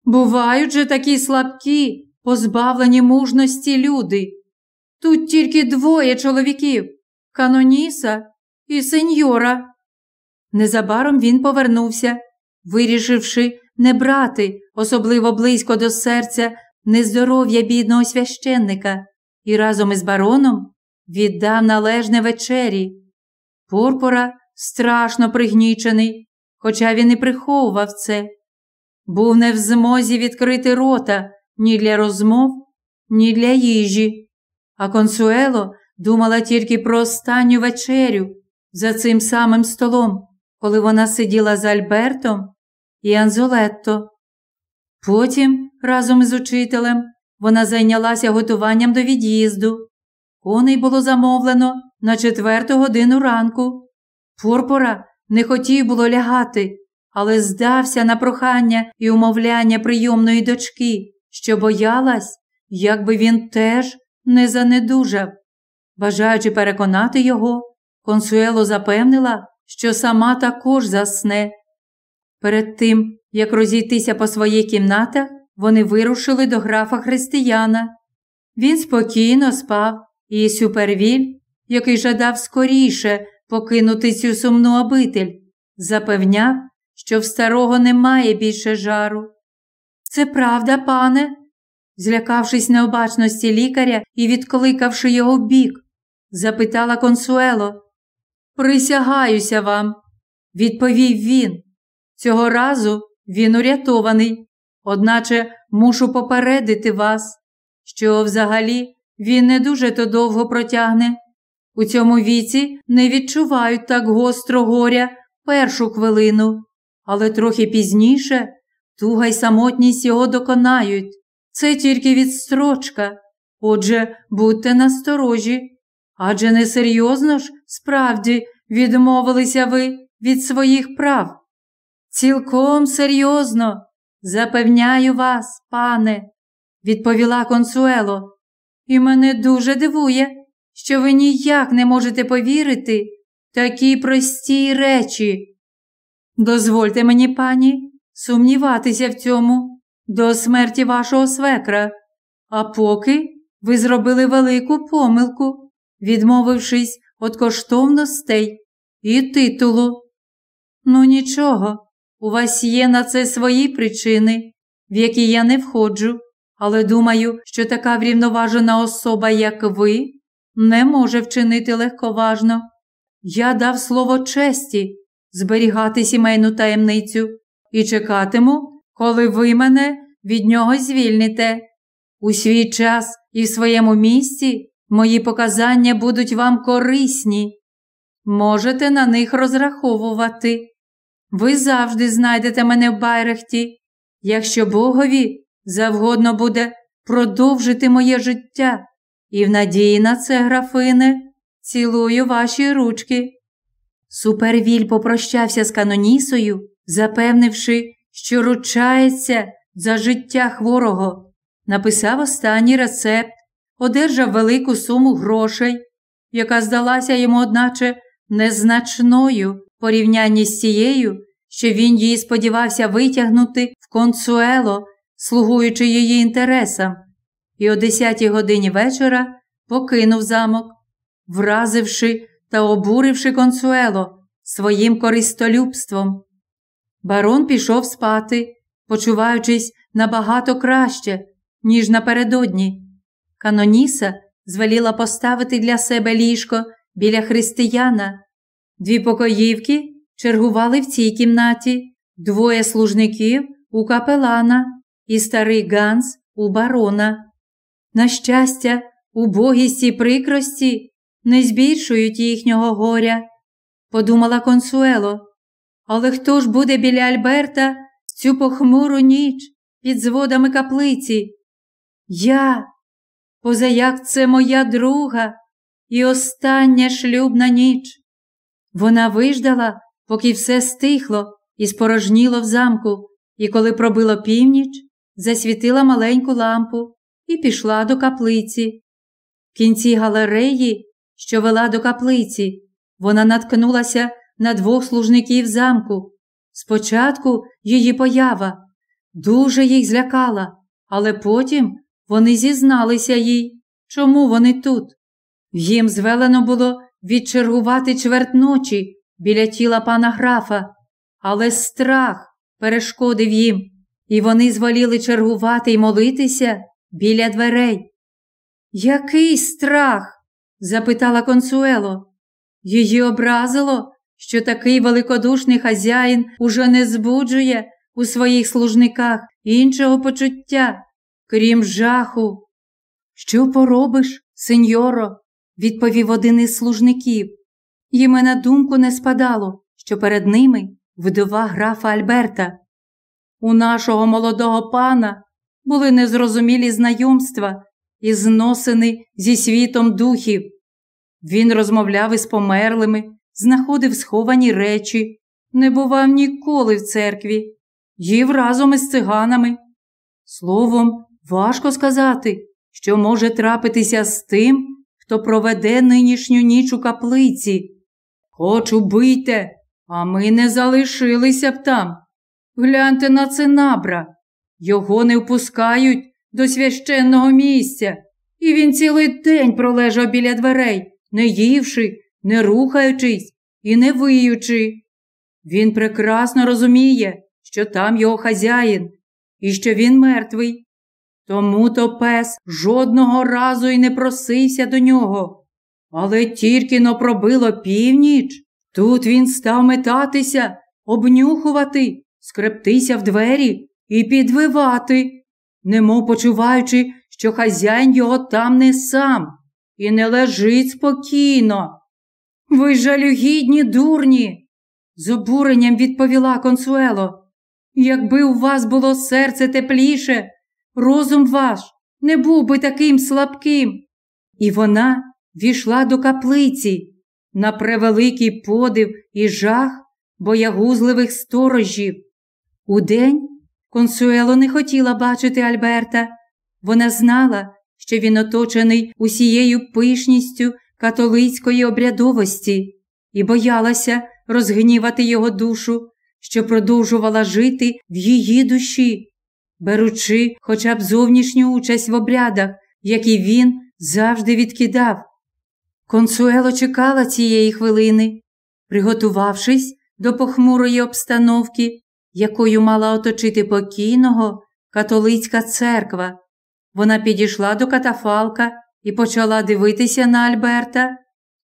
[SPEAKER 1] Бувають же такі слабкі, позбавлені мужності люди. Тут тільки двоє чоловіків каноніса і сеньора. Незабаром він повернувся, вирішивши не брати особливо близько до серця нездоров'я бідного священника, і разом із бароном віддав належне вечері. Порпора страшно пригнічений, хоча він і приховував це. Був не в змозі відкрити рота ні для розмов, ні для їжі, а консуело думала тільки про останню вечерю за цим самим столом, коли вона сиділа з Альбертом і Анзолетто. Потім, разом із учителем, вона зайнялася готуванням до від'їзду. Коней було замовлено на четверту годину ранку. Пурпура не хотів було лягати, але здався на прохання і умовляння прийомної дочки, що боялась, якби він теж не занедужав. Бажаючи переконати його, консуело запевнила, що сама також засне. Перед тим, як розійтися по своїх кімнатах, вони вирушили до графа Християна. Він спокійно спав, і Сюпервіль, який жадав скоріше покинути цю сумну обитель, запевняв, що в старого немає більше жару. Це правда, пане? Злякавшись необачності лікаря і відкликавши його в бік, запитала консуело. Присягаюся вам, відповів він. Цього разу він урятований, одначе мушу попередити вас, що взагалі він не дуже то довго протягне. У цьому віці не відчувають так гостро горя першу хвилину, але трохи пізніше туга й самотність його доконають. Це тільки відстрочка. Отже, будьте насторожі. Адже несерйозно ж справді відмовилися ви від своїх прав. Цілком серйозно, запевняю вас, пане, відповіла консуело, і мене дуже дивує, що ви ніяк не можете повірити такій простій речі. Дозвольте мені, пані, сумніватися в цьому до смерті вашого свекра, а поки ви зробили велику помилку, відмовившись від коштовностей і титулу. Ну, нічого, у вас є на це свої причини, в які я не входжу, але думаю, що така врівноважена особа, як ви, не може вчинити легковажно. Я дав слово честі зберігати сімейну таємницю і чекатиму, коли ви мене від нього звільните. У свій час і в своєму місці мої показання будуть вам корисні. Можете на них розраховувати. Ви завжди знайдете мене в Байрехті, якщо Богові завгодно буде продовжити моє життя. І в надії на це, графине, цілую ваші ручки. Супервіль попрощався з канонісою, запевнивши, що ручається за життя хворого, написав останній рецепт, одержав велику суму грошей, яка здалася йому, одначе, незначною в порівнянні з тією, що він її сподівався витягнути в консуело, слугуючи її інтересам, і о десятій годині вечора покинув замок, вразивши та обуривши консуело своїм користолюбством. Барон пішов спати, почуваючись набагато краще, ніж напередодні. Каноніса звеліла поставити для себе ліжко біля християна. Дві покоївки чергували в цій кімнаті, двоє служників у капелана і старий Ганс у барона. На щастя, убогість і прикрості не збільшують їхнього горя, подумала консуело. Але хто ж буде біля Альберта цю похмуру ніч під зводами каплиці? Я, позаяк це моя друга і остання шлюбна ніч. Вона виждала, поки все стихло і спорожніло в замку, і коли пробило північ, засвітила маленьку лампу і пішла до каплиці. В кінці галереї, що вела до каплиці, вона наткнулася на двох служників замку. Спочатку її поява дуже їх злякала, але потім вони зізналися їй, чому вони тут. Їм звелено було відчергувати чверть ночі біля тіла пана графа, але страх перешкодив їм, і вони зволіли чергувати й молитися біля дверей. Який страх? запитала консуело. Її образило, що такий великодушний хазяїн уже не збуджує у своїх служниках іншого почуття, крім жаху. Що поробиш, сеньоро? відповів один із служників. Їм на думку не спадало, що перед ними вдова графа Альберта. У нашого молодого пана були незрозумілі знайомства і зносини зі світом духів. Він розмовляв із померлими, знаходив сховані речі, не бував ніколи в церкві, їв разом із циганами. Словом, важко сказати, що може трапитися з тим, хто проведе нинішню ніч у каплиці. Хоч убийте, а ми не залишилися б там. Гляньте на це набра. Його не впускають до священного місця, і він цілий день пролежав біля дверей, не ївши, не рухаючись і не виючи. Він прекрасно розуміє, що там його хазяїн і що він мертвий. Тому то пес жодного разу й не просився до нього. Але тільки но пробило північ, тут він став метатися, обнюхувати, скрептися в двері і підвивати, немов почуваючи, що хазяїн його там не сам і не лежить спокійно. Ви жалюгідні дурні, з обуренням відповіла консуело. Якби у вас було серце тепліше, розум ваш не був би таким слабким. І вона війшла до каплиці на превеликий подив і жах боягузливих сторожів. Удень консуело не хотіла бачити Альберта. Вона знала, що він оточений усією пишністю католицької обрядовості і боялася розгнівати його душу, що продовжувала жити в її душі, беручи хоча б зовнішню участь в обрядах, які він завжди відкидав. Консуело чекала цієї хвилини, приготувавшись до похмурої обстановки, якою мала оточити покійного католицька церква. Вона підійшла до катафалка і почала дивитися на Альберта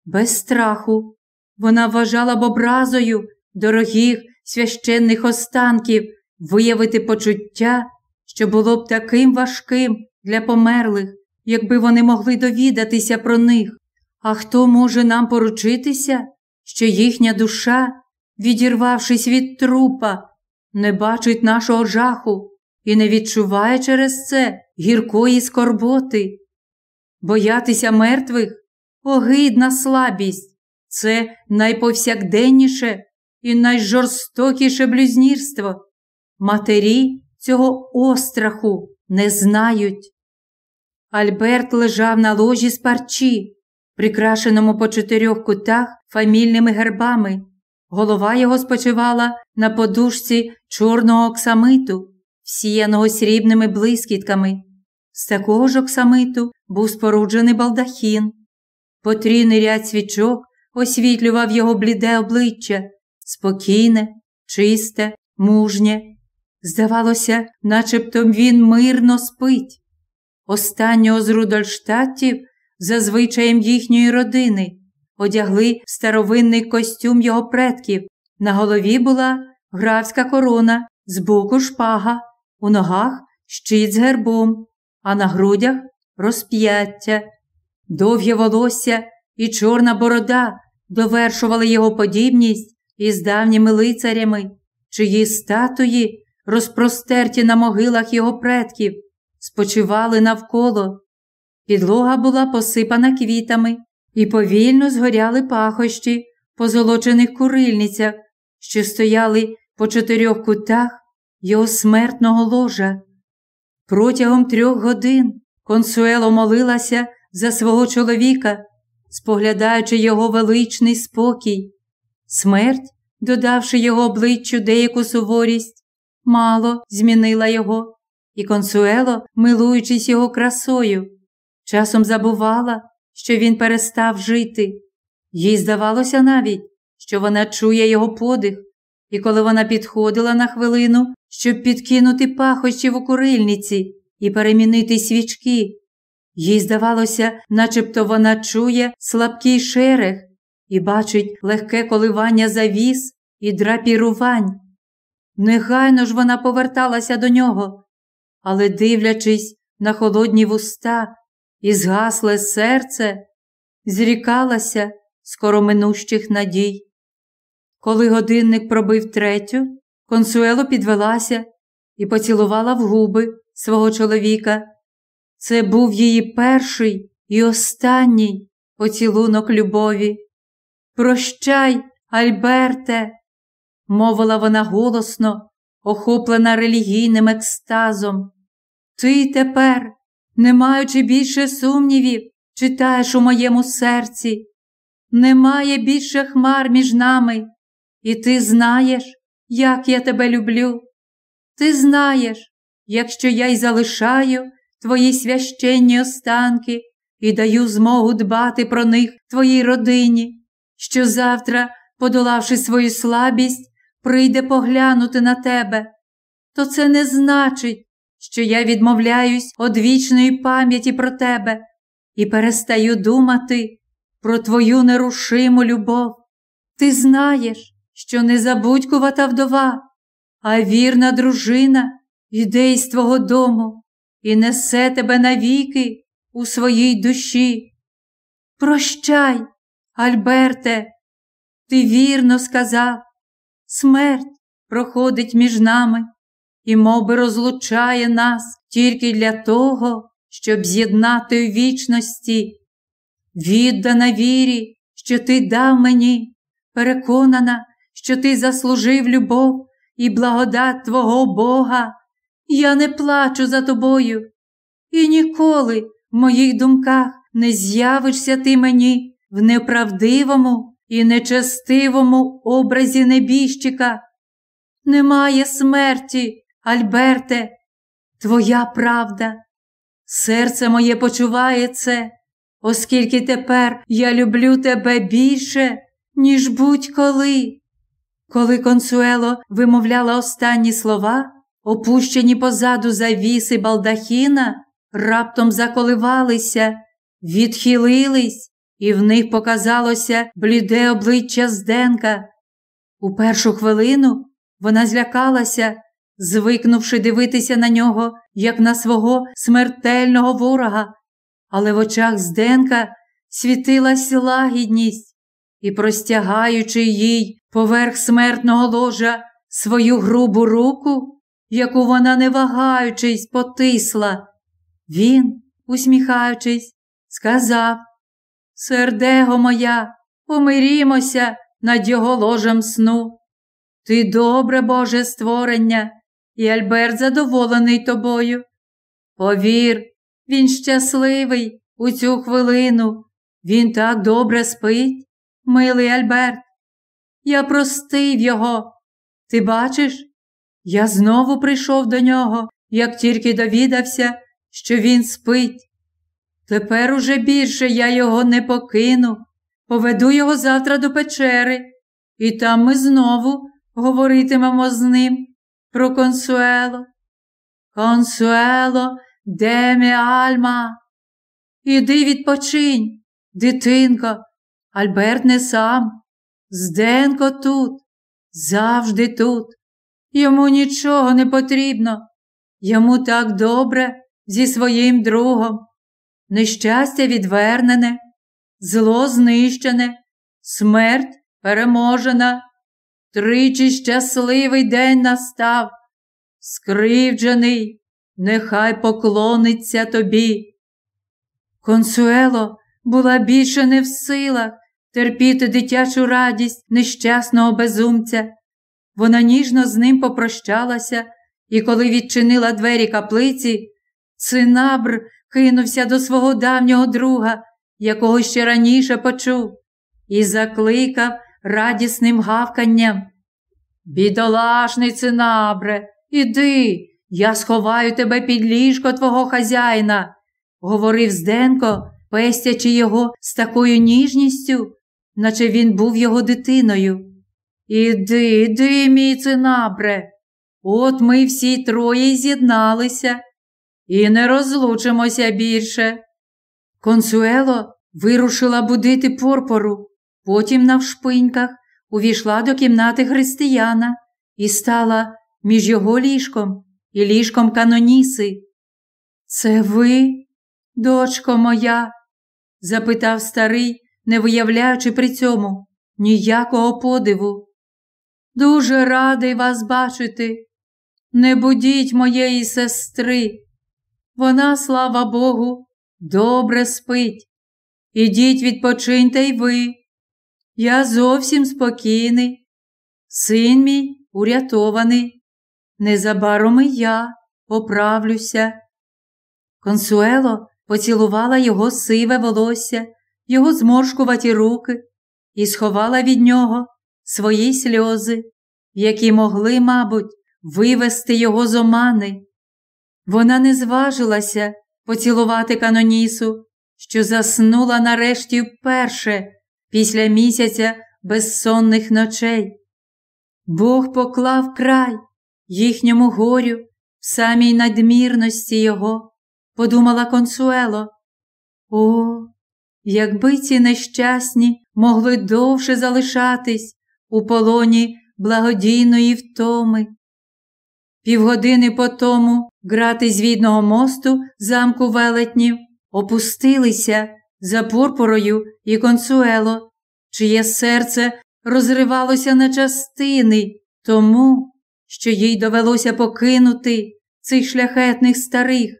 [SPEAKER 1] без страху. Вона вважала б образою дорогих священних останків виявити почуття, що було б таким важким для померлих, якби вони могли довідатися про них. А хто може нам поручитися, що їхня душа, відірвавшись від трупа, не бачить нашого жаху і не відчуває через це гіркої скорботи? Боятися мертвих огидна слабість, це найповсякденніше і найжорстокіше блюзнірство. Матері цього остраху не знають. Альберт лежав на ложі з парчі, прикрашеному по чотирьох кутах фамільними гербами. Голова його спочивала на подушці чорного оксамиту, всіяного срібними блискітками. З такого ж оксамиту був споруджений балдахін. Потрійний ряд свічок освітлював його бліде обличчя, спокійне, чисте, мужнє. Здавалося, начебто він мирно спить. Останнього з Рудольштатів, за звичаєм їхньої родини, одягли старовинний костюм його предків. На голові була графська корона, збоку шпага, у ногах щит з гербом, а на грудях розп'яття. Довге волосся і чорна борода довершували його подібність із давніми лицарями, чиї статуї, розпростерті на могилах його предків, спочивали навколо. Підлога була посипана квітами і повільно згоряли пахощі по золочених курильницях, що стояли по чотирьох кутах його смертного ложа. Протягом трьох годин консуело молилася за свого чоловіка, споглядаючи його величний спокій. Смерть, додавши його обличчю деяку суворість, мало змінила його, і консуело, милуючись його красою, часом забувала, що він перестав жити. Їй здавалося навіть, що вона чує його подих, і коли вона підходила на хвилину, щоб підкинути пахощі в курильниці і перемінити свічки, їй здавалося, начебто вона чує слабкий шерех і бачить легке коливання завіс і драпірувань. Негайно ж вона поверталася до нього, але, дивлячись на холодні вуста і згасле серце, зрікалася скороминущих надій. Коли годинник пробив третю, консуело підвелася і поцілувала в губи свого чоловіка. Це був її перший і останній поцілунок любові. Прощай, Альберте, мовила вона голосно, охоплена релігійним екстазом. Ти тепер, не маючи більше сумнівів, читаєш у моєму серці. Немає більше хмар між нами, і ти знаєш, як я тебе люблю. Ти знаєш, якщо я й залишаю твої священні останки і даю змогу дбати про них твоїй родині, що завтра, подолавши свою слабість, прийде поглянути на тебе, то це не значить, що я відмовляюсь від вічної пам'яті про тебе і перестаю думати про твою нерушиму любов. Ти знаєш, що не забудькувата вдова, а вірна дружина йде із твого дому і несе тебе навіки у своїй душі. Прощай, Альберте, ти вірно сказав, смерть проходить між нами і мов би, розлучає нас тільки для того, щоб з'єднати у вічності. Віддана вірі, що ти дав мені, переконана, що ти заслужив любов і благодать Твого Бога. Я не плачу за тобою, і ніколи в моїх думках не з'явишся ти мені в неправдивому і нечестивому образі небіжчика. Немає смерті, Альберте, твоя правда. Серце моє почуває це, оскільки тепер я люблю тебе більше, ніж будь-коли. Коли консуело вимовляла останні слова, опущені позаду завіси балдахіна, раптом заколивалися, відхилились, і в них показалося бліде обличчя Зденка. У першу хвилину вона злякалася, звикнувши дивитися на нього, як на свого смертельного ворога, але в очах Зденка світилась лагідність і, простягаючи їй поверх смертного ложа свою грубу руку, яку вона, не вагаючись, потисла, він, усміхаючись, сказав Сердего моя, помирімося над його ложем сну. Ти добре Боже створення, і Альберт задоволений тобою. Повір, він щасливий у цю хвилину. Він так добре спить, милий Альберт. Я простив його. Ти бачиш? Я знову прийшов до нього, як тільки довідався, що він спить. Тепер уже більше я його не покину, поведу його завтра до печери, і там ми знову говоритимемо з ним про консуело. Консуело, де мі альма? Іди відпочинь, дитинко, Альберт не сам. Зденко тут, завжди тут. Йому нічого не потрібно. Йому так добре зі своїм другом. Нещастя відвернене, зло знищене, смерть переможена. Тричі щасливий день настав, скривджений, нехай поклониться тобі. Консуело була більше не в силах терпіти дитячу радість нещасного безумця. Вона ніжно з ним попрощалася, і коли відчинила двері каплиці, цинабр кинувся до свого давнього друга, якого ще раніше почув, і закликав радісним гавканням. Бідолашний цинабре, іди, я сховаю тебе під ліжко твого хазяїна, говорив Зденко, пестячи його з такою ніжністю, наче він був його дитиною. Іди, іди, мій цинабре, от ми всі троє з'єдналися і не розлучимося більше. Консуело вирушила будити порпору, потім навшпиньках увійшла до кімнати християна і стала між його ліжком і ліжком каноніси. Це ви, дочко моя? запитав старий, не виявляючи при цьому ніякого подиву. Дуже радий вас бачити. Не будіть моєї сестри. Вона, слава Богу, добре спить. Ідіть відпочиньте й ви. Я зовсім спокійний. Син мій урятований. Незабаром і я поправлюся. Консуело поцілувала його сиве волосся, його зморшкуваті руки і сховала від нього свої сльози, які могли, мабуть, вивести його з омани. Вона не зважилася поцілувати канонісу, що заснула нарешті вперше після місяця безсонних ночей. Бог поклав край їхньому горю в самій надмірності його, подумала консуело. О, якби ці нещасні могли довше залишатись у полоні благодійної втоми. Півгодини по тому грати з відного мосту замку велетнів опустилися за пурпурою і консуело, чиє серце розривалося на частини тому, що їй довелося покинути цих шляхетних старих,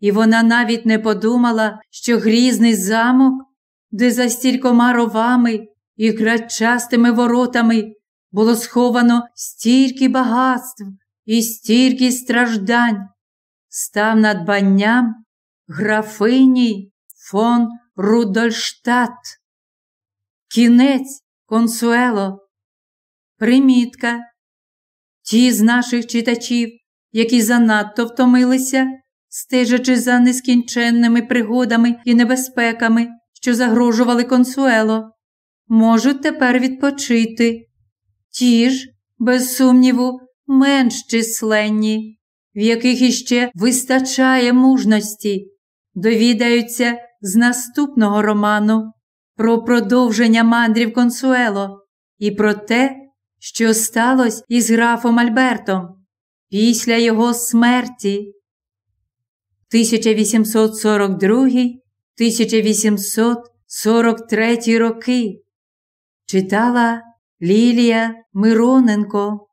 [SPEAKER 1] і вона навіть не подумала, що грізний замок, де за стількома ровами і грачастими воротами було сховано стільки багатств і стільки страждань, став надбанням графині фон Рудольштадт. Кінець консуело. Примітка. Ті з наших читачів, які занадто втомилися, стежачи за нескінченними пригодами і небезпеками, що загрожували консуело, можуть тепер відпочити. Ті ж, без сумніву, менш численні, в яких іще вистачає мужності, довідаються з наступного роману про продовження мандрів консуело і про те, що сталося із графом Альбертом після його смерті. 1842 1843 роки читала Лілія Мироненко